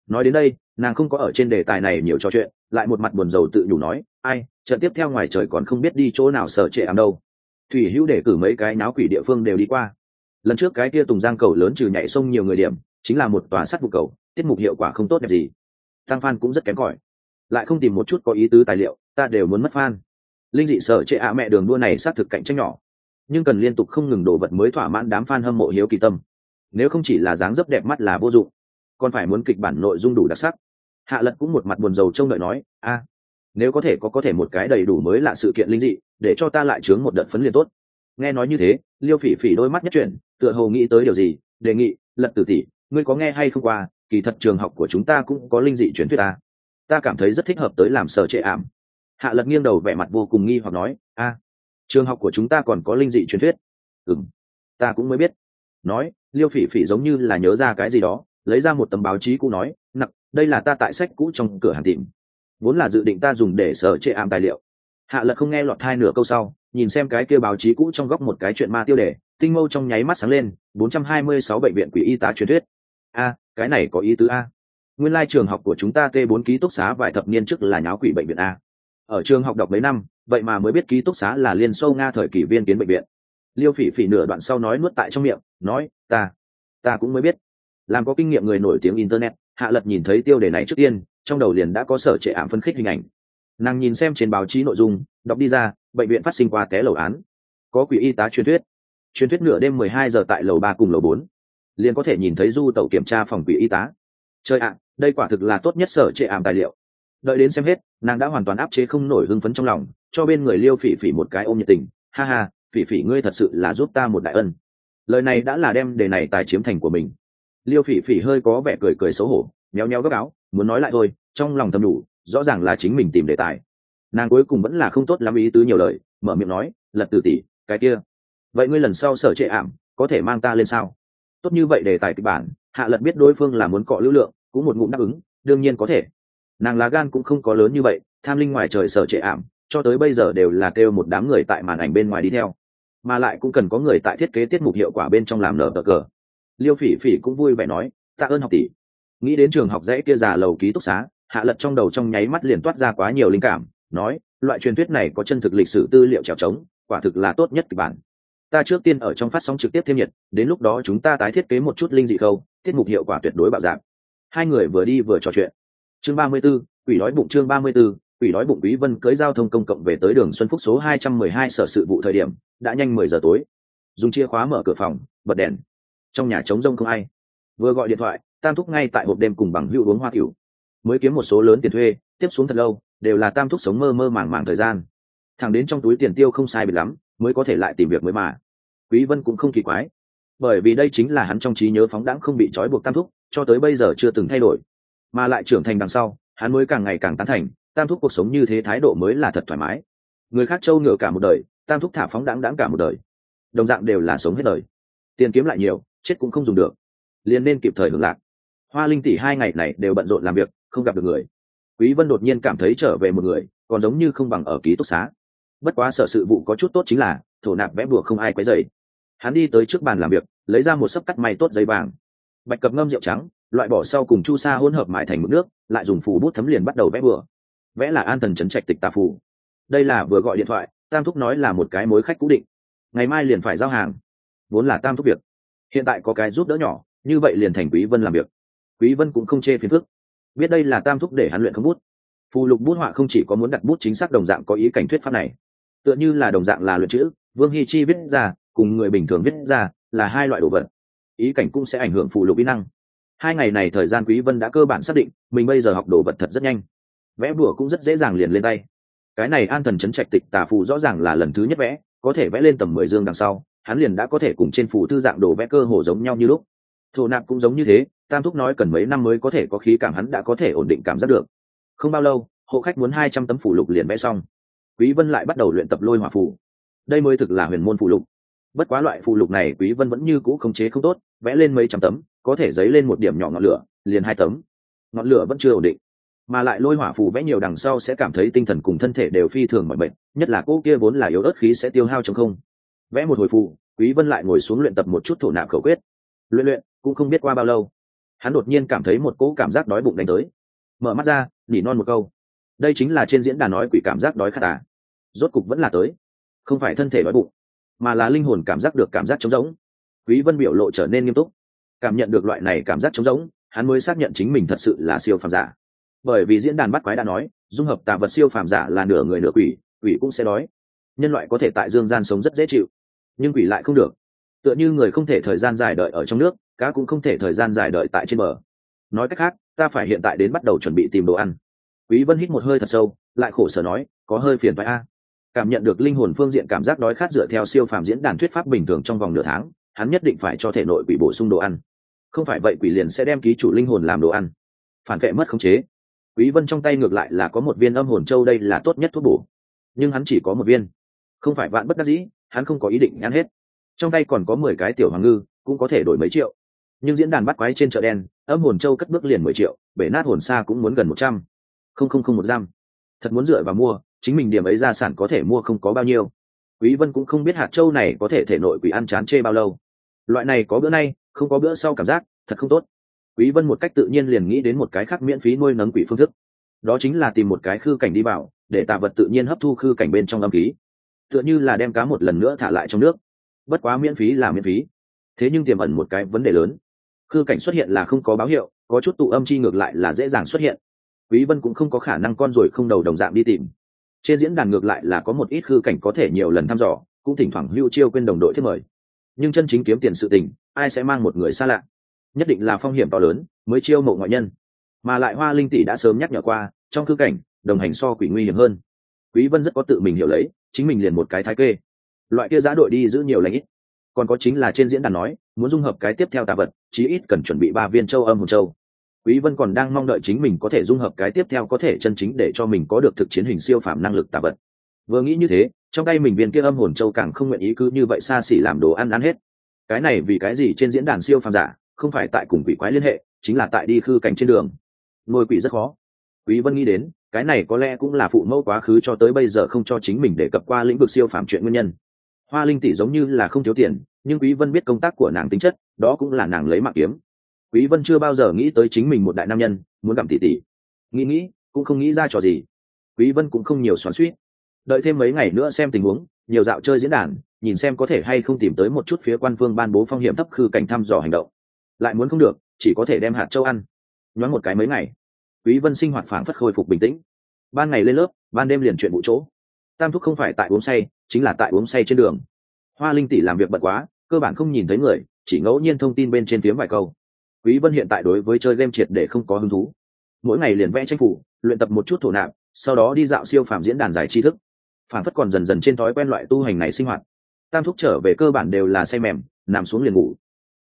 [SPEAKER 1] Nói đến đây, nàng không có ở trên đề tài này nhiều trò chuyện, lại một mặt buồn rầu tự nhủ nói, ai, trận tiếp theo ngoài trời còn không biết đi chỗ nào sở trệ ảm đâu. Thủy hữu để cử mấy cái náo quỷ địa phương đều đi qua lần trước cái kia tùng giang cầu lớn trừ nhảy sông nhiều người điểm, chính là một tòa sắt vụ cầu, tiết mục hiệu quả không tốt đẹp gì. Tăng Phan cũng rất kém cỏi. Lại không tìm một chút có ý tứ tài liệu, ta đều muốn mất Phan. linh dị sở chệ ạ mẹ đường đua này xác thực cạnh tranh nhỏ. Nhưng cần liên tục không ngừng đổ vật mới thỏa mãn đám fan hâm mộ hiếu kỳ tâm. Nếu không chỉ là dáng dấp đẹp mắt là vô dụng. Còn phải muốn kịch bản nội dung đủ đặc sắc. Hạ lật cũng một mặt buồn rầu trông đợi nói, a, nếu có thể có có thể một cái đầy đủ mới là sự kiện linh dị, để cho ta lại chướng một đợt phấn liền tốt nghe nói như thế, liêu phỉ phỉ đôi mắt nhất chuyển, tựa hồ nghĩ tới điều gì, đề nghị, lật tử tỷ, ngươi có nghe hay không qua? Kỳ thật trường học của chúng ta cũng có linh dị truyền thuyết ta. Ta cảm thấy rất thích hợp tới làm sở trệ ảm. Hạ lật nghiêng đầu vẻ mặt vô cùng nghi hoặc nói, a, trường học của chúng ta còn có linh dị truyền thuyết? Ừ m ta cũng mới biết. Nói, liêu phỉ phỉ giống như là nhớ ra cái gì đó, lấy ra một tấm báo chí cũ nói nặng đây là ta tại sách cũ trong cửa hàng tìm. Vốn là dự định ta dùng để sở trệ ảm tài liệu hạ lật không nghe lọt thai nửa câu sau, nhìn xem cái kia báo chí cũ trong góc một cái chuyện ma tiêu đề, tinh mâu trong nháy mắt sáng lên 426 bệnh viện quỷ y tá truyền thuyết. A, cái này có ý tứ a. Nguyên lai trường học của chúng ta t 4 ký túc xá vài thập niên trước là nháo quỷ bệnh viện a. Ở trường học đọc mấy năm, vậy mà mới biết ký túc xá là liên sâu nga thời kỳ viên kiến bệnh viện. Liêu phỉ phỉ nửa đoạn sau nói nuốt tại trong miệng, nói, ta ta cũng mới biết. Làm có kinh nghiệm người nổi tiếng internet, hạ lật nhìn thấy tiêu đề này trước tiên, trong đầu liền đã có sở trệ ảm phân khích hình ảnh nàng nhìn xem trên báo chí nội dung, đọc đi ra, bệnh viện phát sinh qua té lầu án. Có quỷ y tá truyền thuyết. Truyền thuyết nửa đêm mười hai giờ tại lầu ba cùng lầu bốn. Liền có thể nhìn thấy du tàu kiểm tra phòng quỷ y tá. Chơi ạ, đây quả thực là tốt nhất sở trệ ảm tài liệu. Đợi đến xem hết, nàng đã hoàn toàn áp chế không nổi hưng phấn trong lòng, cho bên người liêu phỉ phỉ một cái ôm nhiệt tình. Ha ha, phỉ phỉ ngươi thật sự là giúp ta một đại ân. Lời này đã là đem đề này tài chiếm thành của mình. Liêu phỉ phỉ hơi có vẻ cười cười xấu hổ, méo méo gấp áo, muốn nói lại thôi, trong lòng thầm đủ rõ ràng là chính mình tìm đề tài. Nàng cuối cùng vẫn là không tốt lắm ý tứ nhiều lời, mở miệng nói, lật từ tỷ, cái kia. Vậy ngươi lần sau sở trệ ảm, có thể mang ta lên sao? Tốt như vậy đề tài kịch bản, hạ lật biết đối phương là muốn cọ lưu lượng, cũng một ngụm đáp ứng, đương nhiên có thể. Nàng lá gan cũng không có lớn như vậy, tham linh ngoài trời sở trệ ảm, cho tới bây giờ đều là kêu một đám người tại màn ảnh bên ngoài đi theo. Mà lại cũng cần có người tại thiết kế tiết mục hiệu quả bên trong làm nở cờ. Liêu phỉ phỉ cũng vui vẻ nói, tạ ơn học tỷ. Nghĩ đến trường học dễ kia già lầu ký túc xá hạ lật trong đầu trong nháy mắt liền toát ra quá nhiều linh cảm nói loại truyền thuyết này có chân thực lịch sử tư liệu trèo trống quả thực là tốt nhất kịch bản. Ta trước tiên ở trong phát sóng trực tiếp thêm nhiệt đến lúc đó chúng ta tái thiết kế một chút linh dị khâu tiết mục hiệu quả tuyệt đối bạo dạng. Hai người vừa đi vừa trò chuyện. Chương ba mươi 34, quỷ đói bụng chương ba mươi 34, quỷ đói bụng quý vân cưới giao thông công cộng về tới đường xuân phúc số hai trăm mười hai sở sự vụ thời điểm đã nhanh mười giờ tối. Dùng chìa khóa mở cửa phòng bật đèn. Trong nhà trống rông không ai. Vừa gọi điện thoại tam thúc ngay tại hộp đêm cùng bằng hữu uống hoa tiểu mới kiếm một số lớn tiền thuê, tiếp xuống thật lâu, đều là tam thúc sống mơ mơ màng màng thời gian. Thẳng đến trong túi tiền tiêu không sai biệt lắm, mới có thể lại tìm việc mới mà. Quý vân cũng không kỳ quái, bởi vì đây chính là hắn trong trí nhớ phóng đãng không bị trói buộc tam thúc, cho tới bây giờ chưa từng thay đổi. Mà lại trưởng thành đằng sau, hắn mới càng ngày càng tán thành, tam thúc cuộc sống như thế thái độ mới là thật thoải mái. Người khác trâu ngựa cả một đời, tam thúc thả phóng đãng đãng cả một đời. Đồng dạng đều là sống hết đời. Tiền kiếm lại nhiều, chết cũng không dùng được. Liền nên kịp thời hưởng lạc. Hoa linh tỷ hai ngày này đều bận rộn làm việc không gặp được người. Quý vân đột nhiên cảm thấy trở về một người, còn giống như không bằng ở ký túc xá. Bất quá sở sự vụ có chút tốt chính là, thổ nạp vẽ bùa không ai quấy rầy. Hắn đi tới trước bàn làm việc, lấy ra một sấp cắt may tốt giấy vàng. Bạch cập ngâm rượu trắng, loại bỏ sau cùng chu sa hỗn hợp mại thành một nước, lại dùng phù bút thấm liền bắt đầu vẽ bừa vẽ là an thần trấn trạch tịch tà phù. Đây là vừa gọi điện thoại, tam thúc nói là một cái mối khách cũ định. Ngày mai liền phải giao hàng. Vốn là tam thúc việc. Hiện tại có cái giúp đỡ nhỏ, như vậy liền thành quý vân làm việc. Quý vân cũng không chê phiền phức biết đây là tam thúc để hắn luyện không bút. Phù lục bút họa không chỉ có muốn đặt bút chính xác đồng dạng có ý cảnh thuyết pháp này, tựa như là đồng dạng là luyện chữ, vương hi chi viết ra, cùng người bình thường viết ra, là hai loại đồ vật. Ý cảnh cũng sẽ ảnh hưởng phù lục kỹ năng. Hai ngày này thời gian quý vân đã cơ bản xác định, mình bây giờ học đồ vật thật rất nhanh. Vẽ bùa cũng rất dễ dàng liền lên tay. Cái này an thần chấn trạch tịch tà phù rõ ràng là lần thứ nhất vẽ, có thể vẽ lên tầm mười dương đằng sau, hắn liền đã có thể cùng trên phù thư dạng đồ vẽ cơ hồ giống nhau như lúc. Thổ nạp cũng giống như thế tam thúc nói cần mấy năm mới có thể có khí cảm hắn đã có thể ổn định cảm giác được. Không bao lâu, hộ khách muốn hai trăm tấm phủ lục liền vẽ xong. Quý vân lại bắt đầu luyện tập lôi hỏa phù. Đây mới thực là huyền môn phù lục. Bất quá loại phù lục này quý vân vẫn như cũ không chế không tốt, vẽ lên mấy trăm tấm, có thể giấy lên một điểm nhỏ ngọn lửa, liền hai tấm. Ngọn lửa vẫn chưa ổn định. Mà lại lôi hỏa phù vẽ nhiều đằng sau sẽ cảm thấy tinh thần cùng thân thể đều phi thường mọi bệnh nhất là cô kia vốn là yếu ớt khí sẽ tiêu hao trong không. Vẽ một hồi phù, quý vân lại ngồi xuống luyện tập một chút thổ nạp khẩu quyết. Luyện luyện, cũng không biết qua bao lâu hắn đột nhiên cảm thấy một cỗ cảm giác đói bụng đánh tới. Mở mắt ra, nỉ non một câu. Đây chính là trên diễn đàn nói quỷ cảm giác đói khát à? Rốt cục vẫn là tới. Không phải thân thể đói bụng, mà là linh hồn cảm giác được cảm giác trống rỗng. Quý vân biểu lộ trở nên nghiêm túc. Cảm nhận được loại này cảm giác trống rỗng, hắn mới xác nhận chính mình thật sự là siêu phàm giả. Bởi vì diễn đàn bắt quái đã nói, dung hợp tà vật siêu phàm giả là nửa người nửa quỷ quỷ cũng sẽ đói. Nhân loại có thể tại dương gian sống rất dễ chịu, nhưng quỷ lại không được. Tựa như người không thể thời gian dài đợi ở trong nước cá cũng không thể thời gian dài đợi tại trên bờ. Nói cách khác, ta phải hiện tại đến bắt đầu chuẩn bị tìm đồ ăn. Quý vân hít một hơi thật sâu, lại khổ sở nói, có hơi phiền phải a. Cảm nhận được linh hồn phương diện cảm giác đói khát dựa theo siêu phàm diễn đàn thuyết pháp bình thường trong vòng nửa tháng, hắn nhất định phải cho thể nội quỷ bổ sung đồ ăn. Không phải vậy quỷ liền sẽ đem ký chủ linh hồn làm đồ ăn. Phản vệ mất khống chế. Quý vân trong tay ngược lại là có một viên âm hồn châu đây là tốt nhất thuốc bổ. Nhưng hắn chỉ có một viên. Không phải vạn bất đắc dĩ, hắn không có ý định ăn hết. Trong tay còn có mười cái tiểu hoàng ngư, cũng có thể đổi mấy triệu nhưng diễn đàn bắt quái trên chợ đen, âm hồn châu cất bước liền mười triệu, bể nát hồn xa cũng muốn gần một trăm. Không không không một giam. Thật muốn dựa vào mua, chính mình điểm ấy gia sản có thể mua không có bao nhiêu. Quý vân cũng không biết hạt châu này có thể thể nội quỷ ăn chán chê bao lâu. Loại này có bữa nay, không có bữa sau cảm giác, thật không tốt. Quý vân một cách tự nhiên liền nghĩ đến một cái khác miễn phí nuôi nấng quỷ phương thức. Đó chính là tìm một cái khư cảnh đi vào, để tạ vật tự nhiên hấp thu khư cảnh bên trong âm khí. Tựa như là đem cá một lần nữa thả lại trong nước. Bất quá miễn phí là miễn phí. Thế nhưng tiềm ẩn một cái vấn đề lớn khư cảnh xuất hiện là không có báo hiệu, có chút tụ âm chi ngược lại là dễ dàng xuất hiện. Quý vân cũng không có khả năng con rồi không đầu đồng dạng đi tìm. Trên diễn đàn ngược lại là có một ít khư cảnh có thể nhiều lần thăm dò, cũng thỉnh thoảng hưu chiêu quên đồng đội thiết mời. Nhưng chân chính kiếm tiền sự tình, ai sẽ mang một người xa lạ? Nhất định là phong hiểm to lớn, mới chiêu mộ ngoại nhân. Mà lại hoa linh tỷ đã sớm nhắc nhở qua, trong khư cảnh, đồng hành so quỷ nguy hiểm hơn. Quý vân rất có tự mình hiểu lấy, chính mình liền một cái thái kê. Loại kia giá đội đi giữ nhiều lãnh ít còn có chính là trên diễn đàn nói, muốn dung hợp cái tiếp theo tạ vật, chí ít cần chuẩn bị ba viên châu âm hồn châu. Quý vân còn đang mong đợi chính mình có thể dung hợp cái tiếp theo có thể chân chính để cho mình có được thực chiến hình siêu phạm năng lực tạ vật. Vừa nghĩ như thế, trong tay mình viên kia âm hồn châu càng không nguyện ý cứ như vậy xa xỉ làm đồ ăn ăn hết. Cái này vì cái gì trên diễn đàn siêu phàm giả không phải tại cùng quỷ quái liên hệ, chính là tại đi khư cảnh trên đường. Nuôi quỷ rất khó. Quý vân nghĩ đến, cái này có lẽ cũng là phụ mẫu quá khứ cho tới bây giờ không cho chính mình đề cập qua lĩnh vực siêu phàm chuyện nguyên nhân hoa linh tỷ giống như là không thiếu tiền, nhưng quý vân biết công tác của nàng tính chất, đó cũng là nàng lấy mạng kiếm. Quý vân chưa bao giờ nghĩ tới chính mình một đại nam nhân, muốn gặp tỷ tỷ nghĩ nghĩ, cũng không nghĩ ra trò gì. Quý vân cũng không nhiều xoắn xuýt đợi thêm mấy ngày nữa xem tình huống, nhiều dạo chơi diễn đàn, nhìn xem có thể hay không tìm tới một chút phía quan phương ban bố phong hiểm thấp khư cảnh thăm dò hành động. Lại muốn không được, chỉ có thể đem hạt châu ăn. Nhoáng một cái mấy ngày, quý vân sinh hoạt phảng phất khôi phục bình tĩnh. Ban ngày lên lớp, ban đêm liền chuyện vụ chỗ. Tam thúc không phải tại uống say chính là tại uống say trên đường. Hoa linh tỷ làm việc bận quá, cơ bản không nhìn thấy người, chỉ ngẫu nhiên thông tin bên trên tiếng vài câu. Quý vân hiện tại đối với chơi game triệt để không có hứng thú. Mỗi ngày liền vẽ tranh phủ, luyện tập một chút thổ nạp, sau đó đi dạo siêu phàm diễn đàn giải tri thức. Phản phất còn dần dần trên thói quen loại tu hành này sinh hoạt. Tam thúc trở về cơ bản đều là say mềm, nằm xuống liền ngủ.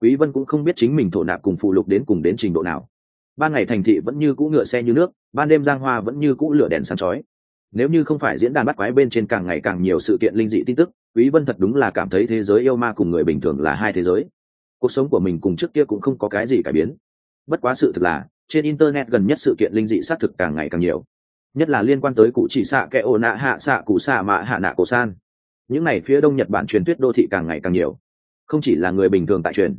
[SPEAKER 1] Quý vân cũng không biết chính mình thổ nạp cùng phụ lục đến cùng đến trình độ nào. Ban ngày thành thị vẫn như cũ ngựa xe như nước, ban đêm giang hoa vẫn như cũ lửa đèn sáng chói nếu như không phải diễn đàn bắt quái bên trên càng ngày càng nhiều sự kiện linh dị tin tức, quý vân thật đúng là cảm thấy thế giới yêu ma cùng người bình thường là hai thế giới. Cuộc sống của mình cùng trước kia cũng không có cái gì cải biến. Bất quá sự thật là, trên internet gần nhất sự kiện linh dị xác thực càng ngày càng nhiều. Nhất là liên quan tới cụ chỉ xạ kẻ ổ nạ hạ xạ cụ xạ mạ hạ nạ cổ san. Những n à y phía đông nhật bản truyền thuyết đô thị càng ngày càng nhiều. Không chỉ là người bình thường tại truyền,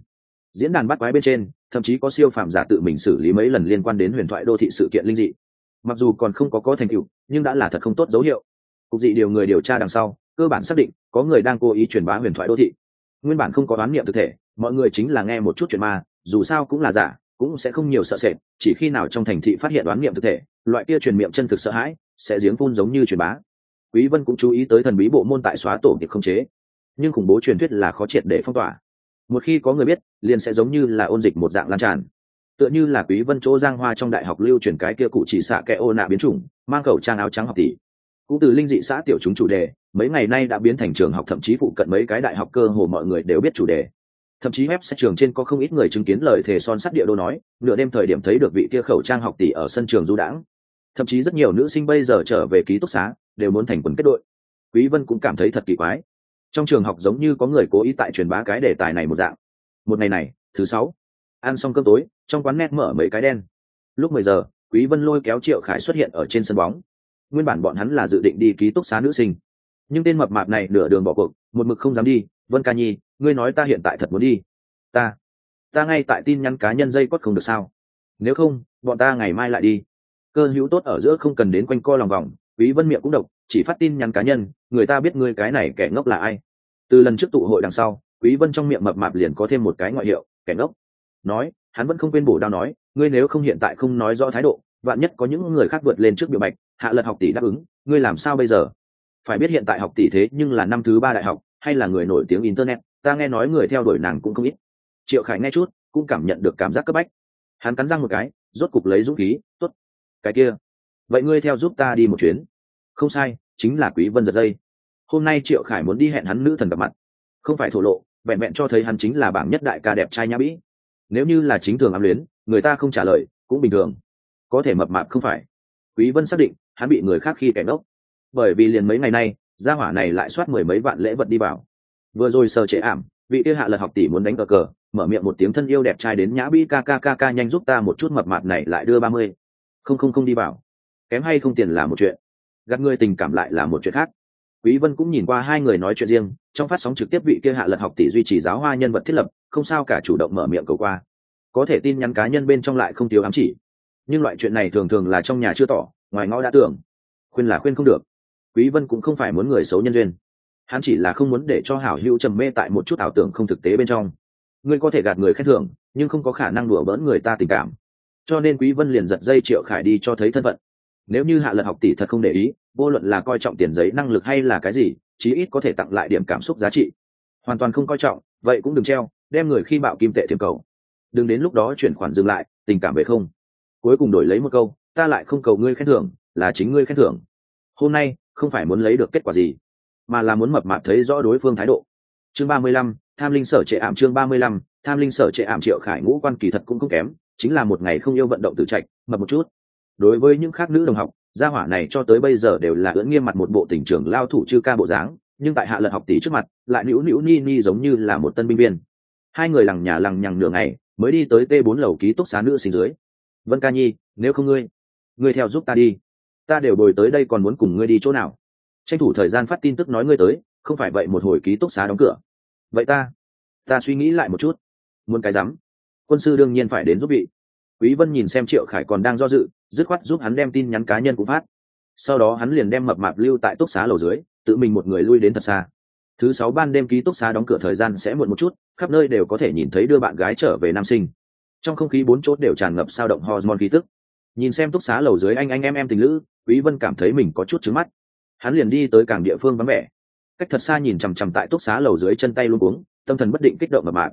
[SPEAKER 1] diễn đàn bắt quái bên trên, thậm chí có siêu phạm giả tự mình xử lý mấy lần liên quan đến huyền thoại đô thị sự kiện linh dị mặc dù còn không có có thành tựu, nhưng đã là thật không tốt dấu hiệu. Cục dị điều người điều tra đằng sau, cơ bản xác định có người đang cố ý truyền bá huyền thoại đô thị. Nguyên bản không có đoán niệm thực thể, mọi người chính là nghe một chút chuyện ma, dù sao cũng là giả, cũng sẽ không nhiều sợ sệt, chỉ khi nào trong thành thị phát hiện đoán niệm thực thể, loại kia truyền miệng chân thực sợ hãi, sẽ giếng phun giống như truyền bá. Quý vân cũng chú ý tới thần bí bộ môn tại xóa tổ nghiệp không chế. Nhưng khủng bố truyền thuyết là khó triệt để phong tỏa. Một khi có người biết, liền sẽ giống như là ôn dịch một dạng lan tràn tựa như là quý vân chỗ giang hoa trong đại học lưu truyền cái kia cụ chỉ xạ kẻ ô nạ biến chủng, mang khẩu trang áo trắng học tỷ. Cũng từ linh dị xã tiểu chúng chủ đề, mấy ngày nay đã biến thành trường học, thậm chí phụ cận mấy cái đại học cơ hồ mọi người đều biết chủ đề. Thậm chí web trường trên có không ít người chứng kiến lời thề son sắt địa đô nói, nửa đêm thời điểm thấy được vị kia khẩu trang học tỷ ở sân trường du đãng. Thậm chí rất nhiều nữ sinh bây giờ trở về ký túc xá, đều muốn thành quần kết đội. Quý vân cũng cảm thấy thật kỳ quái. Trong trường học giống như có người cố ý tại truyền bá cái đề tài này một dạng. Một ngày này, thứ sáu, ăn xong cơm tối trong quán net mở mấy cái đen. Lúc 10 giờ, quý vân lôi kéo triệu khải xuất hiện ở trên sân bóng. Nguyên bản bọn hắn là dự định đi ký túc xá nữ sinh. Nhưng tên mập mạp này nửa đường bỏ cuộc, một mực không dám đi. Vân ca nhi, ngươi nói ta hiện tại thật muốn đi. Ta ta ngay tại tin nhắn cá nhân dây quất không được sao? Nếu không, bọn ta ngày mai lại đi. Cơ hữu tốt ở giữa không cần đến quanh co lòng vòng, quý vân miệng cũng độc, chỉ phát tin nhắn cá nhân, người ta biết ngươi cái này kẻ ngốc là ai. Từ lần trước tụ hội đằng sau, quý vân trong miệng mập mạp liền có thêm một cái ngoại hiệu, kẻ ngốc. Nói hắn vẫn không quên bổ đao nói, ngươi nếu không hiện tại không nói rõ thái độ, vạn nhất có những người khác vượt lên trước biểu bạch hạ lật học tỷ đáp ứng, ngươi làm sao bây giờ? Phải biết hiện tại học tỷ thế nhưng là năm thứ ba đại học, hay là người nổi tiếng internet, ta nghe nói người theo đuổi nàng cũng không ít. Triệu khải nghe chút, cũng cảm nhận được cảm giác cấp bách. Hắn cắn răng một cái, rốt cục lấy dũng khí t ố t cái kia, vậy ngươi theo giúp ta đi một chuyến. Không sai, chính là quý vân giật dây. Hôm nay triệu khải muốn đi hẹn hắn nữ thần gặp mặt. Không phải thổ lộ, vẹn vẹn cho thấy hắn chính là bảng nhất đại ca đẹp trai nhã bĩ nếu như là chính thường ám luyến, người ta không trả lời, cũng bình thường. Có thể mập mạp không phải. Quý vân xác định, hắn bị người khác khi kẻ ngốc. Bởi vì liền mấy ngày nay, gia hỏa này lại soát mười mấy vạn lễ vật đi vào. Vừa rồi sờ trễ ảm, vị kia hạ lật học tỷ muốn đánh cờ cờ, mở miệng một tiếng thân yêu đẹp trai đến nhã bi ca ca ca ca nhanh giúp ta một chút mập mạp này lại đưa ba mươi. Không không không đi vào. Kém hay không tiền là một chuyện. Gặp người tình cảm lại là một chuyện khác quý vân cũng nhìn qua hai người nói chuyện riêng, trong phát sóng trực tiếp vị kia hạ lật học tỷ duy trì giáo hoa nhân vật thiết lập, không sao cả chủ động mở miệng cầu qua. Có thể tin nhắn cá nhân bên trong lại không thiếu ám chỉ. Nhưng loại chuyện này thường thường là trong nhà chưa tỏ, ngoài ngõ đã tưởng. Khuyên là khuyên không được. Quý vân cũng không phải muốn người xấu nhân duyên. Hắn chỉ là không muốn để cho hảo hữu trầm mê tại một chút ảo tưởng không thực tế bên trong. Ngươi có thể gạt người khen thưởng, nhưng không có khả năng đùa bỡn người ta tình cảm. Cho nên quý vân liền giật dây triệu khải đi cho thấy thân phận. Nếu như hạ lật học tỷ thật không để ý vô luận là coi trọng tiền giấy năng lực hay là cái gì, chí ít có thể tặng lại điểm cảm xúc giá trị. Hoàn toàn không coi trọng, vậy cũng đừng treo, đem người khi bạo kim tệ thiềm cầu. Đừng đến lúc đó chuyển khoản dừng lại, tình cảm về không. Cuối cùng đổi lấy một câu, ta lại không cầu ngươi khen thưởng, là chính ngươi khen thưởng. Hôm nay, không phải muốn lấy được kết quả gì, mà là muốn mập mạp thấy rõ đối phương thái độ. Chương ba mươi lăm, tham linh sở trệ ảm chương ba mươi lăm, tham linh sở trệ ảm triệu khải ngũ quan kỳ thật cũng không kém, chính là một ngày không yêu vận động tự trạch, mập một chút. Đối với những khác nữ đồng học gia hỏa này cho tới bây giờ đều là ưỡn nghiêm mặt một bộ tỉnh trưởng lao thủ chư ca bộ dáng, nhưng tại hạ lật học tỷ trước mặt, lại nữu nữu ni ni giống như là một tân binh viên. Hai người lằng nhà lằng nhằng nửa ngày, mới đi tới t bốn lầu ký túc xá nữ sinh dưới. Vân ca nhi, nếu không ngươi ngươi theo giúp ta đi. Ta đều bồi tới đây còn muốn cùng ngươi đi chỗ nào? Tranh thủ thời gian phát tin tức nói ngươi tới, không phải vậy một hồi ký túc xá đóng cửa. Vậy ta ta suy nghĩ lại một chút. Muốn cái rắm. Quân sư đương nhiên phải đến giúp vị. Quý vân nhìn xem triệu khải còn đang do dự dứt khoát giúp hắn đem tin nhắn cá nhân cũng phát. Sau đó hắn liền đem mập mạp lưu tại túc xá lầu dưới, tự mình một người lui đến thật xa. Thứ sáu ban đêm ký túc xá đóng cửa thời gian sẽ muộn một chút, khắp nơi đều có thể nhìn thấy đưa bạn gái trở về nam sinh. Trong không khí bốn chốt đều tràn ngập sao động hormone khí tức. Nhìn xem túc xá lầu dưới anh anh em em tình lữ, quý vân cảm thấy mình có chút trứng mắt. Hắn liền đi tới cảng địa phương vắng vẻ. Cách thật xa nhìn chằm chằm tại túc xá lầu dưới chân tay luôn uống tâm thần bất định kích động mập mạp.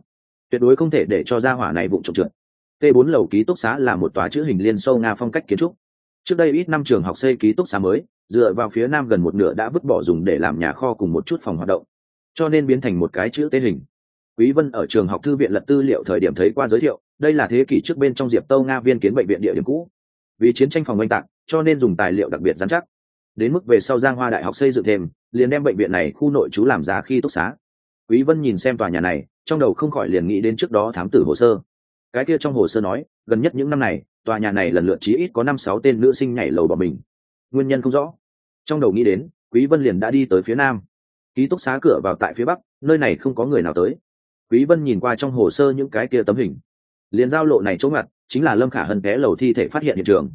[SPEAKER 1] Tuyệt đối không thể để cho gia hỏa này vụng trộm trượt t 4 lầu ký túc xá là một tòa chữ hình liên sâu nga phong cách kiến trúc. Trước đây ít năm trường học xây ký túc xá mới, dựa vào phía nam gần một nửa đã vứt bỏ dùng để làm nhà kho cùng một chút phòng hoạt động, cho nên biến thành một cái chữ tên hình. Quý vân ở trường học thư viện lật tư liệu thời điểm thấy qua giới thiệu, đây là thế kỷ trước bên trong diệp tâu nga viên kiến bệnh viện địa điểm cũ. Vì chiến tranh phòng oanh tạc, cho nên dùng tài liệu đặc biệt giám chắc. Đến mức về sau giang hoa đại học xây dựng thêm, liền đem bệnh viện này khu nội trú làm giá khi túc xá. Quý vân nhìn xem tòa nhà này, trong đầu không khỏi liền nghĩ đến trước đó thám tử hồ sơ cái kia trong hồ sơ nói, gần nhất những năm này, tòa nhà này lần lượt chí ít có năm sáu tên nữ sinh nhảy lầu bỏ mình. Nguyên nhân không rõ. Trong đầu nghĩ đến, quý vân liền đã đi tới phía nam. Ký túc xá cửa vào tại phía bắc, nơi này không có người nào tới. Quý vân nhìn qua trong hồ sơ những cái kia tấm hình. Liền giao lộ này chỗ ngặt chính là lâm khả hân té lầu thi thể phát hiện hiện trường.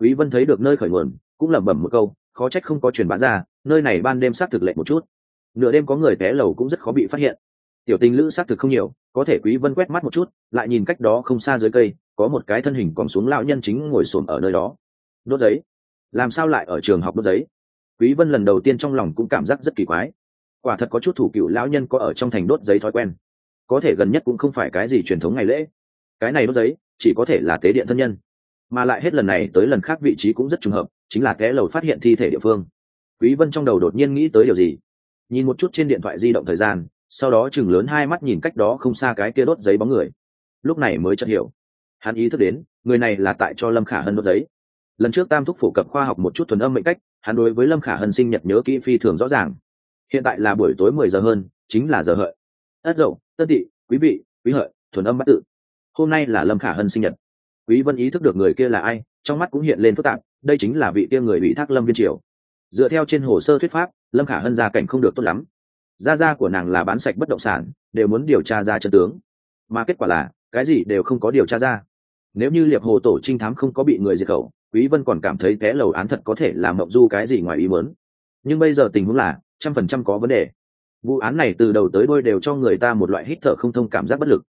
[SPEAKER 1] Quý vân thấy được nơi khởi nguồn, cũng lẩm bẩm một câu, khó trách không có truyền bá ra, nơi này ban đêm xác thực lệ một chút. Nửa đêm có người té lầu cũng rất khó bị phát hiện tiểu tình lữ xác thực không nhiều, có thể quý vân quét mắt một chút, lại nhìn cách đó không xa dưới cây, có một cái thân hình còn xuống lão nhân chính ngồi xổm ở nơi đó. Đốt giấy. Làm sao lại ở trường học đốt giấy? Quý vân lần đầu tiên trong lòng cũng cảm giác rất kỳ quái. Quả thật có chút thủ cựu lão nhân có ở trong thành đốt giấy thói quen. Có thể gần nhất cũng không phải cái gì truyền thống ngày lễ. Cái này đốt giấy, chỉ có thể là tế điện thân nhân. Mà lại hết lần này tới lần khác vị trí cũng rất trùng hợp, chính là té lầu phát hiện thi thể địa phương. Quý vân trong đầu đột nhiên nghĩ tới điều gì? Nhìn một chút trên điện thoại di động thời gian sau đó chừng lớn hai mắt nhìn cách đó không xa cái kia đốt giấy bóng người. Lúc này mới chợt hiểu. Hắn ý thức đến, người này là tại cho lâm khả hân đốt giấy. Lần trước tam thúc phổ cập khoa học một chút thuần âm mệnh cách, hắn đối với lâm khả hân sinh nhật nhớ kỹ phi thường rõ ràng. Hiện tại là buổi tối mười giờ hơn, chính là giờ hợi. Ất dậu tất thị quý vị, quý hợi, thuần âm bắt tự. Hôm nay là lâm khả hân sinh nhật. Quý vân ý thức được người kia là ai, trong mắt cũng hiện lên phức tạp, đây chính là vị kia người bị thác lâm viên triều. Dựa theo trên hồ sơ thuyết pháp, lâm khả hân gia cảnh không được tốt lắm gia gia của nàng là bán sạch bất động sản, đều muốn điều tra ra chân tướng. Mà kết quả là, cái gì đều không có điều tra ra. Nếu như liệp hồ tổ trinh thám không có bị người diệt khẩu, quý vân còn cảm thấy té lầu án thật có thể làm mộng du cái gì ngoài ý muốn. Nhưng bây giờ tình huống là, trăm phần trăm có vấn đề. Vụ án này từ đầu tới đôi đều cho người ta một loại hít thở không thông cảm giác bất lực.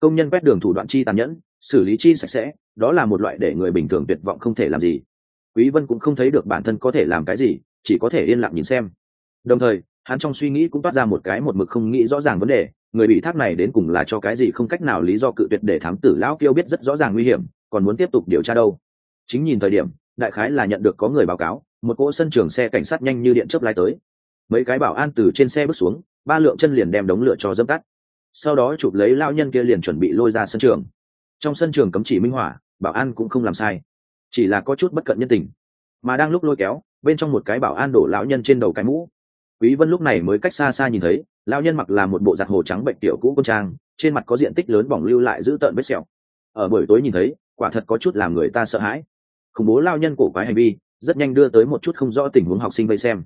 [SPEAKER 1] Công nhân quét đường thủ đoạn chi tàn nhẫn, xử lý chi sạch sẽ, đó là một loại để người bình thường tuyệt vọng không thể làm gì. Quý vân cũng không thấy được bản thân có thể làm cái gì, chỉ có thể yên lặng nhìn xem. Đồng thời hắn trong suy nghĩ cũng toát ra một cái một mực không nghĩ rõ ràng vấn đề, người bị thác này đến cùng là cho cái gì không cách nào lý do cự tuyệt để thám tử lão kiêu biết rất rõ ràng nguy hiểm, còn muốn tiếp tục điều tra đâu. Chính nhìn thời điểm, đại khái là nhận được có người báo cáo, một cỗ sân trường xe cảnh sát nhanh như điện chớp lái tới. Mấy cái bảo an từ trên xe bước xuống, ba lượng chân liền đem đống lửa cho dâm tắt. Sau đó chụp lấy lao nhân kia liền chuẩn bị lôi ra sân trường. Trong sân trường cấm chỉ minh hỏa bảo an cũng không làm sai. Chỉ là có chút bất cận nhân tình. Mà đang lúc lôi kéo, bên trong một cái bảo an đổ lão nhân trên đầu cái mũ quý vân lúc này mới cách xa xa nhìn thấy, lão nhân mặc là một bộ giặt hồ trắng bệnh tiểu cũ quân trang, trên mặt có diện tích lớn bỏng lưu lại giữ tợn vết sẹo. Ở buổi tối nhìn thấy, quả thật có chút làm người ta sợ hãi. Khủng bố lao nhân cổ quái hành vi, rất nhanh đưa tới một chút không rõ tình huống học sinh vây xem.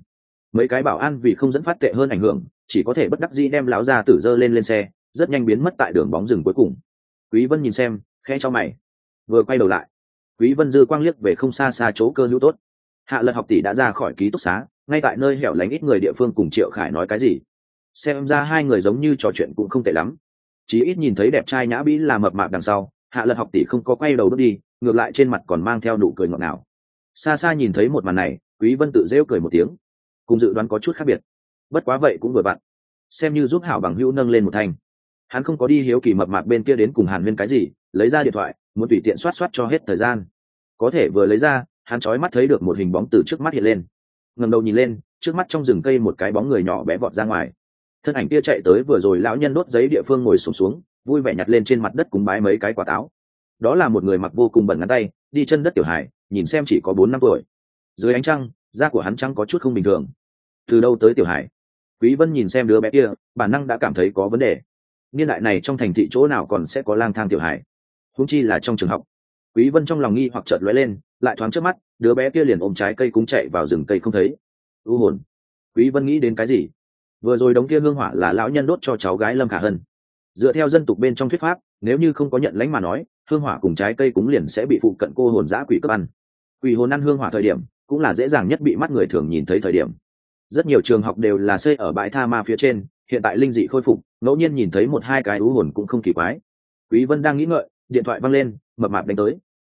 [SPEAKER 1] Mấy cái bảo an vì không dẫn phát tệ hơn ảnh hưởng, chỉ có thể bất đắc dĩ đem lão gia tử dơ lên lên xe, rất nhanh biến mất tại đường bóng rừng cuối cùng. Quý vân nhìn xem, khẽ cho mày. Vừa quay đầu lại, quý vân dư quang liếc về không xa xa chỗ cơ hữu tốt hạ lật học tỷ đã ra khỏi ký túc xá, ngay tại nơi hẻo lánh ít người địa phương cùng triệu khải nói cái gì. Xem ra hai người giống như trò chuyện cũng không tệ lắm. Chí ít nhìn thấy đẹp trai nhã bĩ là mập mạp đằng sau, hạ lật học tỷ không có quay đầu bước đi, ngược lại trên mặt còn mang theo nụ cười ngọt ngào. Xa xa nhìn thấy một màn này, quý vân tự rêu cười một tiếng. Cùng dự đoán có chút khác biệt. Bất quá vậy cũng vừa vặn. Xem như giúp hảo bằng hữu nâng lên một thành hắn không có đi hiếu kỳ mập mạp bên kia đến cùng hàn huyên cái gì, lấy ra điện thoại, muốn tùy tiện soát soát cho hết thời gian. Có thể vừa lấy ra hắn trói mắt thấy được một hình bóng từ trước mắt hiện lên. Ngầm đầu nhìn lên trước mắt trong rừng cây một cái bóng người nhỏ bé vọt ra ngoài. Thân ảnh kia chạy tới vừa rồi lão nhân đốt giấy địa phương ngồi sụp xuống, xuống vui vẻ nhặt lên trên mặt đất cúng bái mấy cái quả táo. Đó là một người mặc vô cùng bẩn ngắn tay đi chân đất tiểu hải nhìn xem chỉ có bốn năm tuổi. Dưới ánh trăng da của hắn trăng có chút không bình thường. Từ đâu tới tiểu hải quý vân nhìn xem đứa bé kia bản năng đã cảm thấy có vấn đề. Niên đại này trong thành thị chỗ nào còn sẽ có lang thang tiểu hải huống chi là trong trường học. Quý vân trong lòng nghi hoặc chợt lóe lên lại thoáng trước mắt, đứa bé kia liền ôm trái cây cúng chạy vào rừng cây không thấy. U hồn. Quý vân nghĩ đến cái gì? Vừa rồi đống kia hương hỏa là lão nhân đốt cho cháu gái lâm khả hân. Dựa theo dân tục bên trong thuyết pháp, nếu như không có nhận lãnh mà nói, hương hỏa cùng trái cây cúng liền sẽ bị phụ cận cô hồn giã quỷ cướp ăn. Quỷ hồn ăn hương hỏa thời điểm, cũng là dễ dàng nhất bị mắt người thường nhìn thấy thời điểm. Rất nhiều trường học đều là xây ở bãi tha ma phía trên, hiện tại linh dị khôi phục, ngẫu nhiên nhìn thấy một hai cái ú hồn cũng không kỳ quái. Quý vân đang nghĩ ngợi, điện thoại văng lên, mập mạp đánh tới.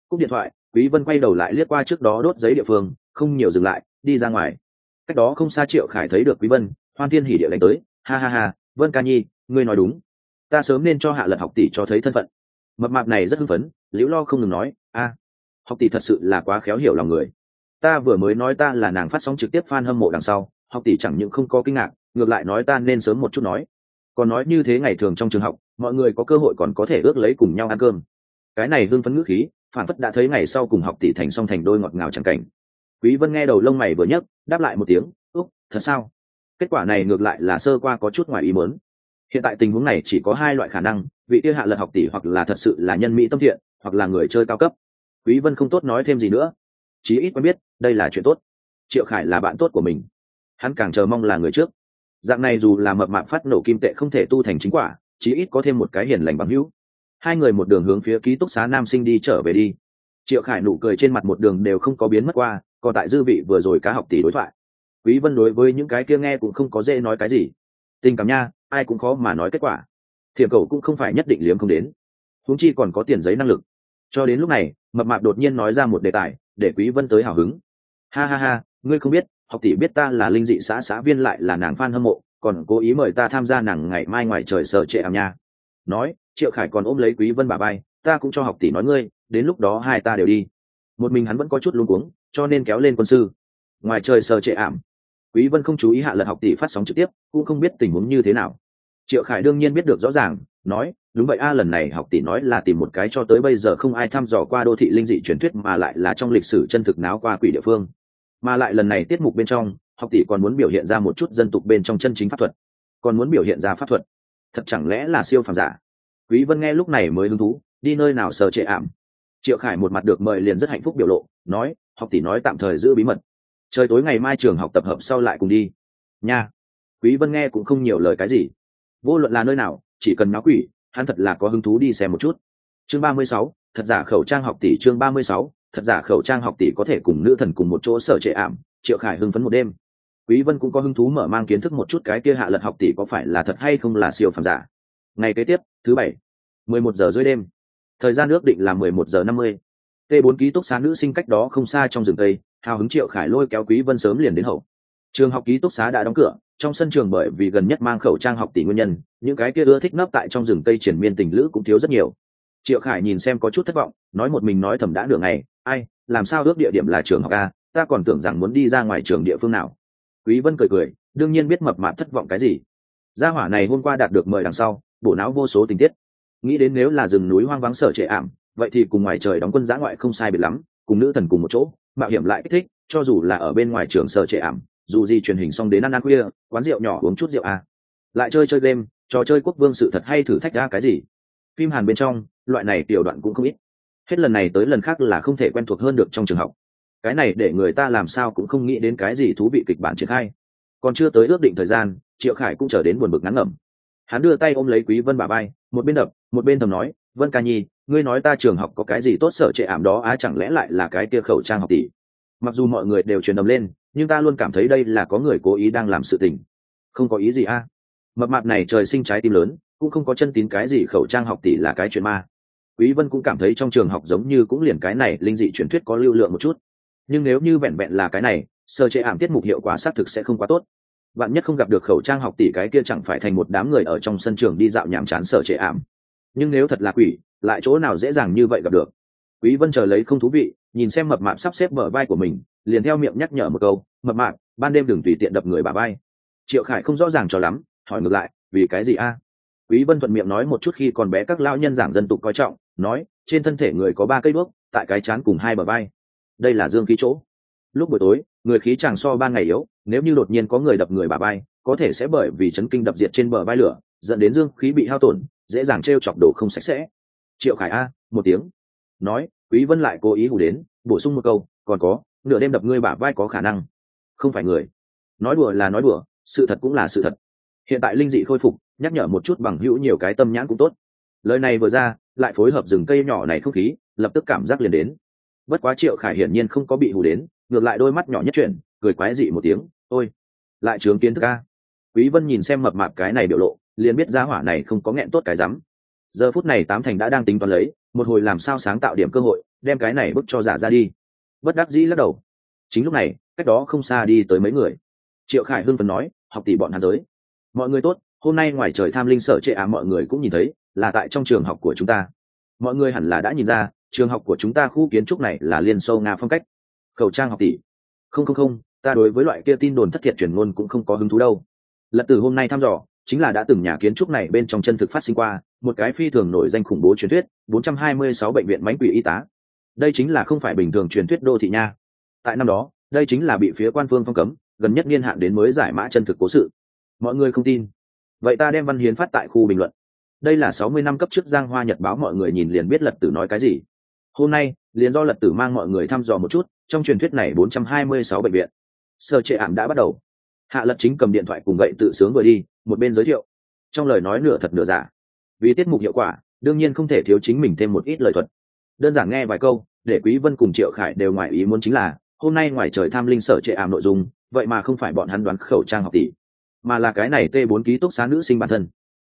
[SPEAKER 1] Cúp điện thoại quý vân quay đầu lại liếc qua trước đó đốt giấy địa phương, không nhiều dừng lại, đi ra ngoài. Cách đó không xa triệu khải thấy được quý vân, hoan thiên hỉ địa đánh tới. Ha ha ha, vân ca nhi, ngươi nói đúng. Ta sớm nên cho hạ lật học tỷ cho thấy thân phận. Mập mạp này rất hưng phấn, liễu lo không ngừng nói, a, học tỷ thật sự là quá khéo hiểu lòng người. Ta vừa mới nói ta là nàng phát sóng trực tiếp fan hâm mộ đằng sau, học tỷ chẳng những không có kinh ngạc, ngược lại nói ta nên sớm một chút nói. Còn nói như thế ngày thường trong trường học, mọi người có cơ hội còn có thể ước lấy cùng nhau ăn cơm. Cái này hưng phấn ngữ khí phản phất đã thấy ngày sau cùng học tỷ thành song thành đôi ngọt ngào chẳng cảnh. Quý vân nghe đầu lông mày vừa nhấc, đáp lại một tiếng, úc, thật sao? Kết quả này ngược lại là sơ qua có chút ngoài ý muốn. Hiện tại tình huống này chỉ có hai loại khả năng, vị tiêu hạ lật học tỷ hoặc là thật sự là nhân mỹ tâm thiện, hoặc là người chơi cao cấp. Quý vân không tốt nói thêm gì nữa. Chí ít quen biết, đây là chuyện tốt. Triệu khải là bạn tốt của mình. Hắn càng chờ mong là người trước. Dạng này dù là mập mạp phát nổ kim tệ không thể tu thành chính quả, chí ít có thêm một cái hiền lành bằng hữu hai người một đường hướng phía ký túc xá nam sinh đi trở về đi. Triệu khải nụ cười trên mặt một đường đều không có biến mất qua, còn tại dư vị vừa rồi cá học tỷ đối thoại. Quý vân đối với những cái kia nghe cũng không có dễ nói cái gì. Tình cảm nha, ai cũng khó mà nói kết quả. Thiểm cầu cũng không phải nhất định liếm không đến. Huống chi còn có tiền giấy năng lực. Cho đến lúc này, mập mạp đột nhiên nói ra một đề tài, để quý vân tới hào hứng. Ha ha ha, ngươi không biết, học tỷ biết ta là linh dị xã xã viên lại là nàng fan hâm mộ, còn cố ý mời ta tham gia nàng ngày mai ngoài trời sở trệ ảm à nha. Nói triệu khải còn ôm lấy quý vân bà bay ta cũng cho học tỷ nói ngươi, đến lúc đó hai ta đều đi. Một mình hắn vẫn có chút luống cuống, cho nên kéo lên quân sư. Ngoài trời sờ trệ ảm, quý vân không chú ý hạ lật học tỷ phát sóng trực tiếp, cũng không biết tình huống như thế nào. Triệu khải đương nhiên biết được rõ ràng, nói, đúng vậy a, lần này học tỷ nói là tìm một cái cho tới bây giờ không ai thăm dò qua đô thị linh dị truyền thuyết mà lại là trong lịch sử chân thực náo qua quỷ địa phương. Mà lại lần này tiết mục bên trong, học tỷ còn muốn biểu hiện ra một chút dân tục bên trong chân chính pháp thuật. Còn muốn biểu hiện ra pháp thuật. Thật chẳng lẽ là siêu phàm giả? Quý vân nghe lúc này mới hứng thú đi nơi nào sờ trệ ảm. Triệu khải một mặt được mời liền rất hạnh phúc biểu lộ nói học tỷ nói tạm thời giữ bí mật. Trời tối ngày mai trường học tập hợp sau lại cùng đi. Nha. Quý vân nghe cũng không nhiều lời cái gì. Vô luận là nơi nào chỉ cần náo quỷ hắn thật là có hứng thú đi xem một chút. Chương 36, thật giả khẩu trang học tỷ chương 36, thật giả khẩu trang học tỷ có thể cùng nữ thần cùng một chỗ sở trệ ảm triệu khải hưng phấn một đêm. Quý vân cũng có hứng thú mở mang kiến thức một chút cái kia hạ lật học tỷ có phải là thật hay không là siêu phẩm giả ngày kế tiếp, thứ bảy 11 giờ rưỡi đêm. Thời gian ước định là 11 giờ 50. t 4 ký túc xá nữ sinh cách đó không xa trong rừng tây hào hứng triệu khải lôi kéo quý vân sớm liền đến hậu. Trường học ký túc xá đã đóng cửa, trong sân trường bởi vì gần nhất mang khẩu trang học tỷ nguyên nhân, những cái kia ưa thích nấp tại trong rừng tây triển miên tình lữ cũng thiếu rất nhiều. Triệu khải nhìn xem có chút thất vọng, nói một mình nói thầm đã nửa ngày, ai, làm sao ước địa điểm là trường học a, ta còn tưởng rằng muốn đi ra ngoài trường địa phương nào. Quý vân cười cười, đương nhiên biết mập mạp thất vọng cái gì. Gia hỏa này hôm qua đạt được mời đằng sau bộ não vô số tình tiết. Nghĩ đến nếu là rừng núi hoang vắng sở trệ ảm, vậy thì cùng ngoài trời đóng quân giã ngoại không sai biệt lắm, cùng nữ thần cùng một chỗ, mạo hiểm lại kích thích, cho dù là ở bên ngoài trường sở trệ ảm, dù gì truyền hình xong đến ăn ăn khuya, quán rượu nhỏ uống chút rượu à. lại chơi chơi game, trò chơi quốc vương sự thật hay thử thách ra cái gì? Phim hàn bên trong, loại này tiểu đoạn cũng không ít. Hết lần này tới lần khác là không thể quen thuộc hơn được trong trường học. Cái này để người ta làm sao cũng không nghĩ đến cái gì thú vị kịch bản triển khai. Còn chưa tới ước định thời gian, triệu khải cũng trở đến buồn bực ngắn ngẩm hắn đưa tay ôm lấy quý vân bà bay một bên đập, một bên thầm nói, vân ca nhi, ngươi nói ta trường học có cái gì tốt sở trệ ảm đó, á, chẳng lẽ lại là cái kia khẩu trang học tỷ? Mặc dù mọi người đều truyền đầm lên, nhưng ta luôn cảm thấy đây là có người cố ý đang làm sự tình. Không có ý gì a mập mạp này trời sinh trái tim lớn, cũng không có chân tín cái gì khẩu trang học tỷ là cái chuyện ma. Quý vân cũng cảm thấy trong trường học giống như cũng liền cái này, linh dị truyền thuyết có lưu lượng một chút. Nhưng nếu như vẹn vẹn là cái này sở trệ ảm tiết mục hiệu quả xác thực sẽ không quá tốt bạn nhất không gặp được khẩu trang học tỷ cái kia chẳng phải thành một đám người ở trong sân trường đi dạo nhàm chán sở trệ ảm. Nhưng nếu thật là quỷ, lại chỗ nào dễ dàng như vậy gặp được? Quý vân chờ lấy không thú vị, nhìn xem mập mạp sắp xếp bờ vai của mình, liền theo miệng nhắc nhở một câu, mập mạp, ban đêm đừng tùy tiện đập người bà vai. Triệu khải không rõ ràng cho lắm, hỏi ngược lại, vì cái gì a? Quý vân thuận miệng nói một chút khi còn bé các lão nhân giảng dân tục coi trọng, nói, trên thân thể người có ba cây bước tại cái chán cùng hai bờ vai. Đây là dương khí chỗ. Lúc buổi tối, người khí chàng so ba ngày yếu nếu như đột nhiên có người đập người bà vai, có thể sẽ bởi vì chấn kinh đập diệt trên bờ vai lửa, dẫn đến dương khí bị hao tổn, dễ dàng t chọc đồ không sạch sẽ. Triệu khải a, một tiếng. Nói, quý vân lại cố ý hù đến, bổ sung một câu, còn có, nửa đêm đập ngươi bả vai có khả năng. Không phải người. Nói đùa là nói đùa, sự thật cũng là sự thật. Hiện tại linh dị khôi phục, nhắc nhở một chút bằng hữu nhiều cái tâm nhãn cũng tốt. Lời này vừa ra, lại phối hợp rừng cây nhỏ này không khí, lập tức cảm giác liền đến. Bất quá triệu khải hiển nhiên không có bị hù đến, ngược lại đôi mắt nhỏ nhất chuyển cười quái dị một tiếng, ôi, lại trướng kiến thức ca quý vân nhìn xem mập mạp cái này biểu lộ, liền biết giá hỏa này không có nghẹn tốt cái rắm. Giờ phút này tám thành đã đang tính toán lấy, một hồi làm sao sáng tạo điểm cơ hội, đem cái này bức cho giả ra đi. Bất đắc dĩ lắc đầu. Chính lúc này, cách đó không xa đi tới mấy người. Triệu khải hưng phấn nói, học tỷ bọn hắn tới. Mọi người tốt, hôm nay ngoài trời tham linh sở trệ á, mọi người cũng nhìn thấy, là tại trong trường học của chúng ta. Mọi người hẳn là đã nhìn ra, trường học của chúng ta khu kiến trúc này là liên sâu nga phong cách. Khẩu trang học tỷ. Không không không ta đối với loại kia tin đồn thất thiệt truyền ngôn cũng không có hứng thú đâu. Lật từ hôm nay thăm dò, chính là đã từng nhà kiến trúc này bên trong chân thực phát sinh qua, một cái phi thường nổi danh khủng bố truyền thuyết 426 bệnh viện mánh quỷ y tá. Đây chính là không phải bình thường truyền thuyết đô thị nha. Tại năm đó, đây chính là bị phía quan phương phong cấm, gần nhất niên hạn đến mới giải mã chân thực cố sự. Mọi người không tin. Vậy ta đem văn hiến phát tại khu bình luận. Đây là sáu mươi năm cấp trước giang hoa nhật báo mọi người nhìn liền biết lật tử nói cái gì. Hôm nay, liền do lật tử mang mọi người thăm dò một chút, trong truyền thuyết này bốn trăm hai mươi sáu bệnh viện sơ trệ ảm đã bắt đầu. Hạ lật chính cầm điện thoại cùng gậy tự sướng vừa đi, một bên giới thiệu. Trong lời nói nửa thật nửa giả. Vì tiết mục hiệu quả, đương nhiên không thể thiếu chính mình thêm một ít lời thuật. Đơn giản nghe vài câu, để quý vân cùng triệu khải đều ngoài ý muốn chính là, hôm nay ngoài trời tham linh sở trệ ảm nội dung, vậy mà không phải bọn hắn đoán khẩu trang học tỷ, mà là cái này t 4 ký túc xá nữ sinh bản thân.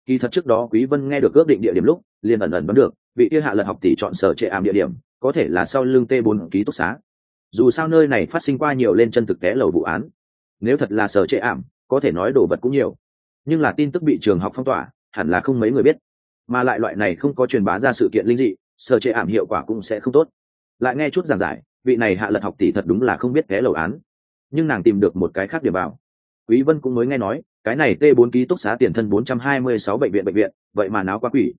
[SPEAKER 1] Kỳ thật trước đó quý vân nghe được ước định địa điểm lúc, liền ẩn ẩn đoán được, vị kia hạ lật học tỷ chọn sở trệ ảm địa điểm, có thể là sau lưng t 4 ký túc xá dù sao nơi này phát sinh qua nhiều lên chân thực tế lầu vụ án. Nếu thật là sở trệ ảm, có thể nói đồ vật cũng nhiều. Nhưng là tin tức bị trường học phong tỏa, hẳn là không mấy người biết. Mà lại loại này không có truyền bá ra sự kiện linh dị, sở trệ ảm hiệu quả cũng sẽ không tốt. Lại nghe chút giảng giải, vị này hạ lật học tỷ thật đúng là không biết té lầu án. Nhưng nàng tìm được một cái khác điểm vào. Quý vân cũng mới nghe nói, cái này t 4 ký túc xá tiền thân 426 bệnh viện bệnh viện, vậy mà náo quá quỷ.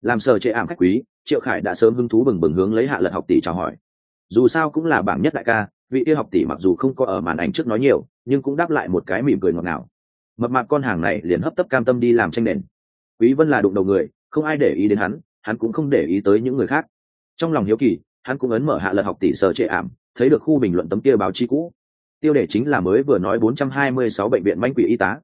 [SPEAKER 1] Làm sở trệ ảm khách quý, triệu khải đã sớm hứng thú bừng bừng hướng lấy hạ lật học tỷ chào hỏi dù sao cũng là bảng nhất đại ca, vị kia học tỷ mặc dù không có ở màn ảnh trước nói nhiều, nhưng cũng đáp lại một cái mỉm cười ngọt ngào. Mập mạc con hàng này liền hấp tấp cam tâm đi làm tranh nền. Quý vân là đụng đầu người, không ai để ý đến hắn hắn cũng không để ý tới những người khác. Trong lòng hiếu kỳ, hắn cũng ấn mở hạ lật học tỷ sở trệ ảm, thấy được khu bình luận tấm kia báo chí cũ. Tiêu đề chính là mới vừa nói 426 bệnh viện manh quỷ y tá.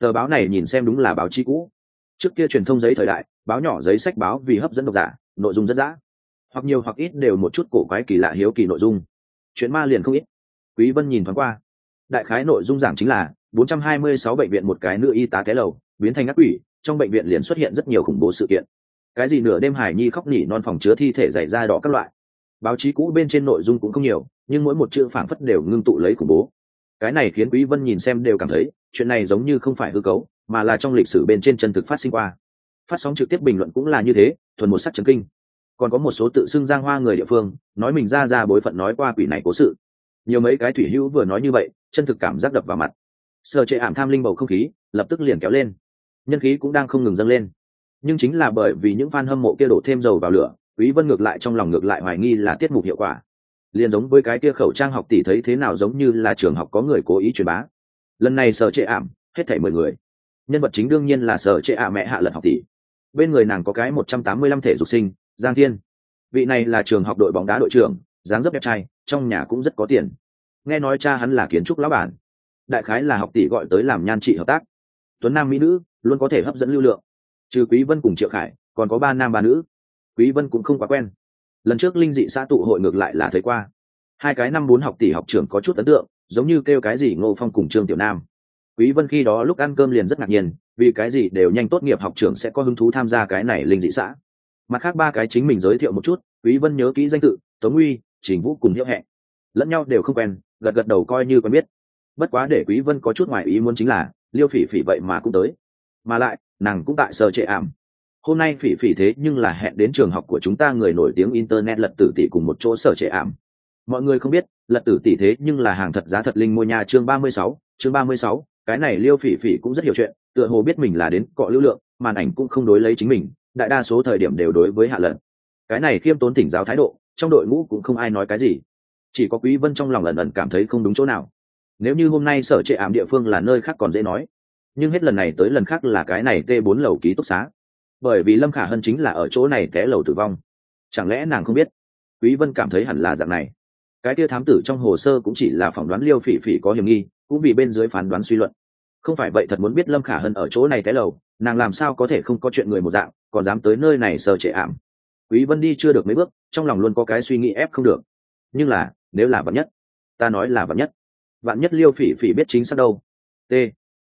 [SPEAKER 1] Tờ báo này nhìn xem đúng là báo chí cũ. Trước kia truyền thông giấy thời đại, báo nhỏ giấy sách báo vì hấp dẫn độc giả, nội dung rất dã hoặc nhiều hoặc ít đều một chút cổ quái kỳ lạ hiếu kỳ nội dung. Chuyện ma liền không ít. Quý vân nhìn thoáng qua. Đại khái nội dung giảng chính là 426 bệnh viện một cái nữ y tá té lầu, biến thành ác quỷ, trong bệnh viện liền xuất hiện rất nhiều khủng bố sự kiện. Cái gì nửa đêm hải nhi khóc nhỉ non phòng chứa thi thể dày da đỏ các loại. Báo chí cũ bên trên nội dung cũng không nhiều, nhưng mỗi một chữ phảng phất đều ngưng tụ lấy khủng bố. Cái này khiến quý vân nhìn xem đều cảm thấy, chuyện này giống như không phải hư cấu, mà là trong lịch sử bên trên chân thực phát sinh qua. Phát sóng trực tiếp bình luận cũng là như thế, thuần một sắc chấn kinh còn có một số tự xưng giang hoa người địa phương, nói mình ra ra bối phận nói qua quỷ này cố sự. Nhiều mấy cái thủy hữu vừa nói như vậy, chân thực cảm giác đập vào mặt. Sợ trệ ảm tham linh bầu không khí, lập tức liền kéo lên. Nhân khí cũng đang không ngừng dâng lên. Nhưng chính là bởi vì những fan hâm mộ kia đổ thêm dầu vào lửa, quý vân ngược lại trong lòng ngược lại hoài nghi là tiết mục hiệu quả. Liền giống với cái kia khẩu trang học tỷ thấy thế nào giống như là trường học có người cố ý truyền bá. Lần này sở trệ ảm, hết thảy mười người. Nhân vật chính đương nhiên là sở trệ ả mẹ hạ lật học tỷ. Bên người nàng có cái một trăm tám mươi lăm thể dục sinh giang thiên. Vị này là trường học đội bóng đá đội trưởng, dáng dấp đẹp trai, trong nhà cũng rất có tiền. Nghe nói cha hắn là kiến trúc lão bản. Đại khái là học tỷ gọi tới làm nhan trị hợp tác. Tuấn nam mỹ nữ, luôn có thể hấp dẫn lưu lượng. Trừ quý vân cùng triệu khải, còn có ba nam ba nữ. Quý vân cũng không quá quen. Lần trước linh dị xã tụ hội ngược lại là thấy qua. Hai cái năm bốn học tỷ học trưởng có chút ấn tượng, giống như kêu cái gì ngô phong cùng trương tiểu nam. Quý vân khi đó lúc ăn cơm liền rất ngạc nhiên, vì cái gì đều nhanh tốt nghiệp học trưởng sẽ có hứng thú tham gia cái này linh dị xã mặt khác ba cái chính mình giới thiệu một chút quý vân nhớ kỹ danh tự tống uy trình vũ cùng hiệu hẹn. Lẫn nhau đều không quen gật gật đầu coi như quen biết. Bất quá để quý vân có chút ngoài ý muốn chính là liêu phỉ phỉ vậy mà cũng tới. Mà lại nàng cũng tại sở trệ ảm. Hôm nay phỉ phỉ thế nhưng là hẹn đến trường học của chúng ta người nổi tiếng internet lật tử tỷ cùng một chỗ sở trệ ảm. Mọi người không biết lật tử tỷ thế nhưng là hàng thật giá thật linh mua nhà chương 36, chương 36, cái này liêu phỉ phỉ cũng rất hiểu chuyện tựa hồ biết mình là đến cọ lưu lượng màn ảnh cũng không đối lấy chính mình đại đa số thời điểm đều đối với hạ lận. Cái này khiêm tốn tỉnh giáo thái độ, trong đội ngũ cũng không ai nói cái gì. Chỉ có quý vân trong lòng lần lần cảm thấy không đúng chỗ nào. Nếu như hôm nay sở trệ ảm địa phương là nơi khác còn dễ nói. Nhưng hết lần này tới lần khác là cái này t 4 lầu ký túc xá. Bởi vì lâm khả hân chính là ở chỗ này té lầu tử vong. Chẳng lẽ nàng không biết? Quý vân cảm thấy hẳn là dạng này. Cái tia thám tử trong hồ sơ cũng chỉ là phỏng đoán liêu phỉ phỉ có hiểm nghi, cũng vì bên dưới phán đoán suy luận. Không phải vậy thật muốn biết lâm khả hân ở chỗ này té lầu, nàng làm sao có thể không có chuyện người một dạng? Còn dám tới nơi này sờ trệ ảm. Quý vân đi chưa được mấy bước, trong lòng luôn có cái suy nghĩ ép không được. Nhưng là, nếu là vạn nhất, ta nói là vạn nhất. Vạn nhất liêu phỉ phỉ biết chính xác đâu. T.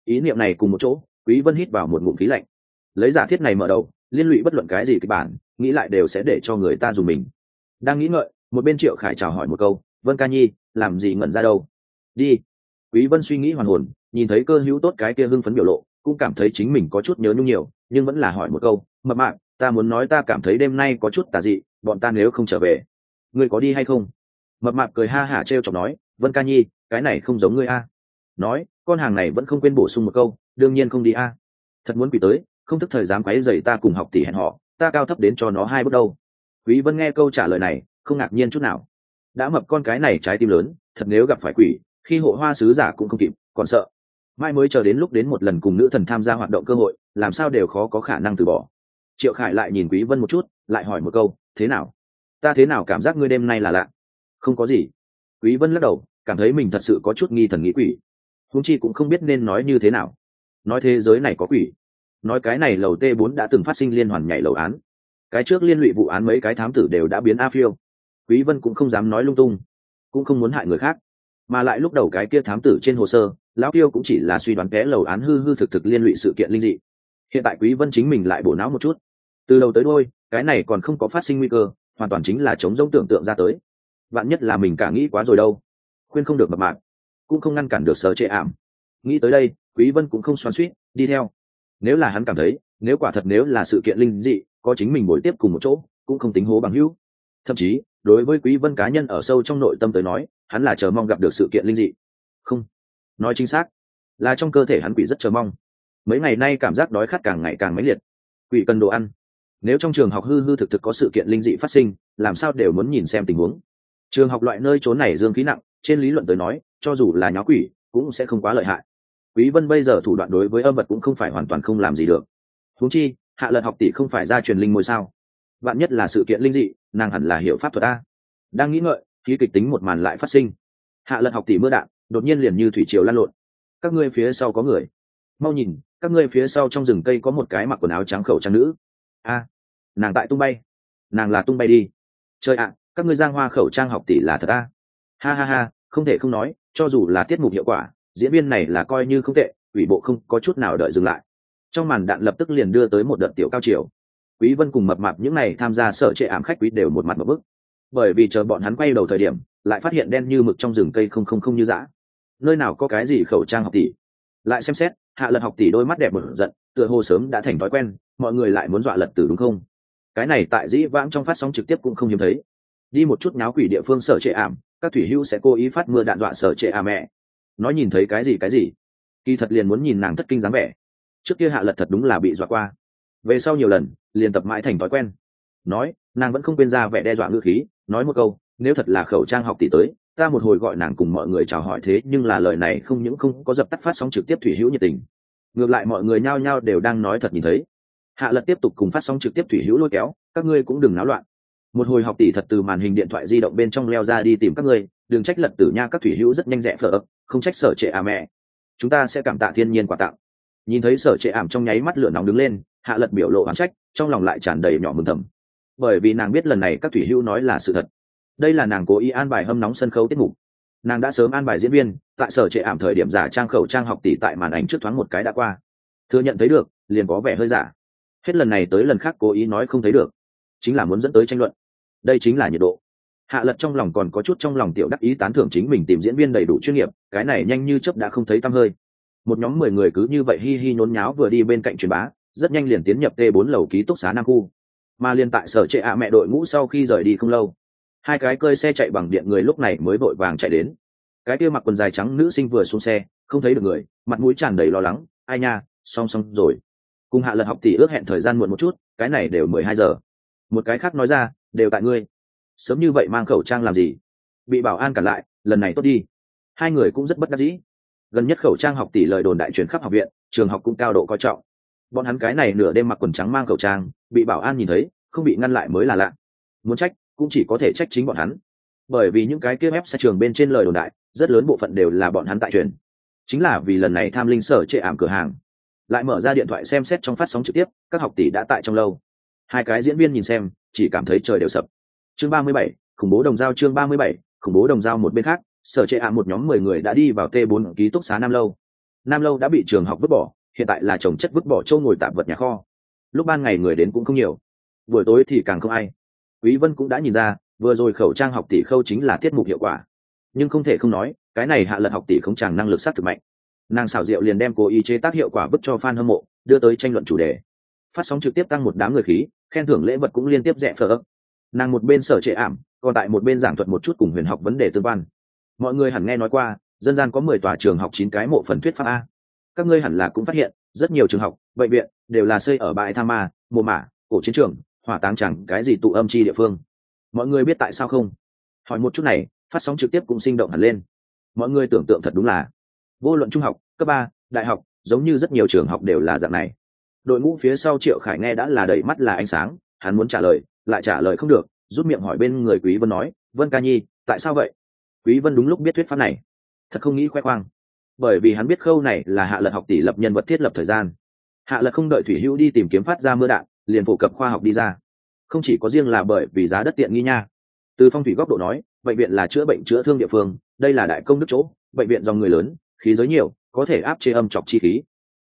[SPEAKER 1] Ý niệm này cùng một chỗ, quý vân hít vào một ngụm khí lạnh. Lấy giả thiết này mở đầu, liên lụy bất luận cái gì kịch bản, nghĩ lại đều sẽ để cho người ta dùng mình. Đang nghĩ ngợi, một bên triệu khải chào hỏi một câu, vân ca nhi, làm gì ngẩn ra đâu? Đi. Quý vân suy nghĩ hoàn hồn, nhìn thấy cơ hữu tốt cái kia hưng phấn biểu lộ, cũng cảm thấy chính mình có chút nhớ nhung nhiều nhưng vẫn là hỏi một câu mập mạng, ta muốn nói ta cảm thấy đêm nay có chút tà dị bọn ta nếu không trở về ngươi có đi hay không? Mập mạp cười ha hả t chọc nói vân ca nhi cái này không giống ngươi a. Nói con hàng này vẫn không quên bổ sung một câu đương nhiên không đi a. Thật muốn quỷ tới không thức thời dám quấy dày ta cùng học tỷ hẹn họ ta cao thấp đến cho nó hai bước đâu. Quý vân nghe câu trả lời này không ngạc nhiên chút nào. Đã mập con cái này trái tim lớn thật nếu gặp phải quỷ khi hộ hoa sứ giả cũng không kịp còn sợ. Mai mới chờ đến lúc đến một lần cùng nữ thần tham gia hoạt động cơ hội làm sao đều khó có khả năng từ bỏ. Triệu khải lại nhìn quý vân một chút, lại hỏi một câu, thế nào? Ta thế nào cảm giác ngươi đêm nay là lạ? Không có gì. Quý vân lắc đầu, cảm thấy mình thật sự có chút nghi thần nghĩ quỷ. Huống chi cũng không biết nên nói như thế nào. Nói thế giới này có quỷ. Nói cái này lầu t 4 đã từng phát sinh liên hoàn nhảy lầu án. Cái trước liên lụy vụ án mấy cái thám tử đều đã biến a phiêu. Quý vân cũng không dám nói lung tung, cũng không muốn hại người khác. Mà lại lúc đầu cái kia thám tử trên hồ sơ, lão tiêu cũng chỉ là suy đoán ké lầu án hư hư thực thực liên lụy sự kiện linh dị hiện tại quý vân chính mình lại bổ não một chút. Từ đầu tới đôi cái này còn không có phát sinh nguy cơ, hoàn toàn chính là chống giống tưởng tượng ra tới. Bạn nhất là mình cả nghĩ quá rồi đâu. Khuyên không được mập mạc cũng không ngăn cản được sở trệ ảm. Nghĩ tới đây, quý vân cũng không xoắn suýt, đi theo. Nếu là hắn cảm thấy, nếu quả thật nếu là sự kiện linh dị, có chính mình buổi tiếp cùng một chỗ, cũng không tính hố bằng hữu. Thậm chí, đối với quý vân cá nhân ở sâu trong nội tâm tới nói, hắn là chờ mong gặp được sự kiện linh dị. Không. Nói chính xác, là trong cơ thể hắn quỷ rất chờ mong mấy ngày nay cảm giác đói khát càng ngày càng mãnh liệt. Quỷ cần đồ ăn. Nếu trong trường học hư hư thực thực có sự kiện linh dị phát sinh, làm sao đều muốn nhìn xem tình huống. Trường học loại nơi trốn này dương khí nặng, trên lý luận tới nói, cho dù là nháo quỷ, cũng sẽ không quá lợi hại. Quý vân bây giờ thủ đoạn đối với âm vật cũng không phải hoàn toàn không làm gì được. Huống chi, hạ lật học tỷ không phải ra truyền linh ngôi sao? Bạn nhất là sự kiện linh dị, nàng hẳn là hiểu pháp thuật a. Đang nghĩ ngợi, khí kịch tính một màn lại phát sinh. Hạ lật học tỷ mưa đạn, đột nhiên liền như thủy triều lan lộn. Các ngươi phía sau có người. Mau nhìn các ngươi phía sau trong rừng cây có một cái mặc quần áo trắng khẩu trang nữ. A, nàng tại tung bay. Nàng là tung bay đi. Trời ạ, các ngươi giang hoa khẩu trang học tỷ là thật a. Ha ha ha, không thể không nói, cho dù là tiết mục hiệu quả, diễn viên này là coi như không tệ, ủy bộ không có chút nào đợi dừng lại. Trong màn đạn lập tức liền đưa tới một đợt tiểu cao chiều. Quý vân cùng mập mạp những này tham gia sở trệ ảm khách quý đều một mặt một bức. Bởi vì chờ bọn hắn quay đầu thời điểm, lại phát hiện đen như mực trong rừng cây không không không như dã. Nơi nào có cái gì khẩu trang học tỷ? Lại xem xét hạ lật học tỷ đôi mắt đẹp một giận, tựa hồ sớm đã thành thói quen, mọi người lại muốn dọa lật tử đúng không? Cái này tại dĩ vãng trong phát sóng trực tiếp cũng không hiếm thấy. Đi một chút náo quỷ địa phương sở trệ ảm, các thủy hữu sẽ cố ý phát mưa đạn dọa sở trệ à mẹ. Nói nhìn thấy cái gì cái gì? Kỳ thật liền muốn nhìn nàng thất kinh dáng vẻ. Trước kia hạ lật thật đúng là bị dọa qua. Về sau nhiều lần, liền tập mãi thành thói quen. Nói, nàng vẫn không quên ra vẻ đe dọa ngữ khí, nói một câu, nếu thật là khẩu trang học tỷ tới ta một hồi gọi nàng cùng mọi người chào hỏi thế nhưng là lời này không những không có dập tắt phát sóng trực tiếp thủy hữu nhiệt tình. Ngược lại mọi người nhao nhao đều đang nói thật nhìn thấy. Hạ lật tiếp tục cùng phát sóng trực tiếp thủy hữu lôi kéo, các ngươi cũng đừng náo loạn. Một hồi học tỷ thật từ màn hình điện thoại di động bên trong leo ra đi tìm các ngươi, đừng trách lật tử nha, các thủy hữu rất nhanh rẽ phở không trách sở trệ à mẹ. Chúng ta sẽ cảm tạ thiên nhiên quà tặng. Nhìn thấy sở trệ ảm trong nháy mắt lửa nóng đứng lên, hạ lật biểu lộ oán trách, trong lòng lại tràn đầy nhỏ mừng thầm. Bởi vì nàng biết lần này các thủy hữu nói là sự thật đây là nàng cố ý an bài hâm nóng sân khấu tiết mục. Nàng đã sớm an bài diễn viên, tại sở trệ ảm thời điểm giả trang khẩu trang học tỷ tại màn ảnh trước thoáng một cái đã qua. Thừa nhận thấy được, liền có vẻ hơi giả. Hết lần này tới lần khác cố ý nói không thấy được. Chính là muốn dẫn tới tranh luận. Đây chính là nhiệt độ. Hạ lật trong lòng còn có chút trong lòng tiểu đắc ý tán thưởng chính mình tìm diễn viên đầy đủ chuyên nghiệp, cái này nhanh như chớp đã không thấy tăm hơi. Một nhóm mười người cứ như vậy hi hi nhốn nháo vừa đi bên cạnh truyền bá, rất nhanh liền tiến nhập t bốn lầu ký túc xá nam khu. Mà liên tại sở trệ ạ mẹ đội ngũ sau khi rời đi không lâu hai cái cơi xe chạy bằng điện người lúc này mới vội vàng chạy đến. Cái kia mặc quần dài trắng nữ sinh vừa xuống xe, không thấy được người, mặt mũi tràn đầy lo lắng, ai nha song song rồi. Cùng hạ lần học tỷ ước hẹn thời gian muộn một chút, cái này đều mười hai giờ. Một cái khác nói ra, đều tại ngươi. Sớm như vậy mang khẩu trang làm gì? Bị bảo an cản lại, lần này tốt đi. Hai người cũng rất bất đắc dĩ. Gần nhất khẩu trang học tỷ lời đồn đại truyền khắp học viện, trường học cũng cao độ coi trọng. Bọn hắn cái này nửa đêm mặc quần trắng mang khẩu trang, bị bảo an nhìn thấy, không bị ngăn lại mới là lạ. Muốn trách cũng chỉ có thể trách chính bọn hắn. Bởi vì những cái kia ép sẽ trường bên trên lời đồn đại, rất lớn bộ phận đều là bọn hắn tại truyền. Chính là vì lần này tham linh sở chệ ảm cửa hàng. Lại mở ra điện thoại xem xét trong phát sóng trực tiếp, các học tỷ đã tại trong lâu. Hai cái diễn viên nhìn xem, chỉ cảm thấy trời đều sập. Chương ba mươi bảy, khủng bố đồng giao chương ba mươi bảy, khủng bố đồng giao một bên khác, sở chệ ảm một nhóm mười người đã đi vào t bốn ký túc xá nam lâu. Nam lâu đã bị trường học vứt bỏ, hiện tại là trồng chất vứt bỏ châu ngồi tạm vật nhà kho. Lúc ban ngày người đến cũng không nhiều. Buổi tối thì càng không ai quý vân cũng đã nhìn ra, vừa rồi khẩu trang học tỷ khâu chính là tiết mục hiệu quả. Nhưng không thể không nói, cái này hạ lật học tỷ không chàng năng lực sát thực mạnh. Nàng xảo diệu liền đem cố ý chế tác hiệu quả bức cho fan hâm mộ, đưa tới tranh luận chủ đề. Phát sóng trực tiếp tăng một đám người khí, khen thưởng lễ vật cũng liên tiếp rẻ phở ấp. Nàng một bên sở trệ ảm, còn tại một bên giảng thuật một chút cùng huyền học vấn đề tương quan. Mọi người hẳn nghe nói qua, dân gian có mười tòa trường học chín cái mộ phần thuyết pháp a. Các ngươi hẳn là cũng phát hiện, rất nhiều trường học, bệnh viện đều là xây ở bãi tha ma, mộ mả, cổ chiến trường hỏa táng chẳng cái gì tụ âm chi địa phương. Mọi người biết tại sao không? Hỏi một chút này, phát sóng trực tiếp cũng sinh động hẳn lên. Mọi người tưởng tượng thật đúng là, vô luận trung học, cấp ba, đại học, giống như rất nhiều trường học đều là dạng này. Đội ngũ phía sau triệu khải nghe đã là đầy mắt là ánh sáng, hắn muốn trả lời, lại trả lời không được, rút miệng hỏi bên người quý vân nói, vân ca nhi, tại sao vậy? Quý vân đúng lúc biết thuyết pháp này. Thật không nghĩ khoe khoang. Bởi vì hắn biết khâu này là hạ lật học tỷ lập nhân vật thiết lập thời gian. Hạ lật không đợi thủy hữu đi tìm kiếm phát ra mưa đạn liền phổ cập khoa học đi ra. Không chỉ có riêng là bởi vì giá đất tiện nghi nha. Từ phong thủy góc độ nói, bệnh viện là chữa bệnh chữa thương địa phương, đây là đại công đức chỗ, bệnh viện do người lớn, khí giới nhiều, có thể áp chế âm chọc chi khí.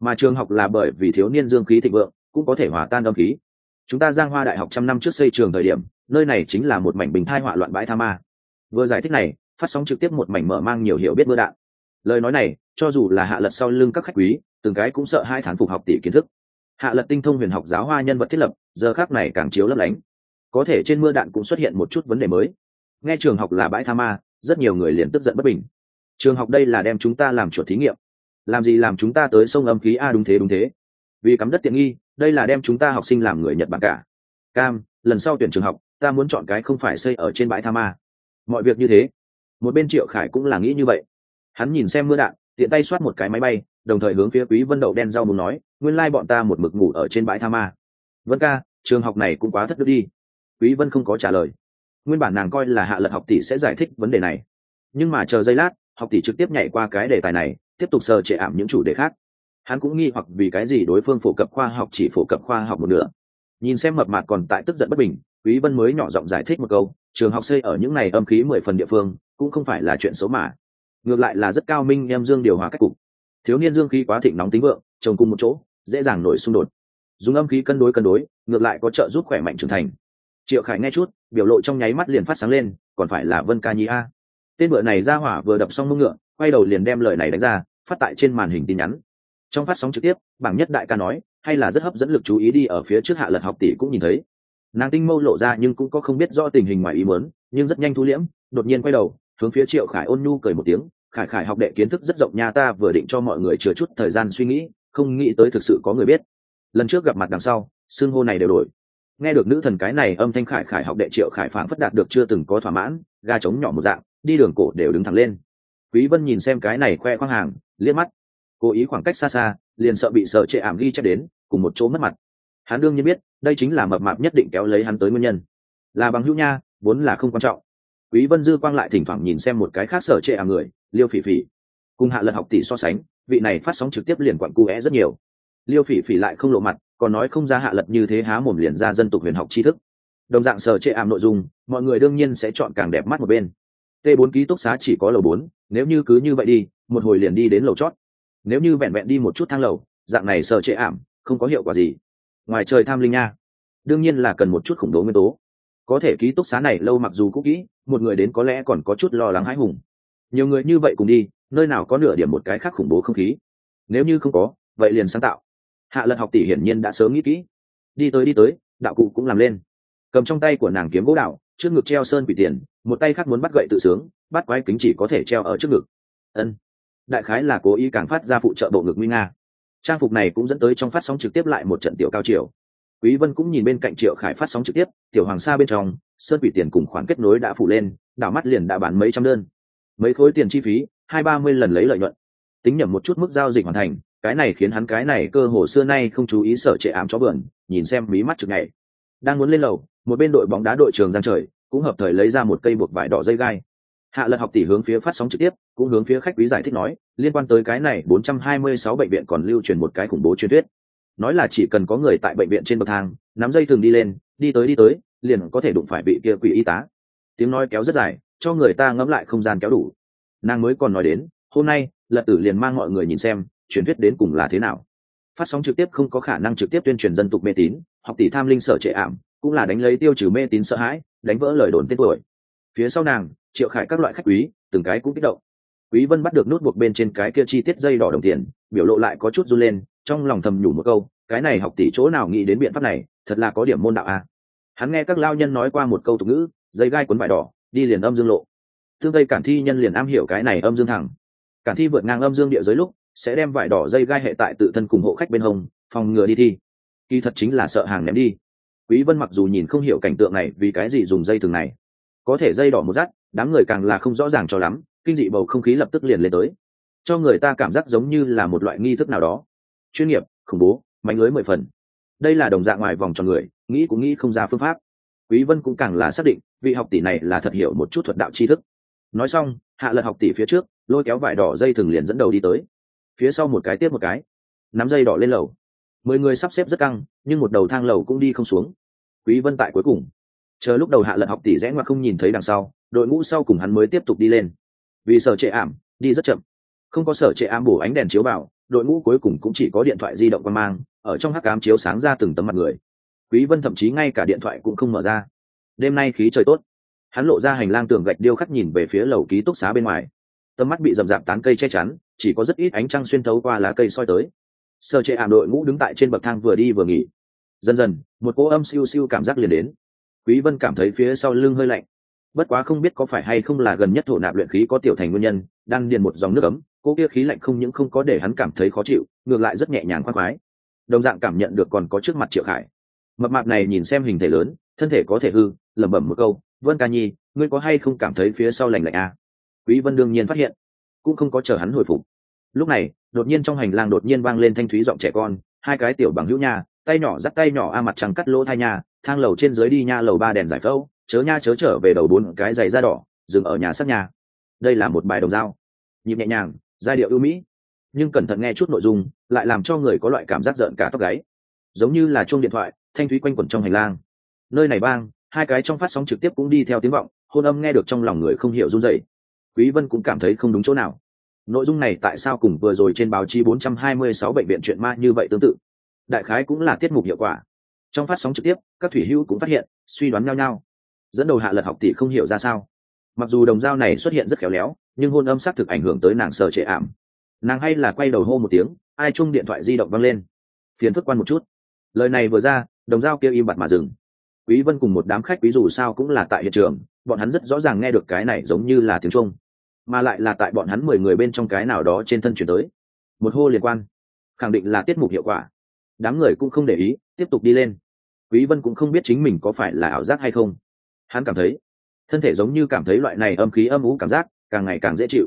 [SPEAKER 1] Mà trường học là bởi vì thiếu niên dương khí thịnh vượng, cũng có thể hòa tan âm khí. Chúng ta giang hoa đại học trăm năm trước xây trường thời điểm, nơi này chính là một mảnh bình thai họa loạn bãi tha ma. Vừa giải thích này, phát sóng trực tiếp một mảnh mở mang nhiều hiểu biết mưa đạn. Lời nói này, cho dù là hạ lật sau lưng các khách quý, từng cái cũng sợ hai thán phục học tỷ kiến thức hạ lật tinh thông huyền học giáo hoa nhân vật thiết lập, giờ khác này càng chiếu lấp lánh. Có thể trên mưa đạn cũng xuất hiện một chút vấn đề mới. Nghe trường học là bãi tha ma, rất nhiều người liền tức giận bất bình. Trường học đây là đem chúng ta làm chuột thí nghiệm. Làm gì làm chúng ta tới sông âm khí a đúng thế đúng thế. Vì cắm đất tiện nghi, đây là đem chúng ta học sinh làm người nhật bản cả. Cam, lần sau tuyển trường học, ta muốn chọn cái không phải xây ở trên bãi tha ma. Mọi việc như thế. Một bên triệu khải cũng là nghĩ như vậy. Hắn nhìn xem mưa đạn, tiện tay soát một cái máy bay đồng thời hướng phía quý vân đậu đen rau muốn nói, nguyên lai bọn ta một mực ngủ ở trên bãi tha ma. Vân ca, trường học này cũng quá thất đức đi. Quý vân không có trả lời. Nguyên bản nàng coi là hạ lật học tỷ sẽ giải thích vấn đề này. Nhưng mà chờ giây lát, học tỷ trực tiếp nhảy qua cái đề tài này, tiếp tục sờ trệ ảm những chủ đề khác. Hắn cũng nghi hoặc vì cái gì đối phương phổ cập khoa học chỉ phổ cập khoa học một nửa. Nhìn xem mập mạc còn tại tức giận bất bình, quý vân mới nhỏ giọng giải thích một câu, trường học xây ở những này âm khí mười phần địa phương, cũng không phải là chuyện xấu mà. Ngược lại là rất cao minh em dương điều hòa cách cục thiếu niên dương khí quá thịnh nóng tính vượng, trồng cùng một chỗ, dễ dàng nổi xung đột. Dùng âm khí cân đối cân đối, ngược lại có trợ giúp khỏe mạnh trưởng thành. Triệu khải nghe chút, biểu lộ trong nháy mắt liền phát sáng lên, còn phải là vân ca nhi a. Tên vợ này ra hỏa vừa đập xong mông ngựa, quay đầu liền đem lời này đánh ra, phát tại trên màn hình tin nhắn. Trong phát sóng trực tiếp, bảng nhất đại ca nói, hay là rất hấp dẫn lực chú ý đi ở phía trước hạ lật học tỷ cũng nhìn thấy. Nàng tinh mâu lộ ra nhưng cũng có không biết do tình hình ngoài ý muốn, nhưng rất nhanh thu liễm, đột nhiên quay đầu, hướng phía triệu khải ôn nhu cười một tiếng khải khải học đệ kiến thức rất rộng nha, ta vừa định cho mọi người chừa chút thời gian suy nghĩ, không nghĩ tới thực sự có người biết. Lần trước gặp mặt đằng sau xương hô này đều đổi. Nghe được nữ thần cái này, âm thanh khải khải học đệ triệu khải phảng phất đạt được chưa từng có thỏa mãn, ga trống nhỏ một dạng, đi đường cổ đều đứng thẳng lên. Quý vân nhìn xem cái này khoe khoang hàng, liếc mắt. Cố ý khoảng cách xa xa, liền sợ bị sợ trệ ảm ghi chép đến, cùng một chỗ mất mặt. Hắn đương nhiên biết, đây chính là mập mạp nhất định kéo lấy hắn tới nguyên nhân. Là bằng hữu nha, vốn là không quan trọng. Quý vân dư quang lại thỉnh thoảng nhìn xem một cái khác sở trệ ảm người liêu phỉ phỉ. Cùng hạ lật học tỷ so sánh, vị này phát sóng trực tiếp liền quặn cu é rất nhiều. Liêu phỉ phỉ lại không lộ mặt, còn nói không ra hạ lật như thế há mồm liền ra dân tục huyền học tri thức. Đồng dạng sở chệ ảm nội dung, mọi người đương nhiên sẽ chọn càng đẹp mắt một bên. T 4 ký túc xá chỉ có lầu bốn, nếu như cứ như vậy đi, một hồi liền đi đến lầu chót. Nếu như vẹn vẹn đi một chút thang lầu, dạng này sở chệ ảm, không có hiệu quả gì. Ngoài trời tham linh nha. Đương nhiên là cần một chút khủng bố nguyên tố. Có thể ký túc xá này lâu mặc dù cũ kỹ, một người đến có lẽ còn có chút lo lắng hãi hùng nhiều người như vậy cùng đi, nơi nào có nửa điểm một cái khác khủng bố không khí. Nếu như không có, vậy liền sáng tạo. Hạ lật học tỷ hiển nhiên đã sớm nghĩ kỹ. Đi tới đi tới, đạo cụ cũng làm lên. Cầm trong tay của nàng kiếm gỗ đạo trước ngực treo sơn quỷ tiền, một tay khác muốn bắt gậy tự sướng, bắt quái kính chỉ có thể treo ở trước ngực. Ân. Đại khái là cố ý càng phát ra phụ trợ bộ ngực nguy nga. Trang phục này cũng dẫn tới trong phát sóng trực tiếp lại một trận tiểu cao triều. Quý vân cũng nhìn bên cạnh triệu khải phát sóng trực tiếp, tiểu hoàng sa bên trong, sơn quỷ tiền cùng khoản kết nối đã phủ lên, đảo mắt liền đã bán mấy trăm đơn mấy khối tiền chi phí, hai ba mươi lần lấy lợi nhuận. Tính nhầm một chút mức giao dịch hoàn thành, cái này khiến hắn cái này cơ hồ xưa nay không chú ý sở trệ ám chó vườn, nhìn xem mí mắt chực ngày đang muốn lên lầu, một bên đội bóng đá đội trường giang trời, cũng hợp thời lấy ra một cây buộc vải đỏ dây gai. Hạ lật học tỷ hướng phía phát sóng trực tiếp, cũng hướng phía khách quý giải thích nói, liên quan tới cái này 426 bệnh viện còn lưu truyền một cái khủng bố truyền thuyết. Nói là chỉ cần có người tại bệnh viện trên bậc thang, nắm dây thường đi lên, đi tới đi tới, liền có thể đụng phải bị kia quỷ y tá. Tiếng nói kéo rất dài cho người ta ngẫm lại không gian kéo đủ. Nàng mới còn nói đến, hôm nay, lật tử liền mang mọi người nhìn xem, truyền thuyết đến cùng là thế nào. Phát sóng trực tiếp không có khả năng trực tiếp tuyên truyền dân tục mê tín, học tỷ tham linh sở trệ ảm, cũng là đánh lấy tiêu trừ mê tín sợ hãi, đánh vỡ lời đồn tên tuổi. Phía sau nàng, triệu khải các loại khách quý, từng cái cũng kích động. Quý vân bắt được nút buộc bên trên cái kia chi tiết dây đỏ đồng tiền, biểu lộ lại có chút run lên, trong lòng thầm nhủ một câu, cái này học tỷ chỗ nào nghĩ đến biện pháp này, thật là có điểm môn đạo a. À. hắn nghe các lao nhân nói qua một câu tục ngữ, dây gai cuốn vải đỏ đi liền âm dương lộ. Tương tây cản thi nhân liền am hiểu cái này âm dương thẳng. Cản thi vượt ngang âm dương địa giới lúc, sẽ đem vải đỏ dây gai hệ tại tự thân cùng hộ khách bên hông, phòng ngừa đi thi. Kỳ thật chính là sợ hàng ném đi. Quý vân mặc dù nhìn không hiểu cảnh tượng này vì cái gì dùng dây thường này. Có thể dây đỏ một rát, đám người càng là không rõ ràng cho lắm, kinh dị bầu không khí lập tức liền lên tới. Cho người ta cảm giác giống như là một loại nghi thức nào đó. Chuyên nghiệp, khủng bố mạnh lưới mười phần. Đây là đồng dạng ngoài vòng tròn người, nghĩ cũng nghĩ không ra phương pháp. Quý vân cũng càng là xác định vị học tỷ này là thật hiểu một chút thuật đạo tri thức. Nói xong, hạ lật học tỷ phía trước, lôi kéo vải đỏ dây thừng liền dẫn đầu đi tới. Phía sau một cái tiếp một cái, nắm dây đỏ lên lầu. Mười người sắp xếp rất căng, nhưng một đầu thang lầu cũng đi không xuống. Quý vân tại cuối cùng. Chờ lúc đầu hạ lật học tỷ rẽ ngoặt không nhìn thấy đằng sau, đội ngũ sau cùng hắn mới tiếp tục đi lên. Vì sở trệ ảm, đi rất chậm. Không có sở trệ ảm bổ ánh đèn chiếu vào, đội ngũ cuối cùng cũng chỉ có điện thoại di động quan mang, ở trong hắc cám chiếu sáng ra từng tấm mặt người. Quý vân thậm chí ngay cả điện thoại cũng không mở ra đêm nay khí trời tốt. Hắn lộ ra hành lang tường gạch điêu khắc nhìn về phía lầu ký túc xá bên ngoài. Tầm mắt bị rậm rạp tán cây che chắn, chỉ có rất ít ánh trăng xuyên thấu qua lá cây soi tới. Sơ chế ảm đội ngũ đứng tại trên bậc thang vừa đi vừa nghỉ. Dần dần, một cỗ âm siêu siêu cảm giác liền đến. Quý vân cảm thấy phía sau lưng hơi lạnh. Bất quá không biết có phải hay không là gần nhất thổ nạp luyện khí có tiểu thành nguyên nhân, đang điền một dòng nước ấm cô kia khí lạnh không những không có để hắn cảm thấy khó chịu, ngược lại rất nhẹ nhàng khoan khoái. Đồng dạng cảm nhận được còn có trước mặt triệu khải. Mập mạp này nhìn xem hình thể lớn, thân thể có thể hư lẩm bẩm một câu, vân ca nhi, ngươi có hay không cảm thấy phía sau lạnh lạnh à? quý vân đương nhiên phát hiện, cũng không có chờ hắn hồi phục. Lúc này, đột nhiên trong hành lang đột nhiên vang lên thanh thúy giọng trẻ con, hai cái tiểu bằng hữu nha, tay nhỏ dắt tay nhỏ a mặt trăng cắt lỗ thai nha, thang lầu trên dưới đi nha lầu ba đèn giải phẫu, chớ nha chớ trở về đầu bốn cái giày da đỏ, dừng ở nhà sát nhà. Đây là một bài đồng dao. Nhịp nhẹ nhàng, giai điệu ưu mỹ, nhưng cẩn thận nghe chút nội dung, lại làm cho người có loại cảm giác giận cả tóc gáy. Giống như là chuông điện thoại, thanh thúy quanh quẩn trong hành lang. Nơi này bang hai cái trong phát sóng trực tiếp cũng đi theo tiếng vọng, hôn âm nghe được trong lòng người không hiểu run rẩy. Quý vân cũng cảm thấy không đúng chỗ nào. Nội dung này tại sao cùng vừa rồi trên báo chí 426 bệnh viện chuyện ma như vậy tương tự? Đại khái cũng là tiết mục hiệu quả. Trong phát sóng trực tiếp, các thủy hữu cũng phát hiện, suy đoán nhau nhau. Dẫn đầu hạ lật học tỷ không hiểu ra sao. Mặc dù đồng dao này xuất hiện rất khéo léo, nhưng hôn âm xác thực ảnh hưởng tới nàng sờ trệ ảm. Nàng hay là quay đầu hô một tiếng, ai chung điện thoại di động văng lên. Phiền phức quan một chút. Lời này vừa ra, đồng dao kêu im bặt mà dừng quý vân cùng một đám khách quý dù sao cũng là tại hiện trường, bọn hắn rất rõ ràng nghe được cái này giống như là tiếng trung mà lại là tại bọn hắn mười người bên trong cái nào đó trên thân chuyển tới. Một hô liên quan, khẳng định là tiết mục hiệu quả. Đám người cũng không để ý, tiếp tục đi lên. Quý vân cũng không biết chính mình có phải là ảo giác hay không. Hắn cảm thấy, thân thể giống như cảm thấy loại này âm khí âm ú cảm giác càng ngày càng dễ chịu.